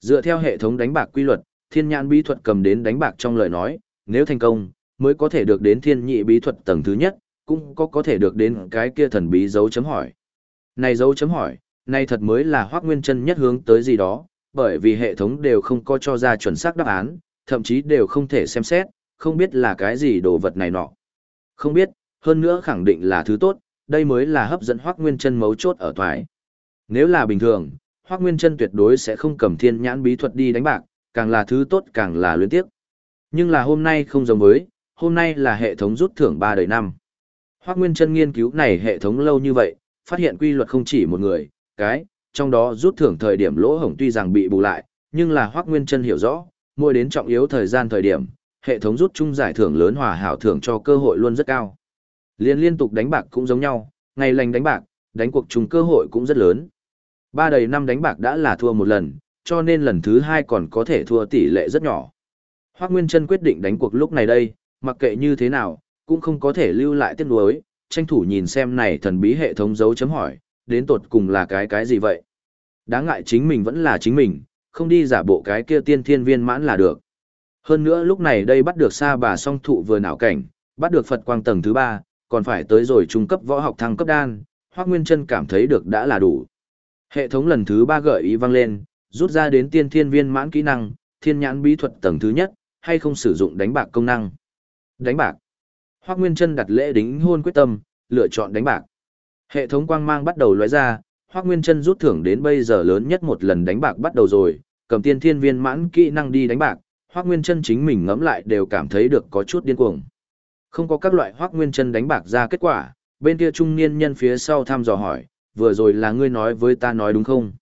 Dựa theo hệ thống đánh bạc quy luật, thiên nhãn bí thuật cầm đến đánh bạc trong lời nói, nếu thành công, mới có thể được đến thiên nhị bí thuật tầng thứ nhất, cũng có có thể được đến cái kia thần bí dấu chấm hỏi. Này dấu chấm hỏi, này thật mới là Hoắc Nguyên Chân nhất hướng tới gì đó, bởi vì hệ thống đều không có cho ra chuẩn xác đáp án, thậm chí đều không thể xem xét, không biết là cái gì đồ vật này nọ. Không biết, hơn nữa khẳng định là thứ tốt, đây mới là hấp dẫn Hoắc Nguyên Chân mấu chốt ở toại. Nếu là bình thường, Hoắc Nguyên Chân tuyệt đối sẽ không cầm thiên nhãn bí thuật đi đánh bạc, càng là thứ tốt càng là luyến tiếc. Nhưng là hôm nay không giống với, hôm nay là hệ thống rút thưởng ba đời năm. Hoắc Nguyên Chân nghiên cứu này hệ thống lâu như vậy, phát hiện quy luật không chỉ một người, cái, trong đó rút thưởng thời điểm lỗ hổng tuy rằng bị bù lại, nhưng là Hoắc Nguyên Chân hiểu rõ, mỗi đến trọng yếu thời gian thời điểm, hệ thống rút chung giải thưởng lớn hòa hảo thưởng cho cơ hội luôn rất cao. Liên liên tục đánh bạc cũng giống nhau, ngày lành đánh bạc, đánh cuộc chung cơ hội cũng rất lớn. Ba đầy năm đánh bạc đã là thua một lần, cho nên lần thứ hai còn có thể thua tỷ lệ rất nhỏ. Hoắc Nguyên Trân quyết định đánh cuộc lúc này đây, mặc kệ như thế nào, cũng không có thể lưu lại tiếc nuối, tranh thủ nhìn xem này thần bí hệ thống dấu chấm hỏi, đến tột cùng là cái cái gì vậy. Đáng ngại chính mình vẫn là chính mình, không đi giả bộ cái kia tiên thiên viên mãn là được. Hơn nữa lúc này đây bắt được sa bà song thụ vừa nảo cảnh, bắt được Phật quang tầng thứ ba, còn phải tới rồi trung cấp võ học thăng cấp đan, Hoác Nguyên Trân cảm thấy được đã là đủ. Hệ thống lần thứ ba gợi ý vang lên, rút ra đến tiên thiên viên mãn kỹ năng, thiên nhãn bí thuật tầng thứ nhất, hay không sử dụng đánh bạc công năng. Đánh bạc. Hoác Nguyên Trân đặt lễ đính hôn quyết tâm, lựa chọn đánh bạc. Hệ thống quang mang bắt đầu lóe ra, Hoác Nguyên Trân rút thưởng đến bây giờ lớn nhất một lần đánh bạc bắt đầu rồi, cầm tiên thiên viên mãn kỹ năng đi đánh bạc, Hoác Nguyên Trân chính mình ngẫm lại đều cảm thấy được có chút điên cuồng. Không có các loại Hoác Nguyên Trân đánh bạc ra kết quả, bên kia trung niên nhân phía sau thăm dò hỏi, vừa rồi là ngươi nói với ta nói đúng không?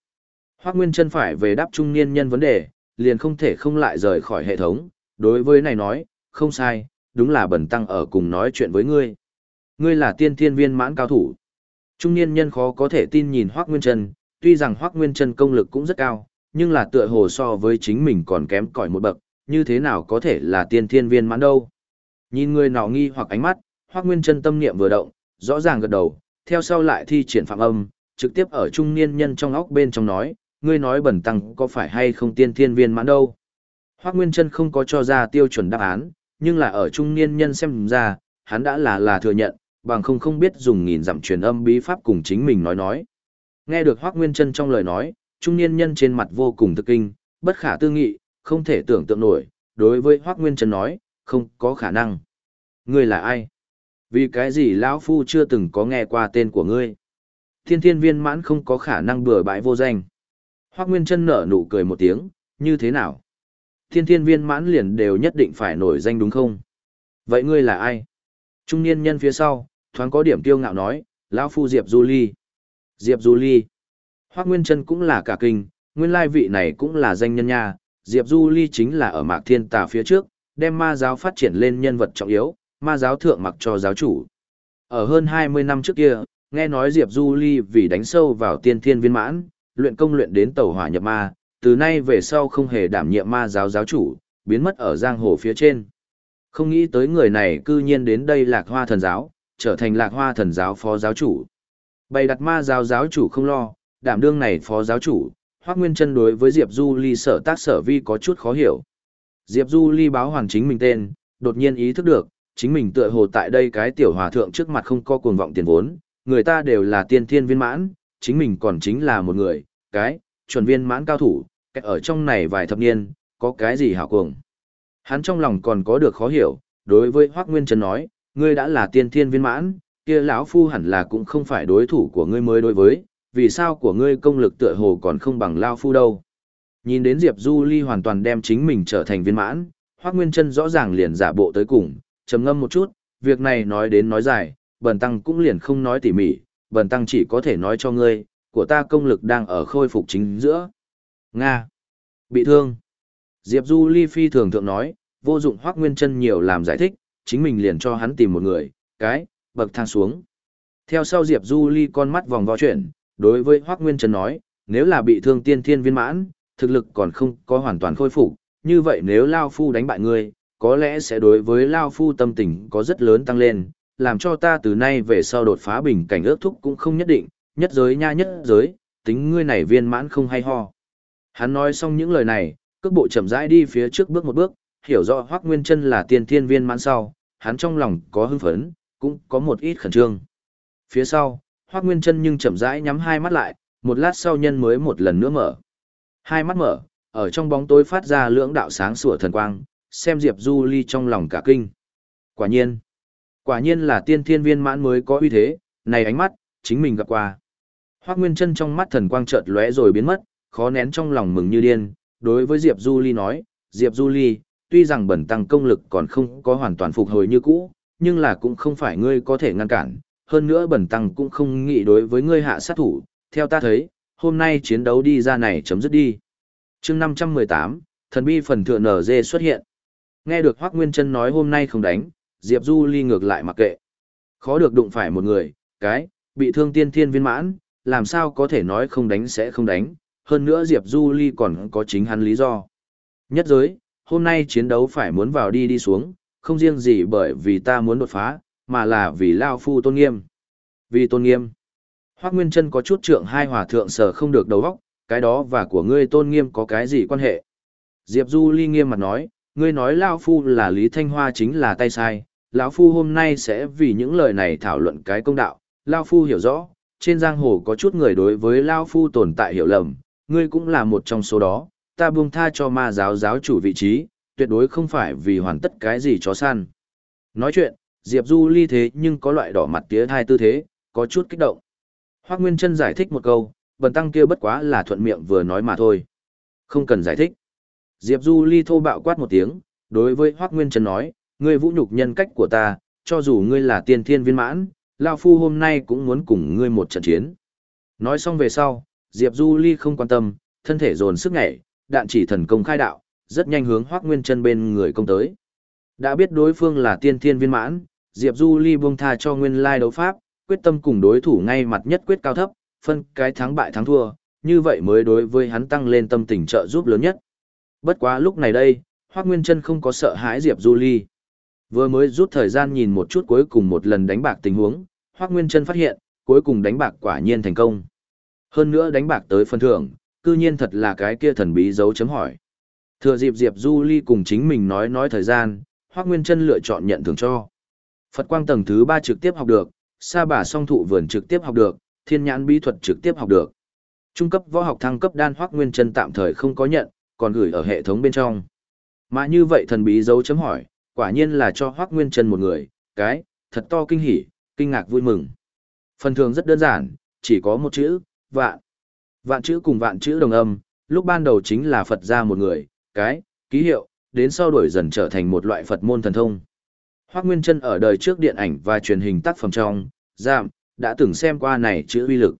Hoác Nguyên Trân phải về đáp trung niên nhân vấn đề, liền không thể không lại rời khỏi hệ thống, đối với này nói, không sai, đúng là bẩn tăng ở cùng nói chuyện với ngươi. Ngươi là tiên thiên viên mãn cao thủ. Trung niên nhân khó có thể tin nhìn Hoác Nguyên Trân, tuy rằng Hoác Nguyên Trân công lực cũng rất cao, nhưng là tựa hồ so với chính mình còn kém cỏi một bậc, như thế nào có thể là tiên thiên viên mãn đâu. Nhìn người nào nghi hoặc ánh mắt, Hoác Nguyên Trân tâm niệm vừa động, rõ ràng gật đầu, theo sau lại thi triển phạm âm, trực tiếp ở trung niên nhân trong óc bên trong nói, ngươi nói bẩn tăng có phải hay không tiên thiên viên mãn đâu. Hoác Nguyên Trân không có cho ra tiêu chuẩn đáp án, nhưng là ở trung niên nhân xem ra, hắn đã là là thừa nhận, bằng không không biết dùng nghìn dặm truyền âm bí pháp cùng chính mình nói nói. Nghe được Hoác Nguyên Trân trong lời nói, trung niên nhân trên mặt vô cùng thực kinh, bất khả tư nghị, không thể tưởng tượng nổi, đối với Hoác Nguyên Trân nói, không có khả năng. Ngươi là ai? Vì cái gì lão Phu chưa từng có nghe qua tên của ngươi? Thiên thiên viên mãn không có khả năng bừa bãi vô danh. Hoác Nguyên Trân nở nụ cười một tiếng, như thế nào? Thiên thiên viên mãn liền đều nhất định phải nổi danh đúng không? Vậy ngươi là ai? Trung niên nhân phía sau, thoáng có điểm tiêu ngạo nói, lão Phu Diệp Du Ly. Diệp Du Ly. Hoác Nguyên Trân cũng là cả kinh, nguyên lai vị này cũng là danh nhân nha, Diệp Du Ly chính là ở Mạc Thiên Tà phía trước, đem ma giáo phát triển lên nhân vật trọng yếu, ma giáo thượng mặc cho giáo chủ. Ở hơn 20 năm trước kia, nghe nói Diệp Du Ly vì đánh sâu vào tiên thiên viên mãn, luyện công luyện đến tẩu hỏa nhập ma, từ nay về sau không hề đảm nhiệm ma giáo giáo chủ, biến mất ở giang hồ phía trên. Không nghĩ tới người này cư nhiên đến đây lạc hoa thần giáo, trở thành lạc hoa thần giáo phó giáo chủ. Bày đặt ma giáo giáo chủ không lo, đảm đương này phó giáo chủ, Hoác Nguyên chân đối với Diệp Du Ly sở tác sở vi có chút khó hiểu. Diệp Du Ly báo hoàn chính mình tên, đột nhiên ý thức được, chính mình tựa hồ tại đây cái tiểu hòa thượng trước mặt không có cuồng vọng tiền vốn, người ta đều là tiên thiên viên mãn, chính mình còn chính là một người, cái, chuẩn viên mãn cao thủ, cách ở trong này vài thập niên, có cái gì hảo cuồng. Hắn trong lòng còn có được khó hiểu, đối với Hoác Nguyên Trân nói, ngươi đã là tiên thiên viên mãn, kia lão phu hẳn là cũng không phải đối thủ của ngươi mới đối với, vì sao của ngươi công lực tựa hồ còn không bằng lao phu đâu. Nhìn đến Diệp Du Ly hoàn toàn đem chính mình trở thành viên mãn, Hoác Nguyên Trân rõ ràng liền giả bộ tới cùng, trầm ngâm một chút, việc này nói đến nói dài, bần tăng cũng liền không nói tỉ mỉ, bần tăng chỉ có thể nói cho ngươi, của ta công lực đang ở khôi phục chính giữa. Nga. Bị thương. Diệp Du Ly phi thường thượng nói, vô dụng Hoác Nguyên Trân nhiều làm giải thích, chính mình liền cho hắn tìm một người, cái, bậc thang xuống. Theo sau Diệp Du Ly con mắt vòng vo chuyển, đối với Hoác Nguyên Trần nói, nếu là bị thương tiên thiên viên mãn, thực lực còn không có hoàn toàn khôi phục, như vậy nếu Lao Phu đánh bại ngươi, có lẽ sẽ đối với Lao Phu tâm tình có rất lớn tăng lên, làm cho ta từ nay về sau đột phá bình cảnh ước thúc cũng không nhất định, nhất giới nha nhất giới, tính ngươi này viên mãn không hay ho. Hắn nói xong những lời này, cước bộ chậm rãi đi phía trước bước một bước, hiểu rõ Hoắc Nguyên Chân là tiên thiên viên mãn sau, hắn trong lòng có hưng phấn, cũng có một ít khẩn trương. Phía sau, Hoắc Nguyên Trân nhưng chậm rãi nhắm hai mắt lại, một lát sau nhân mới một lần nữa mở. Hai mắt mở, ở trong bóng tối phát ra lưỡng đạo sáng sủa thần quang, xem Diệp Du Ly trong lòng cả kinh. Quả nhiên, quả nhiên là tiên thiên viên mãn mới có uy thế, này ánh mắt, chính mình gặp qua. Hoắc Nguyên Trân trong mắt thần quang chợt lóe rồi biến mất, khó nén trong lòng mừng như điên, đối với Diệp Du Ly nói, Diệp Du Ly, tuy rằng bẩn tăng công lực còn không có hoàn toàn phục hồi như cũ, nhưng là cũng không phải ngươi có thể ngăn cản, hơn nữa bẩn tăng cũng không nghĩ đối với ngươi hạ sát thủ, theo ta thấy, hôm nay chiến đấu đi ra này chấm dứt đi. chương 518, thần bi phần thượng Nở Dê xuất hiện. Nghe được Hoác Nguyên Trân nói hôm nay không đánh, Diệp Du Ly ngược lại mặc kệ. Khó được đụng phải một người, cái, bị thương tiên thiên viên mãn, làm sao có thể nói không đánh sẽ không đánh, hơn nữa Diệp Du Ly còn có chính hắn lý do. Nhất giới, hôm nay chiến đấu phải muốn vào đi đi xuống, không riêng gì bởi vì ta muốn đột phá, mà là vì Lao Phu tôn nghiêm. Vì tôn nghiêm. Hoác Nguyên Trân có chút trượng hai hòa thượng sở không được đầu óc, cái đó và của ngươi tôn nghiêm có cái gì quan hệ. Diệp Du Ly nghiêm mặt nói, ngươi nói Lao Phu là Lý Thanh Hoa chính là tay sai, lão Phu hôm nay sẽ vì những lời này thảo luận cái công đạo, Lao Phu hiểu rõ, trên giang hồ có chút người đối với Lao Phu tồn tại hiểu lầm, ngươi cũng là một trong số đó, ta buông tha cho ma giáo giáo chủ vị trí, tuyệt đối không phải vì hoàn tất cái gì chó săn. Nói chuyện, Diệp Du ly thế nhưng có loại đỏ mặt tía thai tư thế, có chút kích động. Hoác Nguyên Trân giải thích một câu, bần tăng kia bất quá là thuận miệng vừa nói mà thôi. Không cần giải thích. Diệp Du ly thô bạo quát một tiếng, đối với Hoác Nguyên Trân nói, ngươi vũ nhục nhân cách của ta, cho dù ngươi là tiên thiên viên mãn, Lao Phu hôm nay cũng muốn cùng ngươi một trận chiến. Nói xong về sau, Diệp Du ly không quan tâm, thân thể dồn sức nhảy, đạn chỉ thần công khai đạo, rất nhanh hướng Hoắc Nguyên Chân bên người công tới. Đã biết đối phương là tiên thiên viên mãn, Diệp Du Ly buông tha cho nguyên lai đấu pháp, quyết tâm cùng đối thủ ngay mặt nhất quyết cao thấp, phân cái thắng bại thắng thua, như vậy mới đối với hắn tăng lên tâm tình trợ giúp lớn nhất. Bất quá lúc này đây, Hoắc Nguyên Chân không có sợ hãi Diệp Du Ly. Vừa mới rút thời gian nhìn một chút cuối cùng một lần đánh bạc tình huống, Hoắc Nguyên Chân phát hiện, cuối cùng đánh bạc quả nhiên thành công. Hơn nữa đánh bạc tới phần thưởng, cư nhiên thật là cái kia thần bí dấu chấm hỏi. Thừa dịp Diệp Du Ly cùng chính mình nói nói thời gian, Hoác Nguyên Trân lựa chọn nhận thưởng cho. Phật quang tầng thứ 3 trực tiếp học được, sa bà song thụ vườn trực tiếp học được, thiên nhãn bí thuật trực tiếp học được. Trung cấp võ học thăng cấp đan Hoác Nguyên Trân tạm thời không có nhận, còn gửi ở hệ thống bên trong. Mà như vậy thần bí dấu chấm hỏi, quả nhiên là cho Hoác Nguyên Trân một người, cái, thật to kinh hỉ, kinh ngạc vui mừng. Phần thường rất đơn giản, chỉ có một chữ, vạn. Vạn chữ cùng vạn chữ đồng âm, lúc ban đầu chính là Phật ra một người, cái, ký hiệu, đến sau đổi dần trở thành một loại Phật môn thần thông. Hoác Nguyên Trân ở đời trước điện ảnh và truyền hình tác phẩm trong, giảm, đã từng xem qua này chữ uy lực.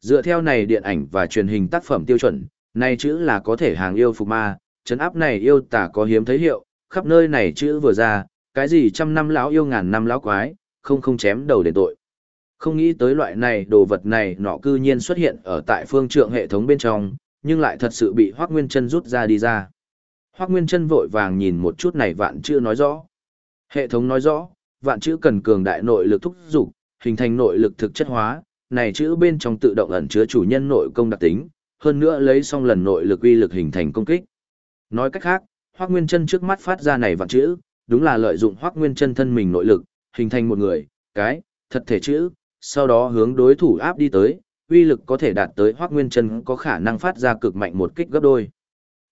Dựa theo này điện ảnh và truyền hình tác phẩm tiêu chuẩn, này chữ là có thể hàng yêu phục ma, chấn áp này yêu tả có hiếm thấy hiệu, khắp nơi này chữ vừa ra, cái gì trăm năm lão yêu ngàn năm lão quái, không không chém đầu để tội. Không nghĩ tới loại này đồ vật này nọ cư nhiên xuất hiện ở tại phương trượng hệ thống bên trong, nhưng lại thật sự bị Hoác Nguyên Trân rút ra đi ra. Hoác Nguyên Trân vội vàng nhìn một chút này vạn chữ nói rõ. Hệ thống nói rõ, vạn chữ cần cường đại nội lực thúc dục hình thành nội lực thực chất hóa, này chữ bên trong tự động ẩn chứa chủ nhân nội công đặc tính, hơn nữa lấy xong lần nội lực uy lực hình thành công kích. Nói cách khác, Hoác Nguyên Trân trước mắt phát ra này vạn chữ, đúng là lợi dụng Hoác Nguyên Trân thân mình nội lực, hình thành một người, cái, thật thể chữ, sau đó hướng đối thủ áp đi tới, uy lực có thể đạt tới Hoắc Nguyên Chân có khả năng phát ra cực mạnh một kích gấp đôi.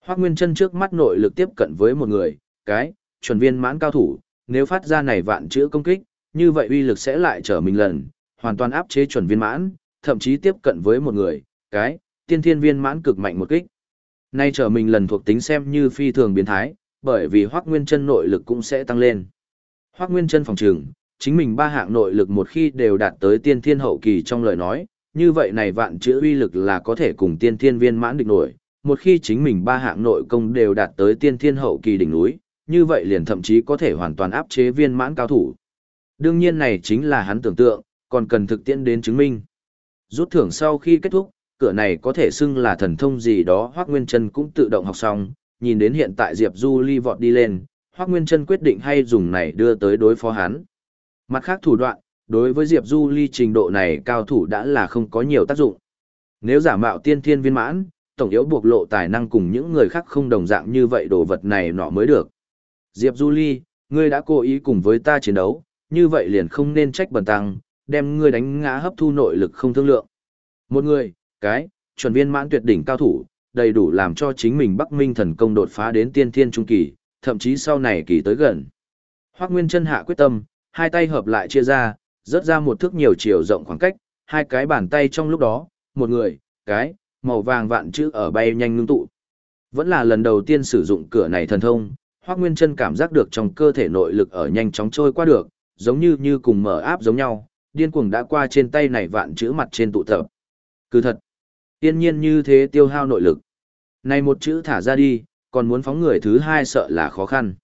Hoắc Nguyên Chân trước mắt nội lực tiếp cận với một người, cái, chuẩn viên mãn cao thủ, nếu phát ra này vạn chữ công kích, như vậy uy lực sẽ lại trở mình lần, hoàn toàn áp chế chuẩn viên mãn, thậm chí tiếp cận với một người, cái, tiên thiên viên mãn cực mạnh một kích. Nay trở mình lần thuộc tính xem như phi thường biến thái, bởi vì Hoắc Nguyên Chân nội lực cũng sẽ tăng lên. Hoắc Nguyên Chân phòng trường, chính mình ba hạng nội lực một khi đều đạt tới tiên thiên hậu kỳ trong lời nói, như vậy này vạn chữ uy lực là có thể cùng tiên thiên viên mãn địch nổi, một khi chính mình ba hạng nội công đều đạt tới tiên thiên hậu kỳ đỉnh núi, như vậy liền thậm chí có thể hoàn toàn áp chế viên mãn cao thủ. Đương nhiên này chính là hắn tưởng tượng, còn cần thực tiễn đến chứng minh. Rút thưởng sau khi kết thúc, cửa này có thể xưng là thần thông gì đó Hoác Nguyên Trân cũng tự động học xong, nhìn đến hiện tại Diệp Du ly vọt đi lên, Hoác Nguyên Trân quyết định hay dùng này đưa tới đối phó hắn. Mặt khác thủ đoạn, đối với Diệp Du Ly trình độ này cao thủ đã là không có nhiều tác dụng. Nếu giả mạo tiên thiên viên mãn, tổng yếu buộc lộ tài năng cùng những người khác không đồng dạng như vậy đồ vật này nọ mới được. Diệp Du Ly, ngươi đã cố ý cùng với ta chiến đấu, như vậy liền không nên trách bần tăng, đem ngươi đánh ngã hấp thu nội lực không thương lượng. Một người, cái, chuẩn viên mãn tuyệt đỉnh cao thủ, đầy đủ làm cho chính mình Bắc Minh thần công đột phá đến tiên thiên trung kỳ, thậm chí sau này kỳ tới gần. Hoắc Nguyên chân hạ quyết tâm, hai tay hợp lại chia ra, rớt ra một thước nhiều chiều rộng khoảng cách, hai cái bàn tay trong lúc đó, một người, cái, màu vàng vạn chữ ở bay nhanh ngưng tụ. Vẫn là lần đầu tiên sử dụng cửa này thần thông, Hoắc Nguyên Chân cảm giác được trong cơ thể nội lực ở nhanh chóng trôi qua được, giống như như cùng mở áp giống nhau, điên cuồng đã qua trên tay này vạn chữ mặt trên tụ tập. Cứ thật, Tiên nhiên như thế tiêu hao nội lực. Này một chữ thả ra đi, còn muốn phóng người thứ hai sợ là khó khăn.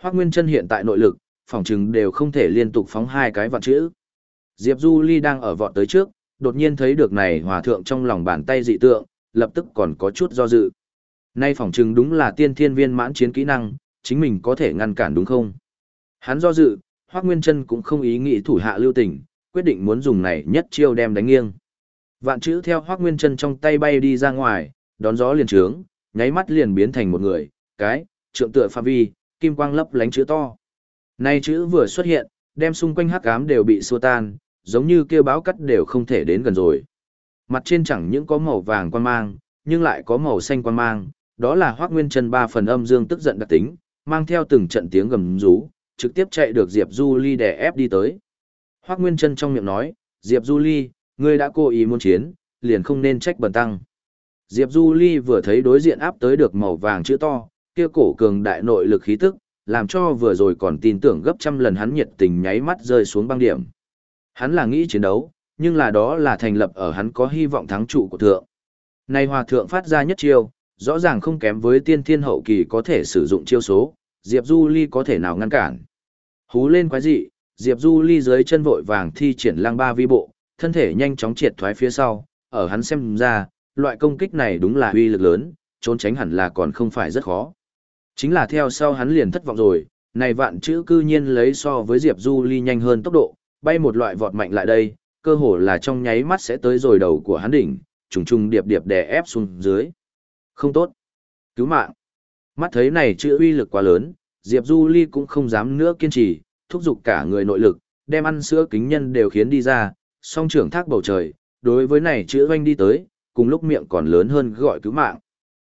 Hoác Nguyên Trân hiện tại nội lực, Phỏng chừng đều không thể liên tục phóng hai cái vạn chữ. Diệp Du Ly đang ở vọt tới trước, đột nhiên thấy được này hòa thượng trong lòng bàn tay dị tượng, lập tức còn có chút do dự. Nay phỏng chừng đúng là tiên thiên viên mãn chiến kỹ năng, chính mình có thể ngăn cản đúng không? Hắn do dự, Hoác Nguyên Trân cũng không ý nghĩ thủ hạ lưu tình, quyết định muốn dùng này nhất chiêu đem đánh nghiêng. Vạn chữ theo Hoác Nguyên Trân trong tay bay đi ra ngoài, đón gió liền trướng, nháy mắt liền biến thành một người, cái, trượng tựa pha vi, kim quang lấp lánh chữ to. Nay chữ vừa xuất hiện, đem xung quanh hắc ám đều bị xua tan, giống như kêu báo cắt đều không thể đến gần rồi. Mặt trên chẳng những có màu vàng quan mang, nhưng lại có màu xanh quan mang, đó là Hoắc Nguyên Chân ba phần âm dương tức giận đặc tính, mang theo từng trận tiếng gầm rú, trực tiếp chạy được Diệp Du Ly đè ép đi tới. Hoắc Nguyên Chân trong miệng nói, "Diệp Du Ly, ngươi đã cố ý muốn chiến, liền không nên trách bần tăng." Diệp Du Ly vừa thấy đối diện áp tới được màu vàng chữ to, kia cổ cường đại nội lực khí tức, làm cho vừa rồi còn tin tưởng gấp trăm lần hắn nhiệt tình nháy mắt rơi xuống băng điểm. Hắn là nghĩ chiến đấu, nhưng là đó là thành lập ở hắn có hy vọng thắng trụ của thượng. Này hòa thượng phát ra nhất chiêu, rõ ràng không kém với tiên thiên hậu kỳ có thể sử dụng chiêu số, Diệp Du Ly có thể nào ngăn cản. Hú lên quái dị, Diệp Du Ly dưới chân vội vàng thi triển lang ba vi bộ, thân thể nhanh chóng triệt thoái phía sau, ở hắn xem ra, loại công kích này đúng là uy lực lớn, trốn tránh hẳn là còn không phải rất khó. Chính là theo sau hắn liền thất vọng rồi, này vạn chữ cư nhiên lấy so với Diệp Du Ly nhanh hơn tốc độ, bay một loại vọt mạnh lại đây, cơ hồ là trong nháy mắt sẽ tới rồi đầu của hắn đỉnh, trùng trùng điệp điệp đè ép xuống dưới. Không tốt. Cứu mạng. Mắt thấy này chữ uy lực quá lớn, Diệp Du Ly cũng không dám nữa kiên trì, thúc giục cả người nội lực, đem ăn sữa kính nhân đều khiến đi ra, song trưởng thác bầu trời, đối với này chữ oanh đi tới, cùng lúc miệng còn lớn hơn gọi cứu mạng.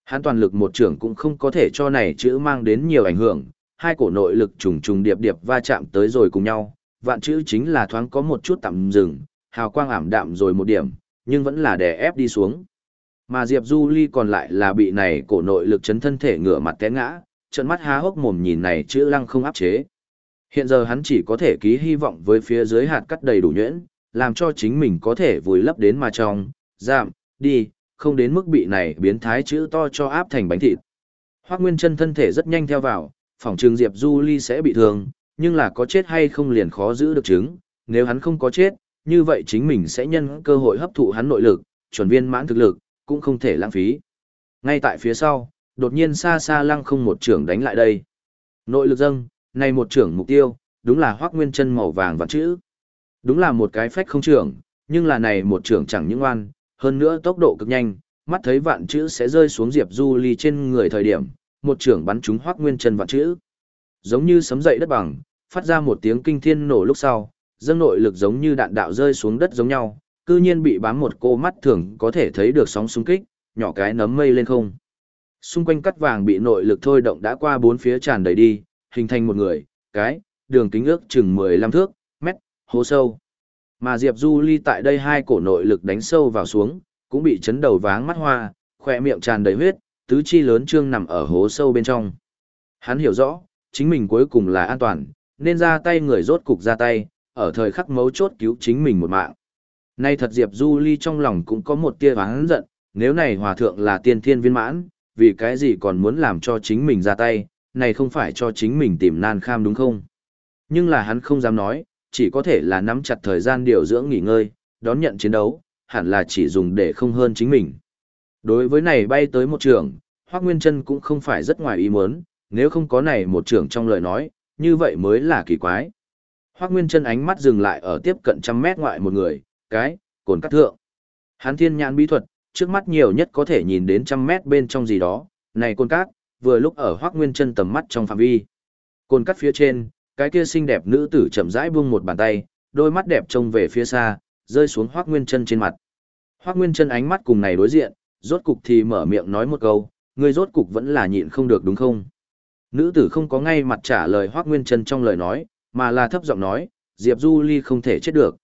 Hắn toàn lực một trưởng cũng không có thể cho này chữ mang đến nhiều ảnh hưởng, hai cổ nội lực trùng trùng điệp điệp va chạm tới rồi cùng nhau, vạn chữ chính là thoáng có một chút tạm dừng, hào quang ảm đạm rồi một điểm, nhưng vẫn là đè ép đi xuống. Mà Diệp Du Ly còn lại là bị này cổ nội lực chấn thân thể ngửa mặt té ngã, trận mắt há hốc mồm nhìn này chữ lăng không áp chế. Hiện giờ hắn chỉ có thể ký hy vọng với phía dưới hạt cắt đầy đủ nhuyễn, làm cho chính mình có thể vùi lấp đến mà trong, giảm, đi, không đến mức bị này biến thái chữ to cho áp thành bánh thịt. Hoác Nguyên chân thân thể rất nhanh theo vào, phòng trường Diệp Du Ly sẽ bị thương, nhưng là có chết hay không liền khó giữ được chứng, nếu hắn không có chết, như vậy chính mình sẽ nhân cơ hội hấp thụ hắn nội lực, chuẩn viên mãn thực lực, cũng không thể lãng phí. Ngay tại phía sau, đột nhiên xa xa lăng không một trưởng đánh lại đây. Nội lực dâng, này một trưởng mục tiêu, đúng là hoác nguyên chân màu vàng vạn chữ. Đúng là một cái phách không trưởng, nhưng là này một trưởng chẳng những oan, hơn nữa tốc độ cực nhanh, mắt thấy vạn chữ sẽ rơi xuống Diệp Du Ly trên người thời điểm, một trưởng bắn trúng Hoắc nguyên chân vạn chữ. Giống như sấm dậy đất bằng, phát ra một tiếng kinh thiên nổ lúc sau, dâng nội lực giống như đạn đạo rơi xuống đất giống nhau, cư nhiên bị bám một cô mắt thường có thể thấy được sóng xung kích, nhỏ cái nấm mây lên không. Xung quanh cắt vàng bị nội lực thôi động đã qua bốn phía tràn đầy đi, hình thành một người, cái, đường kính ước chừng 15 thước, mét, hố sâu. Mà Diệp Du Ly tại đây hai cổ nội lực đánh sâu vào xuống, cũng bị chấn đầu váng mắt hoa, khỏe miệng tràn đầy huyết, tứ chi lớn trương nằm ở hố sâu bên trong. Hắn hiểu rõ, chính mình cuối cùng là an toàn, nên ra tay người rốt cục ra tay, ở thời khắc mấu chốt cứu chính mình một mạng. Nay thật Diệp Du Ly trong lòng cũng có một tia hắn giận, nếu này hòa thượng là tiên thiên viên mãn, vì cái gì còn muốn làm cho chính mình ra tay, này không phải cho chính mình tìm nan kham đúng không? Nhưng là hắn không dám nói, chỉ có thể là nắm chặt thời gian điều dưỡng nghỉ ngơi, đón nhận chiến đấu, hẳn là chỉ dùng để không hơn chính mình. Đối với này bay tới một trường, Hoác Nguyên Trân cũng không phải rất ngoài ý muốn, nếu không có này một trường trong lời nói, như vậy mới là kỳ quái. Hoác Nguyên Trân ánh mắt dừng lại ở tiếp cận trăm mét ngoại một người, cái, cồn cắt thượng. Hán thiên nhãn bí thuật, trước mắt nhiều nhất có thể nhìn đến trăm mét bên trong gì đó, này cồn cát, vừa lúc ở Hoác Nguyên Trân tầm mắt trong phạm vi. Cồn cắt phía trên, cái kia xinh đẹp nữ tử chậm rãi buông một bàn tay, đôi mắt đẹp trông về phía xa, rơi xuống Hoắc Nguyên Trân trên mặt. Hoắc Nguyên Trân ánh mắt cùng này đối diện, rốt cục thì mở miệng nói một câu, người rốt cục vẫn là nhịn không được đúng không? Nữ tử không có ngay mặt trả lời Hoắc Nguyên Trân trong lời nói, mà là thấp giọng nói, Diệp Du Ly không thể chết được.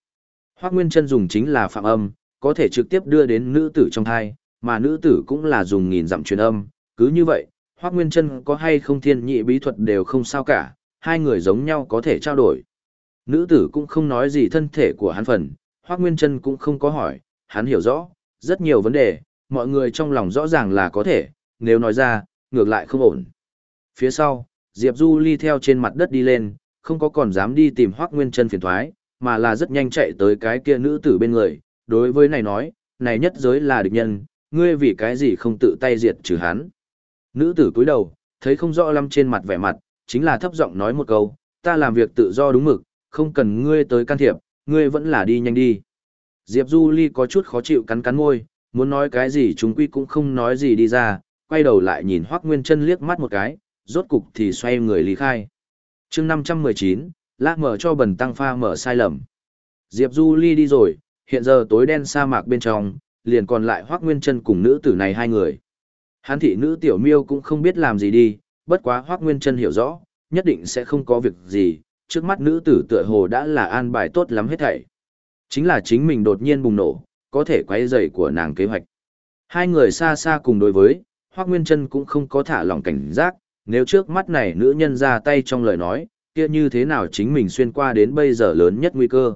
Hoắc Nguyên Trân dùng chính là phạm âm, có thể trực tiếp đưa đến nữ tử trong thai, mà nữ tử cũng là dùng nghìn dặm truyền âm, cứ như vậy, Hoắc Nguyên Trân có hay không thiên nhị bí thuật đều không sao cả, hai người giống nhau có thể trao đổi. Nữ tử cũng không nói gì thân thể của hắn phần, Hoác Nguyên Trân cũng không có hỏi, hắn hiểu rõ, rất nhiều vấn đề, mọi người trong lòng rõ ràng là có thể, nếu nói ra, ngược lại không ổn. Phía sau, Diệp Du Ly theo trên mặt đất đi lên, không có còn dám đi tìm Hoắc Nguyên Chân phiền toái, mà là rất nhanh chạy tới cái kia nữ tử bên người, đối với này nói, này nhất giới là địch nhân, ngươi vì cái gì không tự tay diệt trừ hắn. Nữ tử cúi đầu, thấy không rõ lắm trên mặt vẻ mặt, chính là thấp giọng nói một câu, ta làm việc tự do đúng mực, không cần ngươi tới can thiệp, ngươi vẫn là đi nhanh đi. Diệp Du Ly có chút khó chịu cắn cắn môi, muốn nói cái gì chúng quy cũng không nói gì đi ra, quay đầu lại nhìn Hoắc Nguyên Chân liếc mắt một cái, rốt cục thì xoay người lý khai. Chương 519, lát mở cho bần tăng pha mở sai lầm. Diệp Du Ly đi rồi, hiện giờ tối đen sa mạc bên trong, liền còn lại Hoắc Nguyên Chân cùng nữ tử này hai người. Hán thị nữ tiểu miêu cũng không biết làm gì đi, bất quá Hoắc Nguyên Chân hiểu rõ, nhất định sẽ không có việc gì, trước mắt nữ tử tựa hồ đã là an bài tốt lắm hết thảy. Chính là chính mình đột nhiên bùng nổ, có thể quấy rầy của nàng kế hoạch. Hai người xa xa cùng đối với, Hoắc Nguyên Chân cũng không có thả lỏng cảnh giác, nếu trước mắt này nữ nhân ra tay trong lời nói, kia như thế nào chính mình xuyên qua đến bây giờ lớn nhất nguy cơ.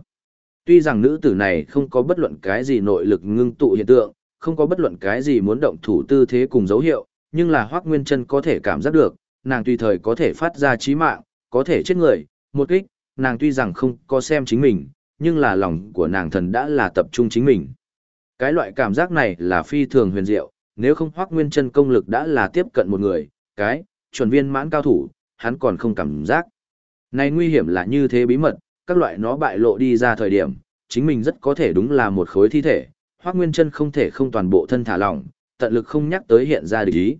Tuy rằng nữ tử này không có bất luận cái gì nội lực ngưng tụ hiện tượng, không có bất luận cái gì muốn động thủ tư thế cùng dấu hiệu, nhưng là Hoắc Nguyên Chân có thể cảm giác được, nàng tùy thời có thể phát ra chí mạng, có thể chết người, một kích, nàng tuy rằng không có xem chính mình, nhưng là lòng của nàng thần đã là tập trung chính mình. Cái loại cảm giác này là phi thường huyền diệu, nếu không Hoắc Nguyên Chân công lực đã là tiếp cận một người, cái chuẩn viên mãn cao thủ, hắn còn không cảm giác. Này nguy hiểm là như thế bí mật, các loại nó bại lộ đi ra thời điểm, chính mình rất có thể đúng là một khối thi thể, Hoắc Nguyên Chân không thể không toàn bộ thân thả lỏng, tận lực không nhắc tới hiện ra địch ý.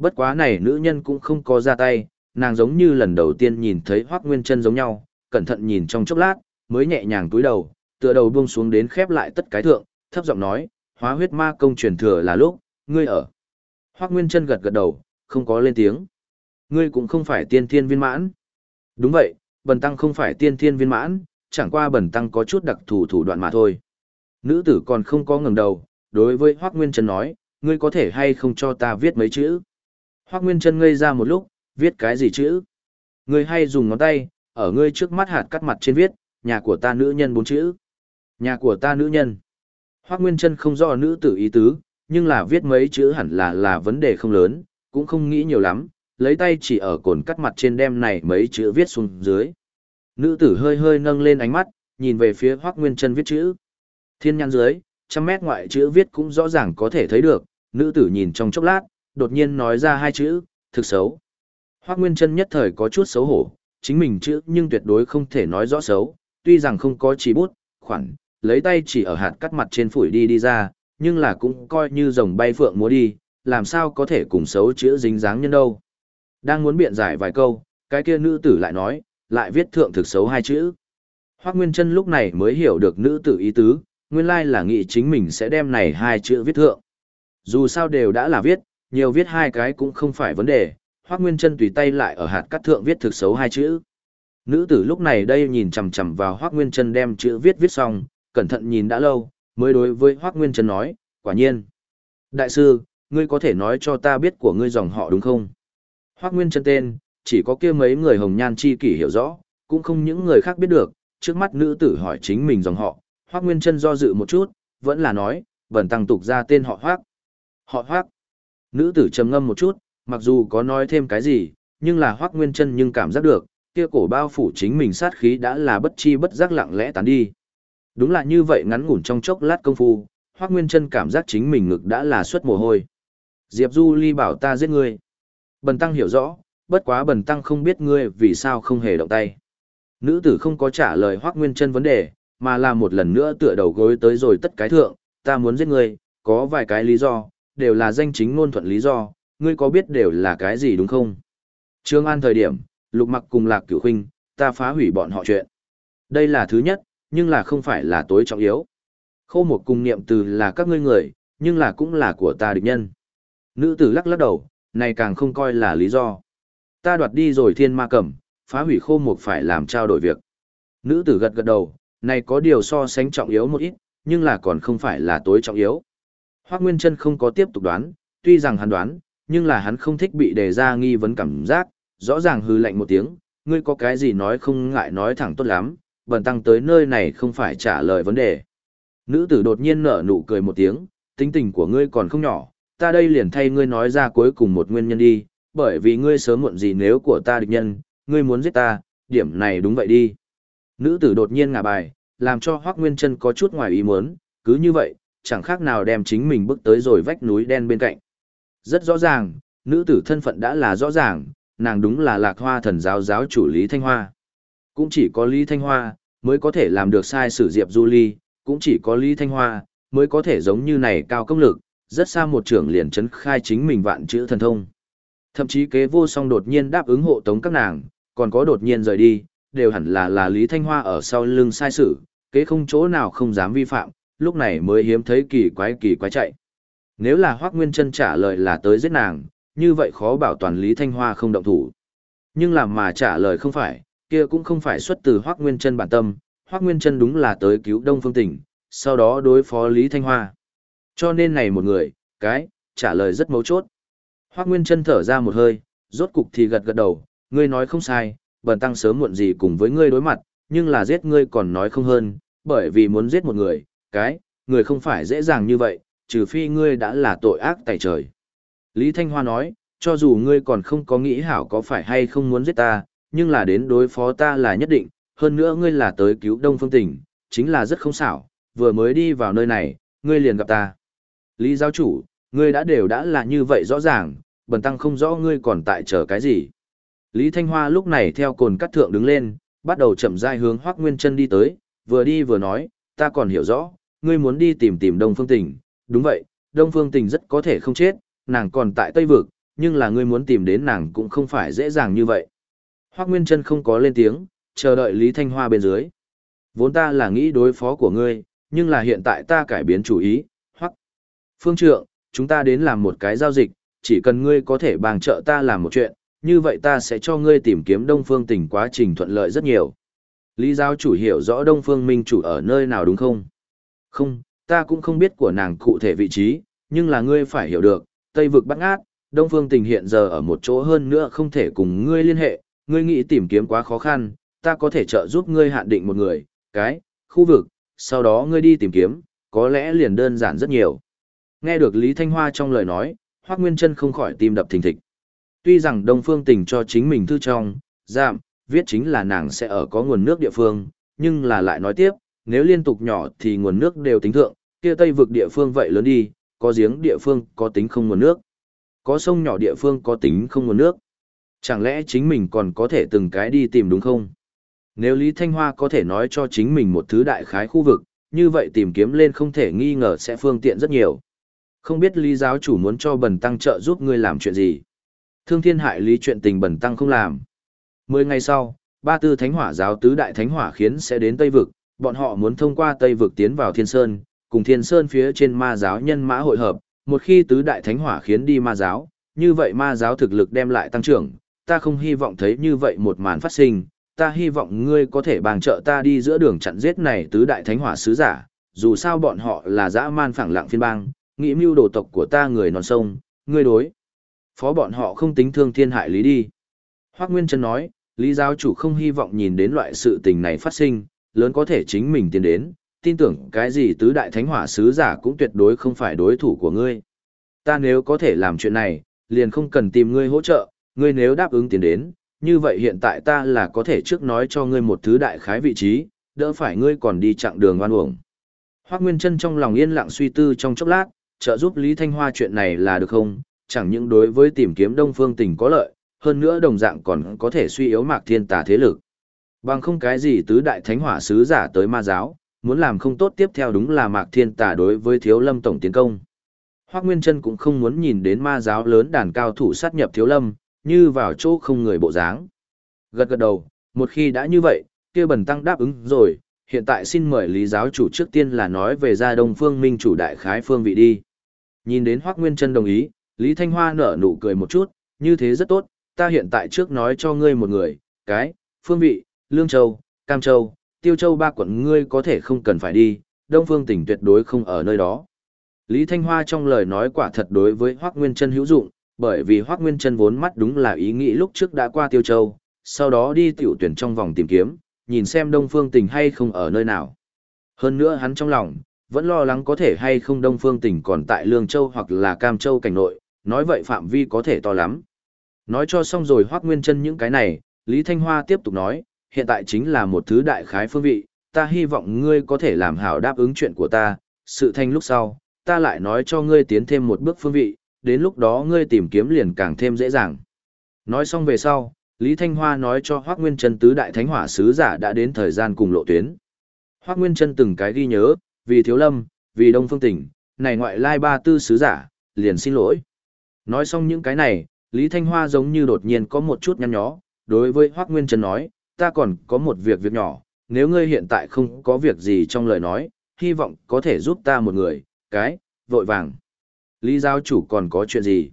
Bất quá này nữ nhân cũng không có ra tay, nàng giống như lần đầu tiên nhìn thấy Hoắc Nguyên Chân giống nhau, cẩn thận nhìn trong chốc lát, mới nhẹ nhàng cúi đầu, tựa đầu buông xuống đến khép lại tất cái thượng, thấp giọng nói, "Hóa huyết ma công truyền thừa là lúc, ngươi ở." Hoắc Nguyên Chân gật gật đầu, không có lên tiếng. "Ngươi cũng không phải tiên thiên viên mãn." "Đúng vậy, Bần tăng không phải tiên thiên viên mãn, chẳng qua Bần tăng có chút đặc thù thủ đoạn mà thôi." Nữ tử còn không có ngẩng đầu, đối với Hoắc Nguyên Chân nói, "Ngươi có thể hay không cho ta viết mấy chữ?" Hoắc Nguyên Trân ngây ra một lúc, viết cái gì chữ? Ngươi hay dùng ngón tay, ở ngươi trước mắt hạt cắt mặt trên viết, nhà của ta nữ nhân bốn chữ. Nhà của ta nữ nhân. Hoác Nguyên Trân không rõ nữ tử ý tứ, nhưng là viết mấy chữ hẳn là là vấn đề không lớn, cũng không nghĩ nhiều lắm, lấy tay chỉ ở cồn cắt mặt trên đem này mấy chữ viết xuống dưới. Nữ tử hơi hơi nâng lên ánh mắt, nhìn về phía Hoác Nguyên Trân viết chữ. Thiên nhăn dưới, trăm mét ngoại chữ viết cũng rõ ràng có thể thấy được, nữ tử nhìn trong chốc lát, đột nhiên nói ra hai chữ, thực xấu. Hoác Nguyên Trân nhất thời có chút xấu hổ, chính mình chữ nhưng tuyệt đối không thể nói rõ xấu, tuy rằng không có chỉ bút, khoản, lấy tay chỉ ở hạt cắt mặt trên phủi đi đi ra, nhưng là cũng coi như rồng bay phượng múa đi, làm sao có thể cùng xấu chữ dính dáng nhân đâu. Đang muốn biện giải vài câu, cái kia nữ tử lại nói, lại viết thượng thực xấu hai chữ. Hoác Nguyên Trân lúc này mới hiểu được nữ tử ý tứ, nguyên lai là nghĩ chính mình sẽ đem này hai chữ viết thượng. Dù sao đều đã là viết, nhiều viết hai cái cũng không phải vấn đề, Hoác Nguyên chân tùy tay lại ở hạt cắt thượng viết thực xấu hai chữ. Nữ tử lúc này đây nhìn chằm chằm vào Hoắc Nguyên Chân đem chữ viết viết xong, cẩn thận nhìn đã lâu, mới đối với Hoắc Nguyên Chân nói, quả nhiên. Đại sư, ngươi có thể nói cho ta biết của ngươi dòng họ đúng không? Hoắc Nguyên Chân tên, chỉ có kia mấy người hồng nhan chi kỷ hiểu rõ, cũng không những người khác biết được, trước mắt nữ tử hỏi chính mình dòng họ, Hoắc Nguyên Chân do dự một chút, vẫn là nói, bẩn tăng tục ra tên họ Hoắc. Họ Hoắc. Nữ tử trầm ngâm một chút, mặc dù có nói thêm cái gì, nhưng là Hoắc Nguyên Chân nhưng cảm giác được, kia cổ bao phủ chính mình sát khí đã là bất chi bất giác lặng lẽ tán đi. Đúng là như vậy ngắn ngủn trong chốc lát công phu, Hoắc Nguyên Chân cảm giác chính mình ngực đã là xuất mồ hôi. Diệp Du Ly bảo ta giết ngươi. Bần tăng hiểu rõ, bất quá bần tăng không biết ngươi vì sao không hề động tay. Nữ tử không có trả lời Hoắc Nguyên Chân vấn đề, mà là một lần nữa tựa đầu gối tới rồi tất cái thượng, ta muốn giết ngươi, có vài cái lý do, đều là danh chính ngôn thuận lý do, ngươi có biết đều là cái gì đúng không? Trương An thời điểm, lục mặc cùng lạc cửu huynh, ta phá hủy bọn họ chuyện. Đây là thứ nhất, nhưng là không phải là tối trọng yếu. Khâu một cùng niệm từ là các ngươi người, nhưng là cũng là của ta địch nhân. Nữ tử lắc lắc đầu, này càng không coi là lý do. Ta đoạt đi rồi thiên ma cẩm, phá hủy khô một phải làm trao đổi việc. Nữ tử gật gật đầu, này có điều so sánh trọng yếu một ít, nhưng là còn không phải là tối trọng yếu. Hoác Nguyên Trân không có tiếp tục đoán, tuy rằng hắn đoán, nhưng là hắn không thích bị đề ra nghi vấn cảm giác, rõ ràng hư lạnh một tiếng, ngươi có cái gì nói không ngại nói thẳng tốt lắm, bần tăng tới nơi này không phải trả lời vấn đề. Nữ tử đột nhiên nở nụ cười một tiếng, tính tình của ngươi còn không nhỏ, ta đây liền thay ngươi nói ra cuối cùng một nguyên nhân đi, bởi vì ngươi sớm muộn gì nếu của ta địch nhân, ngươi muốn giết ta, điểm này đúng vậy đi. Nữ tử đột nhiên ngả bài, làm cho Hoác Nguyên Trân có chút ngoài ý muốn, cứ như vậy, chẳng khác nào đem chính mình bước tới rồi vách núi đen bên cạnh. Rất rõ ràng, nữ tử thân phận đã là rõ ràng, nàng đúng là lạc hoa thần giáo giáo chủ Lý Thanh Hoa. Cũng chỉ có Lý Thanh Hoa, mới có thể làm được sai sử Diệp Du Ly, cũng chỉ có Lý Thanh Hoa, mới có thể giống như này cao công lực, rất xa một trưởng liền chấn khai chính mình vạn chữ thần thông. Thậm chí kế vô song đột nhiên đáp ứng hộ tống các nàng, còn có đột nhiên rời đi, đều hẳn là là Lý Thanh Hoa ở sau lưng sai sử, kế không chỗ nào không dám vi phạm, lúc này mới hiếm thấy kỳ quái kỳ quái chạy. Nếu là Hoác Nguyên Trân trả lời là tới giết nàng, như vậy khó bảo toàn Lý Thanh Hoa không động thủ. Nhưng làm mà trả lời không phải, kia cũng không phải xuất từ Hoác Nguyên Trân bản tâm, Hoác Nguyên Trân đúng là tới cứu Đông Phương Tỉnh, sau đó đối phó Lý Thanh Hoa. Cho nên này một người, cái, trả lời rất mấu chốt. Hoác Nguyên Trân thở ra một hơi, rốt cục thì gật gật đầu, ngươi nói không sai, bần tăng sớm muộn gì cùng với ngươi đối mặt, nhưng là giết ngươi còn nói không hơn, bởi vì muốn giết một người, cái, người không phải dễ dàng như vậy, trừ phi ngươi đã là tội ác tại trời. Lý Thanh Hoa nói, cho dù ngươi còn không có nghĩ hảo có phải hay không muốn giết ta, nhưng là đến đối phó ta là nhất định, hơn nữa ngươi là tới cứu Đông Phương Tỉnh, chính là rất không xảo, vừa mới đi vào nơi này, ngươi liền gặp ta. Lý giáo chủ, ngươi đã đều đã là như vậy rõ ràng, bần tăng không rõ ngươi còn tại chờ cái gì. Lý Thanh Hoa lúc này theo cồn cắt thượng đứng lên, bắt đầu chậm rãi hướng Hoắc Nguyên Chân đi tới, vừa đi vừa nói, ta còn hiểu rõ, ngươi muốn đi tìm tìm Đông Phương Tỉnh, đúng vậy, Đông Phương Tỉnh rất có thể không chết, nàng còn tại Tây Vực, nhưng là ngươi muốn tìm đến nàng cũng không phải dễ dàng như vậy. Hoắc Nguyên Trân không có lên tiếng, chờ đợi Lý Thanh Hoa bên dưới. Vốn ta là nghĩ đối phó của ngươi, nhưng là hiện tại ta cải biến chủ ý, Hoắc. Phương Trượng, chúng ta đến làm một cái giao dịch, chỉ cần ngươi có thể bằng trợ ta làm một chuyện, như vậy ta sẽ cho ngươi tìm kiếm Đông Phương tỉnh quá trình thuận lợi rất nhiều. Lý giáo chủ hiểu rõ Đông Phương Minh chủ ở nơi nào đúng không? Không, ta cũng không biết của nàng cụ thể vị trí, nhưng là ngươi phải hiểu được, Tây vực bắt ngát, Đông Phương tình hiện giờ ở một chỗ hơn nữa không thể cùng ngươi liên hệ, ngươi nghĩ tìm kiếm quá khó khăn, ta có thể trợ giúp ngươi hạn định một người, cái, khu vực, sau đó ngươi đi tìm kiếm, có lẽ liền đơn giản rất nhiều. Nghe được Lý Thanh Hoa trong lời nói, Hoác Nguyên Trân không khỏi tim đập thình thịch. Tuy rằng Đông Phương tình cho chính mình thư trong, giảm, viết chính là nàng sẽ ở có nguồn nước địa phương, nhưng là lại nói tiếp, nếu liên tục nhỏ thì nguồn nước đều tính thượng, kia Tây vực địa phương vậy lớn đi, có giếng địa phương có tính không nguồn nước, có sông nhỏ địa phương có tính không nguồn nước. Chẳng lẽ chính mình còn có thể từng cái đi tìm đúng không? Nếu Lý Thanh Hoa có thể nói cho chính mình một thứ đại khái khu vực, như vậy tìm kiếm lên không thể nghi ngờ sẽ phương tiện rất nhiều. Không biết Lý giáo chủ muốn cho bần tăng trợ giúp ngươi làm chuyện gì? Thương thiên hại lý chuyện tình bần tăng không làm. Mười ngày sau, ba tư thánh hỏa giáo tứ đại thánh hỏa khiến sẽ đến Tây Vực, bọn họ muốn thông qua Tây Vực tiến vào Thiên Sơn, cùng Thiên Sơn phía trên ma giáo nhân mã hội hợp, một khi tứ đại thánh hỏa khiến đi ma giáo, như vậy ma giáo thực lực đem lại tăng trưởng, ta không hy vọng thấy như vậy một màn phát sinh, ta hy vọng ngươi có thể bàn trợ ta đi giữa đường chặn giết này tứ đại thánh hỏa sứ giả, dù sao bọn họ là dã man phẳng lặng phiên bang, nghĩ mưu đồ tộc của ta người non sông, ngươi đối. Phó bọn họ không tính thương thiên hại lý đi. Hoác Nguyên Trân nói, lý giáo chủ không hy vọng nhìn đến loại sự tình này phát sinh, lớn có thể chính mình tiến đến, tin tưởng cái gì tứ đại thánh hỏa sứ giả cũng tuyệt đối không phải đối thủ của ngươi. Ta nếu có thể làm chuyện này, liền không cần tìm ngươi hỗ trợ, ngươi nếu đáp ứng tiến đến, như vậy hiện tại ta là có thể trước nói cho ngươi một thứ đại khái vị trí, đỡ phải ngươi còn đi chặng đường oan uổng. Hoác Nguyên Trân trong lòng yên lặng suy tư trong chốc lát, trợ giúp Lý Thanh Hoa chuyện này là được không, chẳng những đối với tìm kiếm Đông Phương Tỉnh có lợi, hơn nữa đồng dạng còn có thể suy yếu mạc thiên tà thế lực. Bằng không cái gì tứ đại thánh hỏa sứ giả tới ma giáo, muốn làm không tốt tiếp theo đúng là mạc thiên tà đối với thiếu lâm tổng tiến công. Hoác Nguyên Trân cũng không muốn nhìn đến ma giáo lớn đàn cao thủ sát nhập thiếu lâm, như vào chỗ không người bộ dáng. Gật gật đầu, một khi đã như vậy, kia bần tăng đáp ứng rồi, hiện tại xin mời lý giáo chủ trước tiên là nói về gia đông phương minh chủ đại khái phương vị đi. Nhìn đến Hoác Nguyên Trân đồng ý, Lý Thanh Hoa nở nụ cười một chút, như thế rất tốt, ta hiện tại trước nói cho ngươi một người, cái, phương vị, Lương Châu, Cam Châu, Tiêu Châu ba quận ngươi có thể không cần phải đi, Đông Phương tỉnh tuyệt đối không ở nơi đó. Lý Thanh Hoa trong lời nói quả thật đối với Hoác Nguyên Trân hữu dụng, bởi vì Hoác Nguyên Trân vốn mắt đúng là ý nghĩ lúc trước đã qua Tiêu Châu, sau đó đi tiểu tuyển trong vòng tìm kiếm, nhìn xem Đông Phương tỉnh hay không ở nơi nào. Hơn nữa hắn trong lòng, vẫn lo lắng có thể hay không Đông Phương tỉnh còn tại Lương Châu hoặc là Cam Châu cảnh nội, nói vậy phạm vi có thể to lắm. Nói cho xong rồi Hoác Nguyên chân những cái này, Lý Thanh Hoa tiếp tục nói, hiện tại chính là một thứ đại khái phương vị, ta hy vọng ngươi có thể làm hảo đáp ứng chuyện của ta, sự thanh lúc sau, ta lại nói cho ngươi tiến thêm một bước phương vị, đến lúc đó ngươi tìm kiếm liền càng thêm dễ dàng. Nói xong về sau, Lý Thanh Hoa nói cho Hoác Nguyên Trân tứ đại thánh hỏa sứ giả đã đến thời gian cùng lộ tuyến. Hoác Nguyên Trân từng cái ghi nhớ, vì Thiếu Lâm, vì Đông Phương Tỉnh, này ngoại lai ba tư sứ giả, liền xin lỗi. Nói xong những cái này, Lý Thanh Hoa giống như đột nhiên có một chút nhăn nhó, đối với Hoác Nguyên Trân nói, ta còn có một việc việc nhỏ, nếu ngươi hiện tại không có việc gì trong lời nói, hy vọng có thể giúp ta một người, cái, vội vàng. Lý giáo chủ còn có chuyện gì?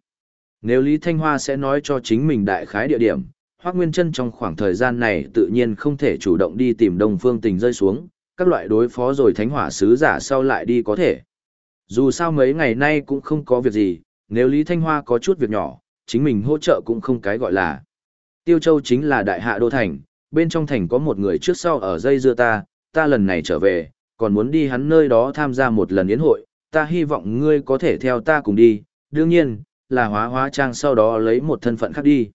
Nếu Lý Thanh Hoa sẽ nói cho chính mình đại khái địa điểm, Hoác Nguyên Trân trong khoảng thời gian này tự nhiên không thể chủ động đi tìm Đông Phương Tình rơi xuống, các loại đối phó rồi thánh hỏa sứ giả sau lại đi có thể. Dù sao mấy ngày nay cũng không có việc gì, nếu Lý Thanh Hoa có chút việc nhỏ, chính mình hỗ trợ cũng không cái gọi là. Tiêu Châu chính là đại hạ đô thành, bên trong thành có một người trước sau ở dây dưa ta, ta lần này trở về, còn muốn đi hắn nơi đó tham gia một lần yến hội, ta hy vọng ngươi có thể theo ta cùng đi, đương nhiên, là hóa hóa trang sau đó lấy một thân phận khác đi.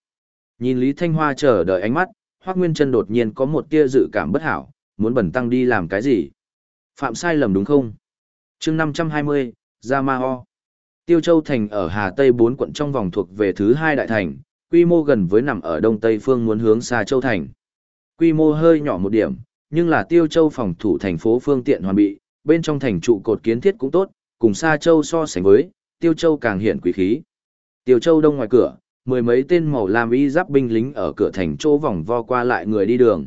Nhìn Lý Thanh Hoa chờ đợi ánh mắt, Hoác Nguyên Trân đột nhiên có một tia dự cảm bất hảo, muốn bẩn tăng đi làm cái gì? Phạm sai lầm đúng không? chương 520, Gia Ma Ho. Tiêu Châu Thành ở Hà Tây bốn quận trong vòng thuộc về thứ hai đại thành, quy mô gần với nằm ở đông tây phương muốn hướng xa Châu Thành. Quy mô hơi nhỏ một điểm, nhưng là Tiêu Châu phòng thủ thành phố phương tiện hoàn bị, bên trong thành trụ cột kiến thiết cũng tốt, cùng xa Châu so sánh với, Tiêu Châu càng hiện quý khí. Tiêu Châu đông ngoài cửa, mười mấy tên màu lam y giáp binh lính ở cửa thành chỗ vòng vo qua lại người đi đường.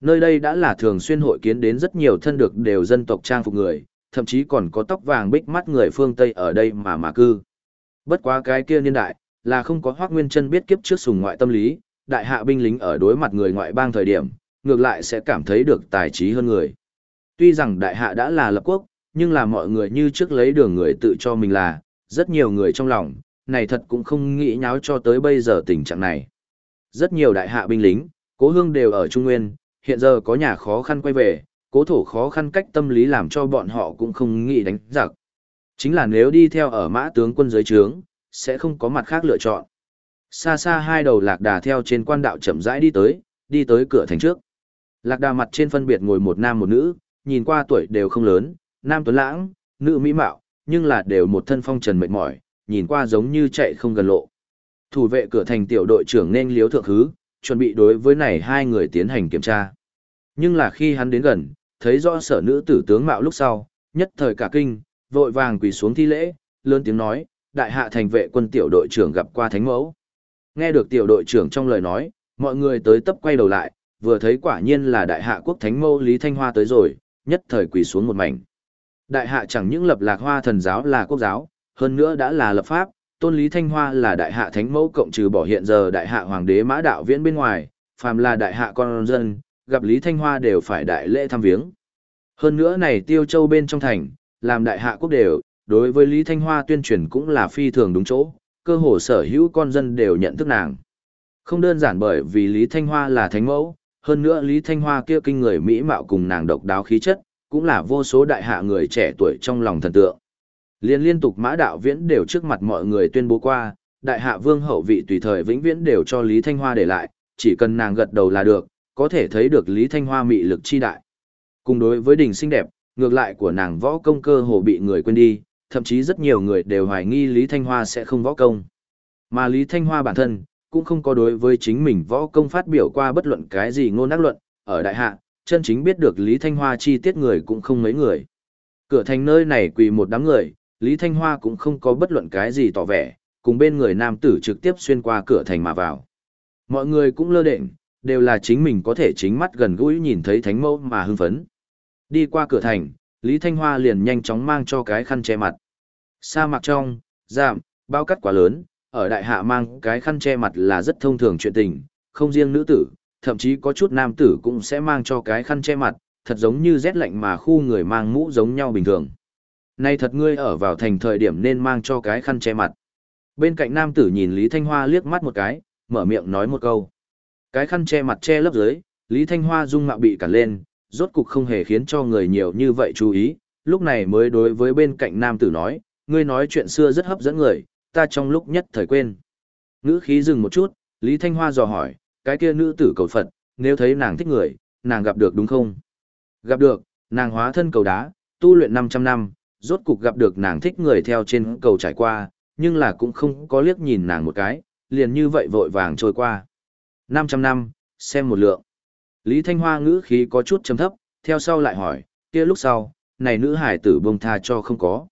Nơi đây đã là thường xuyên hội kiến đến rất nhiều thân được đều dân tộc trang phục người, thậm chí còn có tóc vàng bích mắt người phương Tây ở đây mà mà cư. Bất quá cái kia niên đại, là không có Hoác Nguyên chân biết kiếp trước sùng ngoại tâm lý, đại hạ binh lính ở đối mặt người ngoại bang thời điểm, ngược lại sẽ cảm thấy được tài trí hơn người. Tuy rằng đại hạ đã là lập quốc, nhưng là mọi người như trước lấy đường người tự cho mình là, rất nhiều người trong lòng, này thật cũng không nghĩ nháo cho tới bây giờ tình trạng này. Rất nhiều đại hạ binh lính, cố hương đều ở Trung Nguyên, hiện giờ có nhà khó khăn quay về, cố thổ khó khăn cách tâm lý làm cho bọn họ cũng không nghĩ đánh giặc. Chính là nếu đi theo ở mã tướng quân dưới trướng, sẽ không có mặt khác lựa chọn. Xa xa hai đầu lạc đà theo trên quan đạo chậm rãi đi tới, đi tới cửa thành trước. Lạc đà mặt trên phân biệt ngồi một nam một nữ, nhìn qua tuổi đều không lớn, nam tuấn lãng, nữ mỹ mạo, nhưng là đều một thân phong trần mệt mỏi, nhìn qua giống như chạy không gần lộ. Thủ vệ cửa thành tiểu đội trưởng nên liếu thượng hứ, chuẩn bị đối với này hai người tiến hành kiểm tra. Nhưng là khi hắn đến gần, thấy rõ sở nữ tử tướng mạo lúc sau, nhất thời cả kinh, vội vàng quỳ xuống thi lễ, lớn tiếng nói, đại hạ thành vệ quân tiểu đội trưởng gặp qua thánh mẫu. Nghe được tiểu đội trưởng trong lời nói, mọi người tới tấp quay đầu lại, vừa thấy quả nhiên là đại hạ quốc thánh mẫu Lý Thanh Hoa tới rồi, nhất thời quỳ xuống một mảnh. Đại hạ chẳng những lập lạc hoa thần giáo là quốc giáo, hơn nữa đã là lập pháp, tôn Lý Thanh Hoa là đại hạ thánh mẫu cộng trừ bỏ hiện giờ đại hạ hoàng đế mã đạo viễn bên ngoài, phàm là đại hạ con dân, gặp Lý Thanh Hoa đều phải đại lễ thăm viếng. Hơn nữa này tiêu châu bên trong thành, làm đại hạ quốc đều, đối với Lý Thanh Hoa tuyên truyền cũng là phi thường đúng chỗ, cơ hồ sở hữu con dân đều nhận thức nàng. Không đơn giản bởi vì Lý Thanh Hoa là thánh mẫu, hơn nữa Lý Thanh Hoa kia kinh người mỹ mạo cùng nàng độc đáo khí chất, cũng là vô số đại hạ người trẻ tuổi trong lòng thần tượng. Liên liên tục mã đạo viễn đều trước mặt mọi người tuyên bố qua, đại hạ vương hậu vị tùy thời vĩnh viễn đều cho Lý Thanh Hoa để lại, chỉ cần nàng gật đầu là được, có thể thấy được Lý Thanh Hoa mị lực chi đại. Cùng đối với đỉnh xinh đẹp, ngược lại của nàng võ công cơ hồ bị người quên đi, thậm chí rất nhiều người đều hoài nghi Lý Thanh Hoa sẽ không võ công. Mà Lý Thanh Hoa bản thân, cũng không có đối với chính mình võ công phát biểu qua bất luận cái gì ngôn ác luận, ở đại hạ, chân chính biết được Lý Thanh Hoa chi tiết người cũng không mấy người. Cửa thành nơi này quỳ một đám người, Lý Thanh Hoa cũng không có bất luận cái gì tỏ vẻ, cùng bên người nam tử trực tiếp xuyên qua cửa thành mà vào. Mọi người cũng lơ đệnh, đều là chính mình có thể chính mắt gần gũi nhìn thấy thánh mẫu mà hưng phấn. Đi qua cửa thành, Lý Thanh Hoa liền nhanh chóng mang cho cái khăn che mặt. Sa mặc trong, giảm, bao cắt quá lớn, ở đại hạ mang cái khăn che mặt là rất thông thường chuyện tình, không riêng nữ tử, thậm chí có chút nam tử cũng sẽ mang cho cái khăn che mặt, thật giống như rét lạnh mà khu người mang mũ giống nhau bình thường. Nay thật ngươi ở vào thành thời điểm nên mang cho cái khăn che mặt. Bên cạnh nam tử nhìn Lý Thanh Hoa liếc mắt một cái, mở miệng nói một câu. Cái khăn che mặt che lớp dưới, Lý Thanh Hoa dung mạo bị cản lên, rốt cục không hề khiến cho người nhiều như vậy chú ý, Lúc này mới đối với bên cạnh nam tử nói, ngươi nói chuyện xưa rất hấp dẫn người, ta trong lúc nhất thời quên. Ngữ khí dừng một chút, Lý Thanh Hoa dò hỏi, cái kia nữ tử cầu Phật, nếu thấy nàng thích người, nàng gặp được đúng không? Gặp được, nàng hóa thân cầu đá, tu luyện 500 năm, rốt cục gặp được nàng thích người theo trên cầu trải qua, nhưng là cũng không có liếc nhìn nàng một cái, liền như vậy vội vàng trôi qua. 500 năm, xem một lượng. Lý Thanh Hoa ngữ khí có chút trầm thấp, theo sau lại hỏi, kia lúc sau, này nữ hải tử buông tha cho không có.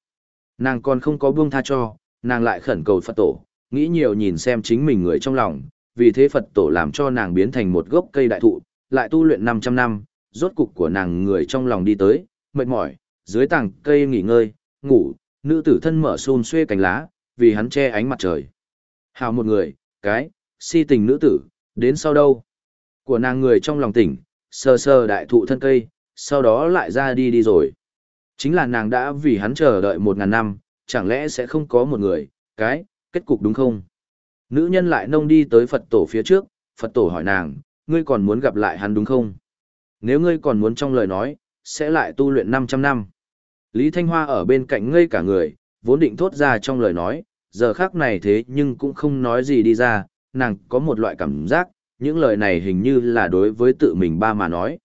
Nàng còn không có buông tha cho, nàng lại khẩn cầu Phật tổ, nghĩ nhiều nhìn xem chính mình người trong lòng, vì thế Phật tổ làm cho nàng biến thành một gốc cây đại thụ, lại tu luyện 500 năm, rốt cục của nàng người trong lòng đi tới, mệt mỏi, dưới tảng cây nghỉ ngơi, ngủ, nữ tử thân mở xôn xuê cánh lá, vì hắn che ánh mặt trời. Hào một người, cái, si tình nữ tử, đến sau đâu? Của nàng người trong lòng tỉnh, sờ sờ đại thụ thân cây, sau đó lại ra đi đi rồi. Chính là nàng đã vì hắn chờ đợi một ngàn năm, chẳng lẽ sẽ không có một người, cái, kết cục đúng không? Nữ nhân lại nông đi tới Phật tổ phía trước, Phật tổ hỏi nàng, ngươi còn muốn gặp lại hắn đúng không? Nếu ngươi còn muốn trong lời nói, sẽ lại tu luyện 500 năm. Lý Thanh Hoa ở bên cạnh ngây cả người, vốn định thốt ra trong lời nói, giờ khác này thế nhưng cũng không nói gì đi ra, nàng có một loại cảm giác, những lời này hình như là đối với tự mình ba mà nói.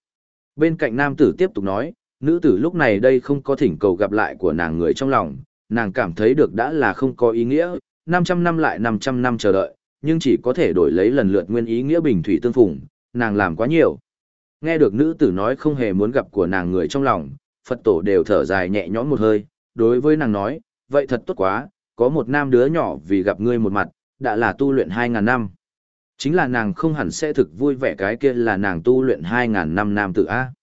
Bên cạnh nam tử tiếp tục nói, nữ tử lúc này đây không có thỉnh cầu gặp lại của nàng người trong lòng, nàng cảm thấy được đã là không có ý nghĩa, 500 năm lại 500 năm chờ đợi, nhưng chỉ có thể đổi lấy lần lượt nguyên ý nghĩa bình thủy tương phùng, nàng làm quá nhiều. Nghe được nữ tử nói không hề muốn gặp của nàng người trong lòng, Phật tổ đều thở dài nhẹ nhõm một hơi, đối với nàng nói, vậy thật tốt quá, có một nam đứa nhỏ vì gặp ngươi một mặt, đã là tu luyện 2.000 năm. Chính là nàng không hẳn sẽ thực vui vẻ cái kia là nàng tu luyện 2.000 năm nam tử A.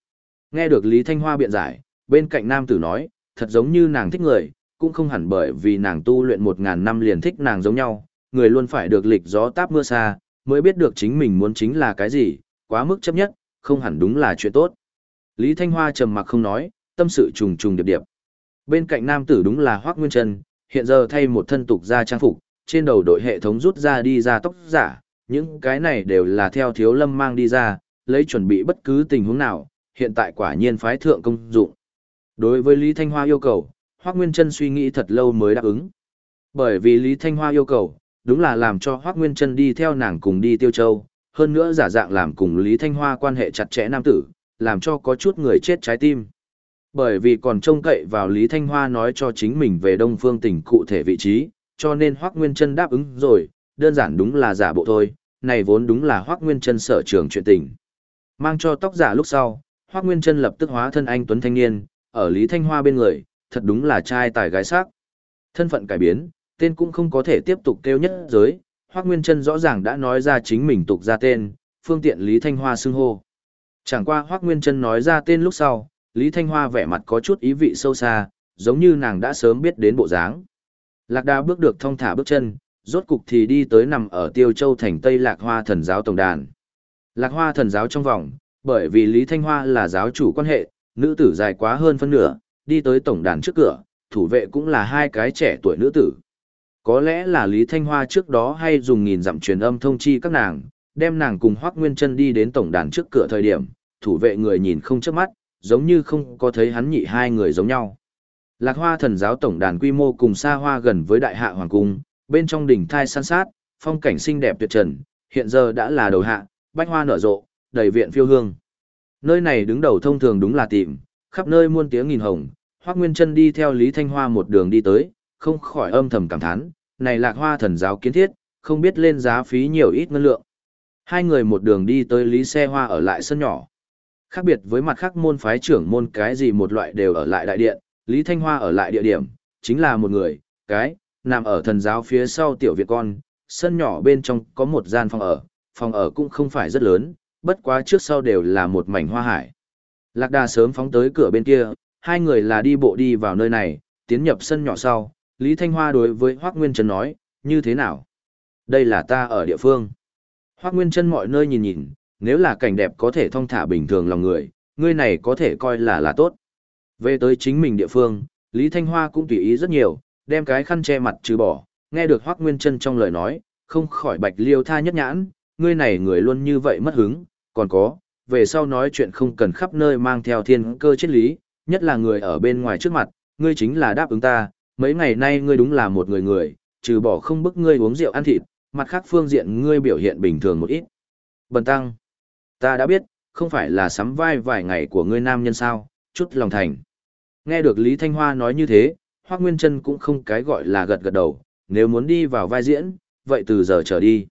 Nghe được Lý Thanh Hoa biện giải, bên cạnh nam tử nói, thật giống như nàng thích người, cũng không hẳn bởi vì nàng tu luyện 1.000 năm liền thích nàng giống nhau, người luôn phải được lịch gió táp mưa xa, mới biết được chính mình muốn chính là cái gì, quá mức chấp nhất, không hẳn đúng là chuyện tốt. Lý Thanh Hoa trầm mặc không nói, tâm sự trùng trùng điệp điệp. Bên cạnh nam tử đúng là Hoác Nguyên trần hiện giờ thay một thân tục ra trang phục, trên đầu đội hệ thống rút ra đi ra tóc giả, những cái này đều là theo thiếu lâm mang đi ra, lấy chuẩn bị bất cứ tình huống nào, hiện tại quả nhiên phái thượng công dụng. Đối với Lý Thanh Hoa yêu cầu, Hoác Nguyên Trân suy nghĩ thật lâu mới đáp ứng. Bởi vì Lý Thanh Hoa yêu cầu, đúng là làm cho Hoác Nguyên Trân đi theo nàng cùng đi Tiêu Châu, hơn nữa giả dạng làm cùng Lý Thanh Hoa quan hệ chặt chẽ nam tử, làm cho có chút người chết trái tim. Bởi vì còn trông cậy vào Lý Thanh Hoa nói cho chính mình về Đông Phương tỉnh cụ thể vị trí, cho nên Hoác Nguyên Trân đáp ứng rồi, đơn giản đúng là giả bộ thôi, này vốn đúng là Hoác Nguyên Trân sở trường chuyện tình. Mang cho tóc giả lúc sau, Hoác Nguyên Trân lập tức hóa thân anh Tuấn Thanh Niên, ở Lý Thanh Hoa bên người, thật đúng là trai tài gái sắc. Thân phận cải biến, tên cũng không có thể tiếp tục kêu nhất giới, Hoác Nguyên Trân rõ ràng đã nói ra chính mình tục ra tên, phương tiện Lý Thanh Hoa xưng hô. Chẳng qua Hoác Nguyên Trân nói ra tên lúc sau, Lý Thanh Hoa vẻ mặt có chút ý vị sâu xa, giống như nàng đã sớm biết đến bộ dáng. Lạc Đa bước được thong thả bước chân, rốt cục thì đi tới nằm ở Tiêu Châu thành Tây Lạc Hoa thần giáo tổng đàn. Lạc Hoa thần giáo trong vòng, bởi vì Lý Thanh Hoa là giáo chủ quan hệ, nữ tử dài quá hơn phân nửa, đi tới tổng đàn trước cửa, thủ vệ cũng là hai cái trẻ tuổi nữ tử. Có lẽ là Lý Thanh Hoa trước đó hay dùng nghìn dặm truyền âm thông chi các nàng, đem nàng cùng Hoắc Nguyên Chân đi đến tổng đàn trước cửa thời điểm, thủ vệ người nhìn không chớp mắt, giống như không có thấy hắn nhị hai người giống nhau. Lạc Hoa thần giáo tổng đàn quy mô cùng xa hoa gần với đại hạ hoàng cung, bên trong đỉnh thai san sát, phong cảnh xinh đẹp tuyệt trần, hiện giờ đã là đầu hạ, bách hoa nở rộ, đầy viện phiêu hương. Nơi này đứng đầu thông thường đúng là tìm, khắp nơi muôn tiếng nghìn hồng, Hoắc Nguyên Chân đi theo Lý Thanh Hoa một đường đi tới, không khỏi âm thầm cảm thán, này Lạc Hoa thần giáo kiến thiết, không biết lên giá phí nhiều ít ngân lượng. Hai người một đường đi tới Lý Xe Hoa ở lại sân nhỏ. Khác biệt với mặt khác môn phái trưởng môn cái gì một loại đều ở lại đại điện, Lý Thanh Hoa ở lại địa điểm, chính là một người, cái, nằm ở thần giáo phía sau tiểu viện con, sân nhỏ bên trong có một gian phòng ở, phòng ở cũng không phải rất lớn, bất quá trước sau đều là một mảnh hoa hải. Lạc đà sớm phóng tới cửa bên kia, hai người là đi bộ đi vào nơi này, tiến nhập sân nhỏ sau, Lý Thanh Hoa đối với Hoác Nguyên Trân nói, như thế nào? Đây là ta ở địa phương. Hoác Nguyên Trân mọi nơi nhìn nhìn, nếu là cảnh đẹp có thể thông thả bình thường lòng người, ngươi này có thể coi là là tốt. Về tới chính mình địa phương, Lý Thanh Hoa cũng tùy ý rất nhiều, đem cái khăn che mặt trừ bỏ, nghe được Hoác Nguyên Trân trong lời nói, không khỏi bạch liêu tha nhất nhãn, ngươi này người luôn như vậy mất hứng, còn có, về sau nói chuyện không cần khắp nơi mang theo thiên cơ triết lý, nhất là người ở bên ngoài trước mặt, ngươi chính là đáp ứng ta, mấy ngày nay ngươi đúng là một người người, trừ bỏ không bức ngươi uống rượu ăn thịt, mặt khác phương diện ngươi biểu hiện bình thường một ít. Bần tăng, ta đã biết, không phải là sắm vai vài ngày của ngươi nam nhân sao, chút lòng thành. Nghe được Lý Thanh Hoa nói như thế, Hoác Nguyên Trân cũng không cái gọi là gật gật đầu, nếu muốn đi vào vai diễn, vậy từ giờ trở đi.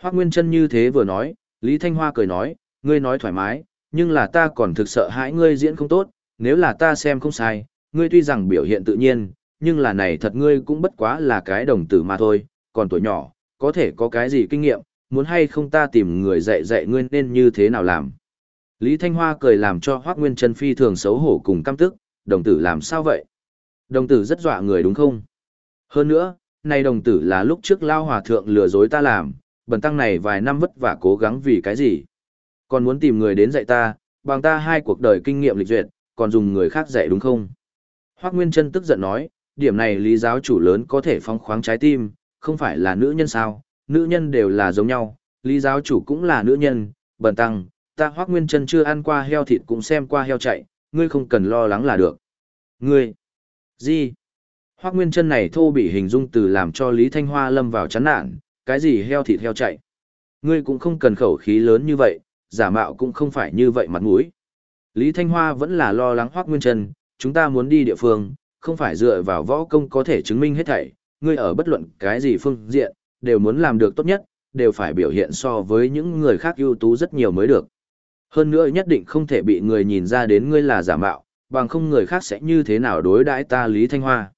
Hoác Nguyên Trân như thế vừa nói, Lý Thanh Hoa cười nói, ngươi nói thoải mái, nhưng là ta còn thực sợ hãi ngươi diễn không tốt, nếu là ta xem không sai, ngươi tuy rằng biểu hiện tự nhiên, nhưng là này thật ngươi cũng bất quá là cái đồng tử mà thôi, còn tuổi nhỏ, có thể có cái gì kinh nghiệm, muốn hay không ta tìm người dạy dạy ngươi nên như thế nào làm. Lý Thanh Hoa cười làm cho Hoác Nguyên Trân phi thường xấu hổ cùng căm tức, đồng tử làm sao vậy? Đồng tử rất dọa người đúng không? Hơn nữa, này đồng tử là lúc trước lao hòa thượng lừa dối ta làm, bần tăng này vài năm vất vả cố gắng vì cái gì? Còn muốn tìm người đến dạy ta, bằng ta hai cuộc đời kinh nghiệm lịch duyệt, còn dùng người khác dạy đúng không? Hoác Nguyên Trân tức giận nói, điểm này lý giáo chủ lớn có thể phong khoáng trái tim, không phải là nữ nhân sao, nữ nhân đều là giống nhau, lý giáo chủ cũng là nữ nhân, bần tăng, ta Hoác Nguyên Trân chưa ăn qua heo thịt cũng xem qua heo chạy, ngươi không cần lo lắng là được. Ngươi, gì? Hoác Nguyên chân này thô bị hình dung từ làm cho Lý Thanh Hoa lâm vào chán nản, cái gì heo thịt heo chạy. Ngươi cũng không cần khẩu khí lớn như vậy, giả mạo cũng không phải như vậy mặt mũi. Lý Thanh Hoa vẫn là lo lắng Hoác Nguyên Trân, chúng ta muốn đi địa phương, không phải dựa vào võ công có thể chứng minh hết thảy, ngươi ở bất luận cái gì phương diện, đều muốn làm được tốt nhất, đều phải biểu hiện so với những người khác ưu tú rất nhiều mới được. Hơn nữa nhất định không thể bị người nhìn ra đến ngươi là giả mạo, bằng không người khác sẽ như thế nào đối đãi ta Lý Thanh Hoa.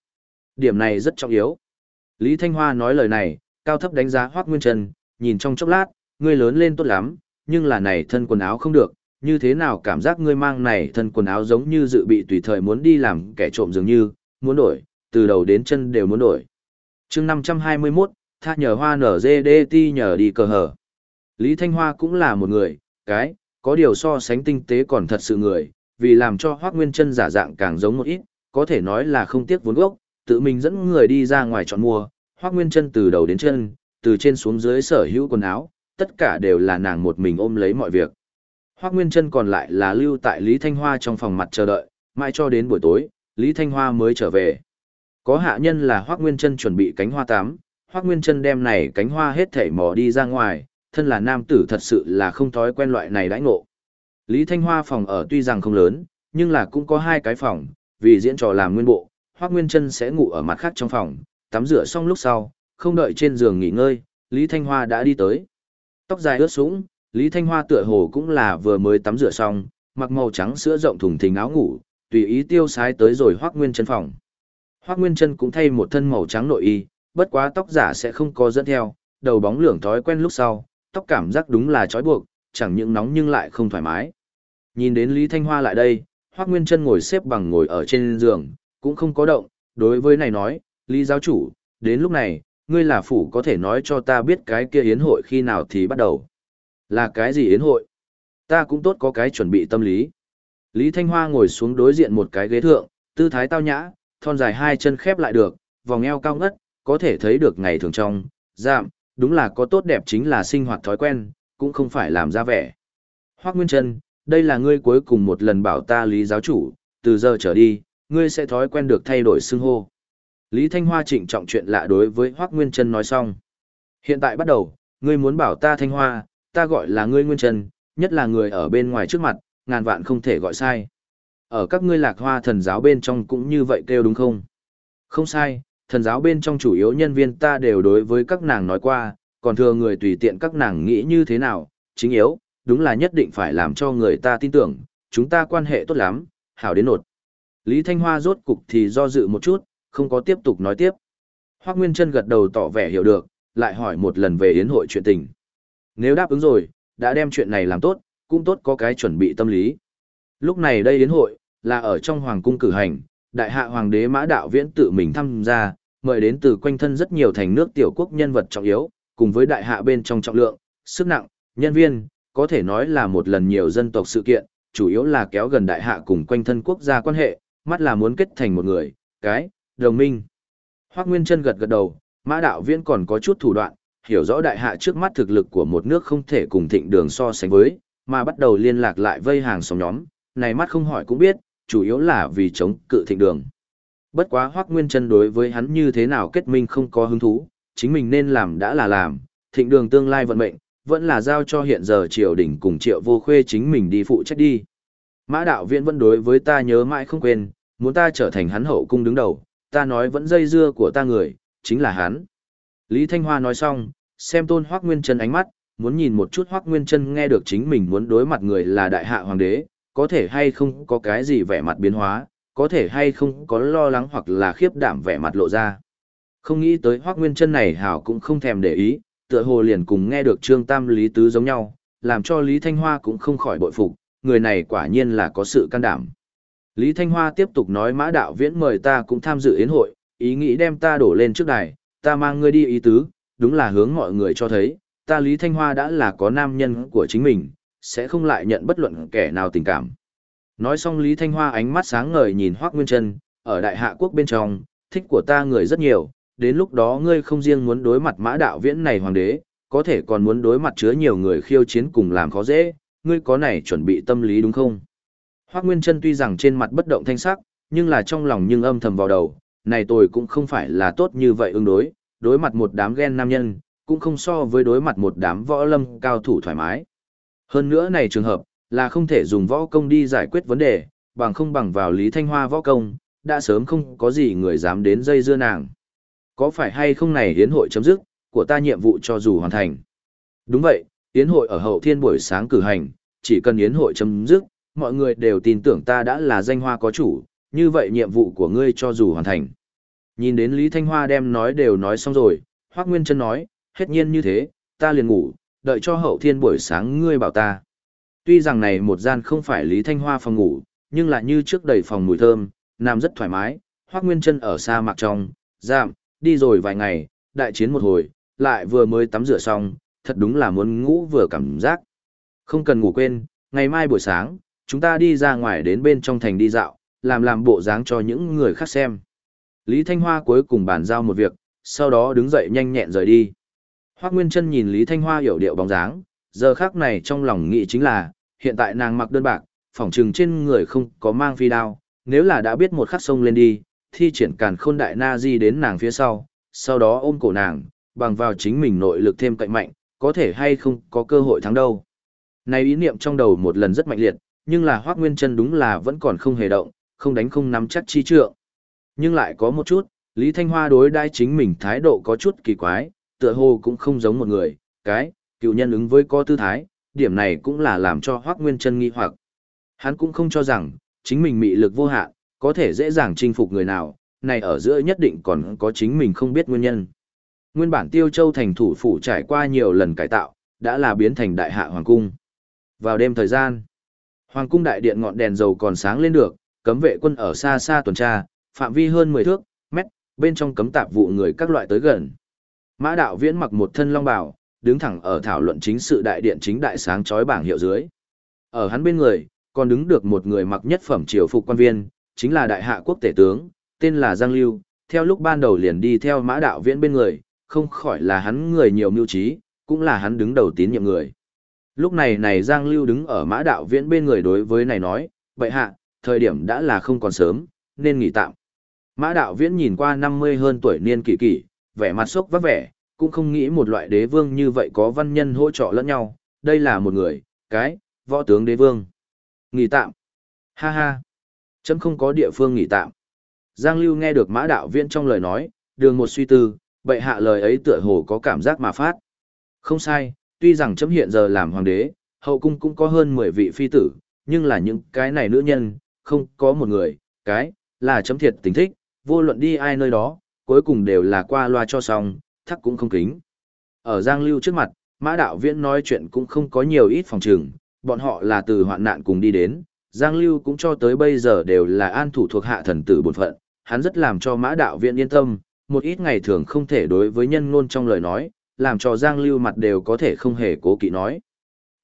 Điểm này rất trọng yếu. Lý Thanh Hoa nói lời này, cao thấp đánh giá Hoác Nguyên Trần nhìn trong chốc lát, ngươi lớn lên tốt lắm, nhưng là này thân quần áo không được, như thế nào cảm giác ngươi mang này thân quần áo giống như dự bị tùy thời muốn đi làm kẻ trộm dường như, muốn đổi, từ đầu đến chân đều muốn đổi. chương 521, tha nhờ hoa nở dê ti nhờ đi cờ hở. Lý Thanh Hoa cũng là một người, cái, có điều so sánh tinh tế còn thật sự người, vì làm cho Hoác Nguyên Trân giả dạng càng giống một ít, có thể nói là không tiếc vốn gốc, tự mình dẫn người đi ra ngoài chọn mua, Hoác Nguyên Trân từ đầu đến chân, từ trên xuống dưới sở hữu quần áo, tất cả đều là nàng một mình ôm lấy mọi việc. Hoác Nguyên Trân còn lại là lưu tại Lý Thanh Hoa trong phòng mặt chờ đợi, mãi cho đến buổi tối, Lý Thanh Hoa mới trở về. Có hạ nhân là Hoác Nguyên Trân chuẩn bị cánh hoa tám, Hoác Nguyên Trân đem này cánh hoa hết thảy mò đi ra ngoài, thân là nam tử thật sự là không thói quen loại này đãi ngộ. Lý Thanh Hoa phòng ở tuy rằng không lớn, nhưng là cũng có hai cái phòng, vì diễn trò làm nguyên bộ, Hoác Nguyên Trân sẽ ngủ ở mặt khác trong phòng, tắm rửa xong lúc sau, không đợi trên giường nghỉ ngơi, Lý Thanh Hoa đã đi tới. Tóc dài ướt sũng, Lý Thanh Hoa tựa hồ cũng là vừa mới tắm rửa xong, mặc màu trắng sữa rộng thùng thình áo ngủ, tùy ý tiêu sái tới rồi Hoác Nguyên Trân phòng. Hoác Nguyên Trân cũng thay một thân màu trắng nội y, bất quá tóc giả sẽ không có dẫn theo, đầu bóng lưỡng thói quen lúc sau, tóc cảm giác đúng là trói buộc, chẳng những nóng nhưng lại không thoải mái. Nhìn đến Lý Thanh Hoa lại đây, Hoác Nguyên Trân ngồi xếp bằng ngồi ở trên giường, cũng không có động, đối với này nói, Lý giáo chủ, đến lúc này, ngươi là phủ có thể nói cho ta biết cái kia yến hội khi nào thì bắt đầu. Là cái gì yến hội? Ta cũng tốt có cái chuẩn bị tâm lý. Lý Thanh Hoa ngồi xuống đối diện một cái ghế thượng, tư thái tao nhã, thon dài hai chân khép lại được, vòng eo cao ngất, có thể thấy được ngày thường trong, giảm, đúng là có tốt đẹp chính là sinh hoạt thói quen, cũng không phải làm ra vẻ. Hoác Nguyên Trân, đây là ngươi cuối cùng một lần bảo ta Lý giáo chủ, từ giờ trở đi, ngươi sẽ thói quen được thay đổi xưng hô. Lý Thanh Hoa trịnh trọng chuyện lạ đối với Hoác Nguyên Trân nói xong. Hiện tại bắt đầu, ngươi muốn bảo ta Thanh Hoa, ta gọi là ngươi Nguyên Trân, nhất là người ở bên ngoài trước mặt, ngàn vạn không thể gọi sai. Ở các ngươi lạc hoa thần giáo bên trong cũng như vậy kêu đúng không? Không sai, thần giáo bên trong chủ yếu nhân viên ta đều đối với các nàng nói qua, còn thừa người tùy tiện các nàng nghĩ như thế nào, chính yếu, đúng là nhất định phải làm cho người ta tin tưởng, chúng ta quan hệ tốt lắm, hảo đến nột. Lý Thanh Hoa rốt cục thì do dự một chút, không có tiếp tục nói tiếp. Hoác Nguyên Trân gật đầu tỏ vẻ hiểu được, lại hỏi một lần về yến hội chuyện tình. Nếu đáp ứng rồi, đã đem chuyện này làm tốt, cũng tốt có cái chuẩn bị tâm lý. Lúc này đây yến hội, là ở trong hoàng cung cử hành, đại hạ hoàng đế mã đạo viễn tự mình tham gia, mời đến từ quanh thân rất nhiều thành nước tiểu quốc nhân vật trọng yếu, cùng với đại hạ bên trong trọng lượng, sức nặng, nhân viên, có thể nói là một lần nhiều dân tộc sự kiện, chủ yếu là kéo gần đại hạ cùng quanh thân quốc gia quan hệ, mắt là muốn kết thành một người, cái, đồng minh. Hoác Nguyên Trân gật gật đầu, mã đạo viễn còn có chút thủ đoạn, hiểu rõ đại hạ trước mắt thực lực của một nước không thể cùng thịnh đường so sánh với, mà bắt đầu liên lạc lại vây hàng sóng nhóm, này mắt không hỏi cũng biết, chủ yếu là vì chống cự thịnh đường. Bất quá Hoắc Nguyên Chân đối với hắn như thế nào kết minh không có hứng thú, chính mình nên làm đã là làm, thịnh đường tương lai vận mệnh, vẫn là giao cho hiện giờ triều đình cùng triệu vô khuê chính mình đi phụ trách đi. Mã đạo viện vẫn đối với ta nhớ mãi không quên, muốn ta trở thành hắn hậu cung đứng đầu, ta nói vẫn dây dưa của ta người, chính là hắn. Lý Thanh Hoa nói xong, xem tôn Hoác Nguyên Trân ánh mắt, muốn nhìn một chút Hoác Nguyên Trân nghe được chính mình muốn đối mặt người là đại hạ hoàng đế, có thể hay không có cái gì vẻ mặt biến hóa, có thể hay không có lo lắng hoặc là khiếp đảm vẻ mặt lộ ra. Không nghĩ tới Hoác Nguyên Trân này hảo cũng không thèm để ý, tựa hồ liền cùng nghe được Trương Tam Lý Tứ giống nhau, làm cho Lý Thanh Hoa cũng không khỏi bội phục, người này quả nhiên là có sự can đảm. Lý Thanh Hoa tiếp tục nói mã đạo viễn mời ta cũng tham dự yến hội, ý nghĩ đem ta đổ lên trước đài, ta mang ngươi đi ý tứ, đúng là hướng mọi người cho thấy, ta Lý Thanh Hoa đã là có nam nhân của chính mình, sẽ không lại nhận bất luận kẻ nào tình cảm. Nói xong Lý Thanh Hoa ánh mắt sáng ngời nhìn Hoác Nguyên Trân, ở đại hạ quốc bên trong, thích của ta người rất nhiều, đến lúc đó ngươi không riêng muốn đối mặt mã đạo viễn này hoàng đế, có thể còn muốn đối mặt chứa nhiều người khiêu chiến cùng làm khó dễ, ngươi có này chuẩn bị tâm lý đúng không? Hoác Nguyên Trân tuy rằng trên mặt bất động thanh sắc, nhưng là trong lòng nhưng âm thầm vào đầu, này tôi cũng không phải là tốt như vậy ứng đối, đối mặt một đám ghen nam nhân, cũng không so với đối mặt một đám võ lâm cao thủ thoải mái. Hơn nữa này trường hợp, là không thể dùng võ công đi giải quyết vấn đề, bằng không bằng vào Lý Thanh Hoa võ công, đã sớm không có gì người dám đến dây dưa nàng. Có phải hay không này hiến hội chấm dứt, của ta nhiệm vụ cho dù hoàn thành. Đúng vậy, hiến hội ở hậu thiên buổi sáng cử hành, chỉ cần hiến hội chấm dứt, mọi người đều tin tưởng ta đã là danh hoa có chủ, như vậy nhiệm vụ của ngươi cho dù hoàn thành. Nhìn đến Lý Thanh Hoa đem nói đều nói xong rồi, Hoác Nguyên Trân nói, hết nhiên như thế, ta liền ngủ, đợi cho hậu thiên buổi sáng ngươi bảo ta. Tuy rằng này một gian không phải Lý Thanh Hoa phòng ngủ, nhưng là như trước đầy phòng mùi thơm, nằm rất thoải mái, Hoác Nguyên Trân ở xa mạc trong, giảm, đi rồi vài ngày, đại chiến một hồi, lại vừa mới tắm rửa xong, thật đúng là muốn ngủ vừa cảm giác. Không cần ngủ quên, ngày mai buổi sáng, chúng ta đi ra ngoài đến bên trong thành đi dạo, làm làm bộ dáng cho những người khác xem. Lý Thanh Hoa cuối cùng bàn giao một việc, sau đó đứng dậy nhanh nhẹn rời đi. Hoác Nguyên Trân nhìn Lý Thanh Hoa hiểu điệu bóng dáng, giờ khác này trong lòng nghĩ chính là, hiện tại nàng mặc đơn bạc, phỏng trừng trên người không có mang phi đao, nếu là đã biết một khắc sông lên đi, thi triển càn khôn đại na di đến nàng phía sau, sau đó ôm cổ nàng, bằng vào chính mình nội lực thêm cạnh mạnh, có thể hay không có cơ hội thắng đâu. Này ý niệm trong đầu một lần rất mạnh liệt, nhưng là Hoác Nguyên Trân đúng là vẫn còn không hề động, không đánh không nắm chắc chi trượng. Nhưng lại có một chút, Lý Thanh Hoa đối đãi chính mình thái độ có chút kỳ quái, tựa hồ cũng không giống một người, cái, cựu nhân ứng với có tư thái, điểm này cũng là làm cho Hoác Nguyên Trân nghi hoặc. Hắn cũng không cho rằng, chính mình mị lực vô hạn, có thể dễ dàng chinh phục người nào, này ở giữa nhất định còn có chính mình không biết nguyên nhân. Nguyên bản Tiêu Châu thành thủ phủ trải qua nhiều lần cải tạo, đã là biến thành đại hạ hoàng cung. Vào đêm thời gian, hoàng cung đại điện ngọn đèn dầu còn sáng lên được, cấm vệ quân ở xa xa tuần tra, phạm vi hơn 10 thước, mét, bên trong cấm tạp vụ người các loại tới gần. Mã đạo viễn mặc một thân long bào, đứng thẳng ở thảo luận chính sự đại điện chính đại sáng chói bảng hiệu dưới. Ở hắn bên người, còn đứng được một người mặc nhất phẩm triều phục quan viên, chính là đại hạ quốc tể tướng, tên là Giang Lưu, theo lúc ban đầu liền đi theo mã đạo viễn bên người, không khỏi là hắn người nhiều mưu trí, cũng là hắn đứng đầu tín nhiệm người. Lúc này này Giang Lưu đứng ở mã đạo viễn bên người đối với này nói, vậy hạ, thời điểm đã là không còn sớm, nên nghỉ tạm. Mã đạo viễn nhìn qua 50 hơn tuổi niên kỷ kỷ, vẻ mặt sốc vắt vẻ, cũng không nghĩ một loại đế vương như vậy có văn nhân hỗ trợ lẫn nhau, đây là một người, cái, võ tướng đế vương. Nghỉ tạm. Ha ha. Chấm không có địa phương nghỉ tạm. Giang Lưu nghe được mã đạo viên trong lời nói, đường một suy tư, bệ hạ lời ấy tựa hồ có cảm giác mà phát. Không sai, tuy rằng chấm hiện giờ làm hoàng đế, hậu cung cũng có hơn 10 vị phi tử, nhưng là những cái này nữ nhân, không có một người, cái, là chấm thiệt tình thích, vô luận đi ai nơi đó, cuối cùng đều là qua loa cho xong, thắc cũng không kính. Ở Giang Lưu trước mặt, Mã Đạo Viễn nói chuyện cũng không có nhiều ít phòng trường, bọn họ là từ hoạn nạn cùng đi đến, Giang Lưu cũng cho tới bây giờ đều là an thủ thuộc hạ thần tử bổn phận, hắn rất làm cho Mã Đạo viện yên tâm, một ít ngày thường không thể đối với nhân ngôn trong lời nói, làm cho Giang Lưu mặt đều có thể không hề cố kỵ nói.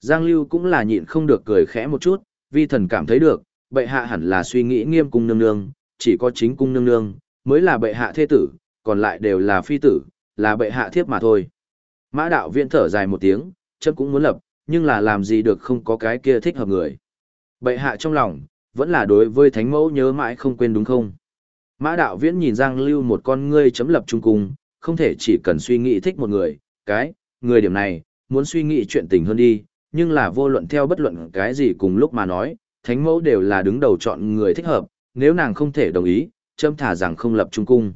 Giang Lưu cũng là nhịn không được cười khẽ một chút, vi thần cảm thấy được, bệ hạ hẳn là suy nghĩ nghiêm cung nương nương, chỉ có chính cung nương nương, mới là bệ hạ thế tử, còn lại đều là phi tử, là bệ hạ thiếp mà thôi. Mã đạo viện thở dài một tiếng, chấm cũng muốn lập, nhưng là làm gì được không có cái kia thích hợp người. Bệ hạ trong lòng, vẫn là đối với thánh mẫu nhớ mãi không quên đúng không? Mã đạo viễn nhìn Giang Lưu một con ngươi chấm lập trung cung, không thể chỉ cần suy nghĩ thích một người, cái, người điểm này, muốn suy nghĩ chuyện tình hơn đi, nhưng là vô luận theo bất luận cái gì cùng lúc mà nói, thánh mẫu đều là đứng đầu chọn người thích hợp, nếu nàng không thể đồng ý, châm thả rằng không lập trung cung.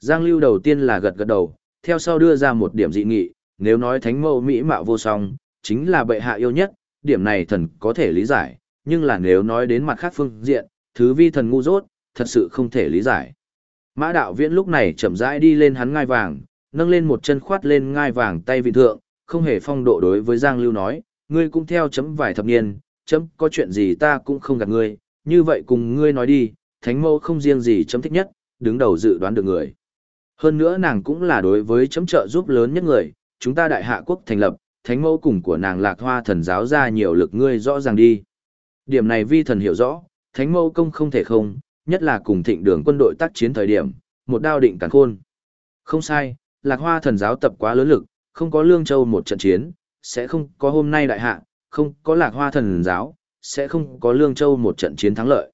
Giang Lưu đầu tiên là gật gật đầu, theo sau đưa ra một điểm dị nghị, nếu nói thánh mẫu mỹ mạo vô song, chính là bệ hạ yêu nhất, điểm này thần có thể lý giải, nhưng là nếu nói đến mặt khác phương diện, thứ vi thần ngu dốt, thật sự không thể lý giải. Mã đạo viễn lúc này chậm rãi đi lên hắn ngai vàng, nâng lên một chân khoát lên ngai vàng tay vị thượng, không hề phong độ đối với Giang Lưu nói, ngươi cũng theo chấm vài thập niên, chấm có chuyện gì ta cũng không gạt ngươi, như vậy cùng ngươi nói đi, thánh mẫu không riêng gì chấm thích nhất, đứng đầu dự đoán được người. Hơn nữa nàng cũng là đối với chấm trợ giúp lớn nhất người, chúng ta đại hạ quốc thành lập, thánh mẫu cùng của nàng lạc hoa thần giáo ra nhiều lực ngươi rõ ràng đi. Điểm này vi thần hiểu rõ, thánh mâu công không thể không, nhất là cùng thịnh đường quân đội tác chiến thời điểm, một đao định cản khôn. Không sai, lạc hoa thần giáo tập quá lớn lực, không có lương châu một trận chiến, sẽ không có hôm nay đại hạ, không có lạc hoa thần giáo, sẽ không có lương châu một trận chiến thắng lợi.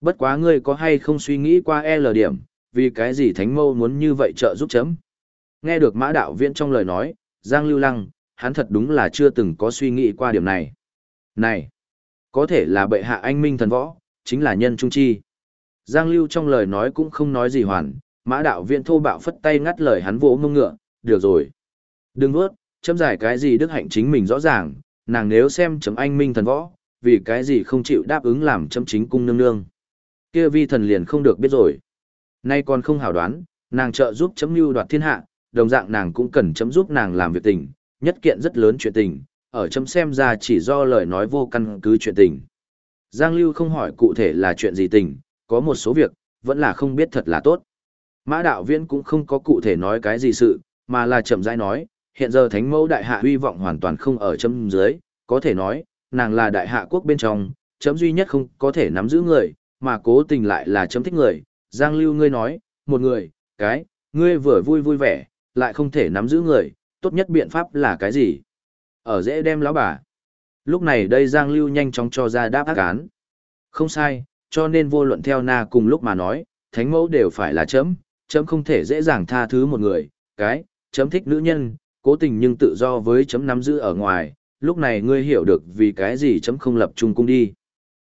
Bất quá ngươi có hay không suy nghĩ qua L điểm, vì cái gì thánh mâu muốn như vậy trợ giúp chấm. Nghe được mã đạo viện trong lời nói, Giang Lưu Lăng, hắn thật đúng là chưa từng có suy nghĩ qua điểm này. Này, có thể là bệ hạ anh minh thần võ, chính là nhân trung chi. Giang Lưu trong lời nói cũng không nói gì hoàn, mã đạo viện thô bạo phất tay ngắt lời hắn vỗ mông ngựa, được rồi. Đừng vớt chấm giải cái gì đức hạnh chính mình rõ ràng, nàng nếu xem chấm anh minh thần võ, vì cái gì không chịu đáp ứng làm chấm chính cung nương nương. Kia vi thần liền không được biết rồi. Nay còn không hảo đoán, nàng trợ giúp chấm lưu đoạt thiên hạ, đồng dạng nàng cũng cần chấm giúp nàng làm việc tình, nhất kiện rất lớn chuyện tình, ở chấm xem ra chỉ do lời nói vô căn cứ chuyện tình. Giang Lưu không hỏi cụ thể là chuyện gì tình, có một số việc, vẫn là không biết thật là tốt. Mã đạo viễn cũng không có cụ thể nói cái gì sự, mà là chậm rãi nói, hiện giờ thánh mẫu đại hạ huy vọng hoàn toàn không ở chấm dưới, có thể nói, nàng là đại hạ quốc bên trong, chấm duy nhất không có thể nắm giữ người, mà cố tình lại là chấm thích người. Giang Lưu ngươi nói, một người, cái, ngươi vừa vui vui vẻ, lại không thể nắm giữ người, tốt nhất biện pháp là cái gì? Ở dễ đem lão bà. Lúc này đây Giang Lưu nhanh chóng cho ra đáp ác án. Không sai, cho nên vô luận theo na cùng lúc mà nói, thánh mẫu đều phải là chấm, chấm không thể dễ dàng tha thứ một người, cái, chấm thích nữ nhân, cố tình nhưng tự do với chấm nắm giữ ở ngoài, lúc này ngươi hiểu được vì cái gì chấm không lập trung cung đi.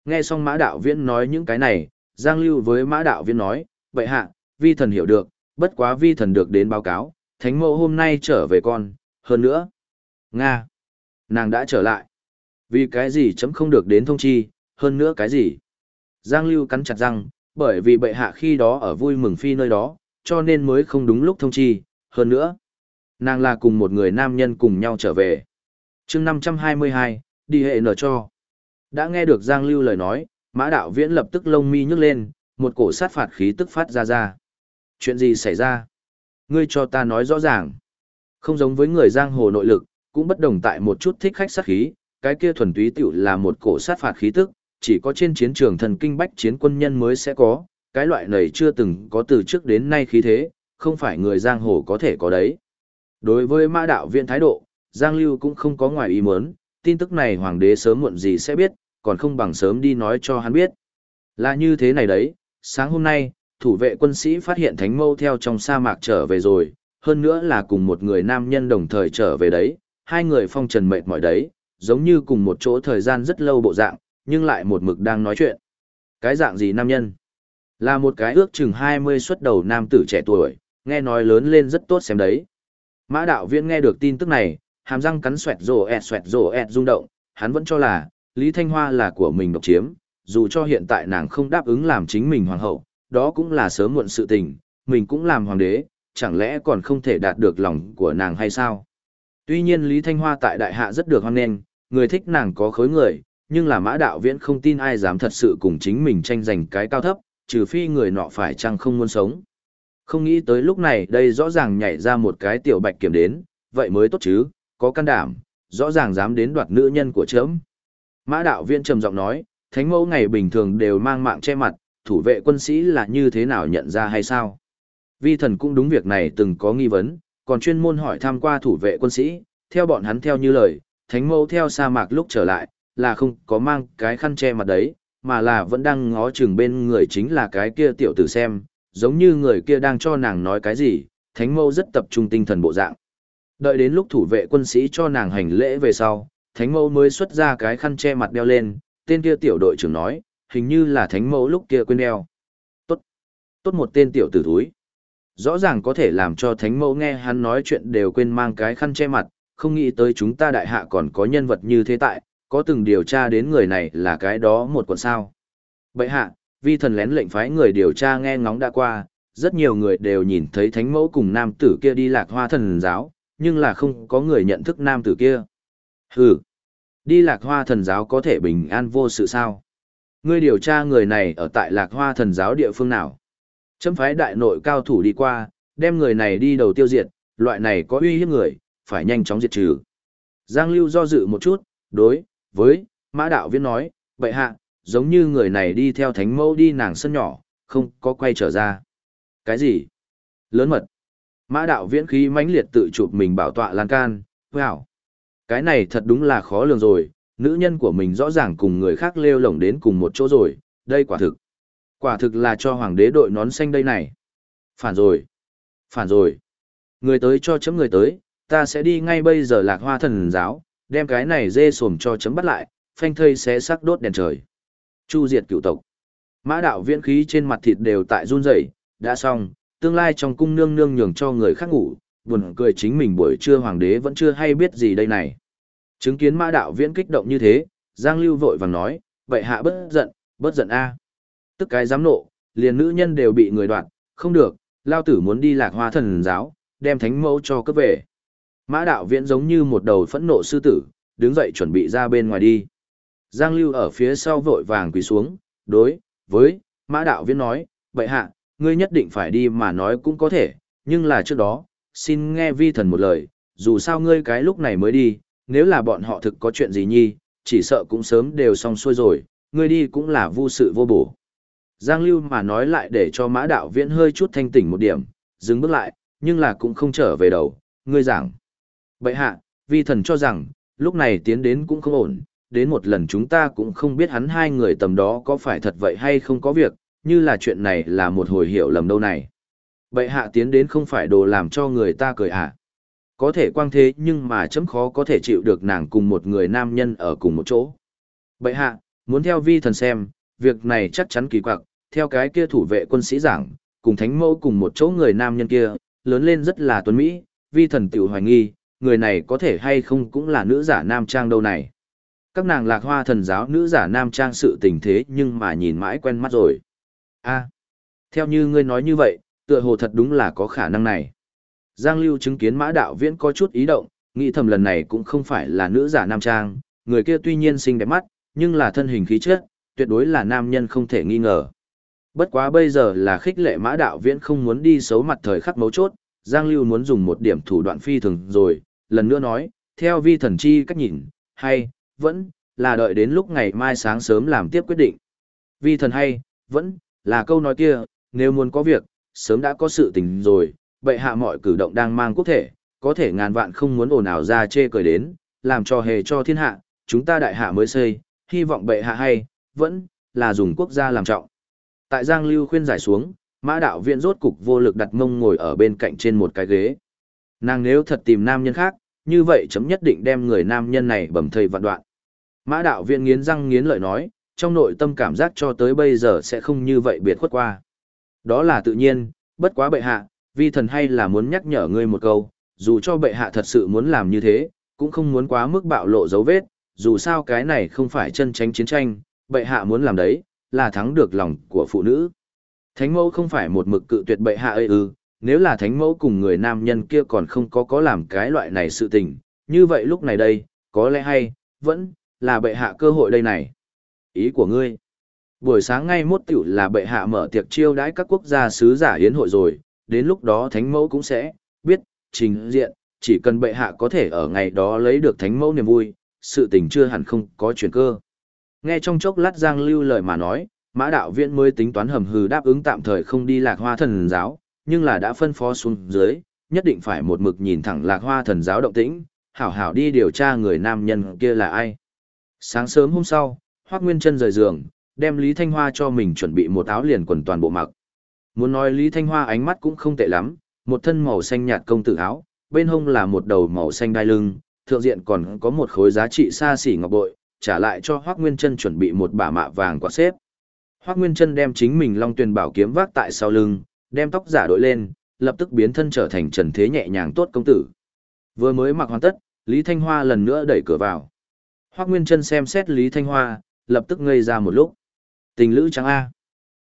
Nghe xong mã đạo viễn nói những cái này, Giang Lưu với mã đạo viễn nói, vậy hạ, vi thần hiểu được, bất quá vi thần được đến báo cáo, thánh mẫu hôm nay trở về con, hơn nữa. Nga, nàng đã trở lại. Vì cái gì chấm không được đến thông chi, hơn nữa cái gì. Giang Lưu cắn chặt răng, bởi vì bệ hạ khi đó ở vui mừng phi nơi đó, cho nên mới không đúng lúc thông chi, hơn nữa. Nàng là cùng một người nam nhân cùng nhau trở về. chương 522, đi hệ nở cho. Đã nghe được Giang Lưu lời nói, mã đạo viễn lập tức lông mi nhức lên, một cổ sát phạt khí tức phát ra ra. Chuyện gì xảy ra? Ngươi cho ta nói rõ ràng. Không giống với người giang hồ nội lực, cũng bất đồng tại một chút thích khách sát khí, cái kia thuần túy tiểu là một cổ sát phạt khí tức, chỉ có trên chiến trường thần kinh bách chiến quân nhân mới sẽ có, cái loại này chưa từng có từ trước đến nay khí thế, không phải người giang hồ có thể có đấy. Đối với mã đạo viện thái độ, Giang Lưu cũng không có ngoài ý muốn, tin tức này hoàng đế sớm muộn gì sẽ biết, còn không bằng sớm đi nói cho hắn biết. Là như thế này đấy, sáng hôm nay, thủ vệ quân sĩ phát hiện thánh mâu theo trong sa mạc trở về rồi, hơn nữa là cùng một người nam nhân đồng thời trở về đấy, hai người phong trần mệt mỏi đấy, giống như cùng một chỗ thời gian rất lâu bộ dạng, nhưng lại một mực đang nói chuyện. Cái dạng gì nam nhân? Là một cái ước chừng 20 xuất đầu nam tử trẻ tuổi, nghe nói lớn lên rất tốt xem đấy. Mã đạo viên nghe được tin tức này, hàm răng cắn xoẹt rồ ẹt xoẹt rồ ẹt rung động, hắn vẫn cho là, Lý Thanh Hoa là của mình độc chiếm, dù cho hiện tại nàng không đáp ứng làm chính mình hoàng hậu, đó cũng là sớm muộn sự tình, mình cũng làm hoàng đế, chẳng lẽ còn không thể đạt được lòng của nàng hay sao? Tuy nhiên Lý Thanh Hoa tại đại hạ rất được hoan nghênh, người thích nàng có khối người, nhưng là mã đạo viễn không tin ai dám thật sự cùng chính mình tranh giành cái cao thấp, trừ phi người nọ phải chăng không muốn sống. Không nghĩ tới lúc này đây rõ ràng nhảy ra một cái tiểu bạch kiểm đến, vậy mới tốt chứ, có can đảm, rõ ràng dám đến đoạt nữ nhân của chấm. Mã đạo Viễn trầm giọng nói, thánh mẫu ngày bình thường đều mang mạng che mặt, thủ vệ quân sĩ là như thế nào nhận ra hay sao? Vi thần cũng đúng việc này từng có nghi vấn, còn chuyên môn hỏi tham qua thủ vệ quân sĩ, theo bọn hắn theo như lời, thánh mẫu theo sa mạc lúc trở lại, là không có mang cái khăn che mặt đấy, mà là vẫn đang ngó chừng bên người chính là cái kia tiểu tử xem, giống như người kia đang cho nàng nói cái gì, thánh mẫu rất tập trung tinh thần bộ dạng. Đợi đến lúc thủ vệ quân sĩ cho nàng hành lễ về sau, thánh mẫu mới xuất ra cái khăn che mặt đeo lên, tên kia tiểu đội trưởng nói, hình như là thánh mẫu lúc kia quên đeo. Tốt, tốt một tên tiểu tử thúi. Rõ ràng có thể làm cho thánh mẫu nghe hắn nói chuyện đều quên mang cái khăn che mặt, không nghĩ tới chúng ta đại hạ còn có nhân vật như thế tại, có từng điều tra đến người này là cái đó một quận sao. Bậy hạ, vi thần lén lệnh phái người điều tra nghe ngóng đã qua, rất nhiều người đều nhìn thấy thánh mẫu cùng nam tử kia đi lạc hoa thần giáo, nhưng là không có người nhận thức nam tử kia. Hừ, đi lạc hoa thần giáo có thể bình an vô sự sao? Ngươi điều tra người này ở tại lạc hoa thần giáo địa phương nào? Chấm phái đại nội cao thủ đi qua, đem người này đi đầu tiêu diệt, loại này có uy hiếp người, phải nhanh chóng diệt trừ. Giang Lưu do dự một chút, đối, với, mã đạo Viễn nói, vậy hạ, giống như người này đi theo thánh mẫu đi nàng sân nhỏ, không có quay trở ra. Cái gì? Lớn mật. Mã đạo viễn khí mãnh liệt tự chụp mình bảo tọa lan can, wow. Cái này thật đúng là khó lường rồi, nữ nhân của mình rõ ràng cùng người khác lêu lổng đến cùng một chỗ rồi, đây quả thực. Quả thực là cho hoàng đế đội nón xanh đây này. Phản rồi. Phản rồi. Người tới cho chấm người tới, ta sẽ đi ngay bây giờ lạc hoa thần giáo, đem cái này dê sồm cho chấm bắt lại, phanh thây sẽ sắc đốt đèn trời. Chu diệt cựu tộc. Mã đạo viễn khí trên mặt thịt đều tại run rẩy, đã xong, tương lai trong cung nương nương nhường cho người khác ngủ, buồn cười chính mình buổi trưa hoàng đế vẫn chưa hay biết gì đây này. Chứng kiến mã đạo viễn kích động như thế, Giang Lưu vội vàng nói, vậy hạ bất giận, bất giận a. Tức cái dám nộ, liền nữ nhân đều bị người đoạt, không được, lao tử muốn đi lạc hoa thần giáo, đem thánh mẫu cho cấp về. Mã đạo viễn giống như một đầu phẫn nộ sư tử, đứng dậy chuẩn bị ra bên ngoài đi. Giang Lưu ở phía sau vội vàng quỳ xuống, đối, với, mã đạo viễn nói, vậy hạ, ngươi nhất định phải đi mà nói cũng có thể, nhưng là trước đó, xin nghe vi thần một lời, dù sao ngươi cái lúc này mới đi, nếu là bọn họ thực có chuyện gì nhi, chỉ sợ cũng sớm đều xong xuôi rồi, ngươi đi cũng là vô sự vô bổ. Giang Lưu mà nói lại để cho mã đạo viễn hơi chút thanh tỉnh một điểm, dừng bước lại, nhưng là cũng không trở về đầu, ngươi giảng. Bậy hạ, vi thần cho rằng, lúc này tiến đến cũng không ổn, đến một lần chúng ta cũng không biết hắn hai người tầm đó có phải thật vậy hay không có việc, như là chuyện này là một hồi hiểu lầm đâu này. Bậy hạ tiến đến không phải đồ làm cho người ta cười ạ. À. Có thể quang thế nhưng mà chấm khó có thể chịu được nàng cùng một người nam nhân ở cùng một chỗ. Bậy hạ, muốn theo vi thần xem, việc này chắc chắn kỳ quặc, theo cái kia thủ vệ quân sĩ giảng, cùng thánh mẫu cùng một chỗ người nam nhân kia, lớn lên rất là tuấn Mỹ, vi thần tiểu hoài nghi, người này có thể hay không cũng là nữ giả nam trang đâu này. Các nàng lạc hoa thần giáo nữ giả nam trang sự tình thế nhưng mà nhìn mãi quen mắt rồi. a theo như ngươi nói như vậy, tựa hồ thật đúng là có khả năng này. Giang Lưu chứng kiến mã đạo viễn có chút ý động, nghĩ thầm lần này cũng không phải là nữ giả nam trang, người kia tuy nhiên xinh đẹp mắt, nhưng là thân hình khí chất, tuyệt đối là nam nhân không thể nghi ngờ. Bất quá bây giờ là khích lệ mã đạo viễn không muốn đi xấu mặt thời khắc mấu chốt, Giang Lưu muốn dùng một điểm thủ đoạn phi thường rồi, lần nữa nói, theo vi thần chi cách nhìn, hay, vẫn, là đợi đến lúc ngày mai sáng sớm làm tiếp quyết định. Vi thần hay, vẫn, là câu nói kia, nếu muốn có việc, sớm đã có sự tình rồi, bệ hạ mọi cử động đang mang quốc thể, có thể ngàn vạn không muốn ồn ào ra chê cười đến, làm cho hề cho thiên hạ, chúng ta đại hạ mới xây, hy vọng bệ hạ hay, vẫn, là dùng quốc gia làm trọng. Tại Giang Lưu khuyên giải xuống, mã đạo viện rốt cục vô lực đặt mông ngồi ở bên cạnh trên một cái ghế. Nàng nếu thật tìm nam nhân khác, như vậy chấm nhất định đem người nam nhân này bầm thây vạn đoạn. Mã đạo viện nghiến răng nghiến lợi nói, trong nội tâm cảm giác cho tới bây giờ sẽ không như vậy biệt khuất qua. Đó là tự nhiên, bất quá bệ hạ, vi thần hay là muốn nhắc nhở ngươi một câu, dù cho bệ hạ thật sự muốn làm như thế, cũng không muốn quá mức bạo lộ dấu vết, dù sao cái này không phải chân tránh chiến tranh, bệ hạ muốn làm đấy, là thắng được lòng của phụ nữ. Thánh mẫu không phải một mực cự tuyệt bệ hạ ơi ư, nếu là thánh mẫu cùng người nam nhân kia còn không có có làm cái loại này sự tình, như vậy lúc này đây, có lẽ hay, vẫn, là bệ hạ cơ hội đây này. Ý của ngươi, buổi sáng ngay mốt tiểu là bệ hạ mở tiệc chiêu đãi các quốc gia sứ giả hiến hội rồi, đến lúc đó thánh mẫu cũng sẽ, biết, trình diện, chỉ cần bệ hạ có thể ở ngày đó lấy được thánh mẫu niềm vui, sự tình chưa hẳn không có chuyển cơ. Nghe trong chốc lát Giang Lưu lời mà nói, Mã Đạo Viễn mới tính toán hầm hừ đáp ứng tạm thời không đi lạc hoa thần giáo, nhưng là đã phân phó xuống dưới, nhất định phải một mực nhìn thẳng lạc hoa thần giáo động tĩnh, hảo hảo đi điều tra người nam nhân kia là ai. Sáng sớm hôm sau, Hoắc Nguyên Trân rời giường, đem Lý Thanh Hoa cho mình chuẩn bị một áo liền quần toàn bộ mặc. Muốn nói Lý Thanh Hoa ánh mắt cũng không tệ lắm, một thân màu xanh nhạt công tử áo, bên hông là một đầu màu xanh đai lưng, thượng diện còn có một khối giá trị xa xỉ ngọc bội, trả lại cho Hoắc Nguyên Chân chuẩn bị một bả mạ vàng quạt xếp. Hoắc Nguyên Chân đem chính mình Long Tuyền Bảo kiếm vác tại sau lưng, đem tóc giả đội lên, lập tức biến thân trở thành trần thế nhẹ nhàng tốt công tử. Vừa mới mặc hoàn tất, Lý Thanh Hoa lần nữa đẩy cửa vào. Hoắc Nguyên Chân xem xét Lý Thanh Hoa, lập tức ngây ra một lúc. Tình lữ trắng a.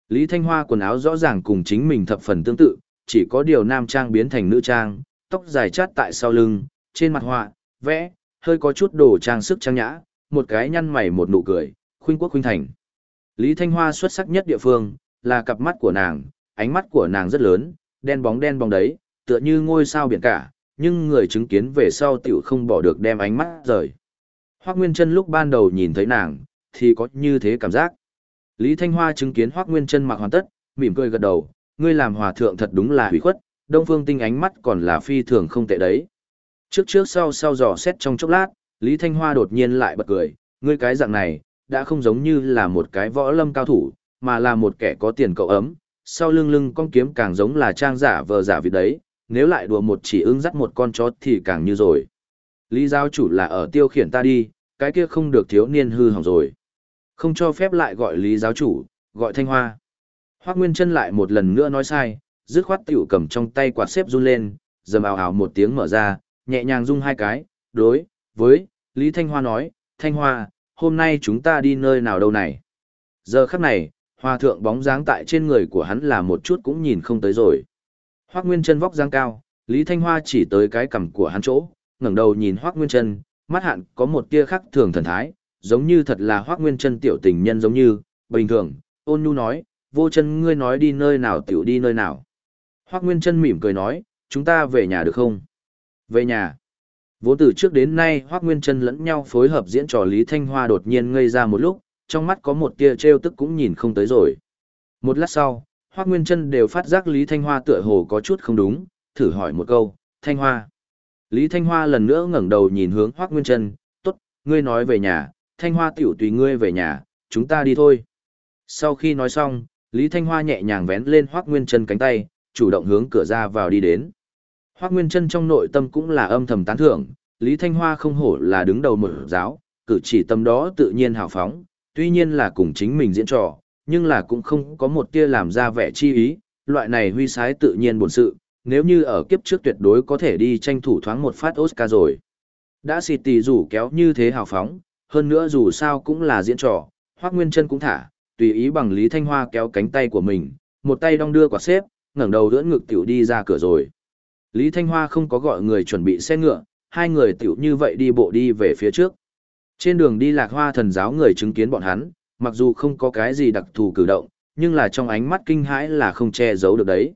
Lý Thanh Hoa quần áo rõ ràng cùng chính mình thập phần tương tự, chỉ có điều nam trang biến thành nữ trang, tóc dài chát tại sau lưng, trên mặt họa, vẽ, hơi có chút đồ trang sức trang nhã, một cái nhăn mày một nụ cười, khuynh quốc khuynh thành. Lý Thanh Hoa xuất sắc nhất địa phương, là cặp mắt của nàng, ánh mắt của nàng rất lớn, đen bóng đen bóng đấy, tựa như ngôi sao biển cả, nhưng người chứng kiến về sau tiểu không bỏ được đem ánh mắt rời. Hoác Nguyên Trân lúc ban đầu nhìn thấy nàng, thì có như thế cảm giác. Lý Thanh Hoa chứng kiến Hoác Nguyên Trân mặc hoàn tất, mỉm cười gật đầu, ngươi làm hòa thượng thật đúng là hủy khuất, Đông Phương Tinh ánh mắt còn là phi thường không tệ đấy. Trước trước sau sau dò xét trong chốc lát, Lý Thanh Hoa đột nhiên lại bật cười, ngươi cái dạng này, đã không giống như là một cái võ lâm cao thủ, mà là một kẻ có tiền cậu ấm, sau lưng lưng con kiếm càng giống là trang giả vờ giả vì đấy, nếu lại đùa một chỉ ưng dắt một con chó thì càng như rồi. Lý giáo chủ là ở tiêu khiển ta đi, cái kia không được thiếu niên hư hỏng rồi. Không cho phép lại gọi Lý giáo chủ, gọi Thanh Hoa. Hoác Nguyên chân lại một lần nữa nói sai, dứt khoát tiểu cầm trong tay quạt xếp run lên, dầm ào ào một tiếng mở ra, nhẹ nhàng rung hai cái, đối, với, Lý Thanh Hoa nói, Thanh Hoa, hôm nay chúng ta đi nơi nào đâu này. Giờ khắc này, Hoa thượng bóng dáng tại trên người của hắn là một chút cũng nhìn không tới rồi. Hoác Nguyên Trân vóc dáng cao, Lý Thanh Hoa chỉ tới cái cằm của hắn chỗ, ngẩng đầu nhìn Hoác Nguyên Trân, mắt hạn có một tia khắc thường thần thái, giống như thật là Hoác Nguyên Trân tiểu tình nhân giống như, bình thường, ôn nhu nói, vô chân ngươi nói đi nơi nào tiểu đi nơi nào. Hoác Nguyên Trân mỉm cười nói, chúng ta về nhà được không? Về nhà. Vốn từ trước đến nay Hoác Nguyên Trân lẫn nhau phối hợp diễn trò Lý Thanh Hoa đột nhiên ngây ra một lúc, trong mắt có một tia trêu tức cũng nhìn không tới rồi. Một lát sau, Hoác Nguyên Trân đều phát giác Lý Thanh Hoa tựa hồ có chút không đúng, thử hỏi một câu, Thanh Hoa. Lý Thanh Hoa lần nữa ngẩng đầu nhìn hướng Hoác Nguyên Trân. tốt, ngươi nói về nhà, Thanh Hoa tiểu tùy ngươi về nhà, chúng ta đi thôi. Sau khi nói xong, Lý Thanh Hoa nhẹ nhàng vén lên Hoác Nguyên Trân cánh tay, chủ động hướng cửa ra vào đi đến. Hoác Nguyên chân trong nội tâm cũng là âm thầm tán thưởng, Lý Thanh Hoa không hổ là đứng đầu một giáo, cử chỉ tâm đó tự nhiên hào phóng, tuy nhiên là cùng chính mình diễn trò, nhưng là cũng không có một tia làm ra vẻ chi ý, loại này huy sái tự nhiên buồn sự, nếu như ở kiếp trước tuyệt đối có thể đi tranh thủ thoáng một phát Oscar rồi. Đã xịt tỷ rủ kéo như thế hào phóng, hơn nữa dù sao cũng là diễn trò, Hoác Nguyên chân cũng thả, tùy ý bằng Lý Thanh Hoa kéo cánh tay của mình, một tay đong đưa quả xếp, ngẩng đầu đỡ ngực tiểu đi ra cửa rồi. Lý Thanh Hoa không có gọi người chuẩn bị xe ngựa, hai người tiểu như vậy đi bộ đi về phía trước. Trên đường đi lạc hoa thần giáo người chứng kiến bọn hắn, mặc dù không có cái gì đặc thù cử động, nhưng là trong ánh mắt kinh hãi là không che giấu được đấy.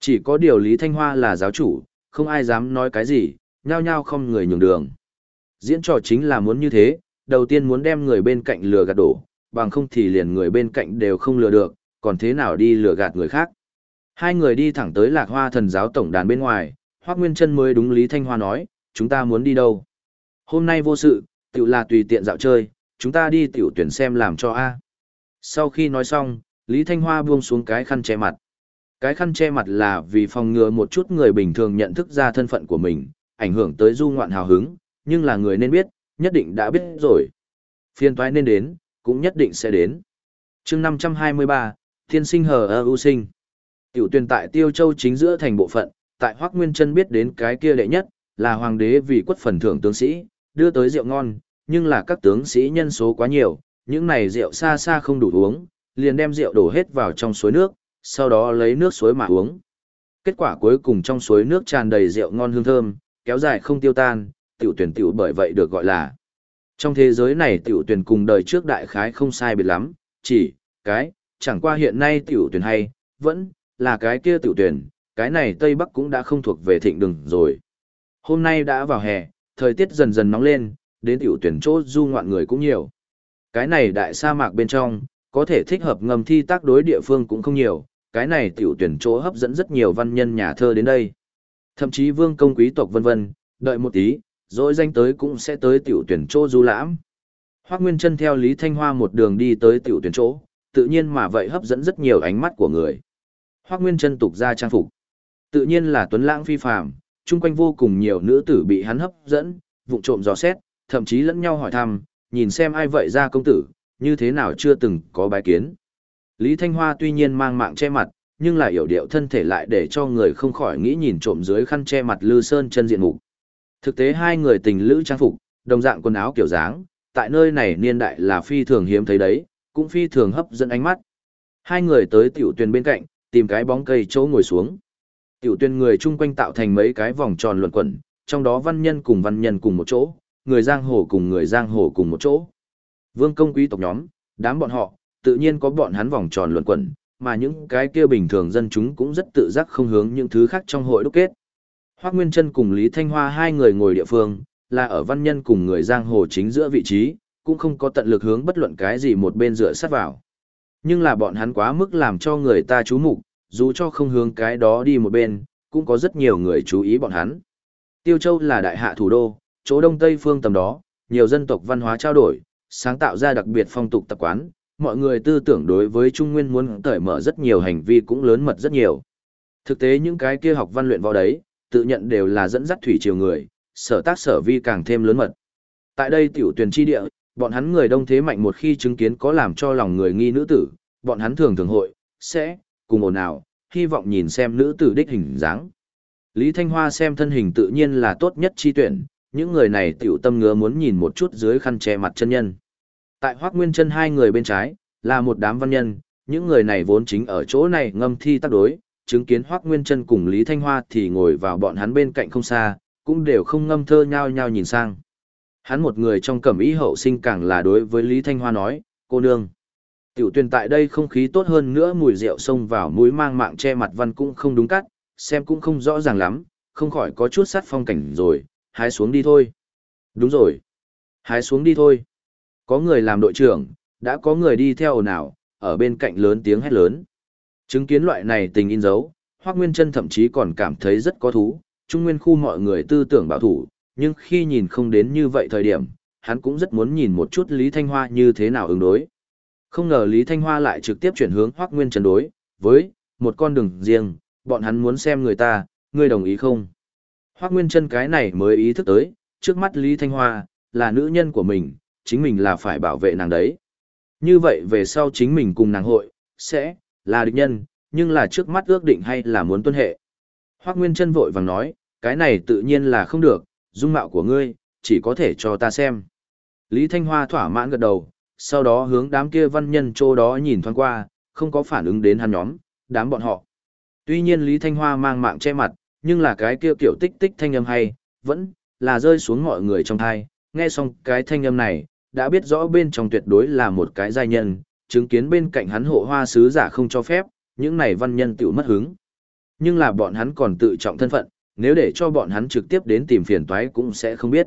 Chỉ có điều Lý Thanh Hoa là giáo chủ, không ai dám nói cái gì, nhao nhao không người nhường đường. Diễn trò chính là muốn như thế, đầu tiên muốn đem người bên cạnh lừa gạt đổ, bằng không thì liền người bên cạnh đều không lừa được, còn thế nào đi lừa gạt người khác. Hai người đi thẳng tới lạc hoa thần giáo tổng đàn bên ngoài, Hoác Nguyên Trân mới đúng Lý Thanh Hoa nói, chúng ta muốn đi đâu? Hôm nay vô sự, tiểu là tùy tiện dạo chơi, chúng ta đi tiểu tuyển xem làm cho A. Sau khi nói xong, Lý Thanh Hoa buông xuống cái khăn che mặt. Cái khăn che mặt là vì phòng ngừa một chút người bình thường nhận thức ra thân phận của mình, ảnh hưởng tới du ngoạn hào hứng, nhưng là người nên biết, nhất định đã biết rồi. Phiên toái nên đến, cũng nhất định sẽ đến. chương 523, Thiên sinh hờ ơ ưu sinh. Tiểu tuyển tại Tiêu Châu chính giữa thành bộ phận, tại Hoác Nguyên Trân biết đến cái kia đệ nhất, là hoàng đế vì quất phần thưởng tướng sĩ, đưa tới rượu ngon, nhưng là các tướng sĩ nhân số quá nhiều, những này rượu xa xa không đủ uống, liền đem rượu đổ hết vào trong suối nước, sau đó lấy nước suối mà uống. Kết quả cuối cùng trong suối nước tràn đầy rượu ngon hương thơm, kéo dài không tiêu tan, tiểu tuyển tiểu bởi vậy được gọi là. Trong thế giới này tiểu tuyển cùng đời trước đại khái không sai biệt lắm, chỉ, cái, chẳng qua hiện nay tiểu tuyển hay, vẫn, là cái kia tiểu tuyển, cái này Tây Bắc cũng đã không thuộc về thịnh đường rồi. Hôm nay đã vào hè, thời tiết dần dần nóng lên, đến tiểu tuyển chỗ du ngoạn người cũng nhiều. Cái này đại sa mạc bên trong, có thể thích hợp ngầm thi tác đối địa phương cũng không nhiều, cái này tiểu tuyển chỗ hấp dẫn rất nhiều văn nhân nhà thơ đến đây. Thậm chí vương công quý tộc vân vân, đợi một tí, rồi danh tới cũng sẽ tới tiểu tuyển chỗ du lãm. Hoác Nguyên chân theo Lý Thanh Hoa một đường đi tới tiểu tuyển chỗ, tự nhiên mà vậy hấp dẫn rất nhiều ánh mắt của người. Hoác Nguyên Trân tục ra trang phục. Tự nhiên là tuấn lãng phi phàm, chung quanh vô cùng nhiều nữ tử bị hắn hấp dẫn, vụng trộm dò xét, thậm chí lẫn nhau hỏi thăm, nhìn xem ai vậy ra công tử, như thế nào chưa từng có bái kiến. Lý Thanh Hoa tuy nhiên mang mạng che mặt, nhưng lại hiểu điệu thân thể lại để cho người không khỏi nghĩ nhìn trộm dưới khăn che mặt Lư Sơn chân diện mục. Thực tế hai người tình lữ trang phục, đồng dạng quần áo kiểu dáng, tại nơi này niên đại là phi thường hiếm thấy đấy, cũng phi thường hấp dẫn ánh mắt. Hai người tới tiểu Tuyền bên cạnh, tìm cái bóng cây chỗ ngồi xuống. Tiểu tuyên người chung quanh tạo thành mấy cái vòng tròn luận quẩn, trong đó văn nhân cùng văn nhân cùng một chỗ, người giang hồ cùng người giang hồ cùng một chỗ. Vương công quý tộc nhóm, đám bọn họ, tự nhiên có bọn hắn vòng tròn luận quẩn, mà những cái kia bình thường dân chúng cũng rất tự giác không hướng những thứ khác trong hội đúc kết. Hoác Nguyên Trân cùng Lý Thanh Hoa hai người ngồi địa phương, là ở văn nhân cùng người giang hồ chính giữa vị trí, cũng không có tận lực hướng bất luận cái gì một bên dựa sát vào. Nhưng là bọn hắn quá mức làm cho người ta chú mục, dù cho không hướng cái đó đi một bên, cũng có rất nhiều người chú ý bọn hắn. Tiêu Châu là đại hạ thủ đô, chỗ đông tây phương tầm đó, nhiều dân tộc văn hóa trao đổi, sáng tạo ra đặc biệt phong tục tập quán, mọi người tư tưởng đối với Trung Nguyên muốn cởi mở rất nhiều hành vi cũng lớn mật rất nhiều. Thực tế những cái kia học văn luyện võ đấy, tự nhận đều là dẫn dắt thủy triều người, sở tác sở vi càng thêm lớn mật. Tại đây tiểu tuyển chi địa, bọn hắn người đông thế mạnh một khi chứng kiến có làm cho lòng người nghi nữ tử, bọn hắn thường thường hội, sẽ, cùng ồn ào, hy vọng nhìn xem nữ tử đích hình dáng. Lý Thanh Hoa xem thân hình tự nhiên là tốt nhất chi tuyển, những người này tiểu tâm ngứa muốn nhìn một chút dưới khăn che mặt chân nhân. Tại Hoác Nguyên chân hai người bên trái, là một đám văn nhân, những người này vốn chính ở chỗ này ngâm thi tác đối, chứng kiến Hoác Nguyên chân cùng Lý Thanh Hoa thì ngồi vào bọn hắn bên cạnh không xa, cũng đều không ngâm thơ nhau nhau nhìn sang. Hắn một người trong cẩm ý hậu sinh càng là đối với Lý Thanh Hoa nói, cô nương. Tiểu tuyền tại đây không khí tốt hơn nữa mùi rượu xông vào mũi mang mạng che mặt văn cũng không đúng cắt, xem cũng không rõ ràng lắm, không khỏi có chút sát phong cảnh rồi, hái xuống đi thôi. Đúng rồi. Hái xuống đi thôi. Có người làm đội trưởng, đã có người đi theo ồn ào, ở bên cạnh lớn tiếng hét lớn. Chứng kiến loại này tình in dấu, Hoác Nguyên Trân thậm chí còn cảm thấy rất có thú, trung nguyên khu mọi người tư tưởng bảo thủ, nhưng khi nhìn không đến như vậy thời điểm, hắn cũng rất muốn nhìn một chút Lý Thanh Hoa như thế nào ứng đối. Không ngờ Lý Thanh Hoa lại trực tiếp chuyển hướng Hoác Nguyên Trân đối, với, một con đường riêng, bọn hắn muốn xem người ta, ngươi đồng ý không? Hoác Nguyên Trân cái này mới ý thức tới, trước mắt Lý Thanh Hoa, là nữ nhân của mình, chính mình là phải bảo vệ nàng đấy. Như vậy về sau chính mình cùng nàng hội, sẽ, là địch nhân, nhưng là trước mắt ước định hay là muốn tuân hệ. Hoác Nguyên Trân vội vàng nói, cái này tự nhiên là không được, dung mạo của ngươi, chỉ có thể cho ta xem. Lý Thanh Hoa thỏa mãn gật đầu, sau đó hướng đám kia văn nhân chỗ đó nhìn thoáng qua, không có phản ứng đến hắn nhóm, đám bọn họ. Tuy nhiên Lý Thanh Hoa mang mạng che mặt, nhưng là cái kia kiểu tích tích thanh âm hay, vẫn là rơi xuống mọi người trong thai, nghe xong cái thanh âm này, đã biết rõ bên trong tuyệt đối là một cái giai nhân, chứng kiến bên cạnh hắn hộ hoa sứ giả không cho phép, những này văn nhân tiểu mất hứng. Nhưng là bọn hắn còn tự trọng thân phận, nếu để cho bọn hắn trực tiếp đến tìm phiền toái cũng sẽ không biết.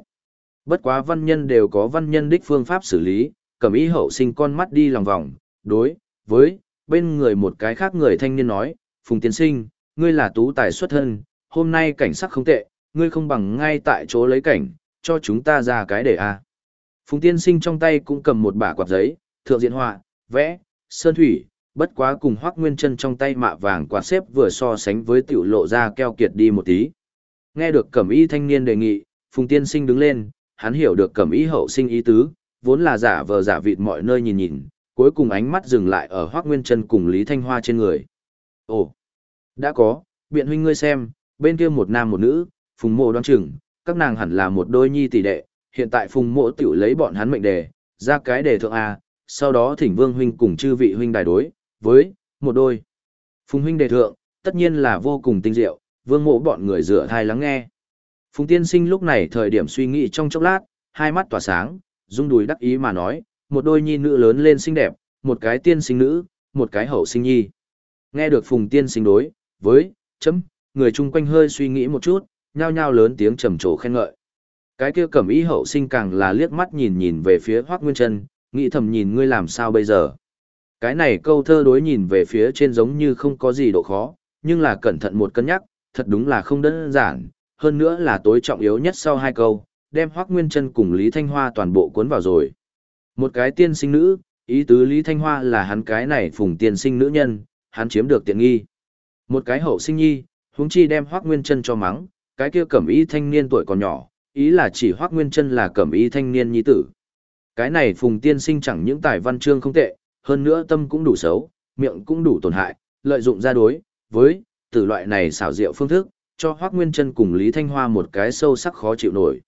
Bất quá văn nhân đều có văn nhân đích phương pháp xử lý, cầm ý hậu sinh con mắt đi lòng vòng, đối, với, bên người một cái khác người thanh niên nói, Phùng Tiến Sinh, ngươi là tú tài xuất thân, hôm nay cảnh sắc không tệ, ngươi không bằng ngay tại chỗ lấy cảnh, cho chúng ta ra cái để a. Phùng Tiên Sinh trong tay cũng cầm một bả quạt giấy, thượng diện họa, vẽ, sơn thủy, bất quá cùng Hoắc Nguyên Chân trong tay mạ vàng quạt xếp vừa so sánh với tiểu lộ ra keo kiệt đi một tí. Nghe được Cẩm Y thanh niên đề nghị, Phùng Tiên Sinh đứng lên, hắn hiểu được Cẩm Y hậu sinh ý tứ, vốn là giả vờ giả vịt mọi nơi nhìn nhìn, cuối cùng ánh mắt dừng lại ở Hoắc Nguyên Chân cùng Lý Thanh Hoa trên người. Ồ, đã có, biện huynh ngươi xem, bên kia một nam một nữ, Phùng Mộ đoán chừng, các nàng hẳn là một đôi nhi tỷ đệ, hiện tại Phùng Mộ tiểu lấy bọn hắn mệnh đề, ra cái đề thượng A, sau đó thỉnh Vương huynh cùng chư vị huynh đài đối, với, một đôi. Phùng huynh đề thượng, tất nhiên là vô cùng tinh diệu, Vương Mộ bọn người rửa thai lắng nghe. Phùng tiên sinh lúc này thời điểm suy nghĩ trong chốc lát, hai mắt tỏa sáng, rung đùi đắc ý mà nói, một đôi nhi nữ lớn lên xinh đẹp, một cái tiên sinh nữ, một cái hậu sinh nhi. Nghe được Phùng tiên sinh đối, với, chấm, người chung quanh hơi suy nghĩ một chút, nhao nhao lớn tiếng trầm trồ khen ngợi. Cái kia cẩm ý hậu sinh càng là liếc mắt nhìn nhìn về phía Hoác Nguyên Trân, nghĩ thầm nhìn ngươi làm sao bây giờ. Cái này câu thơ đối nhìn về phía trên giống như không có gì độ khó, nhưng là cẩn thận một cân nhắc, thật đúng là không đơn giản, hơn nữa là tối trọng yếu nhất sau hai câu, đem Hoắc Nguyên Trân cùng Lý Thanh Hoa toàn bộ cuốn vào rồi. Một cái tiên sinh nữ, ý tứ Lý Thanh Hoa là hắn cái này phùng tiên sinh nữ nhân, hắn chiếm được tiện nghi. Một cái hậu sinh nhi, huống chi đem Hoắc Nguyên Chân cho mắng, cái kia cẩm y thanh niên tuổi còn nhỏ, ý là chỉ Hoắc Nguyên Chân là cẩm y thanh niên nhi tử. Cái này Phùng Tiên Sinh chẳng những tài văn chương không tệ, hơn nữa tâm cũng đủ xấu, miệng cũng đủ tổn hại, lợi dụng ra đối với từ loại này xảo diệu phương thức, cho Hoắc Nguyên Chân cùng Lý Thanh Hoa một cái sâu sắc khó chịu nổi.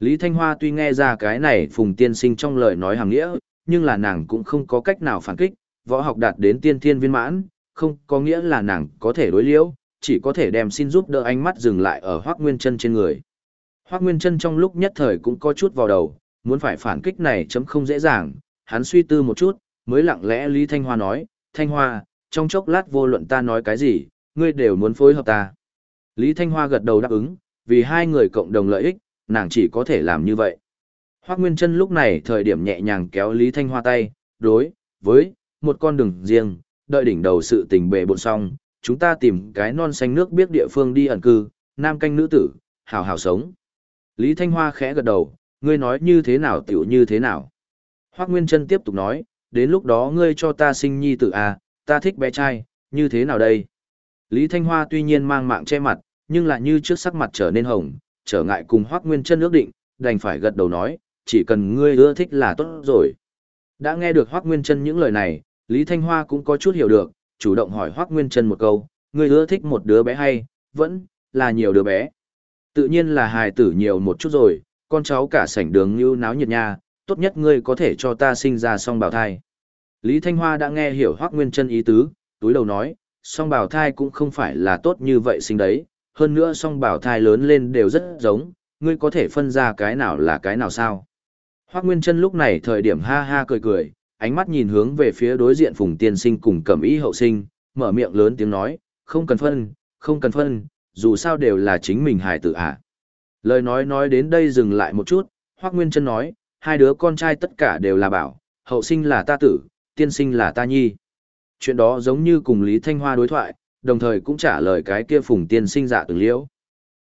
Lý Thanh Hoa tuy nghe ra cái này Phùng Tiên Sinh trong lời nói hàng nghĩa, nhưng là nàng cũng không có cách nào phản kích, võ học đạt đến tiên thiên viên mãn, không có nghĩa là nàng có thể đối liễu, chỉ có thể đem xin giúp đỡ ánh mắt dừng lại ở Hoắc Nguyên Chân trên người. Hoắc Nguyên Chân trong lúc nhất thời cũng có chút vào đầu, muốn phải phản kích này chấm không dễ dàng, hắn suy tư một chút, mới lặng lẽ Lý Thanh Hoa nói, Thanh Hoa, trong chốc lát vô luận ta nói cái gì, ngươi đều muốn phối hợp ta. Lý Thanh Hoa gật đầu đáp ứng, vì hai người cộng đồng lợi ích, nàng chỉ có thể làm như vậy. Hoác Nguyên Trân lúc này thời điểm nhẹ nhàng kéo Lý Thanh Hoa tay, đối, với, một con đường riêng, đợi đỉnh đầu sự tình bề bộn xong, chúng ta tìm cái non xanh nước biết địa phương đi ẩn cư, nam canh nữ tử, hào hào sống. Lý Thanh Hoa khẽ gật đầu, ngươi nói như thế nào tiểu như thế nào. Hoác Nguyên Trân tiếp tục nói, đến lúc đó ngươi cho ta sinh nhi tử à, ta thích bé trai, như thế nào đây? Lý Thanh Hoa tuy nhiên mang mạng che mặt, nhưng lại như trước sắc mặt trở nên hồng, trở ngại cùng Hoác Nguyên Trân ước định, đành phải gật đầu nói, chỉ cần ngươi ưa thích là tốt rồi. Đã nghe được Hoác Nguyên Trân những lời này, Lý Thanh Hoa cũng có chút hiểu được, chủ động hỏi Hoác Nguyên Trân một câu, ngươi ưa thích một đứa bé hay, vẫn là nhiều đứa bé. Tự nhiên là hài tử nhiều một chút rồi, con cháu cả sảnh đường như náo nhiệt nha, tốt nhất ngươi có thể cho ta sinh ra song bào thai. Lý Thanh Hoa đã nghe hiểu Hoác Nguyên Trân ý tứ, túi đầu nói, song bào thai cũng không phải là tốt như vậy sinh đấy, hơn nữa song bào thai lớn lên đều rất giống, ngươi có thể phân ra cái nào là cái nào sao. Hoác Nguyên Trân lúc này thời điểm ha ha cười cười, ánh mắt nhìn hướng về phía đối diện Phùng Tiên Sinh cùng Cẩm Ý hậu sinh, mở miệng lớn tiếng nói, không cần phân, không cần phân, dù sao đều là chính mình hài tử ạ. À. Lời nói nói đến đây dừng lại một chút, Hoác Nguyên Trân nói, hai đứa con trai tất cả đều là bảo, hậu sinh là ta tử, tiên sinh là ta nhi. Chuyện đó giống như cùng Lý Thanh Hoa đối thoại, đồng thời cũng trả lời cái kia phùng tiên sinh dạ từng liễu.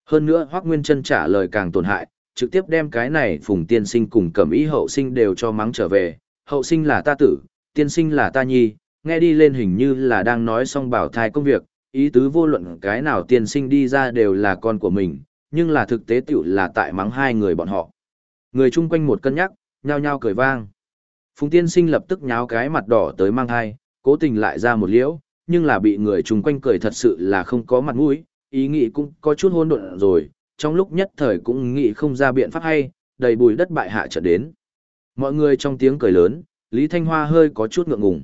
Hơn nữa Hoác Nguyên Trân trả lời càng tổn hại, trực tiếp đem cái này phùng tiên sinh cùng cẩm ý hậu sinh đều cho mắng trở về, hậu sinh là ta tử, tiên sinh là ta nhi, nghe đi lên hình như là đang nói xong bảo thai công việc, ý tứ vô luận cái nào tiên sinh đi ra đều là con của mình, nhưng là thực tế tiểu là tại mắng hai người bọn họ. Người chung quanh một cân nhắc, nhao nhao cười vang. Phùng tiên sinh lập tức nháo cái mặt đỏ tới mang hai, cố tình lại ra một liễu, nhưng là bị người chung quanh cười thật sự là không có mặt mũi, ý nghĩ cũng có chút hôn độn rồi, trong lúc nhất thời cũng nghĩ không ra biện pháp hay, đầy bùi đất bại hạ trở đến. Mọi người trong tiếng cười lớn, Lý Thanh Hoa hơi có chút ngượng ngùng.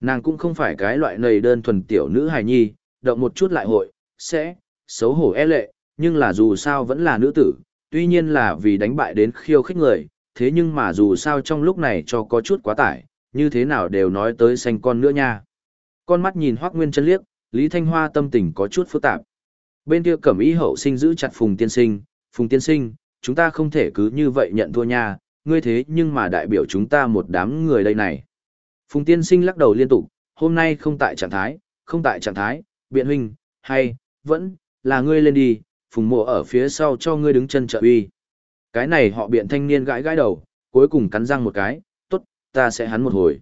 Nàng cũng không phải cái loại nầy đơn thuần tiểu nữ hài nhi, động một chút lại hội, sẽ, xấu hổ e lệ, nhưng là dù sao vẫn là nữ tử, tuy nhiên là vì đánh bại đến khiêu khích người, thế nhưng mà dù sao trong lúc này cho có chút quá tải, như thế nào đều nói tới xanh con nữa nha. Con mắt nhìn Hoắc Nguyên chân liếc, Lý Thanh Hoa tâm tình có chút phức tạp. Bên kia Cẩm Ý hậu sinh giữ chặt Phùng Tiên Sinh, "Phùng Tiên Sinh, chúng ta không thể cứ như vậy nhận thua nha, ngươi thế nhưng mà đại biểu chúng ta một đám người đây này." Phùng Tiên Sinh lắc đầu liên tục, "Hôm nay không tại trạng thái, không tại trạng thái, biện huynh, hay vẫn là ngươi lên đi, Phùng Mộ ở phía sau cho ngươi đứng chân trợ uy." Cái này họ biện thanh niên gãi gãi đầu, cuối cùng cắn răng một cái, ta sẽ hắn một hồi.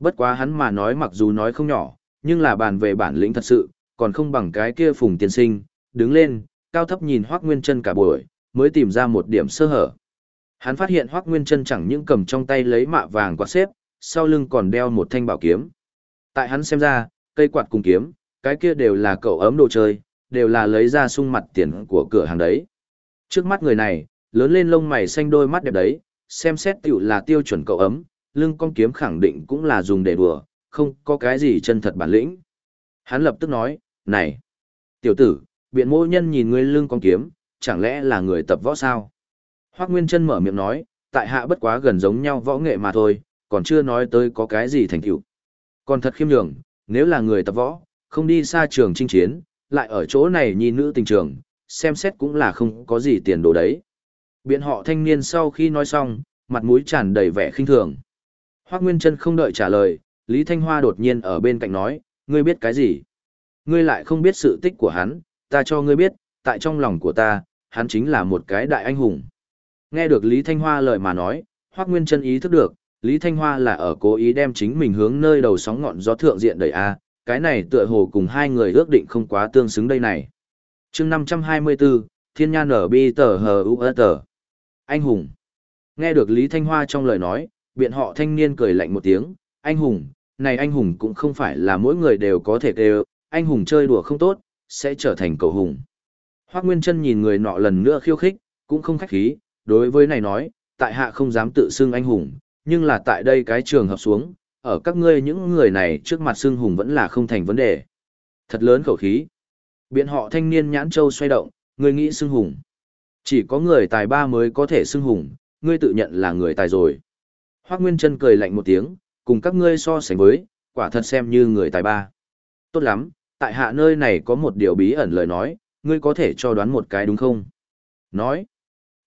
Bất quá hắn mà nói mặc dù nói không nhỏ, nhưng là bàn về bản lĩnh thật sự, còn không bằng cái kia phùng tiên sinh, đứng lên, cao thấp nhìn Hoác Nguyên chân cả buổi, mới tìm ra một điểm sơ hở. Hắn phát hiện Hoác Nguyên chân chẳng những cầm trong tay lấy mạ vàng quạt xếp, sau lưng còn đeo một thanh bảo kiếm. Tại hắn xem ra, cây quạt cùng kiếm, cái kia đều là cậu ấm đồ chơi, đều là lấy ra sung mặt tiền của cửa hàng đấy. Trước mắt người này, lớn lên lông mày xanh đôi mắt đẹp đấy, xem xét tiểu là tiêu chuẩn cậu ấm, lưng con kiếm khẳng định cũng là dùng để đùa, không có cái gì chân thật bản lĩnh. Hắn lập tức nói, này, tiểu tử, biện mô nhân nhìn ngươi lưng con kiếm, chẳng lẽ là người tập võ sao? Hoác Nguyên chân mở miệng nói, tại hạ bất quá gần giống nhau võ nghệ mà thôi, còn chưa nói tới có cái gì thành tựu. Còn thật khiêm nhường, nếu là người tập võ, không đi xa trường chinh chiến, lại ở chỗ này nhìn nữ tình trường, xem xét cũng là không có gì tiền đồ đấy. Biện họ thanh niên sau khi nói xong, mặt mũi tràn đầy vẻ khinh thường. Hoác Nguyên Trân không đợi trả lời, Lý Thanh Hoa đột nhiên ở bên cạnh nói, ngươi biết cái gì? Ngươi lại không biết sự tích của hắn, ta cho ngươi biết, tại trong lòng của ta, hắn chính là một cái đại anh hùng. Nghe được Lý Thanh Hoa lời mà nói, Hoác Nguyên Trân ý thức được, Lý Thanh Hoa là ở cố ý đem chính mình hướng nơi đầu sóng ngọn gió thượng diện đẩy A, cái này tựa hồ cùng hai người ước định không quá tương xứng đây này. chương 524, Thiên Nhan ở bi tờ hờ u tờ. Anh hùng. Nghe được Lý Thanh Hoa trong lời nói, biện họ thanh niên cười lạnh một tiếng, anh hùng, này anh hùng cũng không phải là mỗi người đều có thể kêu, anh hùng chơi đùa không tốt, sẽ trở thành cầu hùng. Hoác Nguyên Trân nhìn người nọ lần nữa khiêu khích, cũng không khách khí, đối với này nói, tại hạ không dám tự xưng anh hùng, nhưng là tại đây cái trường hợp xuống, ở các ngươi những người này trước mặt xưng hùng vẫn là không thành vấn đề. Thật lớn khẩu khí. Biện họ thanh niên nhãn châu xoay động, người nghĩ xưng hùng. Chỉ có người tài ba mới có thể xưng hùng, ngươi tự nhận là người tài rồi. Hoác Nguyên Trân cười lạnh một tiếng, cùng các ngươi so sánh với, quả thật xem như người tài ba. Tốt lắm, tại hạ nơi này có một điều bí ẩn lời nói, ngươi có thể cho đoán một cái đúng không? Nói,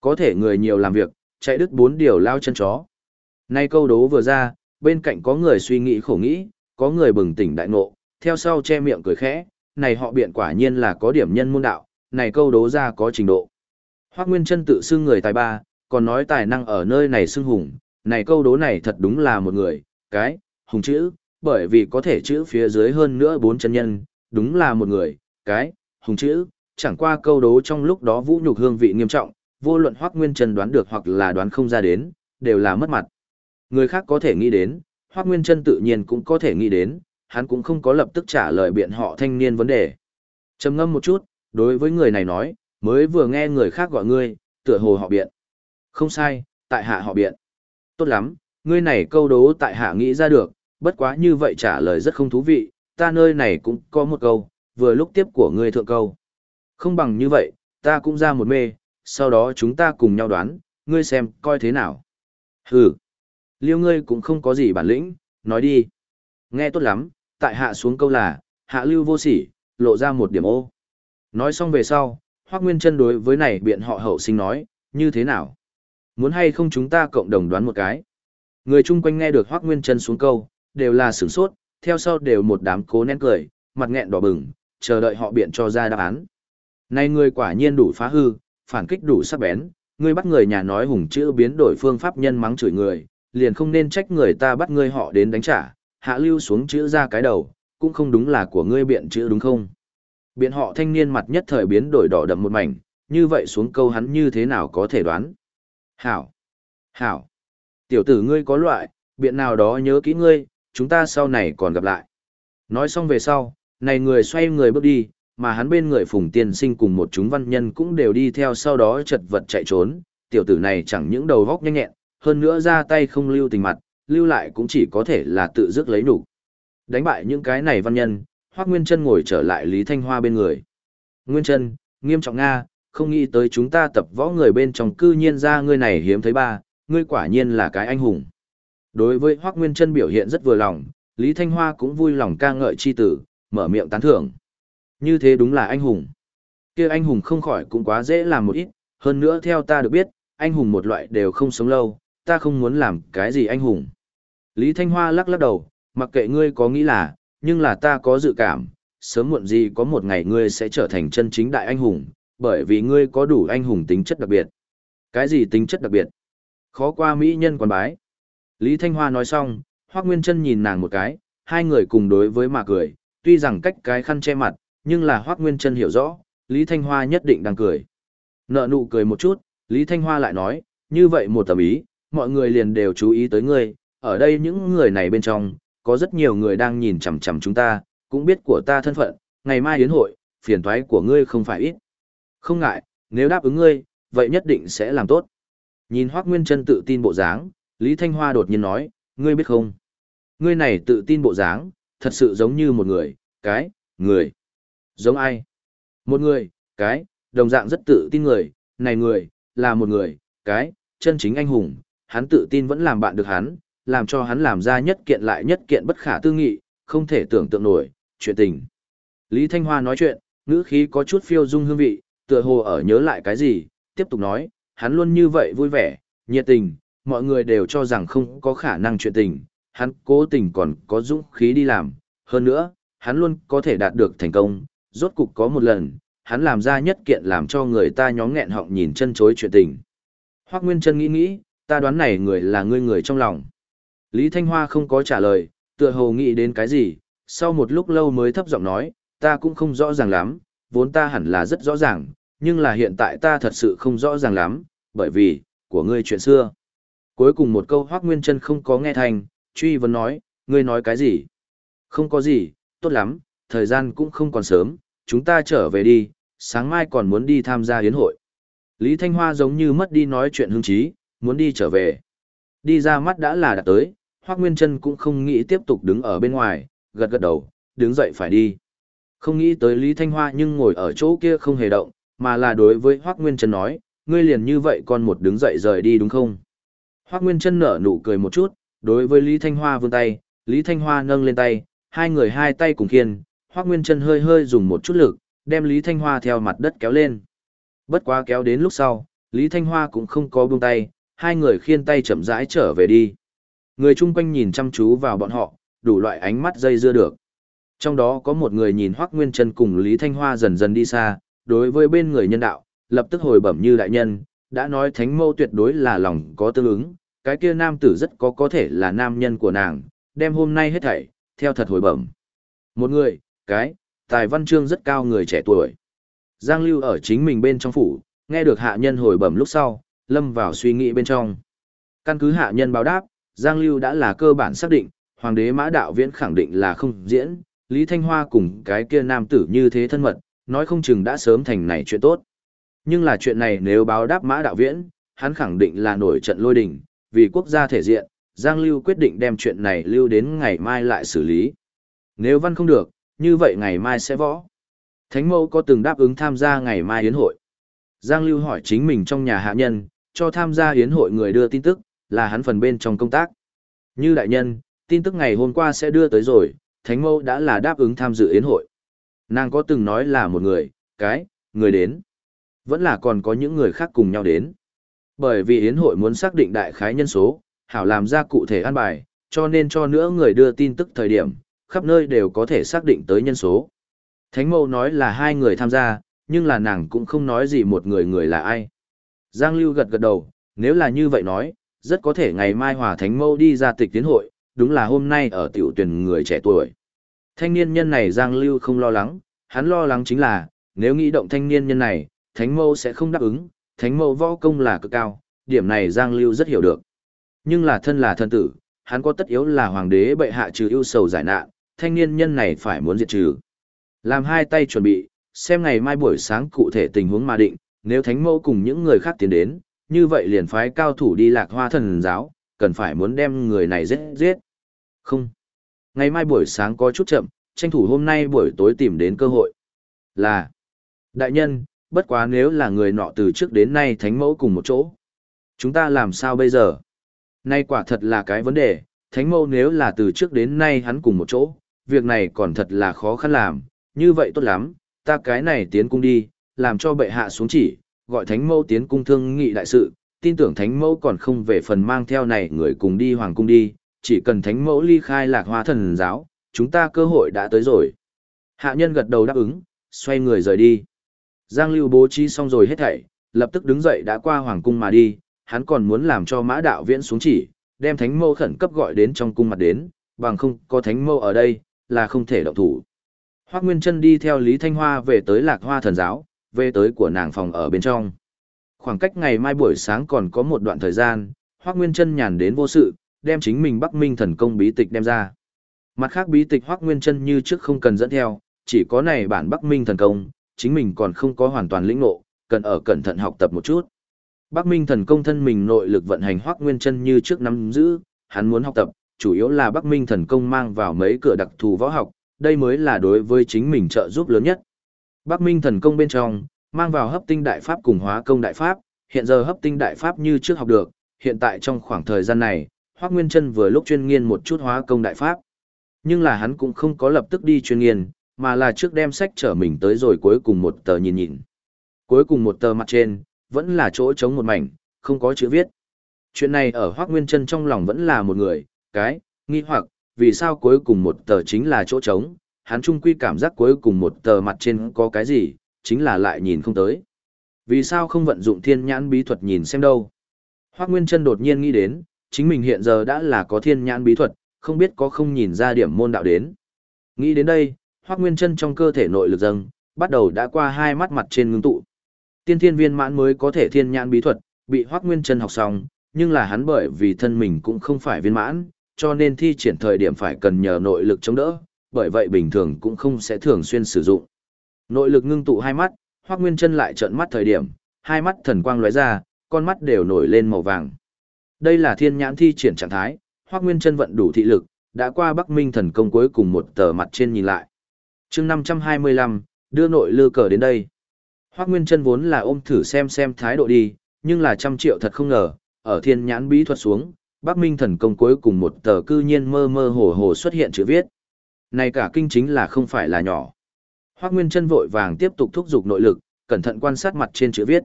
có thể người nhiều làm việc, chạy đứt bốn điều lao chân chó. Nay câu đố vừa ra, bên cạnh có người suy nghĩ khổ nghĩ, có người bừng tỉnh đại ngộ, theo sau che miệng cười khẽ, này họ biện quả nhiên là có điểm nhân môn đạo, này câu đố ra có trình độ. Hoác Nguyên Trân tự xưng người tài ba, còn nói tài năng ở nơi này xưng hùng, này câu đố này thật đúng là một người, cái, hùng chữ, bởi vì có thể chữ phía dưới hơn nữa bốn chân nhân, đúng là một người, cái, hùng chữ, chẳng qua câu đố trong lúc đó vũ nhục hương vị nghiêm trọng, vô luận Hoắc Nguyên Trân đoán được hoặc là đoán không ra đến, đều là mất mặt. Người khác có thể nghĩ đến, Hoắc Nguyên Trân tự nhiên cũng có thể nghĩ đến, hắn cũng không có lập tức trả lời biện họ thanh niên vấn đề. Trầm ngâm một chút, đối với người này nói, mới vừa nghe người khác gọi ngươi, tựa hồ họ biện. Không sai, tại hạ họ biện. Tốt lắm, ngươi này câu đố tại hạ nghĩ ra được, bất quá như vậy trả lời rất không thú vị, ta nơi này cũng có một câu, vừa lúc tiếp của ngươi thượng câu. Không bằng như vậy, ta cũng ra một mê, sau đó chúng ta cùng nhau đoán, ngươi xem, coi thế nào. Hừ, liêu ngươi cũng không có gì bản lĩnh, nói đi. Nghe tốt lắm, tại hạ xuống câu là, hạ lưu vô sỉ, lộ ra một điểm ô. Nói xong về sau, Hoác Nguyên chân đối với này biện họ hậu sinh nói, như thế nào? Muốn hay không chúng ta cộng đồng đoán một cái? Người chung quanh nghe được Hoác Nguyên chân xuống câu, đều là sửng sốt, theo sau đều một đám cố nén cười, mặt nghẹn đỏ bừng, chờ đợi họ biện cho ra đáp án. Này người quả nhiên đủ phá hư, phản kích đủ sắc bén, ngươi bắt người nhà nói hùng chữ biến đổi phương pháp nhân mắng chửi người, liền không nên trách người ta bắt ngươi họ đến đánh trả, hạ lưu xuống chữ ra cái đầu, cũng không đúng là của ngươi biện chữ đúng không? Biện họ thanh niên mặt nhất thời biến đổi đỏ đậm một mảnh, như vậy xuống câu hắn như thế nào có thể đoán? Hảo! Hảo! Tiểu tử ngươi có loại, biện nào đó nhớ kỹ ngươi, chúng ta sau này còn gặp lại. Nói xong về sau, này người xoay người bước đi, mà hắn bên người phùng tiên sinh cùng một chúng văn nhân cũng đều đi theo sau đó chật vật chạy trốn, tiểu tử này chẳng những đầu góc nhanh nhẹn, hơn nữa ra tay không lưu tình mặt, lưu lại cũng chỉ có thể là tự dứt lấy đủ. Đánh bại những cái này văn nhân, Hoác Nguyên Trân ngồi trở lại Lý Thanh Hoa bên người. Nguyên Trân, nghiêm trọng Nga, không nghĩ tới chúng ta tập võ người bên trong cư nhiên ra ngươi này hiếm thấy ba, ngươi quả nhiên là cái anh hùng. Đối với Hoác Nguyên Trân biểu hiện rất vừa lòng, Lý Thanh Hoa cũng vui lòng ca ngợi chi tử, mở miệng tán thưởng. Như thế đúng là anh hùng. kia anh hùng không khỏi cũng quá dễ làm một ít, hơn nữa theo ta được biết, anh hùng một loại đều không sống lâu, ta không muốn làm cái gì anh hùng. Lý Thanh Hoa lắc lắc đầu, mặc kệ ngươi có nghĩ là, nhưng là ta có dự cảm, sớm muộn gì có một ngày ngươi sẽ trở thành chân chính đại anh hùng, bởi vì ngươi có đủ anh hùng tính chất đặc biệt. Cái gì tính chất đặc biệt? Khó qua mỹ nhân quan bái. Lý Thanh Hoa nói xong, Hoác Nguyên Trân nhìn nàng một cái, hai người cùng đối với mà cười, tuy rằng cách cái khăn che mặt, nhưng là Hoác Nguyên Trân hiểu rõ, Lý Thanh Hoa nhất định đang cười. Nợ nụ cười một chút, Lý Thanh Hoa lại nói, như vậy một tầm ý, mọi người liền đều chú ý tới ngươi, ở đây những người này bên trong, có rất nhiều người đang nhìn chằm chằm chúng ta, cũng biết của ta thân phận, ngày mai đến hội, phiền toái của ngươi không phải ít. Không ngại, nếu đáp ứng ngươi, vậy nhất định sẽ làm tốt. Nhìn Hoác Nguyên Trân tự tin bộ dáng, Lý Thanh Hoa đột nhiên nói, ngươi biết không? Ngươi này tự tin bộ dáng, thật sự giống như một người, cái, người. Giống ai? Một người, cái, đồng dạng rất tự tin người, này người, là một người, cái, chân chính anh hùng, hắn tự tin vẫn làm bạn được hắn, làm cho hắn làm ra nhất kiện lại nhất kiện bất khả tư nghị, không thể tưởng tượng nổi, chuyện tình. Lý Thanh Hoa nói chuyện, ngữ khí có chút phiêu dung hương vị, tựa hồ ở nhớ lại cái gì, tiếp tục nói, hắn luôn như vậy vui vẻ, nhiệt tình, mọi người đều cho rằng không có khả năng chuyện tình, hắn cố tình còn có dũng khí đi làm, hơn nữa, hắn luôn có thể đạt được thành công, rốt cục có một lần, hắn làm ra nhất kiện làm cho người ta nhóm nghẹn họng nhìn chân chối chuyện tình. Hoác Nguyên Trân nghĩ nghĩ, ta đoán này người là ngươi người trong lòng. Lý Thanh Hoa không có trả lời, tựa hồ nghĩ đến cái gì, sau một lúc lâu mới thấp giọng nói, ta cũng không rõ ràng lắm, vốn ta hẳn là rất rõ ràng, nhưng là hiện tại ta thật sự không rõ ràng lắm, bởi vì, của ngươi chuyện xưa. Cuối cùng một câu Hoác Nguyên Trân không có nghe thành, truy vấn nói, ngươi nói cái gì? Không có gì, tốt lắm, thời gian cũng không còn sớm, chúng ta trở về đi, sáng mai còn muốn đi tham gia hiến hội. Lý Thanh Hoa giống như mất đi nói chuyện hứng chí, muốn đi trở về. Đi ra mắt đã là đã tới, Hoác Nguyên Trân cũng không nghĩ tiếp tục đứng ở bên ngoài, gật gật đầu, đứng dậy phải đi. Không nghĩ tới Lý Thanh Hoa nhưng ngồi ở chỗ kia không hề động, mà là đối với Hoác Nguyên Trân nói, ngươi liền như vậy còn một đứng dậy rời đi đúng không? Hoác Nguyên Trân nở nụ cười một chút, đối với Lý Thanh Hoa vươn tay, Lý Thanh Hoa nâng lên tay, hai người hai tay cùng khiên, Hoác Nguyên Trân hơi hơi dùng một chút lực, đem Lý Thanh Hoa theo mặt đất kéo lên. Bất quá kéo đến lúc sau, Lý Thanh Hoa cũng không có buông tay, hai người khiên tay chậm rãi trở về đi. Người chung quanh nhìn chăm chú vào bọn họ, đủ loại ánh mắt dây dưa được. Trong đó có một người nhìn Hoắc Nguyên Trân cùng Lý Thanh Hoa dần dần đi xa, đối với bên người nhân đạo, lập tức hồi bẩm như đại nhân, đã nói thánh mâu tuyệt đối là lòng có tương ứng, cái kia nam tử rất có có thể là nam nhân của nàng, đem hôm nay hết thảy, theo thật hồi bẩm. Một người, cái, tài văn chương rất cao người trẻ tuổi. Giang Lưu ở chính mình bên trong phủ, nghe được hạ nhân hồi bẩm lúc sau, lâm vào suy nghĩ bên trong. Căn cứ hạ nhân báo đáp, Giang Lưu đã là cơ bản xác định, Hoàng đế Mã Đạo Viễn khẳng định là không diễn, Lý Thanh Hoa cùng cái kia nam tử như thế thân mật, nói không chừng đã sớm thành này chuyện tốt. Nhưng là chuyện này nếu báo đáp Mã Đạo Viễn, hắn khẳng định là nổi trận lôi đình, vì quốc gia thể diện, Giang Lưu quyết định đem chuyện này lưu đến ngày mai lại xử lý. Nếu văn không được, như vậy ngày mai sẽ võ. Thánh mẫu có từng đáp ứng tham gia ngày mai yến hội. Giang Lưu hỏi chính mình trong nhà hạ nhân, cho tham gia yến hội người đưa tin tức, là hắn phần bên trong công tác. Như đại nhân, tin tức ngày hôm qua sẽ đưa tới rồi, Thánh mẫu đã là đáp ứng tham dự yến hội. Nàng có từng nói là một người, cái, người đến. Vẫn là còn có những người khác cùng nhau đến. Bởi vì yến hội muốn xác định đại khái nhân số, hảo làm ra cụ thể an bài, cho nên cho nữa người đưa tin tức thời điểm, khắp nơi đều có thể xác định tới nhân số. Thánh mẫu nói là hai người tham gia, nhưng là nàng cũng không nói gì một người người là ai. Giang Lưu gật gật đầu, nếu là như vậy nói, rất có thể ngày mai hòa thánh mẫu đi ra tịch tiến hội, đúng là hôm nay ở tiểu tuyển người trẻ tuổi. Thanh niên nhân này Giang Lưu không lo lắng, hắn lo lắng chính là, nếu nghĩ động thanh niên nhân này, thánh mẫu sẽ không đáp ứng, thánh mẫu võ công là cực cao, điểm này Giang Lưu rất hiểu được. Nhưng là thân là thân tử, hắn có tất yếu là hoàng đế bệ hạ trừ yêu sầu giải nạn, thanh niên nhân này phải muốn diệt trừ. Làm hai tay chuẩn bị, xem ngày mai buổi sáng cụ thể tình huống mà định, nếu thánh mẫu cùng những người khác tiến đến, như vậy liền phái cao thủ đi lạc hoa thần giáo, cần phải muốn đem người này giết giết. Không. Ngày mai buổi sáng có chút chậm, tranh thủ hôm nay buổi tối tìm đến cơ hội. Là. Đại nhân, bất quá nếu là người nọ từ trước đến nay thánh mẫu cùng một chỗ. Chúng ta làm sao bây giờ? Nay quả thật là cái vấn đề, thánh mẫu nếu là từ trước đến nay hắn cùng một chỗ, việc này còn thật là khó khăn làm, như vậy tốt lắm, ta cái này tiến cung đi, làm cho bệ hạ xuống chỉ, gọi thánh mẫu tiến cung thương nghị đại sự, tin tưởng thánh mẫu còn không về phần mang theo này người cùng đi hoàng cung đi, chỉ cần thánh mẫu ly khai lạc hoa thần giáo, chúng ta cơ hội đã tới rồi. Hạ nhân gật đầu đáp ứng, xoay người rời đi. Giang Lưu bố trí xong rồi hết thảy, lập tức đứng dậy đã qua hoàng cung mà đi, hắn còn muốn làm cho mã đạo viễn xuống chỉ, đem thánh mẫu khẩn cấp gọi đến trong cung mặt đến, bằng không có thánh mẫu ở đây, là không thể động thủ. Hoác Nguyên Trân đi theo Lý Thanh Hoa về tới lạc hoa thần giáo, về tới của nàng phòng ở bên trong. Khoảng cách ngày mai buổi sáng còn có một đoạn thời gian, Hoắc Nguyên Trân nhàn đến vô sự, đem chính mình Bắc Minh thần công bí tịch đem ra. Mặt khác bí tịch Hoắc Nguyên Trân như trước không cần dẫn theo, chỉ có này bản Bắc Minh thần công, chính mình còn không có hoàn toàn lĩnh ngộ, cần ở cẩn thận học tập một chút. Bắc Minh thần công thân mình nội lực vận hành Hoắc Nguyên Chân như trước nắm giữ, hắn muốn học tập, chủ yếu là Bắc Minh thần công mang vào mấy cửa đặc thù võ học, đây mới là đối với chính mình trợ giúp lớn nhất. Bắc Minh thần công bên trong, mang vào hấp tinh đại pháp cùng hóa công đại pháp, hiện giờ hấp tinh đại pháp như trước học được, hiện tại trong khoảng thời gian này, Hoắc Nguyên Chân vừa lúc chuyên nghiên một chút hóa công đại pháp. Nhưng là hắn cũng không có lập tức đi chuyên nghiên, mà là trước đem sách trở mình tới rồi cuối cùng một tờ nhìn nhìn. Cuối cùng một tờ mặt trên, vẫn là chỗ trống một mảnh, không có chữ viết. Chuyện này ở Hoác Nguyên Trân trong lòng vẫn là một người, cái, nghi hoặc, vì sao cuối cùng một tờ chính là chỗ trống, hắn trung quy cảm giác cuối cùng một tờ mặt trên có cái gì, chính là lại nhìn không tới. Vì sao không vận dụng thiên nhãn bí thuật nhìn xem đâu? Hoác Nguyên Trân đột nhiên nghĩ đến, chính mình hiện giờ đã là có thiên nhãn bí thuật, không biết có không nhìn ra điểm môn đạo đến. Nghĩ đến đây, Hoắc Nguyên Chân trong cơ thể nội lực dâng, bắt đầu đã qua hai mắt mặt trên ngưng tụ. Tiên thiên viên mãn mới có thể thiên nhãn bí thuật, bị Hoắc Nguyên Chân học xong, nhưng là hắn bởi vì thân mình cũng không phải viên mãn, cho nên thi triển thời điểm phải cần nhờ nội lực chống đỡ, bởi vậy bình thường cũng không sẽ thường xuyên sử dụng. Nội lực ngưng tụ hai mắt, Hoắc Nguyên Chân lại trợn mắt thời điểm, hai mắt thần quang lóe ra, con mắt đều nổi lên màu vàng. Đây là thiên nhãn thi triển trạng thái, Hoắc Nguyên Chân vận đủ thị lực, đã qua Bắc Minh thần công cuối cùng một tờ mặt trên nhìn lại. Chương 525, đưa nội lư cờ đến đây. Hoắc Nguyên Chân vốn là ôm thử xem xem thái độ đi, nhưng là trăm triệu thật không ngờ, ở thiên nhãn bí thuật xuống, Bắc Minh thần công cuối cùng một tờ cư nhiên mơ mơ hồ hồ xuất hiện chữ viết. Này cả kinh chính là không phải là nhỏ. Hoắc Nguyên Chân vội vàng tiếp tục thúc giục nội lực, cẩn thận quan sát mặt trên chữ viết.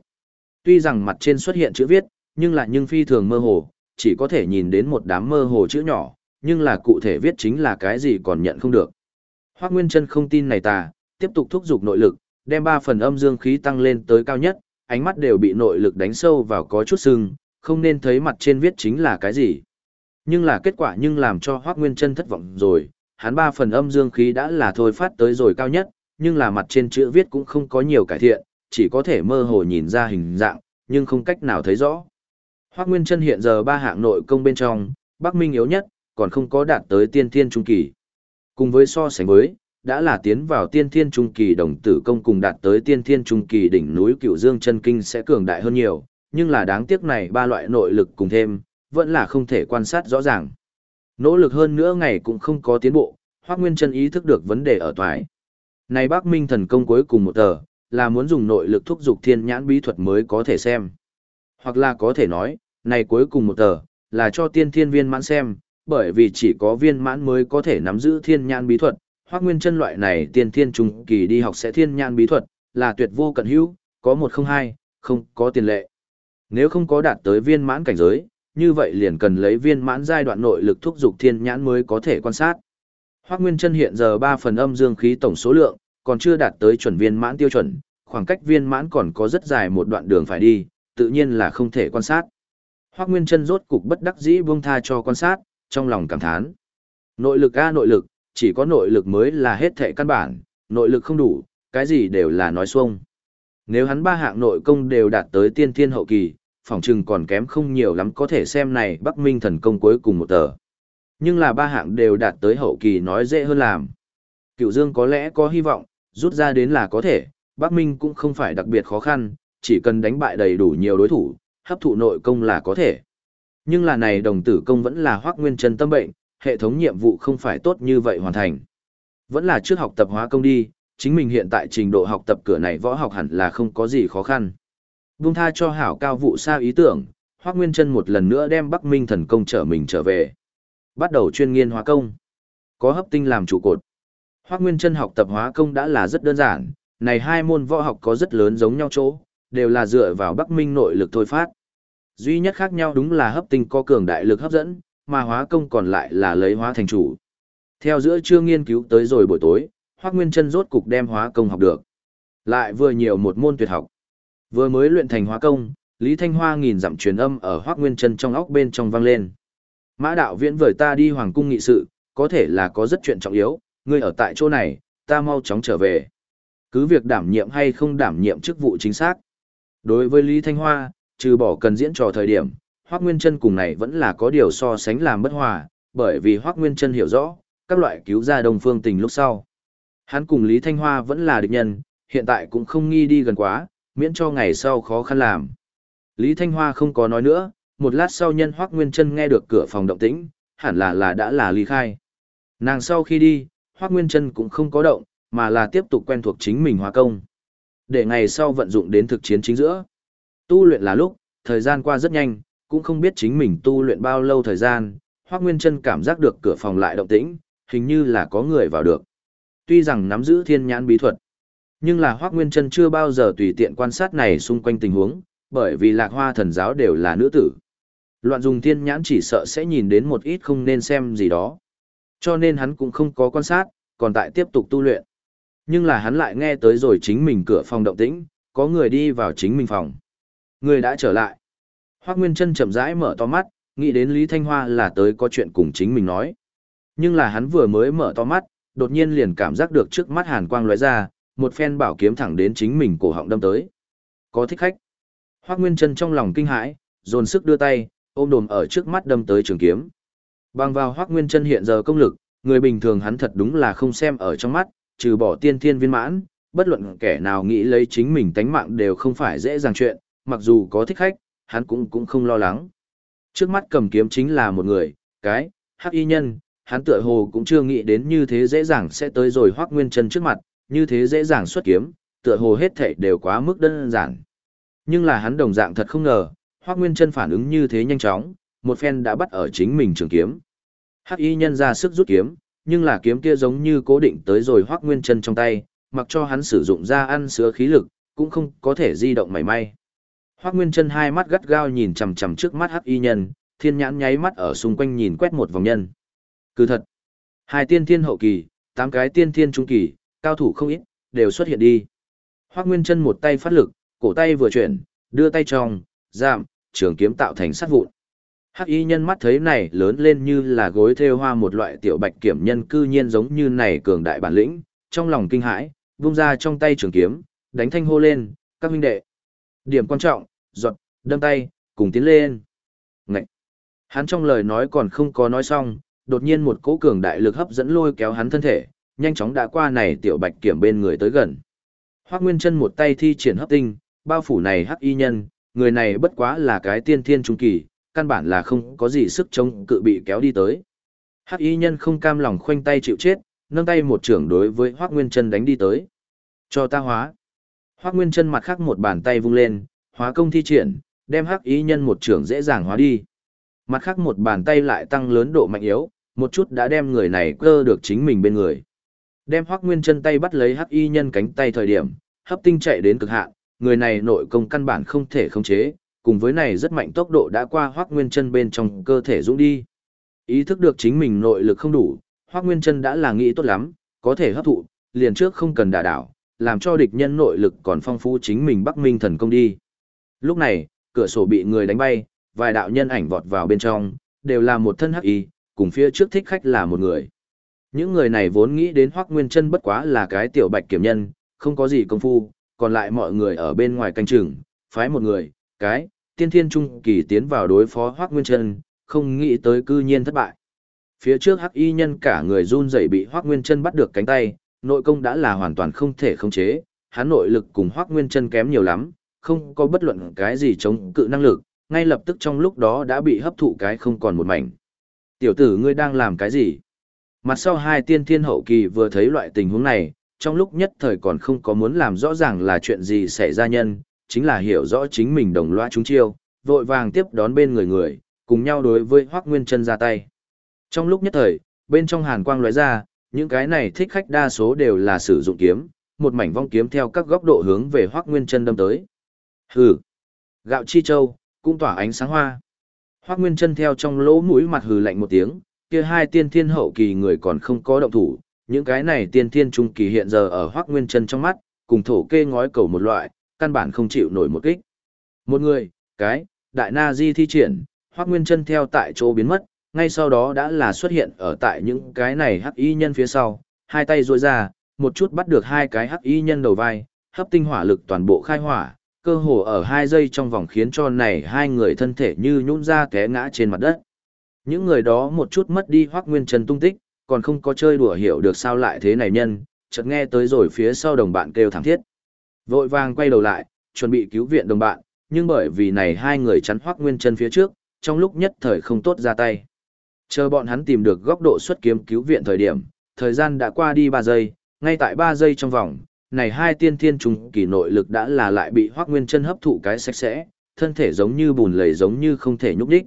Tuy rằng mặt trên xuất hiện chữ viết, nhưng lại nhưng phi thường mơ hồ, chỉ có thể nhìn đến một đám mơ hồ chữ nhỏ, nhưng là cụ thể viết chính là cái gì còn nhận không được. Hoắc Nguyên Chân không tin này ta, tiếp tục thúc giục nội lực, đem ba phần âm dương khí tăng lên tới cao nhất, ánh mắt đều bị nội lực đánh sâu vào có chút sưng, không nên thấy mặt trên viết chính là cái gì. Nhưng là kết quả nhưng làm cho Hoắc Nguyên Chân thất vọng rồi, hắn ba phần âm dương khí đã là thôi phát tới rồi cao nhất, nhưng là mặt trên chữ viết cũng không có nhiều cải thiện, chỉ có thể mơ hồ nhìn ra hình dạng, nhưng không cách nào thấy rõ. Hoắc Nguyên Chân hiện giờ ba hạng nội công bên trong, Bắc Minh yếu nhất, còn không có đạt tới tiên thiên trung kỳ. Cùng với so sánh với, đã là tiến vào tiên thiên trung kỳ đồng tử công cùng đạt tới tiên thiên trung kỳ đỉnh núi Cựu Dương chân kinh sẽ cường đại hơn nhiều, nhưng là đáng tiếc này ba loại nội lực cùng thêm, vẫn là không thể quan sát rõ ràng. Nỗ lực hơn nữa ngày cũng không có tiến bộ, Hoắc Nguyên Chân ý thức được vấn đề ở toái. Này Bắc Minh thần công cuối cùng một tờ, là muốn dùng nội lực thúc dục thiên nhãn bí thuật mới có thể xem. Hoặc là có thể nói, này cuối cùng một tờ, là cho tiên thiên viên mãn xem, bởi vì chỉ có viên mãn mới có thể nắm giữ thiên nhãn bí thuật, Hoặc Nguyên Chân loại này tiên thiên trung kỳ đi học sẽ thiên nhãn bí thuật, là tuyệt vô cận hữu, có một không hai, không có tiền lệ. Nếu không có đạt tới viên mãn cảnh giới, như vậy liền cần lấy viên mãn giai đoạn nội lực thúc dục thiên nhãn mới có thể quan sát. Hoắc Nguyên Chân hiện giờ 3 phần âm dương khí tổng số lượng, còn chưa đạt tới chuẩn viên mãn tiêu chuẩn, khoảng cách viên mãn còn có rất dài một đoạn đường phải đi, tự nhiên là không thể quan sát. Hoắc Nguyên Chân rốt cục bất đắc dĩ buông tha cho quan sát, trong lòng cảm thán. Nội lực a nội lực, chỉ có nội lực mới là hết thệ căn bản, nội lực không đủ, cái gì đều là nói xuông. Nếu hắn ba hạng nội công đều đạt tới tiên thiên hậu kỳ, phòng trừng còn kém không nhiều lắm có thể xem này Bắc Minh thần công cuối cùng một tờ. Nhưng là ba hạng đều đạt tới hậu kỳ nói dễ hơn làm. Cựu Dương có lẽ có hy vọng, rút ra đến là có thể, Bắc Minh cũng không phải đặc biệt khó khăn, chỉ cần đánh bại đầy đủ nhiều đối thủ, hấp thụ nội công là có thể. Nhưng là này đồng tử công vẫn là hoác nguyên chân tâm bệnh, hệ thống nhiệm vụ không phải tốt như vậy hoàn thành. Vẫn là trước học tập hóa công đi, chính mình hiện tại trình độ học tập cửa này võ học hẳn là không có gì khó khăn. Vung tha cho hảo cao vụ xa ý tưởng, hoác nguyên chân một lần nữa đem Bắc Minh thần công trở mình trở về. Bắt đầu chuyên nghiên hóa công. Có hấp tinh làm trụ cột. Hoác Nguyên Trân học tập hóa công đã là rất đơn giản, này hai môn võ học có rất lớn giống nhau chỗ, đều là dựa vào Bắc Minh nội lực thôi phát. Duy nhất khác nhau đúng là hấp tinh có cường đại lực hấp dẫn, mà hóa công còn lại là lấy hóa thành chủ. Theo giữa trưa nghiên cứu tới rồi buổi tối, Hoắc Nguyên Chân rốt cục đem hóa công học được. Lại vừa nhiều một môn tuyệt học. Vừa mới luyện thành hóa công, Lý Thanh Hoa nghìn dặm truyền âm ở Hoắc Nguyên Chân trong óc bên trong vang lên. Mã đạo viễn vời ta đi hoàng cung nghị sự, có thể là có rất chuyện trọng yếu, ngươi ở tại chỗ này, ta mau chóng trở về. Cứ việc đảm nhiệm hay không đảm nhiệm chức vụ chính xác. Đối với Lý Thanh Hoa, trừ bỏ cần diễn trò thời điểm, Hoắc Nguyên Trân cùng này vẫn là có điều so sánh làm bất hòa, bởi vì Hoắc Nguyên Trân hiểu rõ, các loại cứu ra đồng Phương Tình lúc sau. Hắn cùng Lý Thanh Hoa vẫn là địch nhân, hiện tại cũng không nghi đi gần quá, miễn cho ngày sau khó khăn làm. Lý Thanh Hoa không có nói nữa, một lát sau nhân Hoắc Nguyên Chân nghe được cửa phòng động tĩnh, hẳn là là đã là ly khai. Nàng sau khi đi, Hoắc Nguyên Chân cũng không có động, mà là tiếp tục quen thuộc chính mình hóa công. Để ngày sau vận dụng đến thực chiến chính giữa. Tu luyện là lúc, thời gian qua rất nhanh, cũng không biết chính mình tu luyện bao lâu thời gian, Hoắc Nguyên Chân cảm giác được cửa phòng lại động tĩnh, hình như là có người vào được. Tuy rằng nắm giữ thiên nhãn bí thuật, nhưng là Hoắc Nguyên Chân chưa bao giờ tùy tiện quan sát này xung quanh tình huống, bởi vì Lạc Hoa thần giáo đều là nữ tử. Loạn dùng thiên nhãn chỉ sợ sẽ nhìn đến một ít không nên xem gì đó. Cho nên hắn cũng không có quan sát, còn tại tiếp tục tu luyện. Nhưng là hắn lại nghe tới rồi chính mình cửa phòng động tĩnh, có người đi vào chính mình phòng. Người đã trở lại. Hoác Nguyên Trân chậm rãi mở to mắt, nghĩ đến Lý Thanh Hoa là tới có chuyện cùng chính mình nói. Nhưng là hắn vừa mới mở to mắt, đột nhiên liền cảm giác được trước mắt hàn quang lóe ra, một phen bảo kiếm thẳng đến chính mình cổ họng đâm tới. Có thích khách. Hoắc Nguyên Trân trong lòng kinh hãi, dồn sức đưa tay, ôm đồm ở trước mắt đâm tới trường kiếm. Bằng vào Hoắc Nguyên Chân hiện giờ công lực, người bình thường hắn thật đúng là không xem ở trong mắt, trừ bỏ tiên thiên viên mãn, bất luận kẻ nào nghĩ lấy chính mình tánh mạng đều không phải dễ dàng chuyện, mặc dù có thích khách, hắn cũng cũng không lo lắng. Trước mắt cầm kiếm chính là một người, cái, hắc y nhân, hắn tựa hồ cũng chưa nghĩ đến như thế dễ dàng sẽ tới rồi hoác nguyên chân trước mặt, như thế dễ dàng xuất kiếm, tựa hồ hết thảy đều quá mức đơn giản. Nhưng là hắn đồng dạng thật không ngờ, Hoắc nguyên chân phản ứng như thế nhanh chóng, một phen đã bắt ở chính mình trường kiếm. Hắc y nhân ra sức rút kiếm, nhưng là kiếm kia giống như cố định tới rồi Hoắc nguyên chân trong tay, mặc cho hắn sử dụng ra ăn sữa khí lực, cũng không có thể di động mảy may. Hoắc Nguyên Chân hai mắt gắt gao nhìn chằm chằm trước mắt Hắc Y Nhân, thiên nhãn nháy mắt ở xung quanh nhìn quét một vòng nhân. Cứ thật, hai tiên thiên hậu kỳ, tám cái tiên thiên trung kỳ, cao thủ không ít, đều xuất hiện đi. Hoắc Nguyên Chân một tay phát lực, cổ tay vừa chuyển, đưa tay trong, giảm, trường kiếm tạo thành sát vụn. Hắc y nhân mắt thấy này lớn lên như là gối thêu hoa một loại tiểu bạch kiểm nhân cư nhiên giống như này cường đại bản lĩnh, trong lòng kinh hãi, vung ra trong tay trường kiếm, đánh thanh hô lên, các huynh đệ. Điểm quan trọng, giọt, đâm tay, cùng tiến lên. Ngậy! Hắn trong lời nói còn không có nói xong, đột nhiên một cỗ cường đại lực hấp dẫn lôi kéo hắn thân thể, nhanh chóng đã qua này tiểu bạch kiểm bên người tới gần. Hoác Nguyên chân một tay thi triển hấp tinh, bao phủ này hắc y nhân, người này bất quá là cái tiên thiên trung kỳ, căn bản là không có gì sức chống cự bị kéo đi tới. Hắc y nhân không cam lòng khoanh tay chịu chết, nâng tay một trưởng đối với Hoắc Nguyên chân đánh đi tới. Cho ta hóa. Hoắc Nguyên chân mặt khác một bàn tay vung lên, hóa công thi triển, đem hắc Y nhân một trưởng dễ dàng hóa đi. Mặt khác một bàn tay lại tăng lớn độ mạnh yếu, một chút đã đem người này cơ được chính mình bên người. Đem Hoắc Nguyên chân tay bắt lấy hắc y nhân cánh tay thời điểm, hấp tinh chạy đến cực hạn, người này nội công căn bản không thể khống chế, cùng với này rất mạnh tốc độ đã qua Hoắc Nguyên chân bên trong cơ thể dũng đi. Ý thức được chính mình nội lực không đủ, Hoắc Nguyên chân đã là nghĩ tốt lắm, có thể hấp thụ, liền trước không cần đả đảo, làm cho địch nhân nội lực còn phong phú chính mình Bắc Minh thần công đi. Lúc này, cửa sổ bị người đánh bay, vài đạo nhân ảnh vọt vào bên trong, đều là một thân hắc y, cùng phía trước thích khách là một người. Những người này vốn nghĩ đến Hoắc Nguyên Chân bất quá là cái tiểu bạch kiểm nhân, không có gì công phu, còn lại mọi người ở bên ngoài canh chừng, phái một người, cái, tiên thiên trung kỳ tiến vào đối phó Hoắc Nguyên Chân, không nghĩ tới cư nhiên thất bại. Phía trước hắc y nhân cả người run rẩy bị Hoắc Nguyên Chân bắt được cánh tay, nội công đã là hoàn toàn không thể khống chế, hắn nội lực cùng Hoắc Nguyên Chân kém nhiều lắm, không có bất luận cái gì chống cự năng lực, ngay lập tức trong lúc đó đã bị hấp thụ cái không còn một mảnh. Tiểu tử ngươi đang làm cái gì? Mặt sau hai tiên thiên hậu kỳ vừa thấy loại tình huống này, trong lúc nhất thời còn không có muốn làm rõ ràng là chuyện gì xảy ra nhân, chính là hiểu rõ chính mình đồng loa chúng chiêu, vội vàng tiếp đón bên người người, cùng nhau đối với Hoắc Nguyên Chân ra tay. Trong lúc nhất thời, bên trong hàn quang lóe ra, những cái này thích khách đa số đều là sử dụng kiếm, một mảnh vong kiếm theo các góc độ hướng về Hoắc Nguyên Chân đâm tới. Hừ. Gạo chi châu, cũng tỏa ánh sáng hoa. Hoác Nguyên chân theo trong lỗ mũi mặt hừ lạnh một tiếng, kia hai tiên thiên hậu kỳ người còn không có động thủ, những cái này tiên thiên trung kỳ hiện giờ ở Hoác Nguyên chân trong mắt, cùng thổ kê ngói cầu một loại, căn bản không chịu nổi một kích. Một người, cái, đại na di thi triển, Hoác Nguyên chân theo tại chỗ biến mất, ngay sau đó đã là xuất hiện ở tại những cái này hắc y nhân phía sau, hai tay duỗi ra, một chút bắt được hai cái hắc y nhân đầu vai, hấp tinh hỏa lực toàn bộ khai hỏa, cơ hồ ở hai giây trong vòng khiến cho này hai người thân thể như nhũn ra té ngã trên mặt đất. Những người đó một chút mất đi hoác nguyên chân tung tích, còn không có chơi đùa hiểu được sao lại thế này nhân, chợt nghe tới rồi phía sau đồng bạn kêu thảm thiết. Vội vàng quay đầu lại, chuẩn bị cứu viện đồng bạn, nhưng bởi vì này hai người chắn hoác nguyên chân phía trước, trong lúc nhất thời không tốt ra tay. Chờ bọn hắn tìm được góc độ xuất kiếm cứu viện thời điểm, thời gian đã qua đi 3 giây, ngay tại 3 giây trong vòng, này hai tiên thiên trùng kỳ nội lực đã là lại bị Hoắc Nguyên Chân hấp thụ cái sạch sẽ, thân thể giống như bùn lầy giống như không thể nhúc đích.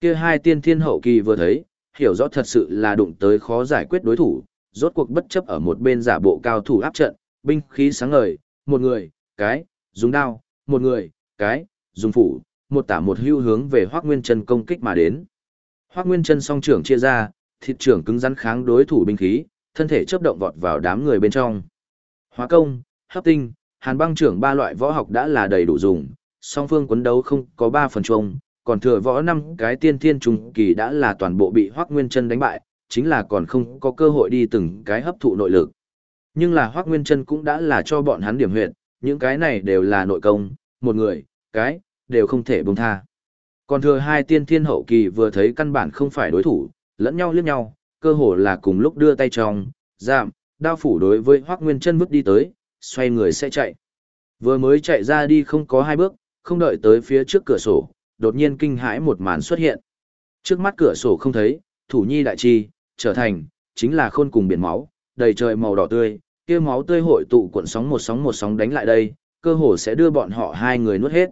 Kia hai tiên thiên hậu kỳ vừa thấy, hiểu rõ thật sự là đụng tới khó giải quyết đối thủ, rốt cuộc bất chấp ở một bên giả bộ cao thủ áp trận, binh khí sáng ngời, một người, cái, dùng đao, một người, cái, dùng phủ, một tả một hưu hướng về Hoắc Nguyên Chân công kích mà đến. Hoắc Nguyên Chân song trưởng chia ra, thịt trưởng cứng rắn kháng đối thủ binh khí, thân thể chớp động vọt vào đám người bên trong. Hóa công, hấp tinh, hàn băng trưởng ba loại võ học đã là đầy đủ dùng, song phương quấn đấu không có ba phần chung, còn thừa võ năm cái tiên thiên trùng kỳ đã là toàn bộ bị Hoắc Nguyên Chân đánh bại, chính là còn không có cơ hội đi từng cái hấp thụ nội lực. Nhưng là Hoắc Nguyên Chân cũng đã là cho bọn hắn điểm huyệt, những cái này đều là nội công, một người, cái, đều không thể buông tha. Còn thừa hai tiên thiên hậu kỳ vừa thấy căn bản không phải đối thủ, lẫn nhau liếc nhau, cơ hồ là cùng lúc đưa tay trong, giảm, đao phủ đối với Hoắc Nguyên Chân vứt đi tới, xoay người sẽ chạy. Vừa mới chạy ra đi không có hai bước, không đợi tới phía trước cửa sổ, đột nhiên kinh hãi một màn xuất hiện. Trước mắt cửa sổ không thấy, thủ nhi đại chi, trở thành, chính là khôn cùng biển máu, đầy trời màu đỏ tươi, kia máu tươi hội tụ cuộn sóng một sóng một sóng đánh lại đây, cơ hồ sẽ đưa bọn họ hai người nuốt hết.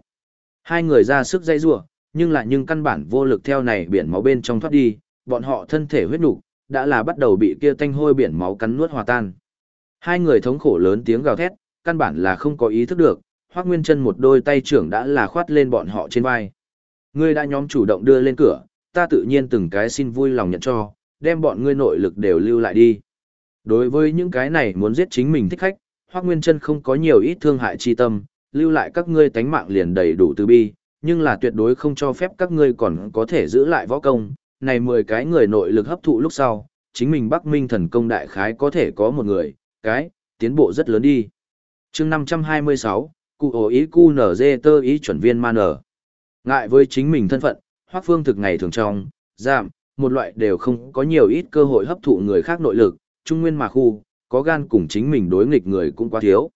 Hai người ra sức dây rủa, nhưng lại nhưng căn bản vô lực theo này biển máu bên trong thoát đi, bọn họ thân thể huyết nục đã là bắt đầu bị kia tanh hôi biển máu cắn nuốt hòa tan. Hai người thống khổ lớn tiếng gào thét, căn bản là không có ý thức được, Hoắc Nguyên Chân một đôi tay trưởng đã là khoát lên bọn họ trên vai. Ngươi đã nhóm chủ động đưa lên cửa, ta tự nhiên từng cái xin vui lòng nhận cho, đem bọn ngươi nội lực đều lưu lại đi. Đối với những cái này muốn giết chính mình thích khách, Hoắc Nguyên Chân không có nhiều ít thương hại chi tâm, lưu lại các ngươi tánh mạng liền đầy đủ từ bi, nhưng là tuyệt đối không cho phép các ngươi còn có thể giữ lại võ công. Này 10 cái người nội lực hấp thụ lúc sau, chính mình Bắc Minh thần công đại khái có thể có một người, cái, tiến bộ rất lớn đi. chương 526, cụ ổ ý cu nở dê tơ ý chuẩn viên man nở. Ngại với chính mình thân phận, Hoắc Phương thực ngày thường trong, giảm, một loại đều không có nhiều ít cơ hội hấp thụ người khác nội lực, trung nguyên mà khu, có gan cùng chính mình đối nghịch người cũng quá thiếu.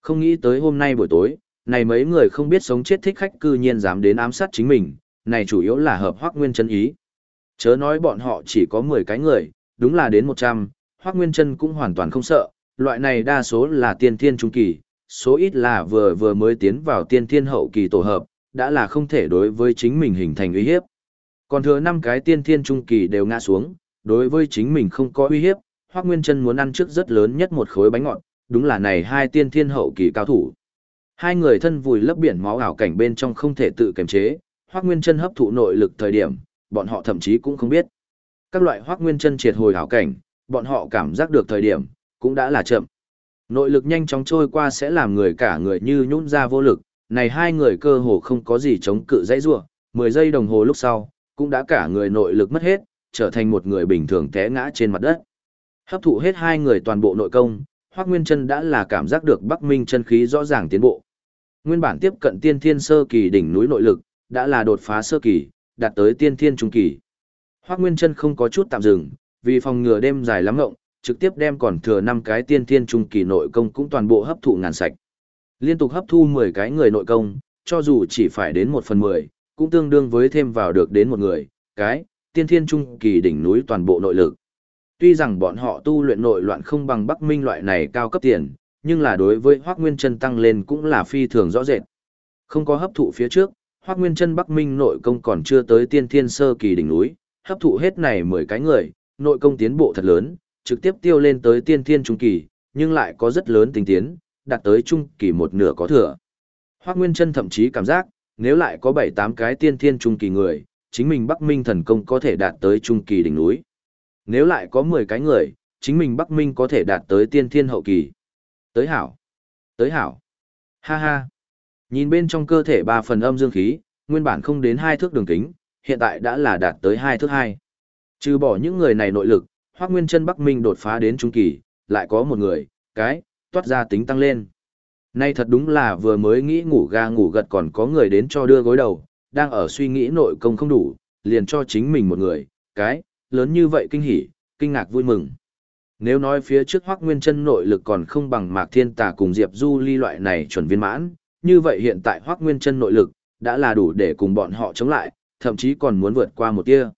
Không nghĩ tới hôm nay buổi tối, này mấy người không biết sống chết thích khách cư nhiên dám đến ám sát chính mình, này chủ yếu là hợp Hoắc Nguyên chân ý. Chớ nói bọn họ chỉ có 10 cái người, đúng là đến 100, Hoắc Nguyên chân cũng hoàn toàn không sợ, loại này đa số là tiên thiên trung kỳ, số ít là vừa vừa mới tiến vào tiên thiên hậu kỳ tổ hợp, đã là không thể đối với chính mình hình thành uy hiếp. Còn thừa năm cái tiên thiên trung kỳ đều ngã xuống, đối với chính mình không có uy hiếp, Hoắc Nguyên Chân muốn ăn trước rất lớn nhất một khối bánh ngọt, đúng là này hai tiên thiên hậu kỳ cao thủ. Hai người thân vùi lấp biển máu ảo cảnh bên trong không thể tự kiềm chế, Hoắc Nguyên Chân hấp thụ nội lực thời điểm, bọn họ thậm chí cũng không biết. Các loại Hoắc Nguyên Chân triệt hồi ảo cảnh, bọn họ cảm giác được thời điểm, cũng đã là chậm. Nội lực nhanh chóng trôi qua sẽ làm người cả người như nhũn ra vô lực, này hai người cơ hồ không có gì chống cự dãy rủa, 10 giây đồng hồ lúc sau, cũng đã cả người nội lực mất hết, trở thành một người bình thường té ngã trên mặt đất. Hấp thụ hết hai người toàn bộ nội công, Hoắc Nguyên Chân đã là cảm giác được Bắc Minh chân khí rõ ràng tiến bộ. Nguyên bản tiếp cận tiên thiên sơ kỳ đỉnh núi nội lực, đã là đột phá sơ kỳ, đạt tới tiên thiên trung kỳ. Hoắc Nguyên Chân không có chút tạm dừng, vì phòng ngừa đêm dài lắm ngộng, trực tiếp đem còn thừa năm cái tiên thiên trung kỳ nội công cũng toàn bộ hấp thụ ngàn sạch. Liên tục hấp thu 10 cái người nội công, cho dù chỉ phải đến 1 phần 10, cũng tương đương với thêm vào được đến một người, cái, tiên thiên trung kỳ đỉnh núi toàn bộ nội lực. Tuy rằng bọn họ tu luyện nội loạn không bằng Bắc Minh loại này cao cấp tiền, nhưng là đối với Hoắc Nguyên Chân tăng lên cũng là phi thường rõ rệt. Không có hấp thụ phía trước, Hoắc Nguyên Chân Bắc Minh nội công còn chưa tới tiên thiên sơ kỳ đỉnh núi, hấp thụ hết này 10 cái người, nội công tiến bộ thật lớn, trực tiếp tiêu lên tới tiên thiên trung kỳ, nhưng lại có rất lớn tình tiến, đạt tới trung kỳ một nửa có thừa. Hoắc Nguyên Chân thậm chí cảm giác, nếu lại có 7-8 cái tiên thiên trung kỳ người, chính mình Bắc Minh thần công có thể đạt tới trung kỳ đỉnh núi. Nếu lại có 10 cái người, chính mình Bắc Minh có thể đạt tới tiên thiên hậu kỳ. Tới hảo. Tới hảo. Ha ha. Nhìn bên trong cơ thể ba phần âm dương khí, nguyên bản không đến hai thước đường kính, hiện tại đã là đạt tới hai thước hai. Trừ bỏ những người này nội lực, Hoắc Nguyên Chân Bắc Minh đột phá đến trung kỳ, lại có một người, cái, toát ra tính tăng lên. Nay thật đúng là vừa mới nghĩ ngủ ga ngủ gật còn có người đến cho đưa gối đầu, đang ở suy nghĩ nội công không đủ, liền cho chính mình một người, cái, lớn như vậy kinh hỉ, kinh ngạc vui mừng. Nếu nói phía trước Hoắc Nguyên Chân nội lực còn không bằng Mạc Thiên Tà cùng Diệp Du Ly loại này chuẩn viên mãn, như vậy hiện tại Hoắc Nguyên Chân nội lực đã là đủ để cùng bọn họ chống lại, thậm chí còn muốn vượt qua một tia.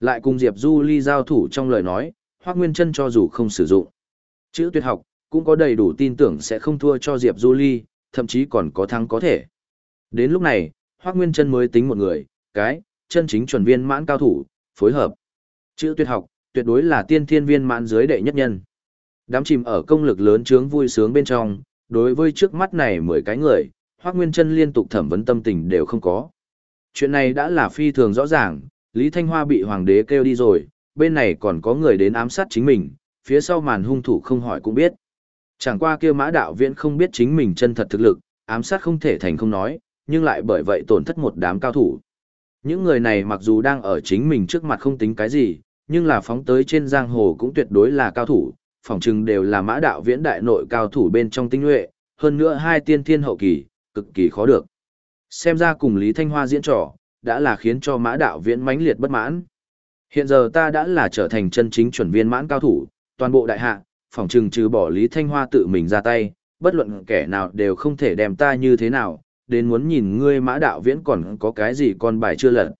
Lại cùng Diệp Du Ly giao thủ trong lời nói, Hoắc Nguyên Chân cho dù không sử dụng chữ tuyệt học, cũng có đầy đủ tin tưởng sẽ không thua cho Diệp Du Ly, thậm chí còn có thắng có thể. Đến lúc này, Hoắc Nguyên Trân mới tính một người, cái chân chính chuẩn viên mãn cao thủ, phối hợp. Chữ tuyệt học, tuyệt đối là tiên thiên viên mãn dưới đệ nhất nhân. Đám chìm ở công lực lớn chướng vui sướng bên trong, đối với trước mắt này mười cái người, Hoắc Nguyên Trân liên tục thẩm vấn tâm tình đều không có. Chuyện này đã là phi thường rõ ràng, Lý Thanh Hoa bị hoàng đế kêu đi rồi, bên này còn có người đến ám sát chính mình, phía sau màn hung thủ không hỏi cũng biết. Chẳng qua kia mã đạo viễn không biết chính mình chân thật thực lực, ám sát không thể thành không nói, nhưng lại bởi vậy tổn thất một đám cao thủ. Những người này mặc dù đang ở chính mình trước mặt không tính cái gì, nhưng là phóng tới trên giang hồ cũng tuyệt đối là cao thủ, phỏng chừng đều là mã đạo viễn đại nội cao thủ bên trong tinh nhuệ, hơn nữa hai tiên thiên hậu kỳ, cực kỳ khó được. Xem ra cùng Lý Thanh Hoa diễn trò, đã là khiến cho mã đạo viễn mãnh liệt bất mãn. Hiện giờ ta đã là trở thành chân chính chuẩn viên mãn cao thủ, toàn bộ đại hạ, phỏng chừng trừ bỏ Lý Thanh Hoa tự mình ra tay, bất luận kẻ nào đều không thể đem ta như thế nào, đến muốn nhìn ngươi mã đạo viễn còn có cái gì con bài chưa lật.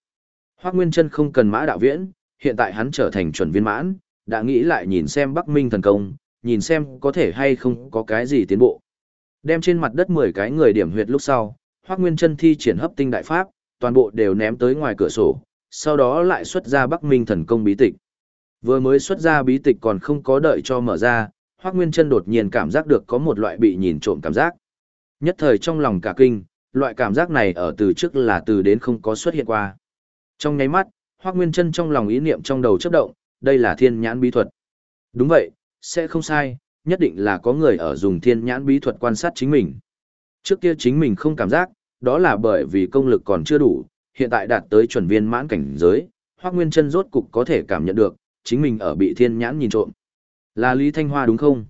Hoác Nguyên Trân không cần mã đạo viễn, hiện tại hắn trở thành chuẩn viên mãn, đã nghĩ lại nhìn xem Bắc Minh thần công, nhìn xem có thể hay không có cái gì tiến bộ. Đem trên mặt đất 10 cái người điểm huyệt lúc sau, Hoác Nguyên Chân thi triển hấp tinh đại pháp, toàn bộ đều ném tới ngoài cửa sổ, sau đó lại xuất ra Bắc Minh thần công bí tịch. Vừa mới xuất ra bí tịch còn không có đợi cho mở ra, Hoắc Nguyên Chân đột nhiên cảm giác được có một loại bị nhìn trộm cảm giác. Nhất thời trong lòng cả kinh, loại cảm giác này ở từ trước là từ đến không có xuất hiện qua. Trong nháy mắt, Hoắc Nguyên Chân trong lòng ý niệm trong đầu chớp động, đây là thiên nhãn bí thuật. Đúng vậy, sẽ không sai, nhất định là có người ở dùng thiên nhãn bí thuật quan sát chính mình. Trước kia chính mình không cảm giác, đó là bởi vì công lực còn chưa đủ, hiện tại đạt tới chuẩn viên mãn cảnh giới, Hoắc Nguyên Chân rốt cục có thể cảm nhận được, chính mình ở bị thiên nhãn nhìn trộm. Là Lý Thanh Hoa đúng không?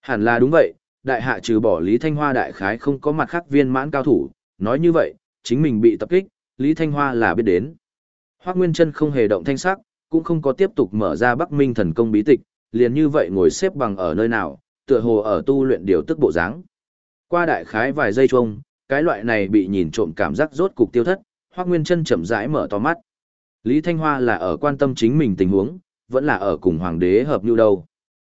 Hẳn là đúng vậy, đại hạ trừ bỏ Lý Thanh Hoa đại khái không có mặt khác viên mãn cao thủ, nói như vậy, chính mình bị tập kích, Lý Thanh Hoa là biết đến. Hoắc Nguyên Chân không hề động thanh sắc, cũng không có tiếp tục mở ra Bắc Minh thần công bí tịch, liền như vậy ngồi xếp bằng ở nơi nào, tựa hồ ở tu luyện điều tức bộ dáng. Qua đại khái vài giây chung, cái loại này bị nhìn trộm cảm giác rốt cục tiêu thất, Hoắc Nguyên Chân chậm rãi mở to mắt. Lý Thanh Hoa là ở quan tâm chính mình tình huống, vẫn là ở cùng hoàng đế hợp nhu đâu.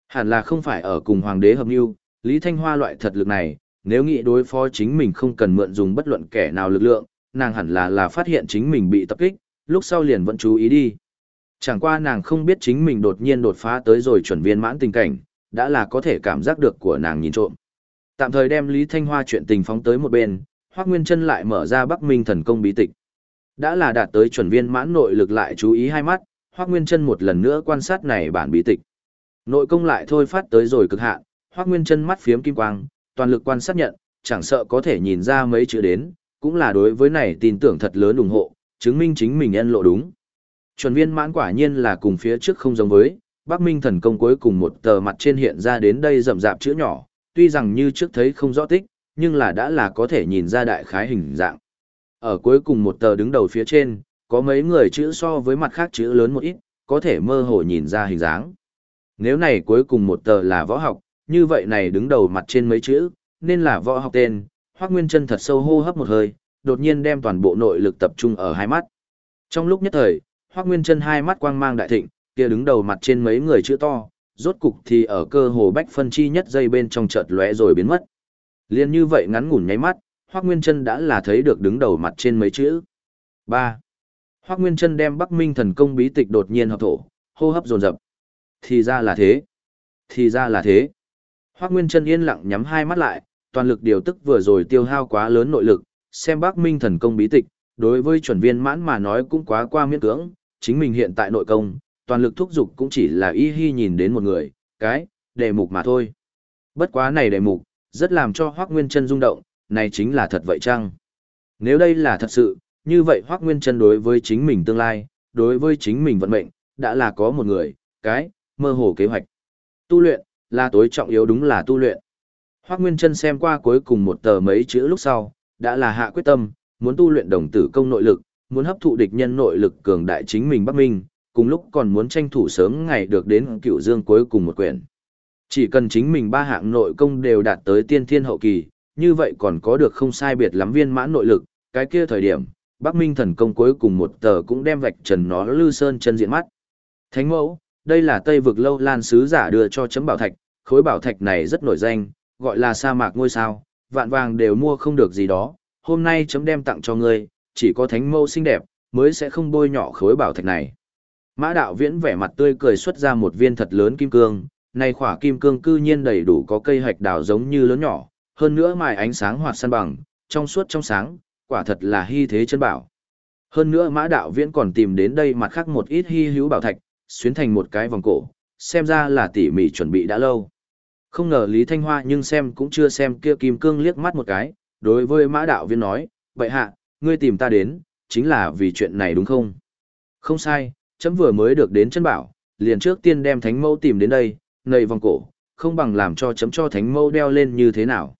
Hẳn là không phải ở cùng hoàng đế hợp nhu, Lý Thanh Hoa loại thật lực này, nếu nghĩ đối phó chính mình không cần mượn dùng bất luận kẻ nào lực lượng, nàng hẳn là là phát hiện chính mình bị tập kích, lúc sau liền vẫn chú ý đi. Chẳng qua nàng không biết chính mình đột nhiên đột phá tới rồi chuẩn viên mãn tình cảnh, đã là có thể cảm giác được của nàng nhìn trộm. Tạm thời đem Lý Thanh Hoa chuyện tình phóng tới một bên, Hoắc Nguyên Chân lại mở ra Bắc Minh thần công bí tịch. Đã là đạt tới chuẩn viên mãn nội lực lại chú ý hai mắt, Hoắc Nguyên Chân một lần nữa quan sát này bản bí tịch. Nội công lại thôi phát tới rồi cực hạn, Hoắc Nguyên Chân mắt phiếm kim quang, toàn lực quan sát nhận, chẳng sợ có thể nhìn ra mấy chữ đến, cũng là đối với này tin tưởng thật lớn ủng hộ, chứng minh chính mình nhân lộ đúng. Chuẩn viên mãn quả nhiên là cùng phía trước không giống với, Bắc Minh thần công cuối cùng một tờ mặt trên hiện ra đến đây rậm rạp chữ nhỏ, tuy rằng như trước thấy không rõ tích, nhưng là đã là có thể nhìn ra đại khái hình dạng. Ở cuối cùng một tờ đứng đầu phía trên, có mấy người chữ so với mặt khác chữ lớn một ít, có thể mơ hồ nhìn ra hình dáng. Nếu này cuối cùng một tờ là võ học, như vậy này đứng đầu mặt trên mấy chữ, nên là võ học tên, Hoắc Nguyên Chân thật sâu hô hấp một hơi, đột nhiên đem toàn bộ nội lực tập trung ở hai mắt. Trong lúc nhất thời, Hoắc Nguyên Chân hai mắt quang mang đại thịnh, kia đứng đầu mặt trên mấy người chữ to, rốt cục thì ở cơ hồ bách phân chi nhất dây bên trong chợt lóe rồi biến mất. Liên như vậy ngắn ngủn nháy mắt, Hoắc Nguyên Chân đã là thấy được đứng đầu mặt trên mấy chữ. 3. Hoắc Nguyên Chân đem Bắc Minh thần công bí tịch đột nhiên hợp thổ, hô hấp dồn dập. Thì ra là thế. Thì ra là thế. Hoắc Nguyên Chân yên lặng nhắm hai mắt lại, toàn lực điều tức vừa rồi tiêu hao quá lớn nội lực, xem Bắc Minh thần công bí tịch, đối với chuẩn viên mãn mà nói cũng quá qua miễn cưỡng, chính mình hiện tại nội công, toàn lực thúc giục cũng chỉ là y hi nhìn đến một người, cái, đề mục mà thôi. Bất quá này đề mục, rất làm cho Hoắc Nguyên Chân rung động, này chính là thật vậy chăng? Nếu đây là thật sự, như vậy Hoác Nguyên Trân đối với chính mình tương lai, đối với chính mình vận mệnh, đã là có một người, cái, mơ hồ kế hoạch. Tu luyện, là tối trọng yếu đúng là tu luyện. Hoác Nguyên Trân xem qua cuối cùng một tờ mấy chữ lúc sau, đã là hạ quyết tâm, muốn tu luyện đồng tử công nội lực, muốn hấp thụ địch nhân nội lực cường đại chính mình Bắc Minh, cùng lúc còn muốn tranh thủ sớm ngày được đến cựu dương cuối cùng một quyển. Chỉ cần chính mình ba hạng nội công đều đạt tới tiên thiên hậu kỳ, như vậy còn có được không sai biệt lắm viên mãn nội lực, cái kia thời điểm, Bắc Minh thần công cuối cùng một tờ cũng đem vạch trần nó lư sơn chân diện mắt. Thánh mẫu, đây là Tây vực lâu lan sứ giả đưa cho chấm bảo thạch, khối bảo thạch này rất nổi danh, gọi là sa mạc ngôi sao, vạn vàng đều mua không được gì đó, hôm nay chấm đem tặng cho ngươi, chỉ có thánh mẫu xinh đẹp, mới sẽ không bôi nhọ khối bảo thạch này. Mã đạo viễn vẻ mặt tươi cười xuất ra một viên thật lớn kim cương, này khỏa kim cương cư nhiên đầy đủ có cây hạch đào giống như lớn nhỏ, hơn nữa mài ánh sáng hoạt săn bằng, trong suốt trong sáng, quả thật là hy thế chân bảo. Hơn nữa mã đạo viễn còn tìm đến đây mặt khác một ít hy hữu bảo thạch, xuyến thành một cái vòng cổ, xem ra là tỉ mỉ chuẩn bị đã lâu. Không ngờ Lý Thanh Hoa nhưng xem cũng chưa xem kia kim cương liếc mắt một cái, đối với mã đạo viên nói, vậy hạ, ngươi tìm ta đến, chính là vì chuyện này đúng không? Không sai, chấm vừa mới được đến chân bảo, liền trước tiên đem thánh mẫu tìm đến đây, nầy vòng cổ, không bằng làm cho chấm cho thánh mẫu đeo lên như thế nào.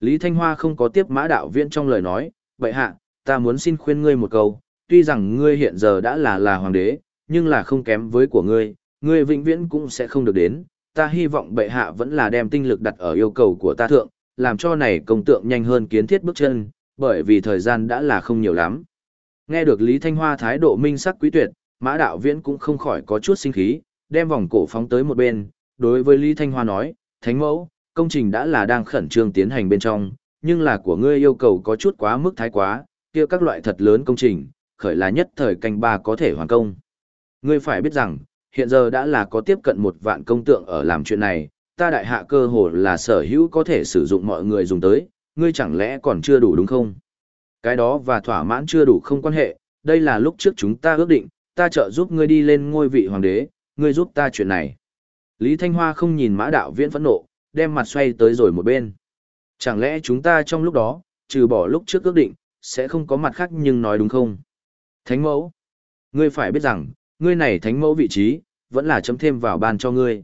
Lý Thanh Hoa không có tiếp mã đạo viên trong lời nói, Bệ hạ, ta muốn xin khuyên ngươi một câu, tuy rằng ngươi hiện giờ đã là là hoàng đế, nhưng là không kém với của ngươi, ngươi vĩnh viễn cũng sẽ không được đến, ta hy vọng bệ hạ vẫn là đem tinh lực đặt ở yêu cầu của ta thượng, làm cho này công tượng nhanh hơn kiến thiết bước chân, bởi vì thời gian đã là không nhiều lắm. Nghe được Lý Thanh Hoa thái độ minh sắc quý tuyệt, mã đạo viễn cũng không khỏi có chút sinh khí, đem vòng cổ phóng tới một bên, đối với Lý Thanh Hoa nói, Thánh mẫu, công trình đã là đang khẩn trương tiến hành bên trong, nhưng là của ngươi yêu cầu có chút quá mức thái quá, kia các loại thật lớn công trình, khởi là nhất thời canh ba có thể hoàn công. Ngươi phải biết rằng, hiện giờ đã là có tiếp cận một vạn công tượng ở làm chuyện này, ta đại hạ cơ hồ là sở hữu có thể sử dụng mọi người dùng tới, ngươi chẳng lẽ còn chưa đủ đúng không? Cái đó và thỏa mãn chưa đủ không quan hệ, đây là lúc trước chúng ta ước định, ta trợ giúp ngươi đi lên ngôi vị hoàng đế, ngươi giúp ta chuyện này. Lý Thanh Hoa không nhìn mã đạo viễn phẫn nộ, đem mặt xoay tới rồi một bên. Chẳng lẽ chúng ta trong lúc đó, trừ bỏ lúc trước ước định, sẽ không có mặt khác nhưng nói đúng không? Thánh mẫu, ngươi phải biết rằng, ngươi này thánh mẫu vị trí, vẫn là chấm thêm vào ban cho ngươi.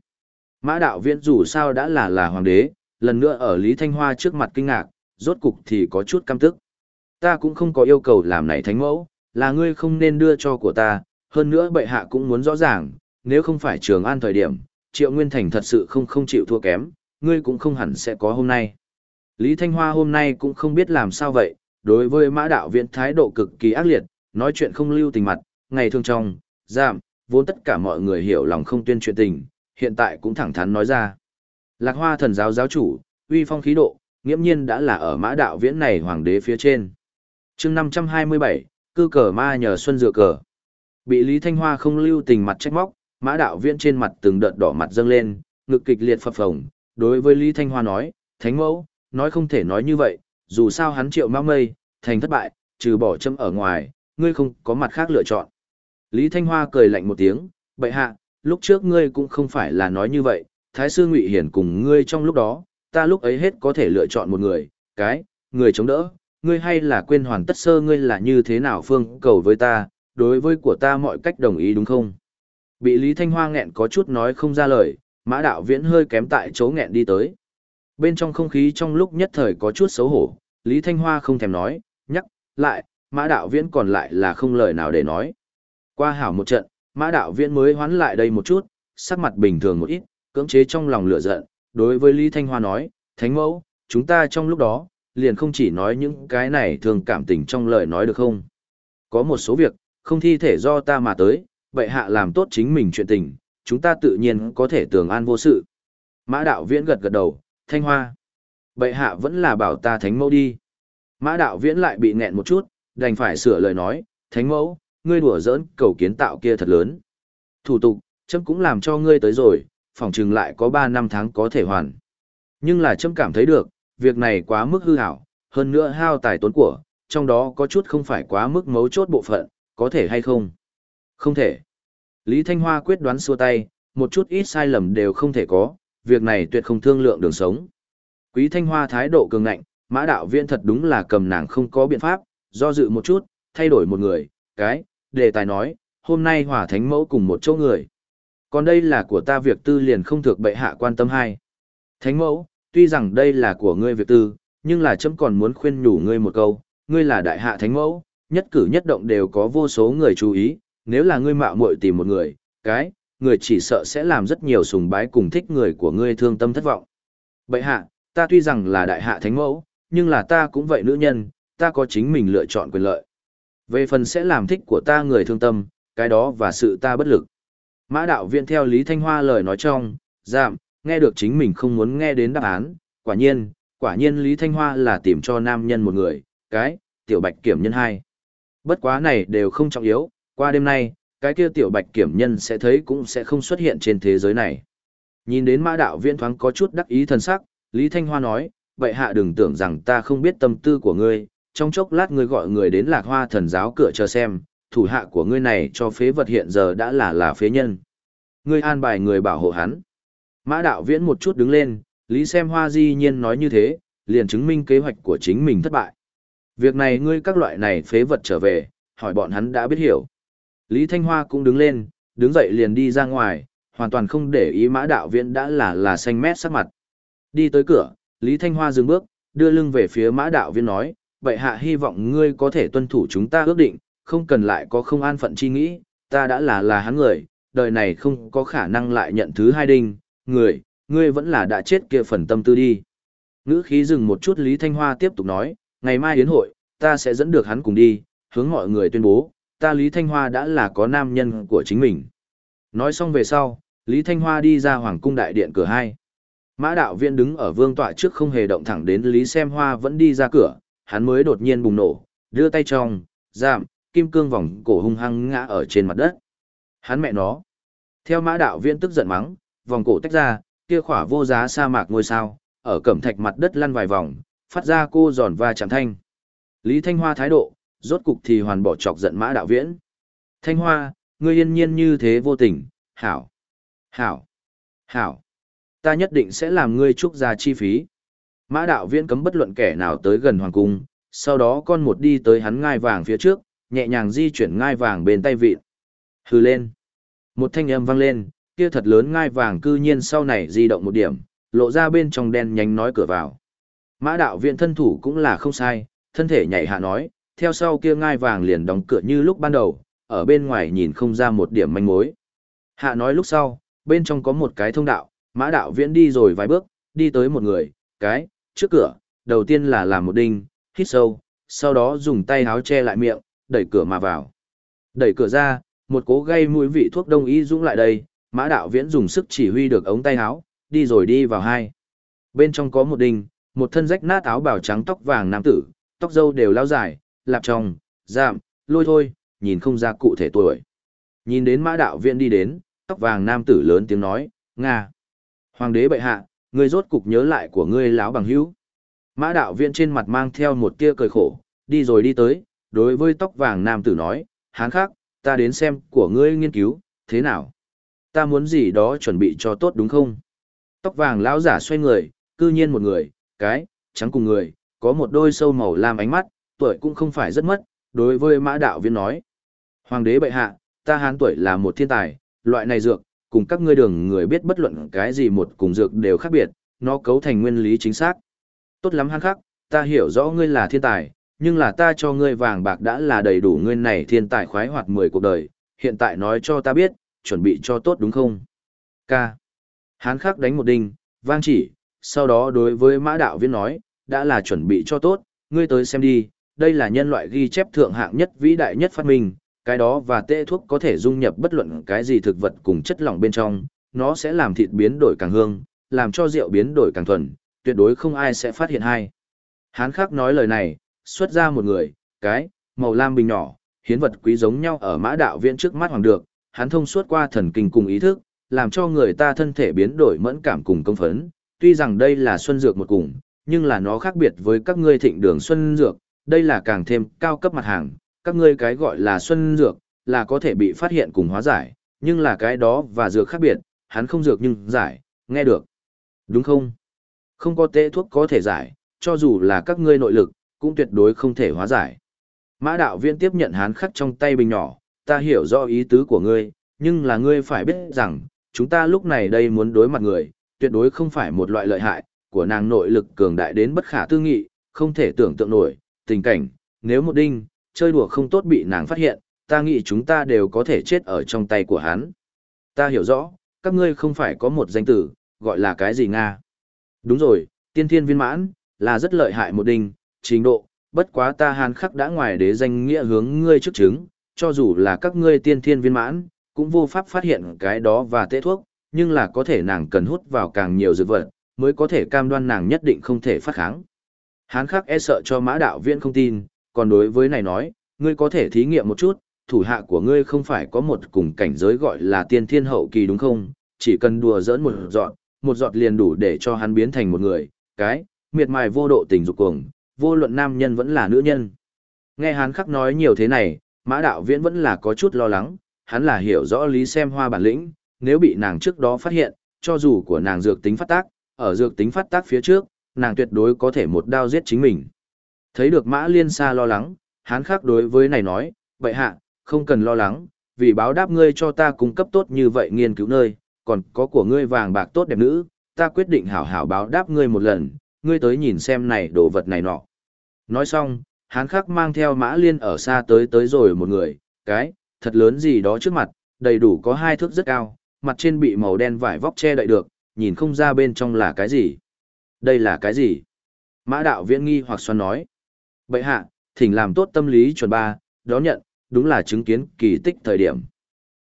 Mã đạo viễn dù sao đã là là hoàng đế, lần nữa ở Lý Thanh Hoa trước mặt kinh ngạc, rốt cục thì có chút căm tức. Ta cũng không có yêu cầu làm này thánh mẫu, là ngươi không nên đưa cho của ta, hơn nữa bệ hạ cũng muốn rõ ràng, nếu không phải trường an thời điểm, triệu nguyên thành thật sự không không chịu thua kém, ngươi cũng không hẳn sẽ có hôm nay. Lý Thanh Hoa hôm nay cũng không biết làm sao vậy, đối với mã đạo viện thái độ cực kỳ ác liệt, nói chuyện không lưu tình mặt, ngày thường trong, giảm, vốn tất cả mọi người hiểu lòng không tuyên chuyện tình, hiện tại cũng thẳng thắn nói ra. Lạc hoa thần giáo giáo chủ, uy phong khí độ, nghiễm nhiên đã là ở mã đạo viễn này hoàng đế phía trên. chương 527, cư cờ ma nhờ xuân dựa cờ. Bị Lý Thanh Hoa không lưu tình mặt trách móc, mã đạo viễn trên mặt từng đợt đỏ mặt dâng lên, ngực kịch liệt phập phồng, đối với Lý Thanh Hoa nói, Thánh mẫu, nói không thể nói như vậy, dù sao hắn triệu mau mây, thành thất bại, trừ bỏ châm ở ngoài, ngươi không có mặt khác lựa chọn. Lý Thanh Hoa cười lạnh một tiếng, bệ hạ, lúc trước ngươi cũng không phải là nói như vậy, Thái sư Ngụy Hiển cùng ngươi trong lúc đó, ta lúc ấy hết có thể lựa chọn một người, cái, người chống đỡ, ngươi hay là quên hoàn tất sơ ngươi là như thế nào phương cầu với ta, đối với của ta mọi cách đồng ý đúng không? Bị Lý Thanh Hoa nghẹn có chút nói không ra lời, mã đạo viễn hơi kém tại chỗ nghẹn đi tới. Bên trong không khí trong lúc nhất thời có chút xấu hổ, Lý Thanh Hoa không thèm nói, nhắc, lại, mã đạo viễn còn lại là không lời nào để nói. Qua hảo một trận, mã đạo viễn mới hoán lại đây một chút, sắc mặt bình thường một ít, cưỡng chế trong lòng lửa giận, đối với Lý Thanh Hoa nói, Thánh mẫu, chúng ta trong lúc đó, liền không chỉ nói những cái này thường cảm tình trong lời nói được không? Có một số việc, không thi thể do ta mà tới, vậy hạ làm tốt chính mình chuyện tình, chúng ta tự nhiên có thể tường an vô sự. Mã đạo viễn gật gật đầu, Thanh Hoa. Bệ hạ vẫn là bảo ta thánh mẫu đi. Mã đạo viễn lại bị nghẹn một chút, đành phải sửa lời nói, thánh mẫu, ngươi đùa giỡn cầu kiến tạo kia thật lớn. Thủ tục, chấm cũng làm cho ngươi tới rồi, Phỏng chừng lại có 3 năm tháng có thể hoàn. Nhưng là chấm cảm thấy được, việc này quá mức hư hảo, hơn nữa hao tài tốn của, trong đó có chút không phải quá mức mấu chốt bộ phận, có thể hay không? Không thể. Lý Thanh Hoa quyết đoán xua tay, một chút ít sai lầm đều không thể có, việc này tuyệt không thương lượng đường sống. Quý Thanh Hoa thái độ cường ngạnh, mã đạo viên thật đúng là cầm nàng không có biện pháp, do dự một chút, thay đổi một người, cái, đề tài nói, hôm nay hỏa thánh mẫu cùng một chỗ người. Còn đây là của ta việc tư liền không thuộc bệ hạ quan tâm hai. Thánh mẫu, tuy rằng đây là của ngươi việc tư, nhưng là chấm còn muốn khuyên nhủ ngươi một câu, ngươi là đại hạ thánh mẫu, nhất cử nhất động đều có vô số người chú ý, nếu là ngươi mạo muội tìm một người, cái, người chỉ sợ sẽ làm rất nhiều sùng bái cùng thích người của ngươi thương tâm thất vọng. Bệ hạ, ta tuy rằng là đại hạ thánh mẫu, nhưng là ta cũng vậy nữ nhân, ta có chính mình lựa chọn quyền lợi. Về phần sẽ làm thích của ta người thương tâm, cái đó và sự ta bất lực. Mã đạo viện theo Lý Thanh Hoa lời nói trong, giảm, nghe được chính mình không muốn nghe đến đáp án, quả nhiên, quả nhiên Lý Thanh Hoa là tìm cho nam nhân một người, cái, tiểu bạch kiểm nhân hai. Bất quá này đều không trọng yếu, qua đêm nay, cái kia tiểu bạch kiểm nhân sẽ thấy cũng sẽ không xuất hiện trên thế giới này. Nhìn đến mã đạo viên thoáng có chút đắc ý thần sắc, Lý Thanh Hoa nói, vậy hạ đừng tưởng rằng ta không biết tâm tư của ngươi, trong chốc lát ngươi gọi người đến lạc hoa thần giáo cửa chờ xem, thủ hạ của ngươi này cho phế vật hiện giờ đã là là phế nhân. Ngươi an bài người bảo hộ hắn. Mã đạo viễn một chút đứng lên, Lý xem hoa di nhiên nói như thế, liền chứng minh kế hoạch của chính mình thất bại. Việc này ngươi các loại này phế vật trở về, hỏi bọn hắn đã biết hiểu. Lý Thanh Hoa cũng đứng lên, đứng dậy liền đi ra ngoài, hoàn toàn không để ý mã đạo viễn đã là là xanh mét sắc mặt. Đi tới cửa, Lý Thanh Hoa dừng bước, đưa lưng về phía mã đạo viễn nói, vậy hạ hy vọng ngươi có thể tuân thủ chúng ta ước định, không cần lại có không an phận chi nghĩ, ta đã là là hắn người, đời này không có khả năng lại nhận thứ hai đinh, người, ngươi vẫn là đã chết kia phần tâm tư đi. Ngữ khí dừng một chút Lý Thanh Hoa tiếp tục nói, ngày mai yến hội, ta sẽ dẫn được hắn cùng đi, hướng mọi người tuyên bố, ta Lý Thanh Hoa đã là có nam nhân của chính mình. Nói xong về sau, Lý Thanh Hoa đi ra Hoàng cung đại điện cửa hai. Mã đạo viên đứng ở vương tọa trước không hề động thẳng đến Lý Xem Hoa vẫn đi ra cửa, hắn mới đột nhiên bùng nổ, đưa tay trong, giảm, kim cương vòng cổ hung hăng ngã ở trên mặt đất. Hắn mẹ nó. Theo mã đạo viên tức giận mắng, vòng cổ tách ra, kia khỏa vô giá sa mạc ngôi sao, ở cẩm thạch mặt đất lăn vài vòng, phát ra cô giòn và chạm thanh. Lý Thanh Hoa thái độ, rốt cục thì hoàn bỏ chọc giận mã đạo viễn. Thanh Hoa, ngươi yên nhiên như thế vô tình, hảo, hảo, hảo. Ta nhất định sẽ làm ngươi trúc ra chi phí. Mã đạo viễn cấm bất luận kẻ nào tới gần hoàng cung, sau đó con một đi tới hắn ngai vàng phía trước, nhẹ nhàng di chuyển ngai vàng bên tay vịt. Hừ lên. Một thanh âm vang lên, kia thật lớn ngai vàng cư nhiên sau này di động một điểm, lộ ra bên trong đen nhánh nói cửa vào. Mã đạo viện thân thủ cũng là không sai, thân thể nhảy hạ nói, theo sau kia ngai vàng liền đóng cửa như lúc ban đầu, ở bên ngoài nhìn không ra một điểm manh mối. Hạ nói lúc sau, bên trong có một cái thông đạo, mã đạo viễn đi rồi vài bước, đi tới một người, cái, trước cửa, đầu tiên là làm một đinh, hít sâu, sau đó dùng tay háo che lại miệng, đẩy cửa mà vào. Đẩy cửa ra, một cố gây mũi vị thuốc đông y dũng lại đây, mã đạo viễn dùng sức chỉ huy được ống tay háo, đi rồi đi vào hai. Bên trong có một đinh, một thân rách nát áo bào trắng tóc vàng nam tử, tóc dâu đều lao dài, lạp trong, giảm, lôi thôi, nhìn không ra cụ thể tuổi. Nhìn đến mã đạo viện đi đến, tóc vàng nam tử lớn tiếng nói, Nga. Hoàng đế bệ hạ, người rốt cục nhớ lại của ngươi láo bằng hữu. Mã đạo viện trên mặt mang theo một tia cười khổ, đi rồi đi tới, đối với tóc vàng nam tử nói, hán khác, ta đến xem của ngươi nghiên cứu, thế nào? Ta muốn gì đó chuẩn bị cho tốt đúng không? Tóc vàng lão giả xoay người, cư nhiên một người, cái, trắng cùng người, có một đôi sâu màu lam ánh mắt, tuổi cũng không phải rất mất, đối với mã đạo viên nói. Hoàng đế bệ hạ, ta hán tuổi là một thiên tài, loại này dược, cùng các ngươi đường người biết bất luận cái gì một cùng dược đều khác biệt, nó cấu thành nguyên lý chính xác. Tốt lắm hán khắc, ta hiểu rõ ngươi là thiên tài, nhưng là ta cho ngươi vàng bạc đã là đầy đủ ngươi này thiên tài khoái hoạt 10 cuộc đời, hiện tại nói cho ta biết, chuẩn bị cho tốt đúng không? k Hán khắc đánh một đinh, vang chỉ, sau đó đối với mã đạo viên nói, đã là chuẩn bị cho tốt, ngươi tới xem đi, đây là nhân loại ghi chép thượng hạng nhất vĩ đại nhất phát minh, cái đó và tê thuốc có thể dung nhập bất luận cái gì thực vật cùng chất lỏng bên trong, nó sẽ làm thịt biến đổi càng hương, làm cho rượu biến đổi càng thuần, tuyệt đối không ai sẽ phát hiện hay. Hán khắc nói lời này, xuất ra một người, cái, màu lam bình nhỏ, hiến vật quý giống nhau ở mã đạo viện trước mắt hoàng được, hắn thông suốt qua thần kinh cùng ý thức, làm cho người ta thân thể biến đổi mẫn cảm cùng công phấn. Tuy rằng đây là xuân dược một cùng, nhưng là nó khác biệt với các ngươi thịnh đường xuân dược, đây là càng thêm cao cấp mặt hàng, các ngươi cái gọi là xuân dược, là có thể bị phát hiện cùng hóa giải, nhưng là cái đó và dược khác biệt, hắn không dược nhưng giải, nghe được. Đúng không? Không có tế thuốc có thể giải, cho dù là các ngươi nội lực, cũng tuyệt đối không thể hóa giải. Mã đạo viên tiếp nhận hán khắc trong tay bình nhỏ, ta hiểu rõ ý tứ của ngươi, nhưng là ngươi phải biết rằng, chúng ta lúc này đây muốn đối mặt người, tuyệt đối không phải một loại lợi hại, của nàng nội lực cường đại đến bất khả tư nghị, không thể tưởng tượng nổi, tình cảnh, nếu một đinh, chơi đùa không tốt bị nàng phát hiện, ta nghĩ chúng ta đều có thể chết ở trong tay của hắn. Ta hiểu rõ, các ngươi không phải có một danh tử, gọi là cái gì Nga. Đúng rồi, tiên thiên viên mãn, là rất lợi hại một đinh, trình độ, bất quá ta hàn khắc đã ngoài đế danh nghĩa hướng ngươi trước chứng, cho dù là các ngươi tiên thiên viên mãn, cũng vô pháp phát hiện cái đó và tế thuốc, nhưng là có thể nàng cần hút vào càng nhiều dược vật, mới có thể cam đoan nàng nhất định không thể phát kháng. Hán khắc e sợ cho mã đạo viên không tin, còn đối với này nói, ngươi có thể thí nghiệm một chút, thủ hạ của ngươi không phải có một cùng cảnh giới gọi là tiên thiên hậu kỳ đúng không? Chỉ cần đùa giỡn một giọt, một giọt liền đủ để cho hắn biến thành một người, cái, miệt mài vô độ tình dục cuồng, vô luận nam nhân vẫn là nữ nhân. Nghe hán khắc nói nhiều thế này, mã đạo viễn vẫn là có chút lo lắng, hắn là hiểu rõ lý xem hoa bản lĩnh, nếu bị nàng trước đó phát hiện, cho dù của nàng dược tính phát tác, ở dược tính phát tác phía trước, nàng tuyệt đối có thể một đao giết chính mình. Thấy được mã liên xa lo lắng, hán khắc đối với này nói, Vậy hạ, không cần lo lắng, vì báo đáp ngươi cho ta cung cấp tốt như vậy nghiên cứu nơi, còn có của ngươi vàng bạc tốt đẹp nữ, ta quyết định hảo hảo báo đáp ngươi một lần, ngươi tới nhìn xem này đồ vật này nọ. Nói xong, hán khắc mang theo mã liên ở xa tới tới rồi một người, cái, thật lớn gì đó trước mặt, đầy đủ có hai thước rất cao, mặt trên bị màu đen vải vóc che đậy được, nhìn không ra bên trong là cái gì. Đây là cái gì? Mã đạo viễn nghi hoặc xoắn nói. bệ hạ, thỉnh làm tốt tâm lý chuẩn ba, đó nhận, đúng là chứng kiến kỳ tích thời điểm.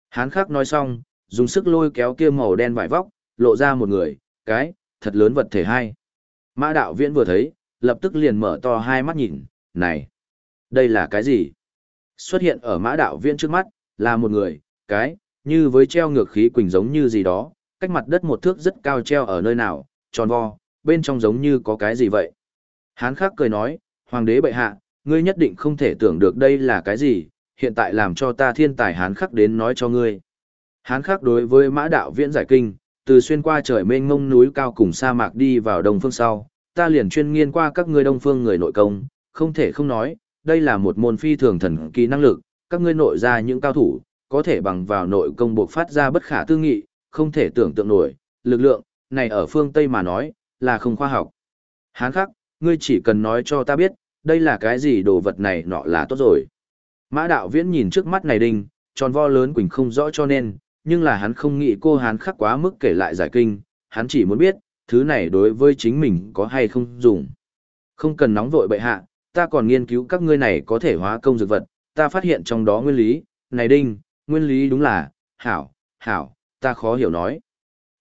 Hán khắc nói xong, dùng sức lôi kéo kia màu đen vải vóc, lộ ra một người, cái, thật lớn vật thể hai. Mã đạo viễn vừa thấy, lập tức liền mở to hai mắt nhìn, này, đây là cái gì? Xuất hiện ở mã đạo viễn trước mắt, là một người, cái, như với treo ngược khí quỳnh giống như gì đó, cách mặt đất một thước rất cao treo ở nơi nào, tròn vo, bên trong giống như có cái gì vậy? Hán khắc cười nói, hoàng đế bệ hạ, ngươi nhất định không thể tưởng được đây là cái gì, hiện tại làm cho ta thiên tài hán khắc đến nói cho ngươi. Hán khắc đối với mã đạo viễn giải kinh, từ xuyên qua trời mênh mông núi cao cùng sa mạc đi vào đông phương sau, ta liền chuyên nghiên qua các ngươi đông phương người nội công, không thể không nói, đây là một môn phi thường thần kỳ năng lực, các ngươi nội ra những cao thủ, có thể bằng vào nội công buộc phát ra bất khả tư nghị, không thể tưởng tượng nổi, lực lượng, này ở phương Tây mà nói, là không khoa học. Hán khắc, ngươi chỉ cần nói cho ta biết, đây là cái gì đồ vật này nọ là tốt rồi. Mã đạo viễn nhìn trước mắt này đinh, tròn vo lớn quỳnh không rõ cho nên, nhưng là hắn không nghĩ cô hán khắc quá mức kể lại giải kinh, hắn chỉ muốn biết, thứ này đối với chính mình có hay không dùng. Không cần nóng vội bệ hạ, ta còn nghiên cứu các ngươi này có thể hóa công dược vật, ta phát hiện trong đó nguyên lý, này đinh, nguyên lý đúng là, hảo, hảo, ta khó hiểu nói.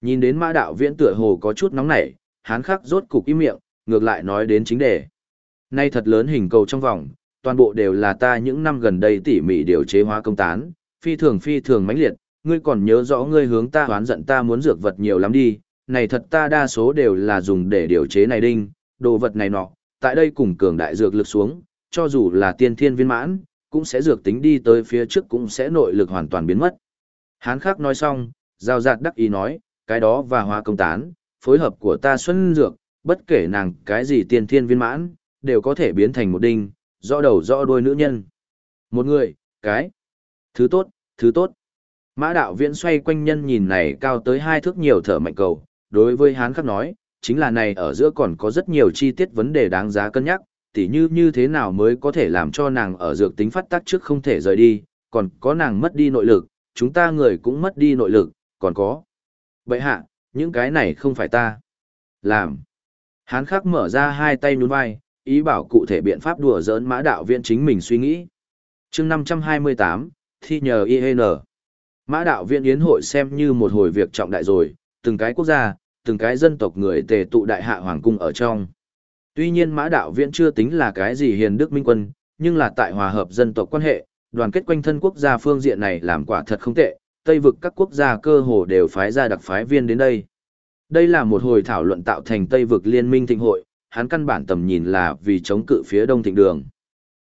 Nhìn đến mã đạo viễn tựa hồ có chút nóng nảy, hán khắc rốt cục im miệng, ngược lại nói đến chính đề. Nay thật lớn hình cầu trong vòng, toàn bộ đều là ta những năm gần đây tỉ mỉ điều chế hóa công tán, phi thường phi thường mãnh liệt, ngươi còn nhớ rõ ngươi hướng ta hoán giận ta muốn dược vật nhiều lắm đi, này thật ta đa số đều là dùng để điều chế này đinh, đồ vật này nọ, tại đây cùng cường đại dược lực xuống, cho dù là tiên thiên viên mãn, cũng sẽ dược tính đi tới phía trước cũng sẽ nội lực hoàn toàn biến mất. Hán khắc nói xong, giao giạt đắc ý nói, cái đó và hóa công tán, phối hợp của ta xuân dược, bất kể nàng cái gì tiên thiên viên mãn, đều có thể biến thành một đinh, rõ đầu rõ đuôi nữ nhân. Một người, cái, thứ tốt, thứ tốt. Mã đạo viễn xoay quanh nhân nhìn này cao tới hai thước nhiều thở mạnh cầu, đối với hán khắc nói, chính là này ở giữa còn có rất nhiều chi tiết vấn đề đáng giá cân nhắc, tỉ như như thế nào mới có thể làm cho nàng ở dược tính phát tác trước không thể rời đi, còn có nàng mất đi nội lực, chúng ta người cũng mất đi nội lực, còn có. Vậy hạ, những cái này không phải ta. Làm. Hán khắc mở ra hai tay nhún vai, ý bảo cụ thể biện pháp đùa giỡn mã đạo viện chính mình suy nghĩ. chương 528, thi nhờ IN. Mã đạo viện yến hội xem như một hồi việc trọng đại rồi, từng cái quốc gia, từng cái dân tộc người tề tụ đại hạ hoàng cung ở trong. Tuy nhiên mã đạo viện chưa tính là cái gì hiền đức minh quân, nhưng là tại hòa hợp dân tộc quan hệ, đoàn kết quanh thân quốc gia phương diện này làm quả thật không tệ, Tây vực các quốc gia cơ hồ đều phái ra đặc phái viên đến đây. Đây là một hồi thảo luận tạo thành Tây vực liên minh thịnh hội, hắn căn bản tầm nhìn là vì chống cự phía đông thịnh đường.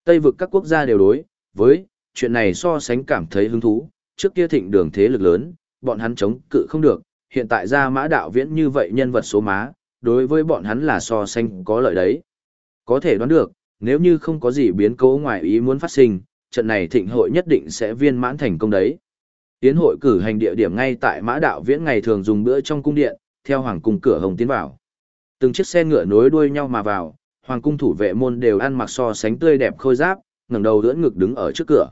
Tây vực các quốc gia đều đối, với, chuyện này so sánh cảm thấy hứng thú, trước kia thịnh đường thế lực lớn, bọn hắn chống cự không được, hiện tại ra mã đạo viễn như vậy nhân vật số má, đối với bọn hắn là so sánh có lợi đấy. Có thể đoán được, nếu như không có gì biến cố ngoài ý muốn phát sinh, trận này thịnh hội nhất định sẽ viên mãn thành công đấy. Tiến hội cử hành địa điểm ngay tại mã đạo viễn ngày thường dùng bữa trong cung điện, theo hoàng cung cửa hồng tiến vào. Từng chiếc xe ngựa nối đuôi nhau mà vào, hoàng cung thủ vệ môn đều ăn mặc so sánh tươi đẹp khôi giáp, ngẩng đầu ưỡn ngực đứng ở trước cửa.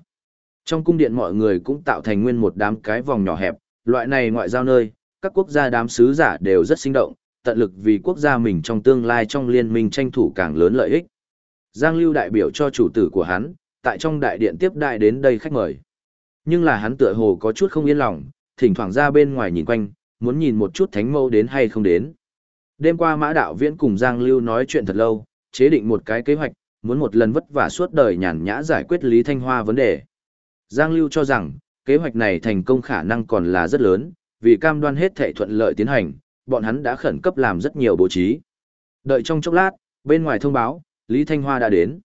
Trong cung điện mọi người cũng tạo thành nguyên một đám cái vòng nhỏ hẹp, loại này ngoại giao nơi, các quốc gia đám sứ giả đều rất sinh động, tận lực vì quốc gia mình trong tương lai trong liên minh tranh thủ càng lớn lợi ích. Giang Lưu đại biểu cho chủ tử của hắn, tại trong đại điện tiếp đại đến đây khách mời. Nhưng là hắn tựa hồ có chút không yên lòng, thỉnh thoảng ra bên ngoài nhìn quanh, muốn nhìn một chút thánh mâu đến hay không đến. Đêm qua Mã Đạo Viễn cùng Giang Lưu nói chuyện thật lâu, chế định một cái kế hoạch, muốn một lần vất vả suốt đời nhàn nhã giải quyết Lý Thanh Hoa vấn đề. Giang Lưu cho rằng, kế hoạch này thành công khả năng còn là rất lớn, vì cam đoan hết thảy thuận lợi tiến hành, bọn hắn đã khẩn cấp làm rất nhiều bố trí. Đợi trong chốc lát, bên ngoài thông báo, Lý Thanh Hoa đã đến.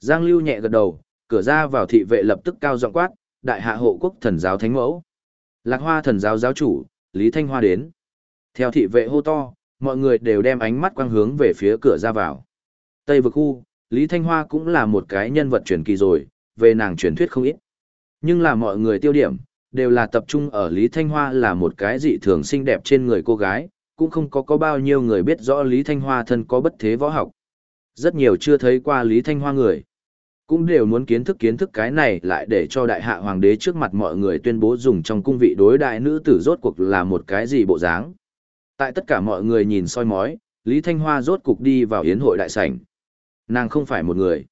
Giang Lưu nhẹ gật đầu, cửa ra vào thị vệ lập tức cao giọng quát, đại hạ hộ quốc thần giáo thánh mẫu. Lạc Hoa thần giáo giáo chủ, Lý Thanh Hoa đến. Theo thị vệ hô to, mọi người đều đem ánh mắt quang hướng về phía cửa ra vào. Tây vực khu, Lý Thanh Hoa cũng là một cái nhân vật truyền kỳ rồi, về nàng truyền thuyết không ít. Nhưng là mọi người tiêu điểm, đều là tập trung ở Lý Thanh Hoa là một cái dị thường xinh đẹp trên người cô gái, cũng không có có bao nhiêu người biết rõ Lý Thanh Hoa thân có bất thế võ học. Rất nhiều chưa thấy qua Lý Thanh Hoa người. Cũng đều muốn kiến thức kiến thức cái này lại để cho đại hạ hoàng đế trước mặt mọi người tuyên bố dùng trong cung vị đối đại nữ tử rốt cuộc là một cái gì bộ dáng. Tại tất cả mọi người nhìn soi mói, Lý Thanh Hoa rốt cục đi vào yến hội đại sảnh. Nàng không phải một người.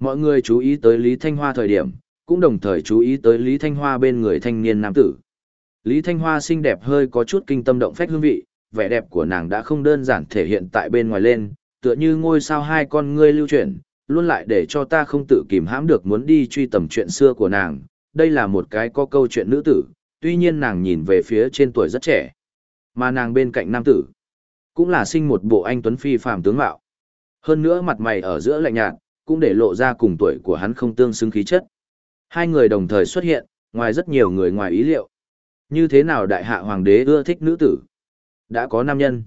Mọi người chú ý tới Lý Thanh Hoa thời điểm, cũng đồng thời chú ý tới Lý Thanh Hoa bên người thanh niên nam tử. Lý Thanh Hoa xinh đẹp hơi có chút kinh tâm động phách hương vị, vẻ đẹp của nàng đã không đơn giản thể hiện tại bên ngoài lên, tựa như ngôi sao hai con ngươi lưu chuyển, luôn lại để cho ta không tự kìm hãm được muốn đi truy tầm chuyện xưa của nàng. Đây là một cái có câu chuyện nữ tử, tuy nhiên nàng nhìn về phía trên tuổi rất trẻ. Mà nàng bên cạnh nam tử, cũng là sinh một bộ anh tuấn phi phàm tướng mạo. Hơn nữa mặt mày ở giữa lạnh nhạt, cũng để lộ ra cùng tuổi của hắn không tương xứng khí chất. Hai người đồng thời xuất hiện, ngoài rất nhiều người ngoài ý liệu. Như thế nào đại hạ hoàng đế ưa thích nữ tử? Đã có nam nhân.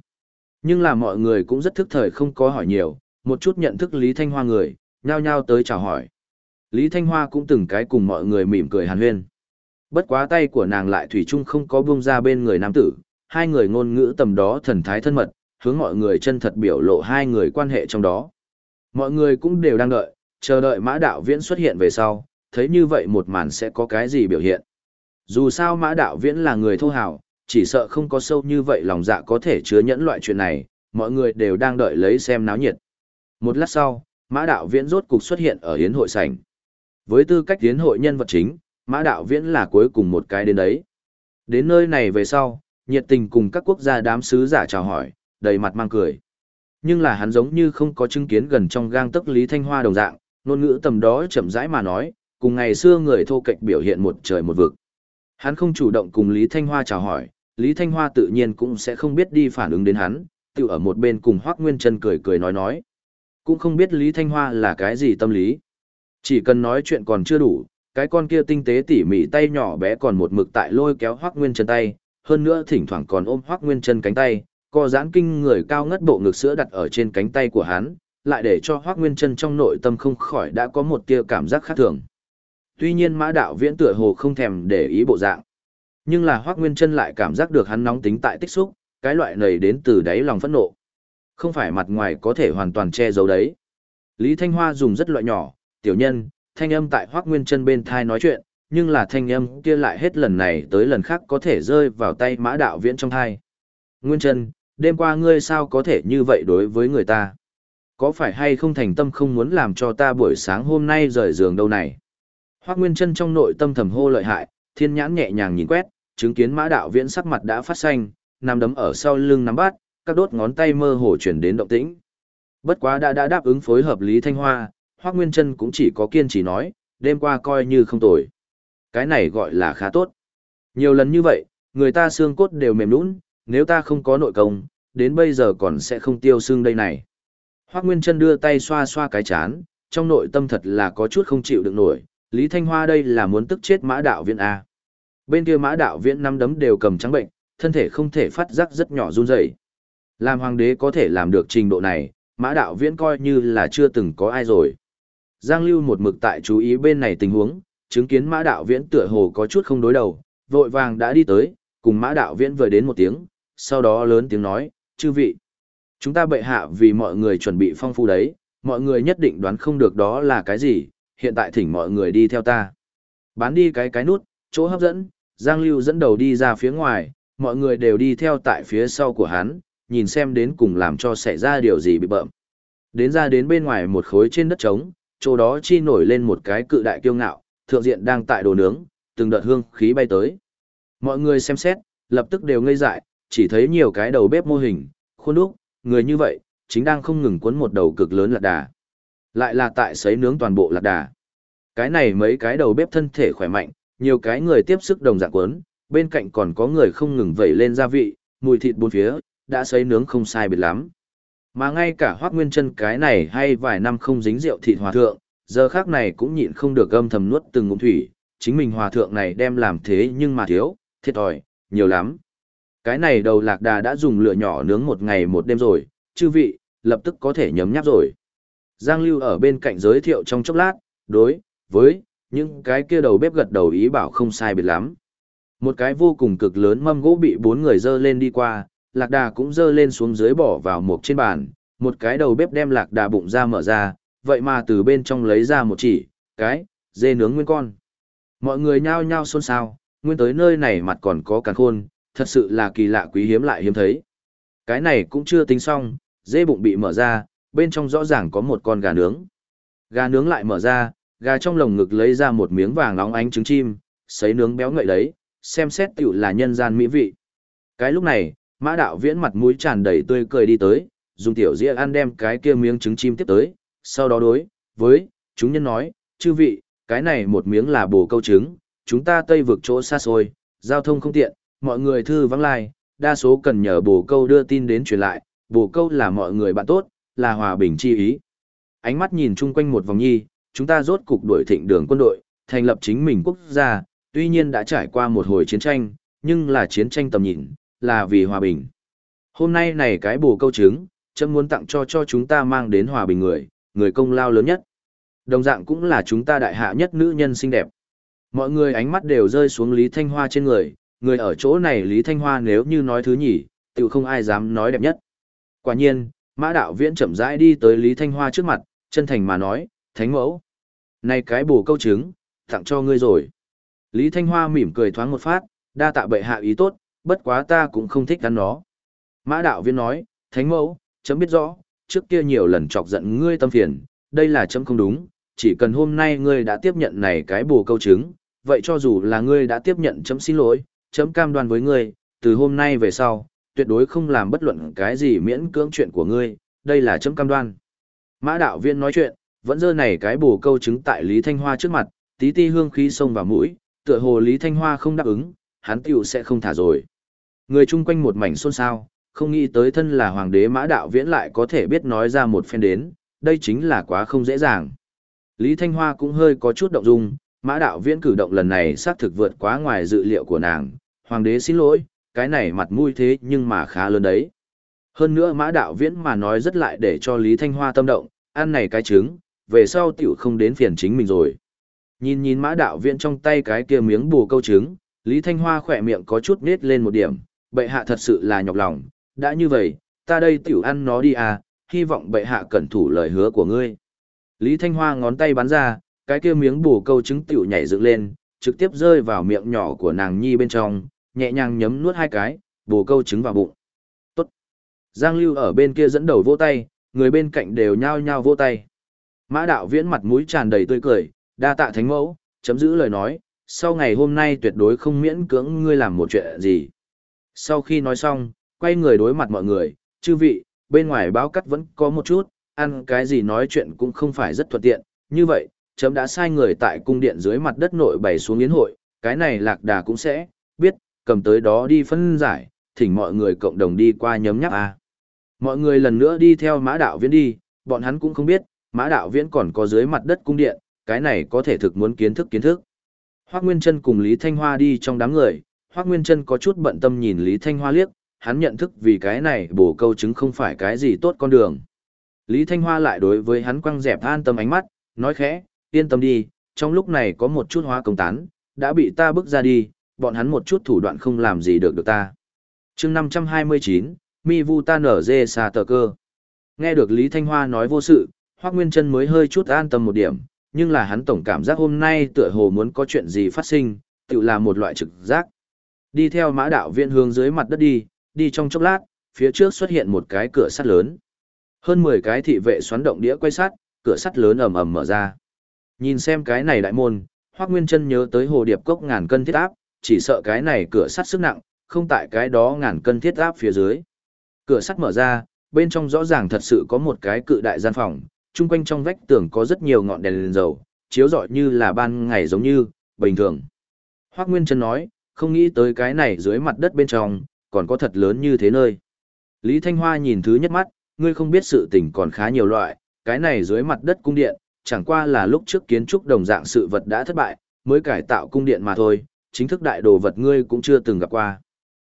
Nhưng là mọi người cũng rất thức thời không có hỏi nhiều, một chút nhận thức Lý Thanh Hoa người, nhao nhao tới chào hỏi. Lý Thanh Hoa cũng từng cái cùng mọi người mỉm cười hàn huyên. Bất quá tay của nàng lại thủy chung không có buông ra bên người nam tử, hai người ngôn ngữ tầm đó thần thái thân mật, hướng mọi người chân thật biểu lộ hai người quan hệ trong đó. Mọi người cũng đều đang đợi, chờ đợi mã đạo viễn xuất hiện về sau, thấy như vậy một màn sẽ có cái gì biểu hiện. Dù sao mã đạo viễn là người thô hào, chỉ sợ không có sâu như vậy lòng dạ có thể chứa nhẫn loại chuyện này, mọi người đều đang đợi lấy xem náo nhiệt. Một lát sau, mã đạo viễn rốt cục xuất hiện ở hiến hội sảnh. Với tư cách hiến hội nhân vật chính, mã đạo viễn là cuối cùng một cái đến đấy. Đến nơi này về sau, nhiệt tình cùng các quốc gia đám sứ giả chào hỏi, đầy mặt mang cười. Nhưng là hắn giống như không có chứng kiến gần trong gang tấc Lý Thanh Hoa đồng dạng, ngôn ngữ tầm đó chậm rãi mà nói, cùng ngày xưa người thô kệch biểu hiện một trời một vực. Hắn không chủ động cùng Lý Thanh Hoa chào hỏi, Lý Thanh Hoa tự nhiên cũng sẽ không biết đi phản ứng đến hắn, tự ở một bên cùng Hoác Nguyên Trân cười cười nói nói. Cũng không biết Lý Thanh Hoa là cái gì tâm lý. Chỉ cần nói chuyện còn chưa đủ, cái con kia tinh tế tỉ mỉ tay nhỏ bé còn một mực tại lôi kéo hoắc Nguyên chân tay, hơn nữa thỉnh thoảng còn ôm hoắc Nguyên chân cánh tay, co giãn kinh người cao ngất bộ ngực sữa đặt ở trên cánh tay của hắn, lại để cho hoắc Nguyên chân trong nội tâm không khỏi đã có một tia cảm giác khác thường. Tuy nhiên mã đạo viễn tựa hồ không thèm để ý bộ dạng. Nhưng là hoắc Nguyên chân lại cảm giác được hắn nóng tính tại tích xúc, cái loại này đến từ đáy lòng phẫn nộ. Không phải mặt ngoài có thể hoàn toàn che giấu đấy. Lý Thanh Hoa dùng rất loại nhỏ, tiểu nhân, thanh âm tại Hoác Nguyên Trân bên thai nói chuyện, nhưng là thanh âm kia lại hết lần này tới lần khác có thể rơi vào tay mã đạo viễn trong thai. Nguyên Trân, đêm qua ngươi sao có thể như vậy đối với người ta? Có phải hay không thành tâm không muốn làm cho ta buổi sáng hôm nay rời giường đâu này? Hoác Nguyên Trân trong nội tâm thầm hô lợi hại, thiên nhãn nhẹ nhàng nhìn quét, chứng kiến mã đạo viễn sắc mặt đã phát xanh, nằm đấm ở sau lưng nắm bắt, các đốt ngón tay mơ hồ chuyển đến động tĩnh. Bất quá đã đã đáp ứng phối hợp Lý Thanh Hoa, Hoác Nguyên Trân cũng chỉ có kiên trì nói, đêm qua coi như không tồi. Cái này gọi là khá tốt. Nhiều lần như vậy, người ta xương cốt đều mềm nũng, nếu ta không có nội công, đến bây giờ còn sẽ không tiêu xương đây này. Hoác Nguyên Trân đưa tay xoa xoa cái chán, trong nội tâm thật là có chút không chịu được nổi, Lý Thanh Hoa đây là muốn tức chết mã đạo viện A. Bên kia mã đạo viện năm đấm đều cầm trắng bệnh, thân thể không thể phát giác rất nhỏ run rẩy. Làm hoàng đế có thể làm được trình độ này, mã đạo viễn coi như là chưa từng có ai rồi. Giang Lưu một mực tại chú ý bên này tình huống, chứng kiến mã đạo viễn tựa hồ có chút không đối đầu, vội vàng đã đi tới, cùng mã đạo viễn vừa đến một tiếng, sau đó lớn tiếng nói, chư vị. Chúng ta bệ hạ vì mọi người chuẩn bị phong phú đấy, mọi người nhất định đoán không được đó là cái gì, hiện tại thỉnh mọi người đi theo ta. Bán đi cái cái nút, chỗ hấp dẫn, Giang Lưu dẫn đầu đi ra phía ngoài, mọi người đều đi theo tại phía sau của hắn, nhìn xem đến cùng làm cho xảy ra điều gì bị bợm. Đến ra đến bên ngoài một khối trên đất trống, chỗ đó chi nổi lên một cái cự đại kiêu ngạo, thượng diện đang tại đồ nướng, từng đợt hương khí bay tới. Mọi người xem xét, lập tức đều ngây dại, chỉ thấy nhiều cái đầu bếp mô hình, khuôn đúc, người như vậy, chính đang không ngừng cuốn một đầu cực lớn lạc đà. Lại là tại sấy nướng toàn bộ lạc đà. Cái này mấy cái đầu bếp thân thể khỏe mạnh, nhiều cái người tiếp sức đồng dạng cuốn, bên cạnh còn có người không ngừng vẩy lên gia vị, mùi thịt bốn phía, đã sấy nướng không sai biệt lắm. Mà ngay cả Hoắc Nguyên Chân cái này hay vài năm không dính rượu thịt hòa thượng, giờ khác này cũng nhịn không được âm thầm nuốt từng ngụm thủy, chính mình hòa thượng này đem làm thế nhưng mà thiếu, thiệt thòi, nhiều lắm. Cái này đầu lạc đà đã dùng lửa nhỏ nướng một ngày một đêm rồi, chư vị, lập tức có thể nhấm nháp rồi. Giang Lưu ở bên cạnh giới thiệu trong chốc lát, đối với những cái kia đầu bếp gật đầu ý bảo không sai biệt lắm. Một cái vô cùng cực lớn mâm gỗ bị bốn người dơ lên đi qua, lạc đà cũng dơ lên xuống dưới bỏ vào một trên bàn, một cái đầu bếp đem lạc đà bụng ra mở ra, vậy mà từ bên trong lấy ra một chỉ, cái, dê nướng nguyên con. Mọi người nhao nhao xôn xao, nguyên tới nơi này mặt còn có càng khôn, thật sự là kỳ lạ quý hiếm lại hiếm thấy. Cái này cũng chưa tính xong, dê bụng bị mở ra, bên trong rõ ràng có một con gà nướng. Gà nướng lại mở ra, gà trong lồng ngực lấy ra một miếng vàng óng ánh trứng chim, sấy nướng béo ngậy đấy, xem xét tiểu là nhân gian mỹ vị. Cái lúc này, mã đạo viễn mặt mũi tràn đầy tươi cười đi tới, dùng tiểu dĩa ăn đem cái kia miếng trứng chim tiếp tới, sau đó đối, với, chúng nhân nói, chư vị, cái này một miếng là bồ câu trứng, chúng ta tây vực chỗ xa xôi, giao thông không tiện, mọi người thư vắng lai, đa số cần nhờ bồ câu đưa tin đến truyền lại, bồ câu là mọi người bạn tốt, là hòa bình chi ý. Ánh mắt nhìn chung quanh một vòng nhi, chúng ta rốt cục đuổi thịnh đường quân đội, thành lập chính mình quốc gia, tuy nhiên đã trải qua một hồi chiến tranh, nhưng là chiến tranh tầm nhìn, là vì hòa bình. Hôm nay này cái bù câu trứng, chấm muốn tặng cho cho chúng ta mang đến hòa bình người, người công lao lớn nhất. Đồng dạng cũng là chúng ta đại hạ nhất nữ nhân xinh đẹp. Mọi người ánh mắt đều rơi xuống Lý Thanh Hoa trên người, người ở chỗ này Lý Thanh Hoa nếu như nói thứ nhỉ, tự không ai dám nói đẹp nhất. Quả nhiên, Mã Đạo Viễn chậm rãi đi tới Lý Thanh Hoa trước mặt, chân thành mà nói, Thánh mẫu. Này cái bổ câu trứng, tặng cho ngươi rồi. Lý Thanh Hoa mỉm cười thoáng một phát, đa tạ bệ hạ ý tốt, bất quá ta cũng không thích ăn nó. Mã Đạo viên nói, Thánh mẫu, chấm biết rõ, trước kia nhiều lần chọc giận ngươi tâm phiền, đây là chấm không đúng, chỉ cần hôm nay ngươi đã tiếp nhận này cái bồ câu chứng, vậy cho dù là ngươi đã tiếp nhận chấm xin lỗi, chấm cam đoan với ngươi, từ hôm nay về sau, tuyệt đối không làm bất luận cái gì miễn cưỡng chuyện của ngươi, đây là chấm cam đoan. Mã đạo viên nói chuyện, vẫn dơ này cái bồ câu chứng tại Lý Thanh Hoa trước mặt, tí ti hương khí xông vào mũi, tựa hồ Lý Thanh Hoa không đáp ứng, hắn tiểu sẽ không thả rồi. Người chung quanh một mảnh xôn xao, không nghĩ tới thân là hoàng đế mã đạo viễn lại có thể biết nói ra một phen đến, đây chính là quá không dễ dàng. Lý Thanh Hoa cũng hơi có chút động dung, mã đạo viễn cử động lần này xác thực vượt quá ngoài dự liệu của nàng, hoàng đế xin lỗi, cái này mặt mũi thế nhưng mà khá lớn đấy. Hơn nữa mã đạo viễn mà nói rất lại để cho Lý Thanh Hoa tâm động, ăn này cái trứng, về sau tiểu không đến phiền chính mình rồi. Nhìn nhìn mã đạo viễn trong tay cái kia miếng bù câu trứng, Lý Thanh Hoa khỏe miệng có chút nết lên một điểm, bệ hạ thật sự là nhọc lòng, đã như vậy, ta đây tiểu ăn nó đi à, hy vọng bệ hạ cẩn thủ lời hứa của ngươi. Lý Thanh Hoa ngón tay bắn ra, cái kia miếng bù câu trứng tiểu nhảy dựng lên, trực tiếp rơi vào miệng nhỏ của nàng nhi bên trong, nhẹ nhàng nhấm nuốt hai cái, bù câu trứng vào bụng. Tốt. Giang Lưu ở bên kia dẫn đầu vỗ tay, người bên cạnh đều nhao nhao vỗ tay. Mã đạo viễn mặt mũi tràn đầy tươi cười, đa tạ thánh mẫu, chấm giữ lời nói, sau ngày hôm nay tuyệt đối không miễn cưỡng ngươi làm một chuyện gì. Sau khi nói xong, quay người đối mặt mọi người, chư vị, bên ngoài báo cắt vẫn có một chút, ăn cái gì nói chuyện cũng không phải rất thuận tiện, như vậy, chấm đã sai người tại cung điện dưới mặt đất nội bày xuống yến hội, cái này lạc đà cũng sẽ, biết, cầm tới đó đi phân giải, thỉnh mọi người cộng đồng đi qua nhấm nháp a. Mọi người lần nữa đi theo mã đạo viễn đi, bọn hắn cũng không biết, mã đạo viễn còn có dưới mặt đất cung điện, cái này có thể thực muốn kiến thức kiến thức. Hoác Nguyên Trân cùng Lý Thanh Hoa đi trong đám người, Hoác Nguyên Trân có chút bận tâm nhìn Lý Thanh Hoa liếc, hắn nhận thức vì cái này bổ câu chứng không phải cái gì tốt con đường. Lý Thanh Hoa lại đối với hắn quăng dẹp an tâm ánh mắt, nói khẽ, yên tâm đi, trong lúc này có một chút hóa công tán, đã bị ta bước ra đi, bọn hắn một chút thủ đoạn không làm gì được được ta. chương 529, Mi Vu ta nở dê xà tờ cơ. Nghe được Lý Thanh Hoa nói vô sự, Hoác Nguyên Trân mới hơi chút an tâm một điểm, nhưng là hắn tổng cảm giác hôm nay tựa hồ muốn có chuyện gì phát sinh, tự là một loại trực giác. Đi theo mã đạo viện hướng dưới mặt đất đi, đi trong chốc lát, phía trước xuất hiện một cái cửa sắt lớn. Hơn 10 cái thị vệ xoắn động đĩa quay sắt, cửa sắt lớn ầm ầm mở ra. Nhìn xem cái này đại môn, Hoắc Nguyên Chân nhớ tới hồ điệp cốc ngàn cân thiết áp, chỉ sợ cái này cửa sắt sức nặng, không tại cái đó ngàn cân thiết áp phía dưới. Cửa sắt mở ra, bên trong rõ ràng thật sự có một cái cự đại gian phòng, chung quanh trong vách tường có rất nhiều ngọn đèn lên dầu, chiếu rọi như là ban ngày giống như, bình thường. Hoắc Nguyên Chân nói, không nghĩ tới cái này dưới mặt đất bên trong, còn có thật lớn như thế nơi. Lý Thanh Hoa nhìn thứ nhất mắt, ngươi không biết sự tình còn khá nhiều loại, cái này dưới mặt đất cung điện, chẳng qua là lúc trước kiến trúc đồng dạng sự vật đã thất bại, mới cải tạo cung điện mà thôi, chính thức đại đồ vật ngươi cũng chưa từng gặp qua.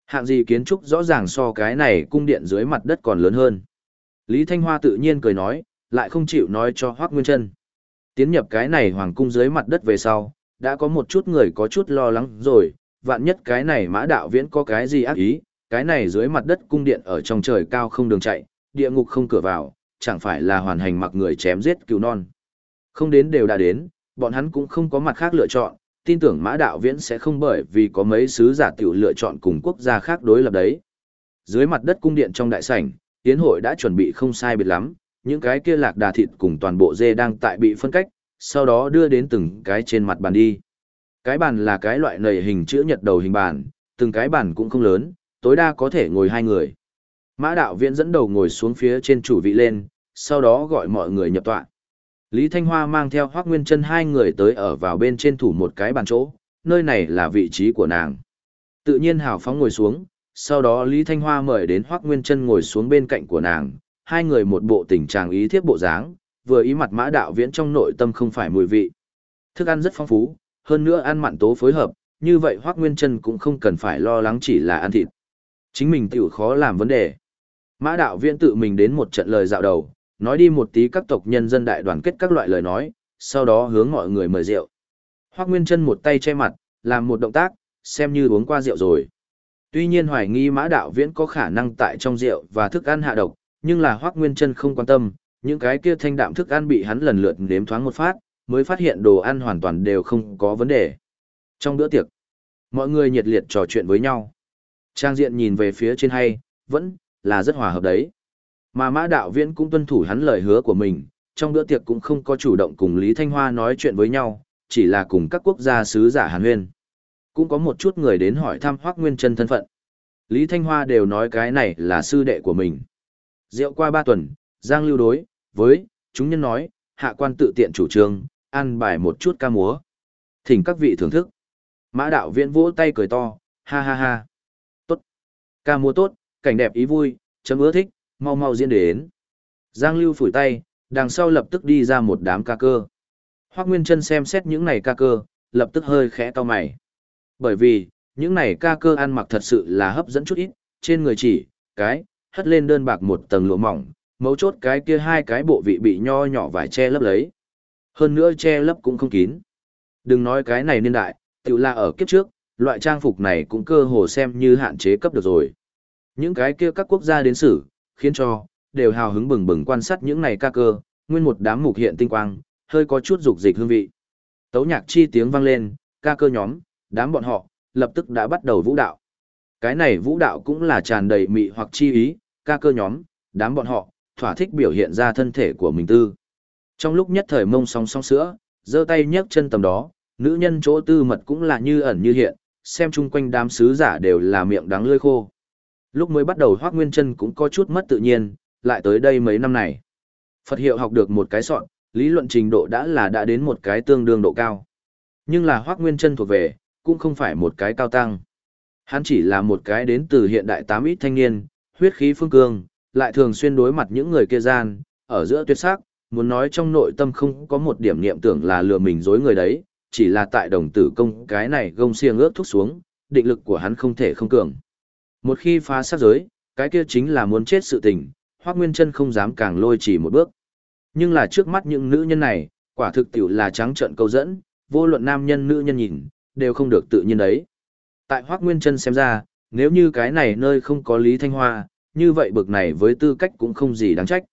Hạng gì kiến trúc rõ ràng so cái này cung điện dưới mặt đất còn lớn hơn. Lý Thanh Hoa tự nhiên cười nói, lại không chịu nói cho Hoác Nguyên Trân. Tiến nhập cái này hoàng cung dưới mặt đất về sau, đã có một chút người có chút lo lắng rồi, vạn nhất cái này mã đạo viễn có cái gì ác ý, cái này dưới mặt đất cung điện ở trong trời cao không đường chạy, địa ngục không cửa vào, chẳng phải là hoàn hành mặc người chém giết cứu non. Không đến đều đã đến, bọn hắn cũng không có mặt khác lựa chọn, tin tưởng mã đạo viễn sẽ không bởi vì có mấy sứ giả tiểu lựa chọn cùng quốc gia khác đối lập đấy. Dưới mặt đất cung điện trong đại sảnh, tiến hội đã chuẩn bị không sai biệt lắm, những cái kia lạc đà thịt cùng toàn bộ dê đang tại bị phân cách, sau đó đưa đến từng cái trên mặt bàn đi. Cái bàn là cái loại nầy hình chữ nhật đầu hình bàn, từng cái bàn cũng không lớn, tối đa có thể ngồi hai người. Mã đạo viễn dẫn đầu ngồi xuống phía trên chủ vị lên, sau đó gọi mọi người nhập tọa. Lý Thanh Hoa mang theo Hoác Nguyên Trân hai người tới ở vào bên trên thủ một cái bàn chỗ, nơi này là vị trí của nàng. Tự nhiên hào phóng ngồi xuống, sau đó Lý Thanh Hoa mời đến Hoác Nguyên Trân ngồi xuống bên cạnh của nàng, hai người một bộ tình trạng ý thiếp bộ dáng, vừa ý mặt mã đạo viễn trong nội tâm không phải mùi vị. Thức ăn rất phong phú, hơn nữa ăn mặn tố phối hợp, như vậy Hoác Nguyên Trân cũng không cần phải lo lắng chỉ là ăn thịt. Chính mình tiểu khó làm vấn đề. Mã đạo viện tự mình đến một trận lời dạo đầu, nói đi một tí các tộc nhân dân đại đoàn kết các loại lời nói, sau đó hướng mọi người mời rượu. Hoác Nguyên Trân một tay che mặt, làm một động tác, xem như uống qua rượu rồi. Tuy nhiên hoài nghi mã đạo viễn có khả năng tại trong rượu và thức ăn hạ độc, nhưng là Hoác Nguyên Trân không quan tâm, những cái kia thanh đạm thức ăn bị hắn lần lượt nếm thoáng một phát, mới phát hiện đồ ăn hoàn toàn đều không có vấn đề. Trong bữa tiệc, mọi người nhiệt liệt trò chuyện với nhau. Trang diện nhìn về phía trên hay, vẫn là rất hòa hợp đấy. Mà mã đạo viễn cũng tuân thủ hắn lời hứa của mình, trong bữa tiệc cũng không có chủ động cùng Lý Thanh Hoa nói chuyện với nhau, chỉ là cùng các quốc gia sứ giả Hàn Huyên. Cũng có một chút người đến hỏi thăm Hoác Nguyên Trân thân phận. Lý Thanh Hoa đều nói cái này là sư đệ của mình. Rượu qua ba tuần, Giang lưu đối, với, chúng nhân nói, hạ quan tự tiện chủ trương, ăn bài một chút ca múa. Thỉnh các vị thưởng thức. Mã đạo viễn vỗ tay cười to, ha ha ha. Tốt. Ca múa tốt, cảnh đẹp ý vui, chấm ưa thích, mau mau diễn đến. Giang lưu phủi tay, đằng sau lập tức đi ra một đám ca cơ. Hoác Nguyên Trân xem xét những này ca cơ, lập tức hơi khẽ to mày. Bởi vì, những này ca cơ ăn mặc thật sự là hấp dẫn chút ít, trên người chỉ, cái, hất lên đơn bạc một tầng lụa mỏng, mấu chốt cái kia hai cái bộ vị bị nho nhỏ vải che lấp lấy. Hơn nữa che lấp cũng không kín. Đừng nói cái này niên đại, tự là ở kiếp trước, loại trang phục này cũng cơ hồ xem như hạn chế cấp được rồi. Những cái kia các quốc gia đến xử, khiến cho, đều hào hứng bừng bừng quan sát những này ca cơ, nguyên một đám mục hiện tinh quang, hơi có chút dục dịch hương vị. Tấu nhạc chi tiếng vang lên, ca cơ nhóm, đám bọn họ, lập tức đã bắt đầu vũ đạo. Cái này vũ đạo cũng là tràn đầy mị hoặc chi ý, ca cơ nhóm, đám bọn họ, thỏa thích biểu hiện ra thân thể của mình tư. Trong lúc nhất thời mông song song sữa, giơ tay nhấc chân tầm đó, nữ nhân chỗ tư mật cũng là như ẩn như hiện, xem chung quanh đám sứ giả đều là miệng đắng lưỡi khô. Lúc mới bắt đầu Hoắc Nguyên chân cũng có chút mất tự nhiên, lại tới đây mấy năm này. Phật hiệu học được một cái soạn, lý luận trình độ đã là đã đến một cái tương đương độ cao. Nhưng là Hoắc Nguyên chân thuộc về, cũng không phải một cái cao tăng. Hắn chỉ là một cái đến từ hiện đại tám ít thanh niên, huyết khí phương cương, lại thường xuyên đối mặt những người kia gian, ở giữa tuyệt sắc, muốn nói trong nội tâm không có một điểm niệm tưởng là lừa mình dối người đấy, chỉ là tại đồng tử công cái này gông xiềng ước thúc xuống, định lực của hắn không thể không cường. Một khi phá sát giới, cái kia chính là muốn chết sự tình, Hoắc Nguyên Chân không dám càng lôi chỉ một bước. Nhưng là trước mắt những nữ nhân này, quả thực tiểu là trắng trợn câu dẫn, vô luận nam nhân nữ nhân nhìn, đều không được tự nhiên đấy. Tại Hoắc Nguyên Chân xem ra, nếu như cái này nơi không có Lý Thanh Hoa, như vậy bực này với tư cách cũng không gì đáng trách.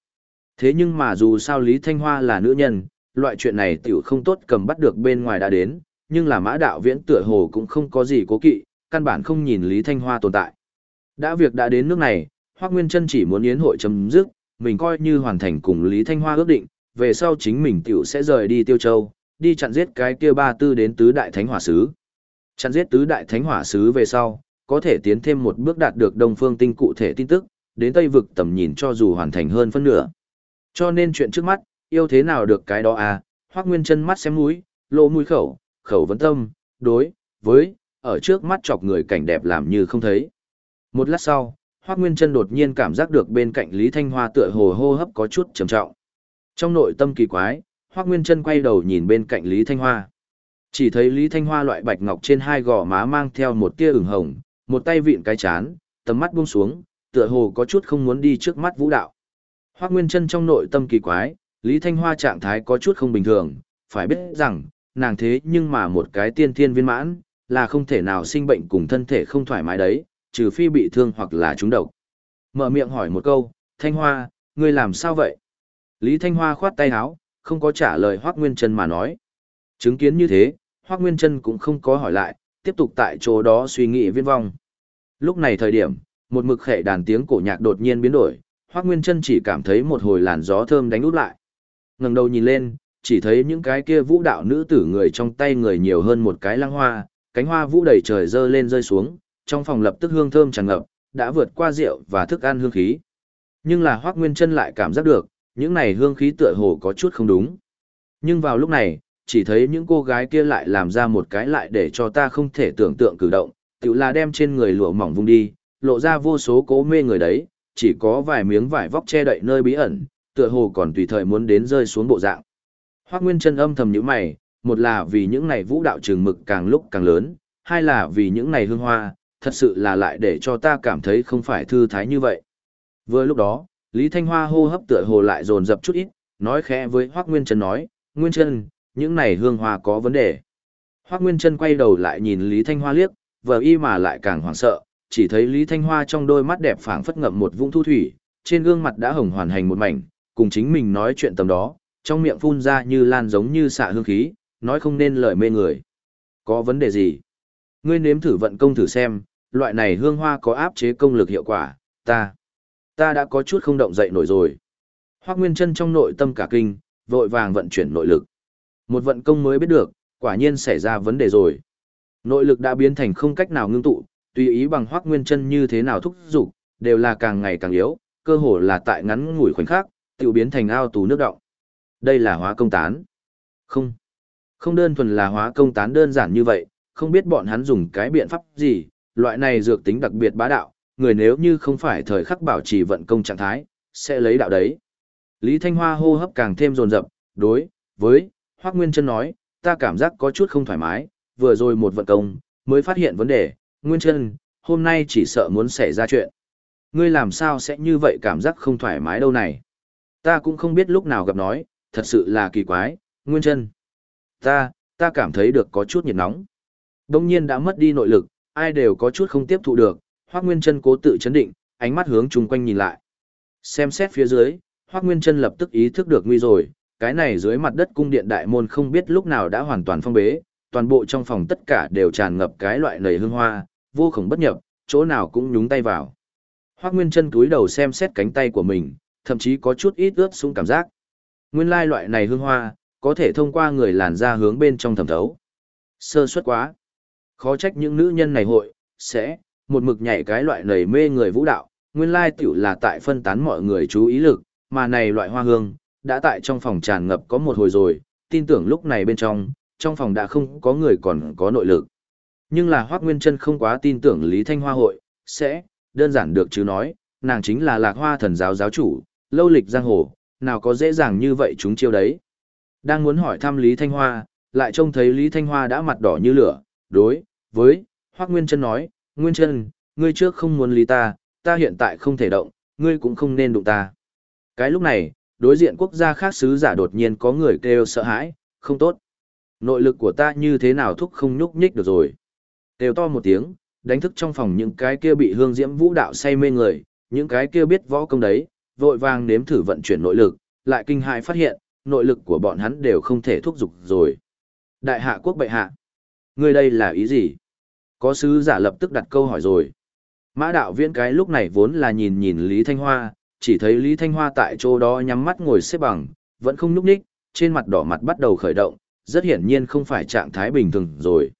Thế nhưng mà dù sao Lý Thanh Hoa là nữ nhân, loại chuyện này tiểu không tốt cầm bắt được bên ngoài đã đến, nhưng là mã đạo viễn tựa hồ cũng không có gì cố kỵ, căn bản không nhìn Lý Thanh Hoa tồn tại. Đã việc đã đến nước này, Hoác Nguyên Trân chỉ muốn yến hội chấm dứt, mình coi như hoàn thành cùng Lý Thanh Hoa ước định, về sau chính mình tiểu sẽ rời đi Tiêu Châu, đi chặn giết cái kia ba tư đến tứ đại thánh hỏa sứ. Chặn giết tứ đại thánh hỏa sứ về sau, có thể tiến thêm một bước đạt được Đông Phương Tinh cụ thể tin tức, đến Tây vực tầm nhìn cho dù hoàn thành hơn phân nửa. Cho nên chuyện trước mắt, yêu thế nào được cái đó à, Hoắc Nguyên Chân mắt xem mũi, lỗ mũi khẩu, khẩu vấn tâm, đối với ở trước mắt chọc người cảnh đẹp làm như không thấy. Một lát sau, Hoắc Nguyên Chân đột nhiên cảm giác được bên cạnh Lý Thanh Hoa tựa hồ hô hấp có chút trầm trọng. Trong nội tâm kỳ quái, Hoắc Nguyên Chân quay đầu nhìn bên cạnh Lý Thanh Hoa. Chỉ thấy Lý Thanh Hoa loại bạch ngọc trên hai gò má mang theo một tia ửng hồng, một tay vịn cái chán, tầm mắt buông xuống, tựa hồ có chút không muốn đi trước mắt vũ đạo. Hoắc Nguyên Trân trong nội tâm kỳ quái, Lý Thanh Hoa trạng thái có chút không bình thường, phải biết rằng, nàng thế nhưng mà một cái tiên thiên viên mãn, là không thể nào sinh bệnh cùng thân thể không thoải mái đấy, trừ phi bị thương hoặc là trúng độc. Mở miệng hỏi một câu, Thanh Hoa, ngươi làm sao vậy? Lý Thanh Hoa khoát tay áo, không có trả lời Hoác Nguyên Trân mà nói. Chứng kiến như thế, Hoác Nguyên Trân cũng không có hỏi lại, tiếp tục tại chỗ đó suy nghĩ viên vong. Lúc này thời điểm, một mực khệ đàn tiếng cổ nhạc đột nhiên biến đổi, hoắc Nguyên chân chỉ cảm thấy một hồi làn gió thơm đánh út lại. ngẩng đầu nhìn lên, chỉ thấy những cái kia vũ đạo nữ tử người trong tay người nhiều hơn một cái lăng hoa, cánh hoa vũ đầy trời dơ lên rơi xuống, trong phòng lập tức hương thơm tràn ngập, đã vượt qua rượu và thức ăn hương khí. Nhưng là hoắc Nguyên chân lại cảm giác được, những này hương khí tựa hồ có chút không đúng. Nhưng vào lúc này, chỉ thấy những cô gái kia lại làm ra một cái lại để cho ta không thể tưởng tượng cử động, tự là đem trên người lụa mỏng vung đi, lộ ra vô số cố mê người đấy, chỉ có vài miếng vải vóc che đậy nơi bí ẩn, tựa hồ còn tùy thời muốn đến rơi xuống bộ dạng. Hoắc Nguyên Chân âm thầm nhíu mày, một là vì những này vũ đạo trường mực càng lúc càng lớn, hai là vì những này hương hoa, thật sự là lại để cho ta cảm thấy không phải thư thái như vậy. Vừa lúc đó, Lý Thanh Hoa hô hấp tựa hồ lại dồn dập chút ít, nói khẽ với Hoắc Nguyên Chân nói, "Nguyên Chân, những này hương hoa có vấn đề." Hoắc Nguyên Trân quay đầu lại nhìn Lý Thanh Hoa liếc, vờ y mà lại càng hoảng sợ, chỉ thấy Lý Thanh Hoa trong đôi mắt đẹp phảng phất ngậm một vũng thu thủy, trên gương mặt đã hồng hoàn hành một mảnh, cùng chính mình nói chuyện tầm đó, trong miệng phun ra như lan giống như xạ hương khí, nói không nên lời mê người. Có vấn đề gì? Ngươi nếm thử vận công thử xem, loại này hương hoa có áp chế công lực hiệu quả, ta, ta đã có chút không động dậy nổi rồi. Hoác Nguyên Trân trong nội tâm cả kinh, vội vàng vận chuyển nội lực. Một vận công mới biết được, quả nhiên xảy ra vấn đề rồi. Nội lực đã biến thành không cách nào ngưng tụ, tùy ý bằng Hoác Nguyên chân như thế nào thúc giục đều là càng ngày càng yếu, cơ hồ là tại ngắn ngủi khoảnh khắc, tiểu biến thành ao tù nước động. Đây là hóa công tán. Không. Không đơn thuần là hóa công tán đơn giản như vậy, không biết bọn hắn dùng cái biện pháp gì, loại này dược tính đặc biệt bá đạo, người nếu như không phải thời khắc bảo trì vận công trạng thái, sẽ lấy đạo đấy. Lý Thanh Hoa hô hấp càng thêm dồn dập, đối với Hoắc Nguyên Trân nói, ta cảm giác có chút không thoải mái, vừa rồi một vận công, mới phát hiện vấn đề, Nguyên Trân, hôm nay chỉ sợ muốn xảy ra chuyện. Ngươi làm sao sẽ như vậy cảm giác không thoải mái đâu này? Ta cũng không biết lúc nào gặp nói, thật sự là kỳ quái, Nguyên Trân, Ta, ta cảm thấy được có chút nhiệt nóng. Đông nhiên đã mất đi nội lực, ai đều có chút không tiếp thụ được, Hoắc Nguyên Trân cố tự chấn định, ánh mắt hướng chung quanh nhìn lại. Xem xét phía dưới, Hoắc Nguyên Trân lập tức ý thức được nguy rồi, cái này dưới mặt đất cung điện đại môn không biết lúc nào đã hoàn toàn phong bế, toàn bộ trong phòng tất cả đều tràn ngập cái loại nầy hương hoa, vô cùng bất nhập, chỗ nào cũng nhúng tay vào. Hoắc Nguyên Chân cúi đầu xem xét cánh tay của mình, thậm chí có chút ít ướt xuống cảm giác. Nguyên lai loại này hương hoa, có thể thông qua người làn da hướng bên trong thẩm thấu. Sơ suất quá. Khó trách những nữ nhân này hội, sẽ, một mực nhảy cái loại nầy mê người vũ đạo, nguyên lai tiểu là tại phân tán mọi người chú ý lực, mà này loại hoa hương, đã tại trong phòng tràn ngập có một hồi rồi, tin tưởng lúc này bên trong, trong phòng đã không có người còn có nội lực. Nhưng là Hoác Nguyên Trân không quá tin tưởng Lý Thanh Hoa hội, sẽ, đơn giản được chứ nói, nàng chính là lạc hoa thần giáo giáo chủ, lâu lịch giang hồ, nào có dễ dàng như vậy chúng chiêu đấy. Đang muốn hỏi thăm Lý Thanh Hoa, lại trông thấy Lý Thanh Hoa đã mặt đỏ như lửa, đối, với, Hoác Nguyên Trân nói, Nguyên Trân, ngươi trước không muốn lý ta, ta hiện tại không thể động, ngươi cũng không nên đụng ta. Cái lúc này, đối diện quốc gia khác sứ giả đột nhiên có người kêu sợ hãi, không tốt. Nội lực của ta như thế nào thúc không nhúc nhích được rồi. Kêu to một tiếng, đánh thức trong phòng những cái kia bị hương diễm vũ đạo say mê người, những cái kia biết võ công đấy, vội vàng nếm thử vận chuyển nội lực, lại kinh hại phát hiện, nội lực của bọn hắn đều không thể thúc dục rồi. Đại hạ quốc bệ hạ, ngươi đây là ý gì? Có sứ giả lập tức đặt câu hỏi rồi. Mã đạo viễn cái lúc này vốn là nhìn nhìn Lý Thanh Hoa, chỉ thấy Lý Thanh Hoa tại chỗ đó nhắm mắt ngồi xếp bằng, vẫn không nhúc nhích, trên mặt đỏ mặt bắt đầu khởi động, rất hiển nhiên không phải trạng thái bình thường rồi.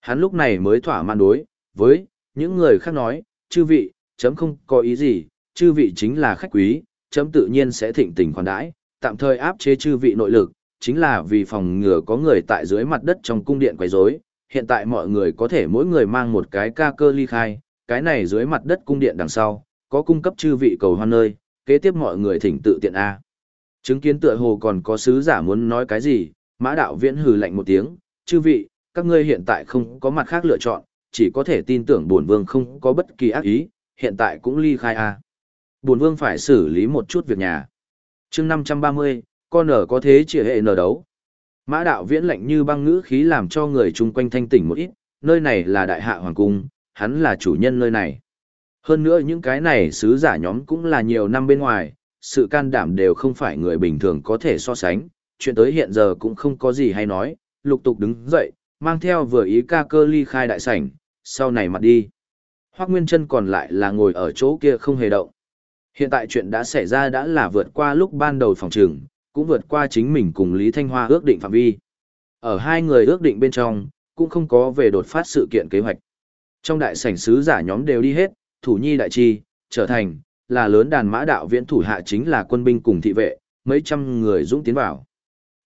Hắn lúc này mới thỏa mãn đối, với, những người khác nói, chư vị, chấm không có ý gì, chư vị chính là khách quý, chấm tự nhiên sẽ thịnh tình khoản đãi, tạm thời áp chế chư vị nội lực, chính là vì phòng ngừa có người tại dưới mặt đất trong cung điện quấy rối. Hiện tại mọi người có thể mỗi người mang một cái ca cơ ly khai, cái này dưới mặt đất cung điện đằng sau, có cung cấp chư vị cầu hoan nơi, kế tiếp mọi người thỉnh tự tiện A. Chứng kiến tựa hồ còn có sứ giả muốn nói cái gì, mã đạo viễn hừ lạnh một tiếng, chư vị, các ngươi hiện tại không có mặt khác lựa chọn, chỉ có thể tin tưởng bổn vương không có bất kỳ ác ý, hiện tại cũng ly khai A. Bổn vương phải xử lý một chút việc nhà. chương 530, con nở có thế chỉ hệ nở đấu. Mã đạo viễn lạnh như băng ngữ khí làm cho người chung quanh thanh tỉnh một ít, nơi này là đại hạ hoàng cung, hắn là chủ nhân nơi này. Hơn nữa những cái này sứ giả nhóm cũng là nhiều năm bên ngoài, sự can đảm đều không phải người bình thường có thể so sánh, chuyện tới hiện giờ cũng không có gì hay nói, lục tục đứng dậy, mang theo vừa ý ca cơ ly khai đại sảnh, sau này mặt đi. Hoác Nguyên chân còn lại là ngồi ở chỗ kia không hề động. Hiện tại chuyện đã xảy ra đã là vượt qua lúc ban đầu phòng trường, cũng vượt qua chính mình cùng Lý Thanh Hoa ước định phạm vi. Ở hai người ước định bên trong, cũng không có về đột phát sự kiện kế hoạch. Trong đại sảnh sứ giả nhóm đều đi hết, thủ nhi đại chi, trở thành, là lớn đàn mã đạo viễn thủ hạ chính là quân binh cùng thị vệ, mấy trăm người dũng tiến vào.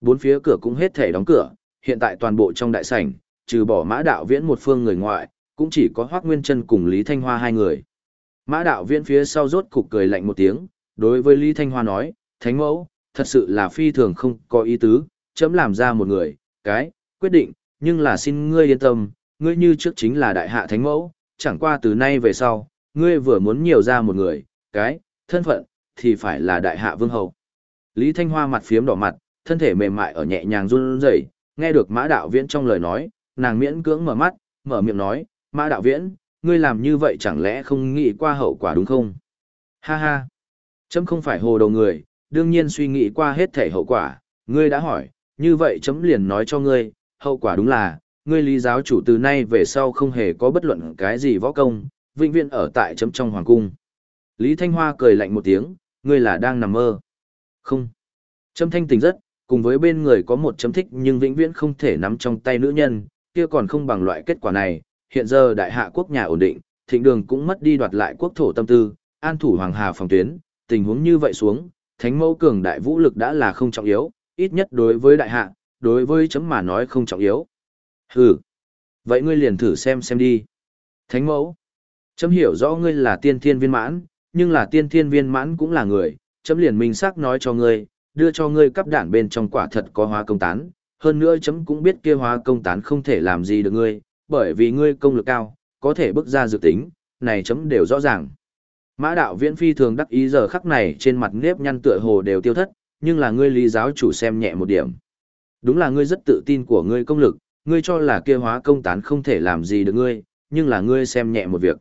Bốn phía cửa cũng hết thể đóng cửa, hiện tại toàn bộ trong đại sảnh, trừ bỏ mã đạo viễn một phương người ngoại, cũng chỉ có Hoác Nguyên Trân cùng Lý Thanh Hoa hai người. Mã đạo viễn phía sau rốt cục cười lạnh một tiếng, đối với Lý Thanh Hoa nói, Thánh mẫu, thật sự là phi thường không có ý tứ, chấm làm ra một người, cái, quyết định, nhưng là xin ngươi yên tâm, ngươi như trước chính là đại hạ Thánh mẫu, chẳng qua từ nay về sau, ngươi vừa muốn nhiều ra một người, cái, thân phận, thì phải là đại hạ vương hậu. Lý Thanh Hoa mặt phiếm đỏ mặt, thân thể mềm mại ở nhẹ nhàng run rẩy, nghe được Mã Đạo Viễn trong lời nói, nàng miễn cưỡng mở mắt, mở miệng nói, Mã Đạo Viễn, ngươi làm như vậy chẳng lẽ không nghĩ qua hậu quả đúng không? Ha ha, chấm không phải hồ đầu người, đương nhiên suy nghĩ qua hết thể hậu quả, ngươi đã hỏi, như vậy chấm liền nói cho ngươi, hậu quả đúng là, ngươi lý giáo chủ từ nay về sau không hề có bất luận cái gì võ công, vĩnh viễn ở tại chấm trong hoàng cung. Lý Thanh Hoa cười lạnh một tiếng, ngươi là đang nằm mơ. Không. Chấm thanh tỉnh rất, cùng với bên người có một chấm thích nhưng vĩnh viễn không thể nắm trong tay nữ nhân, kia còn không bằng loại kết quả này. Hiện giờ đại hạ quốc nhà ổn định, thịnh đường cũng mất đi đoạt lại quốc thổ tâm tư, an thủ hoàng hà phòng tuyến, tình huống như vậy xuống, thánh mẫu cường đại vũ lực đã là không trọng yếu, ít nhất đối với đại hạ, đối với chấm mà nói không trọng yếu. Hừ. Vậy ngươi liền thử xem xem đi. Thánh mẫu. Chấm hiểu rõ ngươi là tiên thiên viên mãn, nhưng là tiên thiên viên mãn cũng là người, chấm liền minh xác nói cho ngươi, đưa cho ngươi cắp đạn bên trong quả thật có hóa công tán, hơn nữa chấm cũng biết kia hóa công tán không thể làm gì được ngươi, bởi vì ngươi công lực cao, có thể bước ra dự tính, này chấm đều rõ ràng. Mã đạo viễn phi thường đắc ý giờ khắc này trên mặt nếp nhăn tựa hồ đều tiêu thất, nhưng là ngươi lý giáo chủ xem nhẹ một điểm. Đúng là ngươi rất tự tin của ngươi công lực, ngươi cho là kia hóa công tán không thể làm gì được ngươi, nhưng là ngươi xem nhẹ một việc.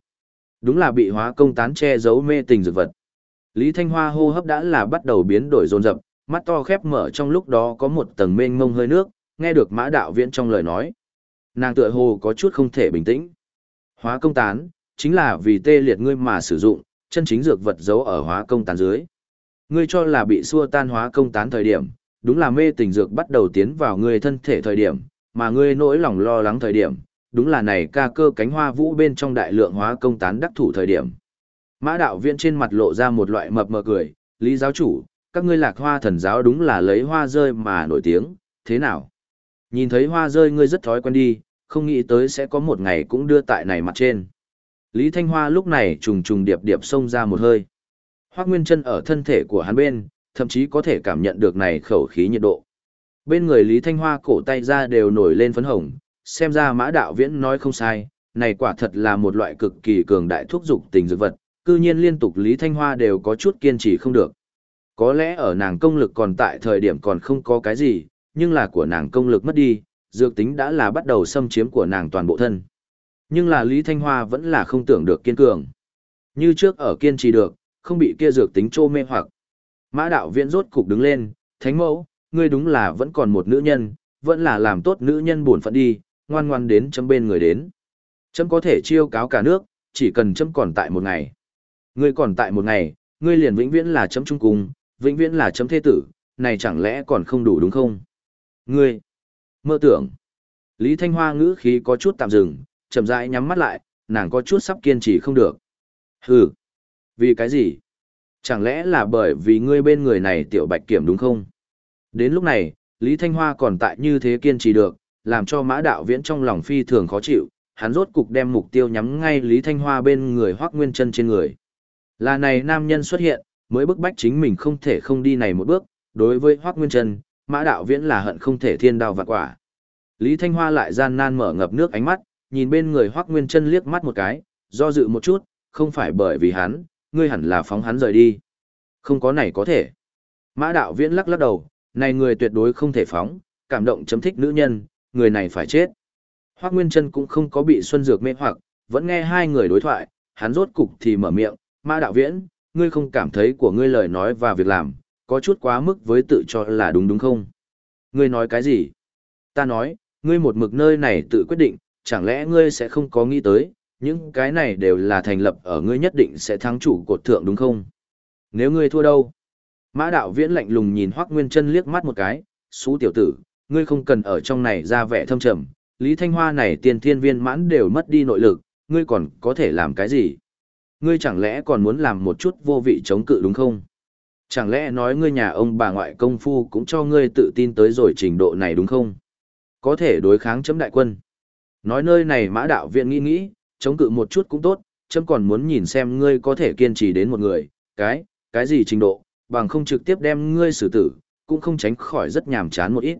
Đúng là bị hóa công tán che giấu mê tình dược vật. Lý Thanh Hoa hô hấp đã là bắt đầu biến đổi rồn rập, mắt to khép mở trong lúc đó có một tầng mênh mông hơi nước, nghe được mã đạo viễn trong lời nói. Nàng tựa hồ có chút không thể bình tĩnh. Hóa công tán, chính là vì tê liệt ngươi mà sử dụng, chân chính dược vật giấu ở hóa công tán dưới. Ngươi cho là bị xua tan hóa công tán thời điểm, đúng là mê tình dược bắt đầu tiến vào ngươi thân thể thời điểm, mà ngươi nỗi lòng lo lắng thời điểm, đúng là này ca cơ cánh hoa vũ bên trong đại lượng hóa công tán đắc thủ thời điểm. Mã đạo viện trên mặt lộ ra một loại mập mờ cười, lý giáo chủ, các ngươi lạc hoa thần giáo đúng là lấy hoa rơi mà nổi tiếng, thế nào? Nhìn thấy hoa rơi ngươi rất thói quen đi, không nghĩ tới sẽ có một ngày cũng đưa tại này mặt trên. Lý Thanh Hoa lúc này trùng trùng điệp điệp xông ra một hơi. Hoác Nguyên chân ở thân thể của hắn bên, thậm chí có thể cảm nhận được này khẩu khí nhiệt độ. Bên người Lý Thanh Hoa cổ tay ra đều nổi lên phấn hồng, xem ra mã đạo viễn nói không sai, này quả thật là một loại cực kỳ cường đại thuốc dục tình dược vật, cư nhiên liên tục Lý Thanh Hoa đều có chút kiên trì không được. Có lẽ ở nàng công lực còn tại thời điểm còn không có cái gì, nhưng là của nàng công lực mất đi, dược tính đã là bắt đầu xâm chiếm của nàng toàn bộ thân. Nhưng là Lý Thanh Hoa vẫn là không tưởng được kiên cường. Như trước ở kiên trì được, không bị kia dược tính trô mê hoặc. Mã đạo viễn rốt cục đứng lên, thánh mẫu, ngươi đúng là vẫn còn một nữ nhân, vẫn là làm tốt nữ nhân buồn phận đi, ngoan ngoan đến chấm bên người đến. Chấm có thể chiêu cáo cả nước, chỉ cần chấm còn tại một ngày. Ngươi còn tại một ngày, ngươi liền vĩnh viễn là chấm trung cung, vĩnh viễn là chấm thế tử, này chẳng lẽ còn không đủ đúng không? Ngươi, mơ tưởng. Lý Thanh Hoa ngữ khí có chút tạm dừng, chậm rãi nhắm mắt lại, nàng có chút sắp kiên trì không được. Hừ, vì cái gì? Chẳng lẽ là bởi vì ngươi bên người này tiểu bạch kiểm đúng không? Đến lúc này, Lý Thanh Hoa còn tại như thế kiên trì được, làm cho mã đạo viễn trong lòng phi thường khó chịu, hắn rốt cục đem mục tiêu nhắm ngay Lý Thanh Hoa bên người Hoác Nguyên chân trên người. Là này nam nhân xuất hiện, mới bức bách chính mình không thể không đi này một bước, đối với Hoác Nguyên chân, mã đạo viễn là hận không thể thiên đao vạn quả. Lý Thanh Hoa lại gian nan mở ngập nước ánh mắt, nhìn bên người Hoác Nguyên chân liếc mắt một cái, do dự một chút, không phải bởi vì hắn, ngươi hẳn là phóng hắn rời đi. Không có này có thể. Mã đạo viễn lắc lắc đầu, này người tuyệt đối không thể phóng, cảm động chấm thích nữ nhân, người này phải chết. Hoác Nguyên Trân cũng không có bị Xuân Dược mê hoặc, vẫn nghe hai người đối thoại, hắn rốt cục thì mở miệng, Ma Đạo Viễn, ngươi không cảm thấy của ngươi lời nói và việc làm, có chút quá mức với tự cho là đúng đúng không? Ngươi nói cái gì? Ta nói, ngươi một mực nơi này tự quyết định, chẳng lẽ ngươi sẽ không có nghĩ tới, những cái này đều là thành lập ở ngươi nhất định sẽ thắng chủ cột thượng đúng không? Nếu ngươi thua đâu? Mã đạo viễn lạnh lùng nhìn Hoắc Nguyên Chân liếc mắt một cái, xú tiểu tử, ngươi không cần ở trong này ra vẻ thâm trầm, Lý Thanh Hoa này tiên thiên viên mãn đều mất đi nội lực, ngươi còn có thể làm cái gì? Ngươi chẳng lẽ còn muốn làm một chút vô vị chống cự đúng không? Chẳng lẽ nói ngươi nhà ông bà ngoại công phu cũng cho ngươi tự tin tới rồi trình độ này đúng không? Có thể đối kháng chấm đại quân. Nói nơi này mã đạo viện nghĩ nghĩ, chống cự một chút cũng tốt, chấm còn muốn nhìn xem ngươi có thể kiên trì đến một người, cái, cái gì trình độ, bằng không trực tiếp đem ngươi xử tử, cũng không tránh khỏi rất nhàm chán một ít.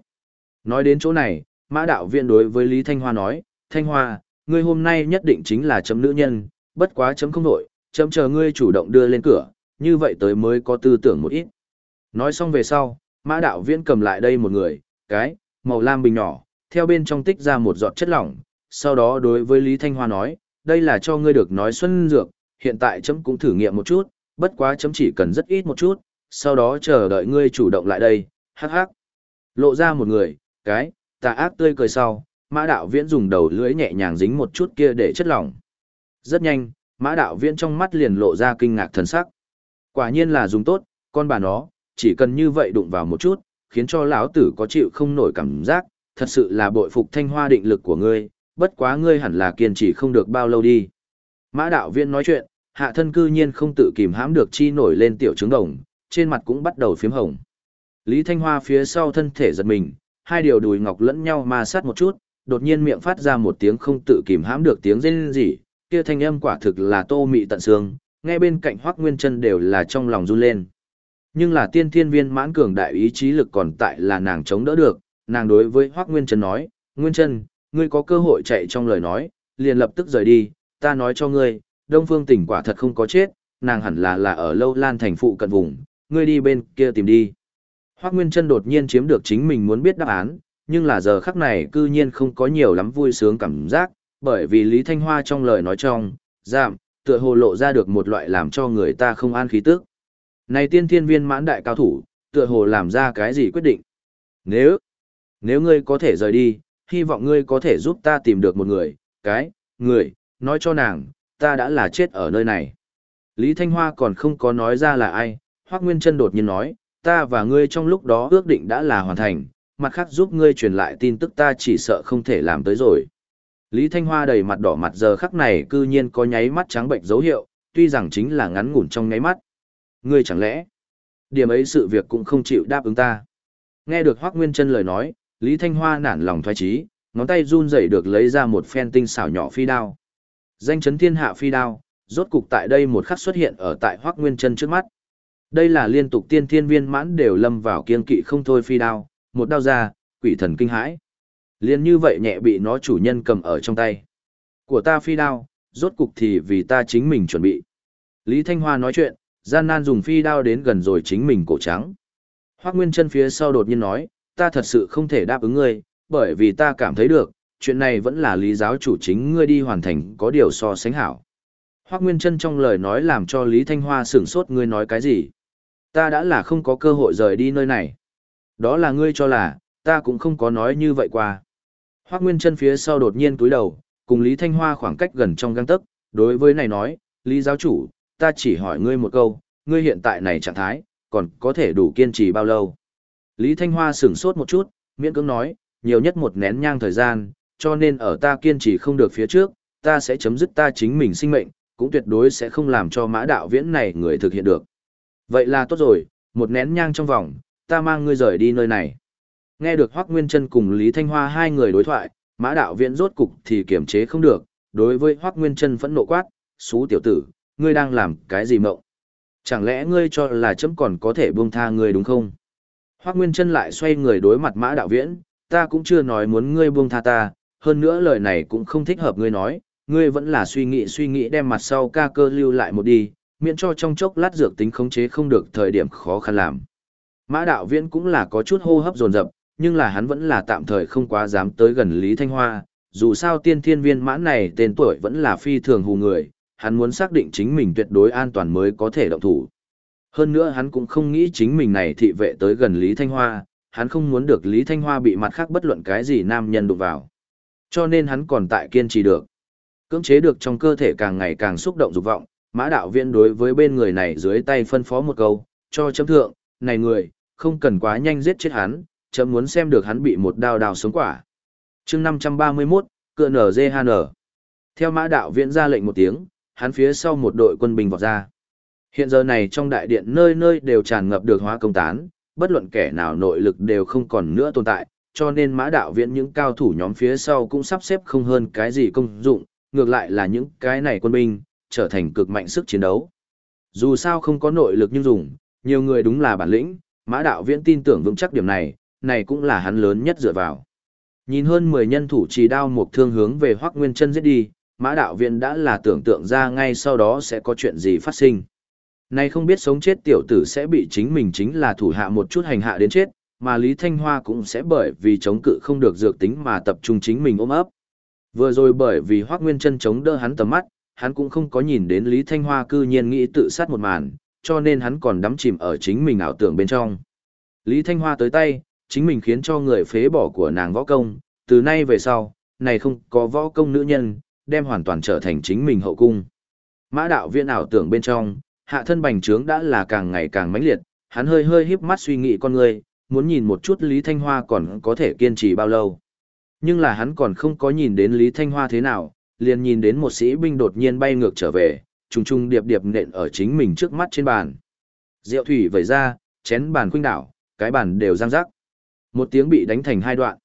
Nói đến chỗ này, mã đạo viên đối với Lý Thanh Hoa nói, Thanh Hoa, ngươi hôm nay nhất định chính là chấm nữ nhân, bất quá chấm không nổi, chấm chờ ngươi chủ động đưa lên cửa, như vậy tới mới có tư tưởng một ít. Nói xong về sau, mã đạo viên cầm lại đây một người, cái, màu lam bình nhỏ, theo bên trong tích ra một giọt chất lỏng, sau đó đối với Lý Thanh Hoa nói, đây là cho ngươi được nói xuân dược, hiện tại chấm cũng thử nghiệm một chút, bất quá chấm chỉ cần rất ít một chút, sau đó chờ đợi ngươi chủ động lại đây, hắc hắc. Lộ ra một người, cái, tà ác tươi cười sau, mã đạo viễn dùng đầu lưỡi nhẹ nhàng dính một chút kia để chất lỏng. Rất nhanh, mã đạo viễn trong mắt liền lộ ra kinh ngạc thần sắc. Quả nhiên là dùng tốt, con bà nó, chỉ cần như vậy đụng vào một chút, khiến cho lão tử có chịu không nổi cảm giác, thật sự là bội phục thanh hoa định lực của ngươi, bất quá ngươi hẳn là kiên trì không được bao lâu đi. Mã đạo Viễn nói chuyện, hạ thân cư nhiên không tự kìm hãm được chi nổi lên tiểu trứng đồng, trên mặt cũng bắt đầu phiếm hồng. Lý Thanh Hoa phía sau thân thể giật mình, hai điều đùi ngọc lẫn nhau ma sát một chút, đột nhiên miệng phát ra một tiếng không tự kìm hãm được tiếng rên rỉ, kia thanh âm quả thực là tô mị tận xương, nghe bên cạnh Hoắc Nguyên Chân đều là trong lòng run lên. Nhưng là tiên thiên viên mãn cường đại ý chí lực còn tại là nàng chống đỡ được, nàng đối với Hoắc Nguyên Chân nói, "Nguyên Chân, ngươi có cơ hội chạy trong lời nói, liền lập tức rời đi, ta nói cho ngươi, Đông Phương Tỉnh quả thật không có chết, nàng hẳn là là ở Lâu Lan thành phụ cận vùng, ngươi đi bên kia tìm đi." Hoắc Nguyên Trân đột nhiên chiếm được chính mình muốn biết đáp án, nhưng là giờ khắc này cư nhiên không có nhiều lắm vui sướng cảm giác, bởi vì Lý Thanh Hoa trong lời nói trong, giảm, tựa hồ lộ ra được một loại làm cho người ta không an khí tức. Này tiên thiên viên mãn đại cao thủ, tựa hồ làm ra cái gì quyết định. Nếu, nếu ngươi có thể rời đi, hy vọng ngươi có thể giúp ta tìm được một người, cái, người, nói cho nàng, ta đã là chết ở nơi này. Lý Thanh Hoa còn không có nói ra là ai, Hoác Nguyên Trân đột nhiên nói, ta và ngươi trong lúc đó ước định đã là hoàn thành, mặt khác giúp ngươi truyền lại tin tức ta chỉ sợ không thể làm tới rồi. Lý Thanh Hoa đầy mặt đỏ mặt giờ khắc này cư nhiên có nháy mắt trắng bệnh dấu hiệu, tuy rằng chính là ngắn ngủn trong nháy mắt. Ngươi chẳng lẽ, điểm ấy sự việc cũng không chịu đáp ứng ta. Nghe được Hoác Nguyên Trân lời nói, Lý Thanh Hoa nản lòng thoái trí, ngón tay run rẩy được lấy ra một phen tinh xảo nhỏ phi đao. Danh chấn thiên hạ phi đao, rốt cục tại đây một khắc xuất hiện ở tại Hoác Nguyên Trân trước mắt. Đây là liên tục tiên thiên viên mãn đều lâm vào kiên kỵ không thôi phi đao, một đao ra, quỷ thần kinh hãi. Liên như vậy nhẹ bị nó chủ nhân cầm ở trong tay. Của ta phi đao, rốt cục thì vì ta chính mình chuẩn bị. Lý Thanh Hoa nói chuyện, gian nan dùng phi đao đến gần rồi chính mình cổ trắng. Hoác Nguyên chân phía sau đột nhiên nói, ta thật sự không thể đáp ứng ngươi, bởi vì ta cảm thấy được, chuyện này vẫn là lý giáo chủ chính ngươi đi hoàn thành có điều so sánh hảo. Hoác Nguyên chân trong lời nói làm cho Lý Thanh Hoa sửng sốt ngươi nói cái gì. Ta đã là không có cơ hội rời đi nơi này. Đó là ngươi cho là, ta cũng không có nói như vậy qua. Hoác Nguyên chân phía sau đột nhiên túi đầu, cùng Lý Thanh Hoa khoảng cách gần trong găng tấc, đối với này nói, Lý giáo chủ, ta chỉ hỏi ngươi một câu, ngươi hiện tại này trạng thái, còn có thể đủ kiên trì bao lâu? Lý Thanh Hoa sửng sốt một chút, miễn cưỡng nói, nhiều nhất một nén nhang thời gian, cho nên ở ta kiên trì không được phía trước, ta sẽ chấm dứt ta chính mình sinh mệnh, cũng tuyệt đối sẽ không làm cho mã đạo viễn này người thực hiện được. Vậy là tốt rồi, một nén nhang trong vòng, ta mang ngươi rời đi nơi này. Nghe được Hoắc Nguyên Trân cùng Lý Thanh Hoa hai người đối thoại, Mã Đạo Viễn rốt cục thì kiềm chế không được, đối với Hoắc Nguyên Trân phẫn nộ quát, "Sú tiểu tử, ngươi đang làm cái gì mộng? Chẳng lẽ ngươi cho là chấm còn có thể buông tha ngươi đúng không?" Hoắc Nguyên Trân lại xoay người đối mặt Mã Đạo Viễn, "Ta cũng chưa nói muốn ngươi buông tha ta, hơn nữa lời này cũng không thích hợp ngươi nói, ngươi vẫn là suy nghĩ suy nghĩ đem mặt sau ca cơ lưu lại một đi, miễn cho trong chốc lát dược tính khống chế không được thời điểm khó khăn làm." Mã Đạo Viễn cũng là có chút hô hấp dồn dập, nhưng là hắn vẫn là tạm thời không quá dám tới gần Lý Thanh Hoa, dù sao tiên thiên viên mãn này tên tuổi vẫn là phi thường hù người, hắn muốn xác định chính mình tuyệt đối an toàn mới có thể động thủ. Hơn nữa hắn cũng không nghĩ chính mình này thị vệ tới gần Lý Thanh Hoa, hắn không muốn được Lý Thanh Hoa bị mặt khác bất luận cái gì nam nhân đụng vào. Cho nên hắn còn tại kiên trì được. Cưỡng chế được trong cơ thể càng ngày càng xúc động dục vọng, mã đạo viên đối với bên người này dưới tay phân phó một câu, cho chấm thượng, này người, không cần quá nhanh giết chết hắn, chấm muốn xem được hắn bị một đao đào sống quả. chương 531, cựa nở GHN. Theo mã đạo viện ra lệnh một tiếng, hắn phía sau một đội quân binh vọt ra. Hiện giờ này trong đại điện nơi nơi đều tràn ngập được hóa công tán, bất luận kẻ nào nội lực đều không còn nữa tồn tại, cho nên mã đạo viện những cao thủ nhóm phía sau cũng sắp xếp không hơn cái gì công dụng, ngược lại là những cái này quân binh, trở thành cực mạnh sức chiến đấu. Dù sao không có nội lực nhưng dùng, nhiều người đúng là bản lĩnh, mã đạo viễn tin tưởng vững chắc điểm này, này cũng là hắn lớn nhất dựa vào. Nhìn hơn 10 nhân thủ trì đao một thương hướng về Hoắc Nguyên Chân giết đi, Mã đạo Viễn đã là tưởng tượng ra ngay sau đó sẽ có chuyện gì phát sinh. Này không biết sống chết tiểu tử sẽ bị chính mình chính là thủ hạ một chút hành hạ đến chết, mà Lý Thanh Hoa cũng sẽ bởi vì chống cự không được dược tính mà tập trung chính mình ôm ấp. Vừa rồi bởi vì Hoắc Nguyên Chân chống đỡ hắn tầm mắt, hắn cũng không có nhìn đến Lý Thanh Hoa cư nhiên nghĩ tự sát một màn, cho nên hắn còn đắm chìm ở chính mình ảo tưởng bên trong. Lý Thanh Hoa tới tay, chính mình khiến cho người phế bỏ của nàng võ công, từ nay về sau, này không có võ công nữ nhân, đem hoàn toàn trở thành chính mình hậu cung. Mã đạo viên ảo tưởng bên trong, hạ thân bành trướng đã là càng ngày càng mãnh liệt, hắn hơi hơi híp mắt suy nghĩ con người, muốn nhìn một chút Lý Thanh Hoa còn có thể kiên trì bao lâu. Nhưng là hắn còn không có nhìn đến Lý Thanh Hoa thế nào, liền nhìn đến một sĩ binh đột nhiên bay ngược trở về, trùng trùng điệp điệp nện ở chính mình trước mắt trên bàn. Rượu thủy vẩy ra, chén bàn khuynh đảo, cái bàn đều răng rắc. Một tiếng bị đánh thành hai đoạn.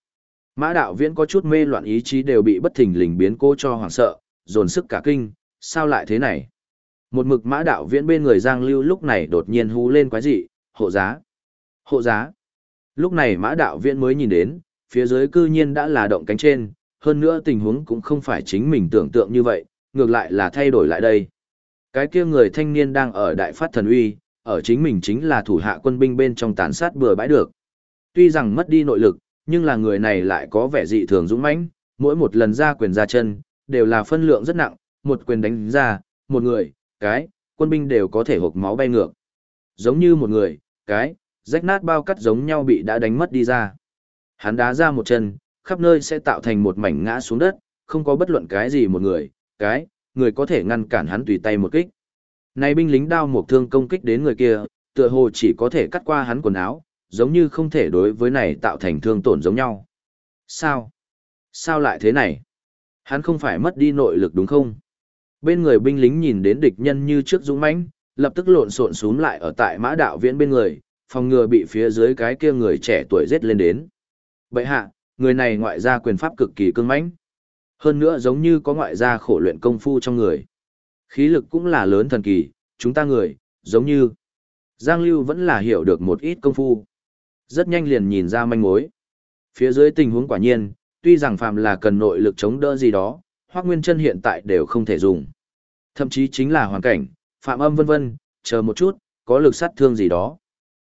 Mã đạo viễn có chút mê loạn ý chí đều bị bất thình lình biến cô cho hoảng sợ, dồn sức cả kinh, sao lại thế này? Một mực mã đạo viễn bên người Giang Lưu lúc này đột nhiên hú lên quái dị, hộ giá. Hộ giá. Lúc này mã đạo viễn mới nhìn đến, phía dưới cư nhiên đã là động cánh trên, hơn nữa tình huống cũng không phải chính mình tưởng tượng như vậy, ngược lại là thay đổi lại đây. Cái kia người thanh niên đang ở đại phát thần uy, ở chính mình chính là thủ hạ quân binh bên trong tàn sát bừa bãi được. Tuy rằng mất đi nội lực, nhưng là người này lại có vẻ dị thường dũng mãnh, mỗi một lần ra quyền ra chân, đều là phân lượng rất nặng, một quyền đánh ra, một người, cái, quân binh đều có thể hộp máu bay ngược. Giống như một người, cái, rách nát bao cắt giống nhau bị đã đánh mất đi ra. Hắn đá ra một chân, khắp nơi sẽ tạo thành một mảnh ngã xuống đất, không có bất luận cái gì một người, cái, người có thể ngăn cản hắn tùy tay một kích. Này binh lính đao một thương công kích đến người kia, tựa hồ chỉ có thể cắt qua hắn quần áo, giống như không thể đối với này tạo thành thương tổn giống nhau. Sao? Sao lại thế này? Hắn không phải mất đi nội lực đúng không? Bên người binh lính nhìn đến địch nhân như trước dũng mãnh, lập tức lộn xộn xuống lại ở tại mã đạo viễn bên người, phòng ngừa bị phía dưới cái kia người trẻ tuổi giết lên đến. Bậy hạ, người này ngoại gia quyền pháp cực kỳ cương mãnh. Hơn nữa giống như có ngoại gia khổ luyện công phu trong người. Khí lực cũng là lớn thần kỳ, chúng ta người, giống như. Giang Lưu vẫn là hiểu được một ít công phu. Rất nhanh liền nhìn ra manh mối. Phía dưới tình huống quả nhiên, tuy rằng phàm là cần nội lực chống đỡ gì đó, Hoắc Nguyên Chân hiện tại đều không thể dùng. Thậm chí chính là hoàn cảnh, phạm âm vân vân, chờ một chút, có lực sát thương gì đó.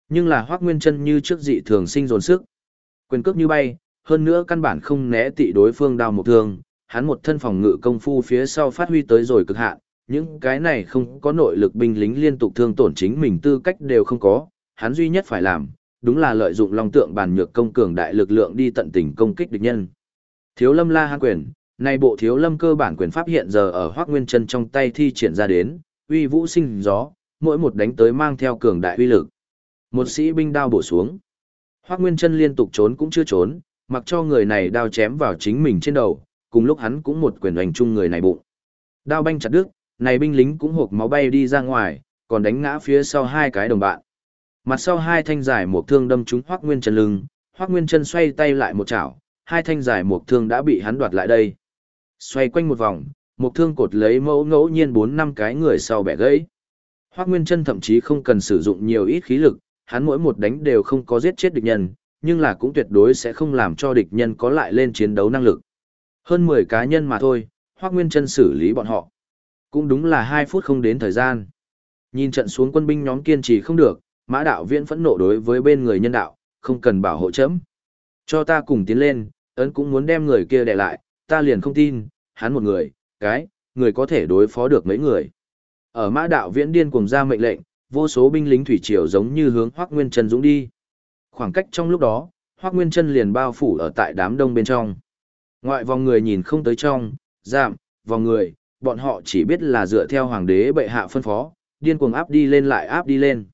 Nhưng là Hoắc Nguyên Chân như trước dị thường sinh dồn sức. Quyền cước như bay, hơn nữa căn bản không né tị đối phương đao một thương, hắn một thân phòng ngự công phu phía sau phát huy tới rồi cực hạn, những cái này không có nội lực binh lính liên tục thương tổn chính mình tư cách đều không có, hắn duy nhất phải làm, đúng là lợi dụng long tượng bản nhược công cường đại lực lượng đi tận tình công kích địch nhân. Thiếu lâm la hán quyền, nay bộ thiếu lâm cơ bản quyền pháp hiện giờ ở hoắc nguyên chân trong tay thi triển ra đến, uy vũ sinh gió, mỗi một đánh tới mang theo cường đại uy lực. Một sĩ binh đao bổ xuống. hoắc nguyên chân liên tục trốn cũng chưa trốn, mặc cho người này đao chém vào chính mình trên đầu, cùng lúc hắn cũng một quyền đánh chung người này bụng. Đao banh chặt đứt, này binh lính cũng hộp máu bay đi ra ngoài, còn đánh ngã phía sau hai cái đồng bạn. Mặt sau hai thanh giải một thương đâm trúng Hoắc Nguyên Chân lưng, Hoắc Nguyên Chân xoay tay lại một chảo, hai thanh giải một thương đã bị hắn đoạt lại đây. Xoay quanh một vòng, một thương cột lấy mẫu ngẫu nhiên bốn năm cái người sau bẻ gãy. Hoắc Nguyên Chân thậm chí không cần sử dụng nhiều ít khí lực, hắn mỗi một đánh đều không có giết chết địch nhân, nhưng là cũng tuyệt đối sẽ không làm cho địch nhân có lại lên chiến đấu năng lực. Hơn 10 cá nhân mà thôi, Hoắc Nguyên Chân xử lý bọn họ. Cũng đúng là 2 phút không đến thời gian. Nhìn trận xuống quân binh nhóm kiên trì không được, Mã đạo viễn phẫn nộ đối với bên người nhân đạo, không cần bảo hộ chấm. Cho ta cùng tiến lên, ấn cũng muốn đem người kia đè lại, ta liền không tin, hắn một người, cái, người có thể đối phó được mấy người. Ở mã đạo viễn điên cùng ra mệnh lệnh, vô số binh lính thủy triều giống như hướng Hoắc Nguyên Chân dũng đi. Khoảng cách trong lúc đó, Hoắc Nguyên Chân liền bao phủ ở tại đám đông bên trong. Ngoại vòng người nhìn không tới trong, giảm, vòng người, bọn họ chỉ biết là dựa theo hoàng đế bệ hạ phân phó, điên cuồng áp đi lên lại áp đi lên.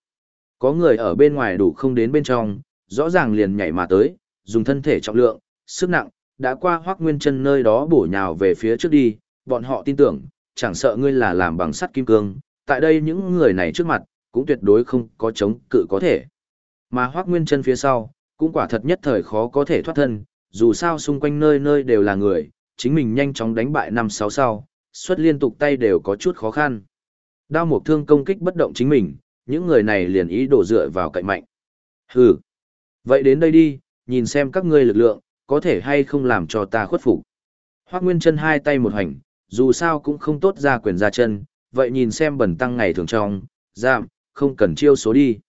Có người ở bên ngoài đủ không đến bên trong, rõ ràng liền nhảy mà tới, dùng thân thể trọng lượng, sức nặng, đã qua Hoắc Nguyên Chân nơi đó bổ nhào về phía trước đi, bọn họ tin tưởng, chẳng sợ ngươi là làm bằng sắt kim cương, tại đây những người này trước mặt, cũng tuyệt đối không có chống cự có thể. Mà Hoắc Nguyên Chân phía sau, cũng quả thật nhất thời khó có thể thoát thân, dù sao xung quanh nơi nơi đều là người, chính mình nhanh chóng đánh bại năm sáu sau, xuất liên tục tay đều có chút khó khăn. Đao mục thương công kích bất động chính mình, những người này liền ý đổ dựa vào cạnh mạnh. Hừ. Vậy đến đây đi, nhìn xem các ngươi lực lượng, có thể hay không làm cho ta khuất phục. Hoắc Nguyên Chân hai tay một hành, dù sao cũng không tốt ra quyền ra chân, vậy nhìn xem bẩn tăng ngày thường trong, giảm, không cần chiêu số đi.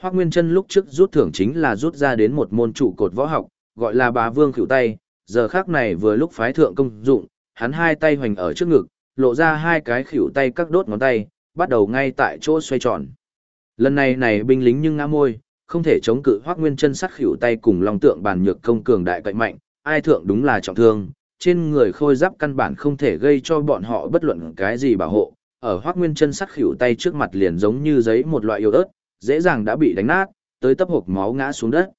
Hoắc Nguyên Chân lúc trước rút thưởng chính là rút ra đến một môn trụ cột võ học, gọi là bá vương Cửu tay, giờ khắc này vừa lúc phái thượng công dụng, hắn hai tay hoành ở trước ngực, lộ ra hai cái khỉu tay các đốt ngón tay, bắt đầu ngay tại chỗ xoay tròn. Lần này này binh lính nhưng ngã môi, không thể chống cự Hoắc Nguyên Chân sắc khỉu tay cùng long tượng bàn nhược công cường đại cậy mạnh, ai thượng đúng là trọng thương, trên người khôi giáp căn bản không thể gây cho bọn họ bất luận cái gì bảo hộ, ở Hoắc Nguyên Chân sắc khỉu tay trước mặt liền giống như giấy một loại yếu ớt, dễ dàng đã bị đánh nát, tới tấp hộp máu ngã xuống đất.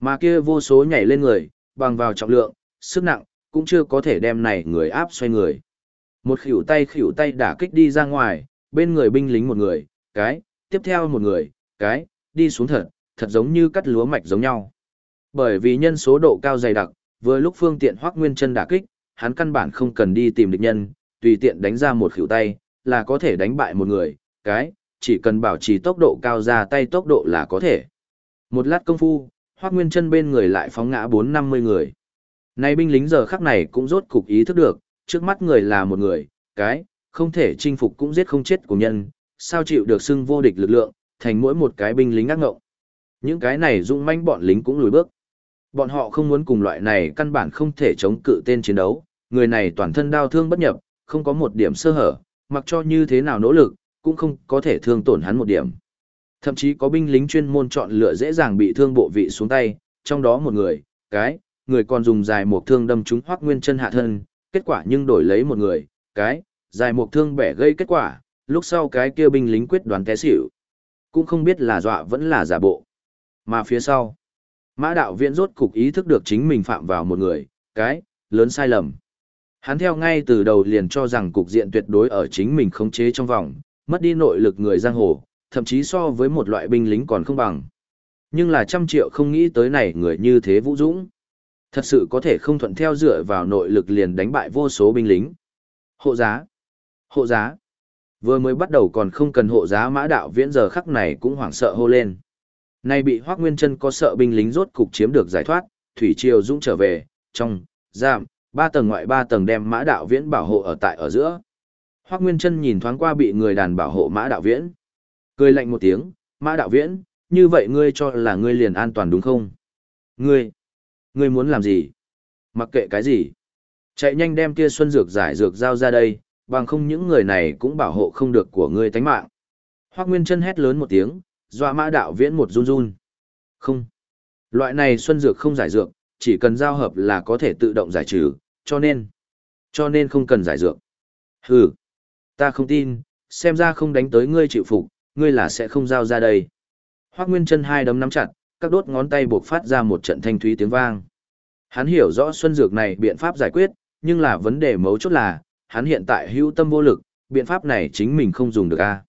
Mà kia vô số nhảy lên người, bằng vào trọng lượng, sức nặng, cũng chưa có thể đem này người áp xoay người. Một khỉu tay khỉu tay đả kích đi ra ngoài, bên người binh lính một người, cái, tiếp theo một người, cái, đi xuống thật, thật giống như cắt lúa mạch giống nhau. Bởi vì nhân số độ cao dày đặc, vừa lúc phương tiện hoác nguyên chân đả kích, hắn căn bản không cần đi tìm địch nhân, tùy tiện đánh ra một khỉu tay, là có thể đánh bại một người, cái, chỉ cần bảo trì tốc độ cao ra tay tốc độ là có thể. Một lát công phu, Hoắc nguyên chân bên người lại phóng ngã bốn năm mươi người. nay binh lính giờ khắc này cũng rốt cục ý thức được, trước mắt người là một người, cái, không thể chinh phục cũng giết không chết của nhân, sao chịu được xưng vô địch lực lượng, thành mỗi một cái binh lính ác ngộng. Những cái này dũng manh bọn lính cũng lùi bước. Bọn họ không muốn cùng loại này căn bản không thể chống cự tên chiến đấu, người này toàn thân đau thương bất nhập, không có một điểm sơ hở, mặc cho như thế nào nỗ lực, cũng không có thể thương tổn hắn một điểm. Thậm chí có binh lính chuyên môn chọn lựa dễ dàng bị thương bộ vị xuống tay, trong đó một người, cái, người còn dùng dài một thương đâm trúng hoác nguyên chân hạ thân, kết quả nhưng đổi lấy một người, cái, dài một thương bẻ gây kết quả, lúc sau cái kia binh lính quyết đoán té xỉu. Cũng không biết là dọa vẫn là giả bộ. Mà phía sau, mã đạo viện rốt cục ý thức được chính mình phạm vào một người, cái, lớn sai lầm. Hắn theo ngay từ đầu liền cho rằng cục diện tuyệt đối ở chính mình khống chế trong vòng, mất đi nội lực người giang hồ, thậm chí so với một loại binh lính còn không bằng. Nhưng là trăm triệu không nghĩ tới này người như thế vũ dũng. Thật sự có thể không thuận theo dựa vào nội lực liền đánh bại vô số binh lính. Hộ giá. Hộ giá. Vừa mới bắt đầu còn không cần hộ giá mã đạo viễn giờ khắc này cũng hoảng sợ hô lên. Nay bị Hoác Nguyên chân có sợ binh lính rốt cục chiếm được giải thoát, Thủy Triều Dũng trở về, trong, giam, ba tầng ngoại ba tầng đem mã đạo viễn bảo hộ ở tại ở giữa. Hoác Nguyên Trân nhìn thoáng qua bị người đàn bảo hộ mã đạo viễn. Cười lạnh một tiếng, mã đạo viễn, như vậy ngươi cho là ngươi liền an toàn đúng không? Ngươi, ngươi muốn làm gì? Mặc kệ cái gì? Chạy nhanh đem kia xuân dược giải dược giao ra đây, bằng không những người này cũng bảo hộ không được của ngươi tánh mạng. Hoác Nguyên Trân hét lớn một tiếng, dọa mã đạo viễn một run run. Không. Loại này xuân dược không giải dược, chỉ cần giao hợp là có thể tự động giải trừ, cho nên. Cho nên không cần giải dược. Hừ. Ta không tin, xem ra không đánh tới ngươi chịu phục, ngươi là sẽ không giao ra đây. Hoác Nguyên chân hai đấm nắm chặt, các đốt ngón tay buộc phát ra một trận thanh thúy tiếng vang. Hắn hiểu rõ xuân dược này biện pháp giải quyết, nhưng là vấn đề mấu chốt là, hắn hiện tại hữu tâm vô lực, biện pháp này chính mình không dùng được a.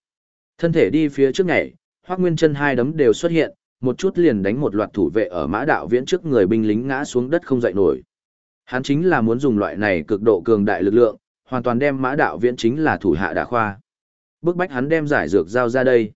Thân thể đi phía trước nhảy, Hoắc Nguyên Chân hai đấm đều xuất hiện, một chút liền đánh một loạt thủ vệ ở Mã Đạo Viễn trước người binh lính ngã xuống đất không dậy nổi. Hắn chính là muốn dùng loại này cực độ cường đại lực lượng, hoàn toàn đem Mã Đạo Viễn chính là thủ hạ đả khoa. Bước bách hắn đem giải dược giao ra đây.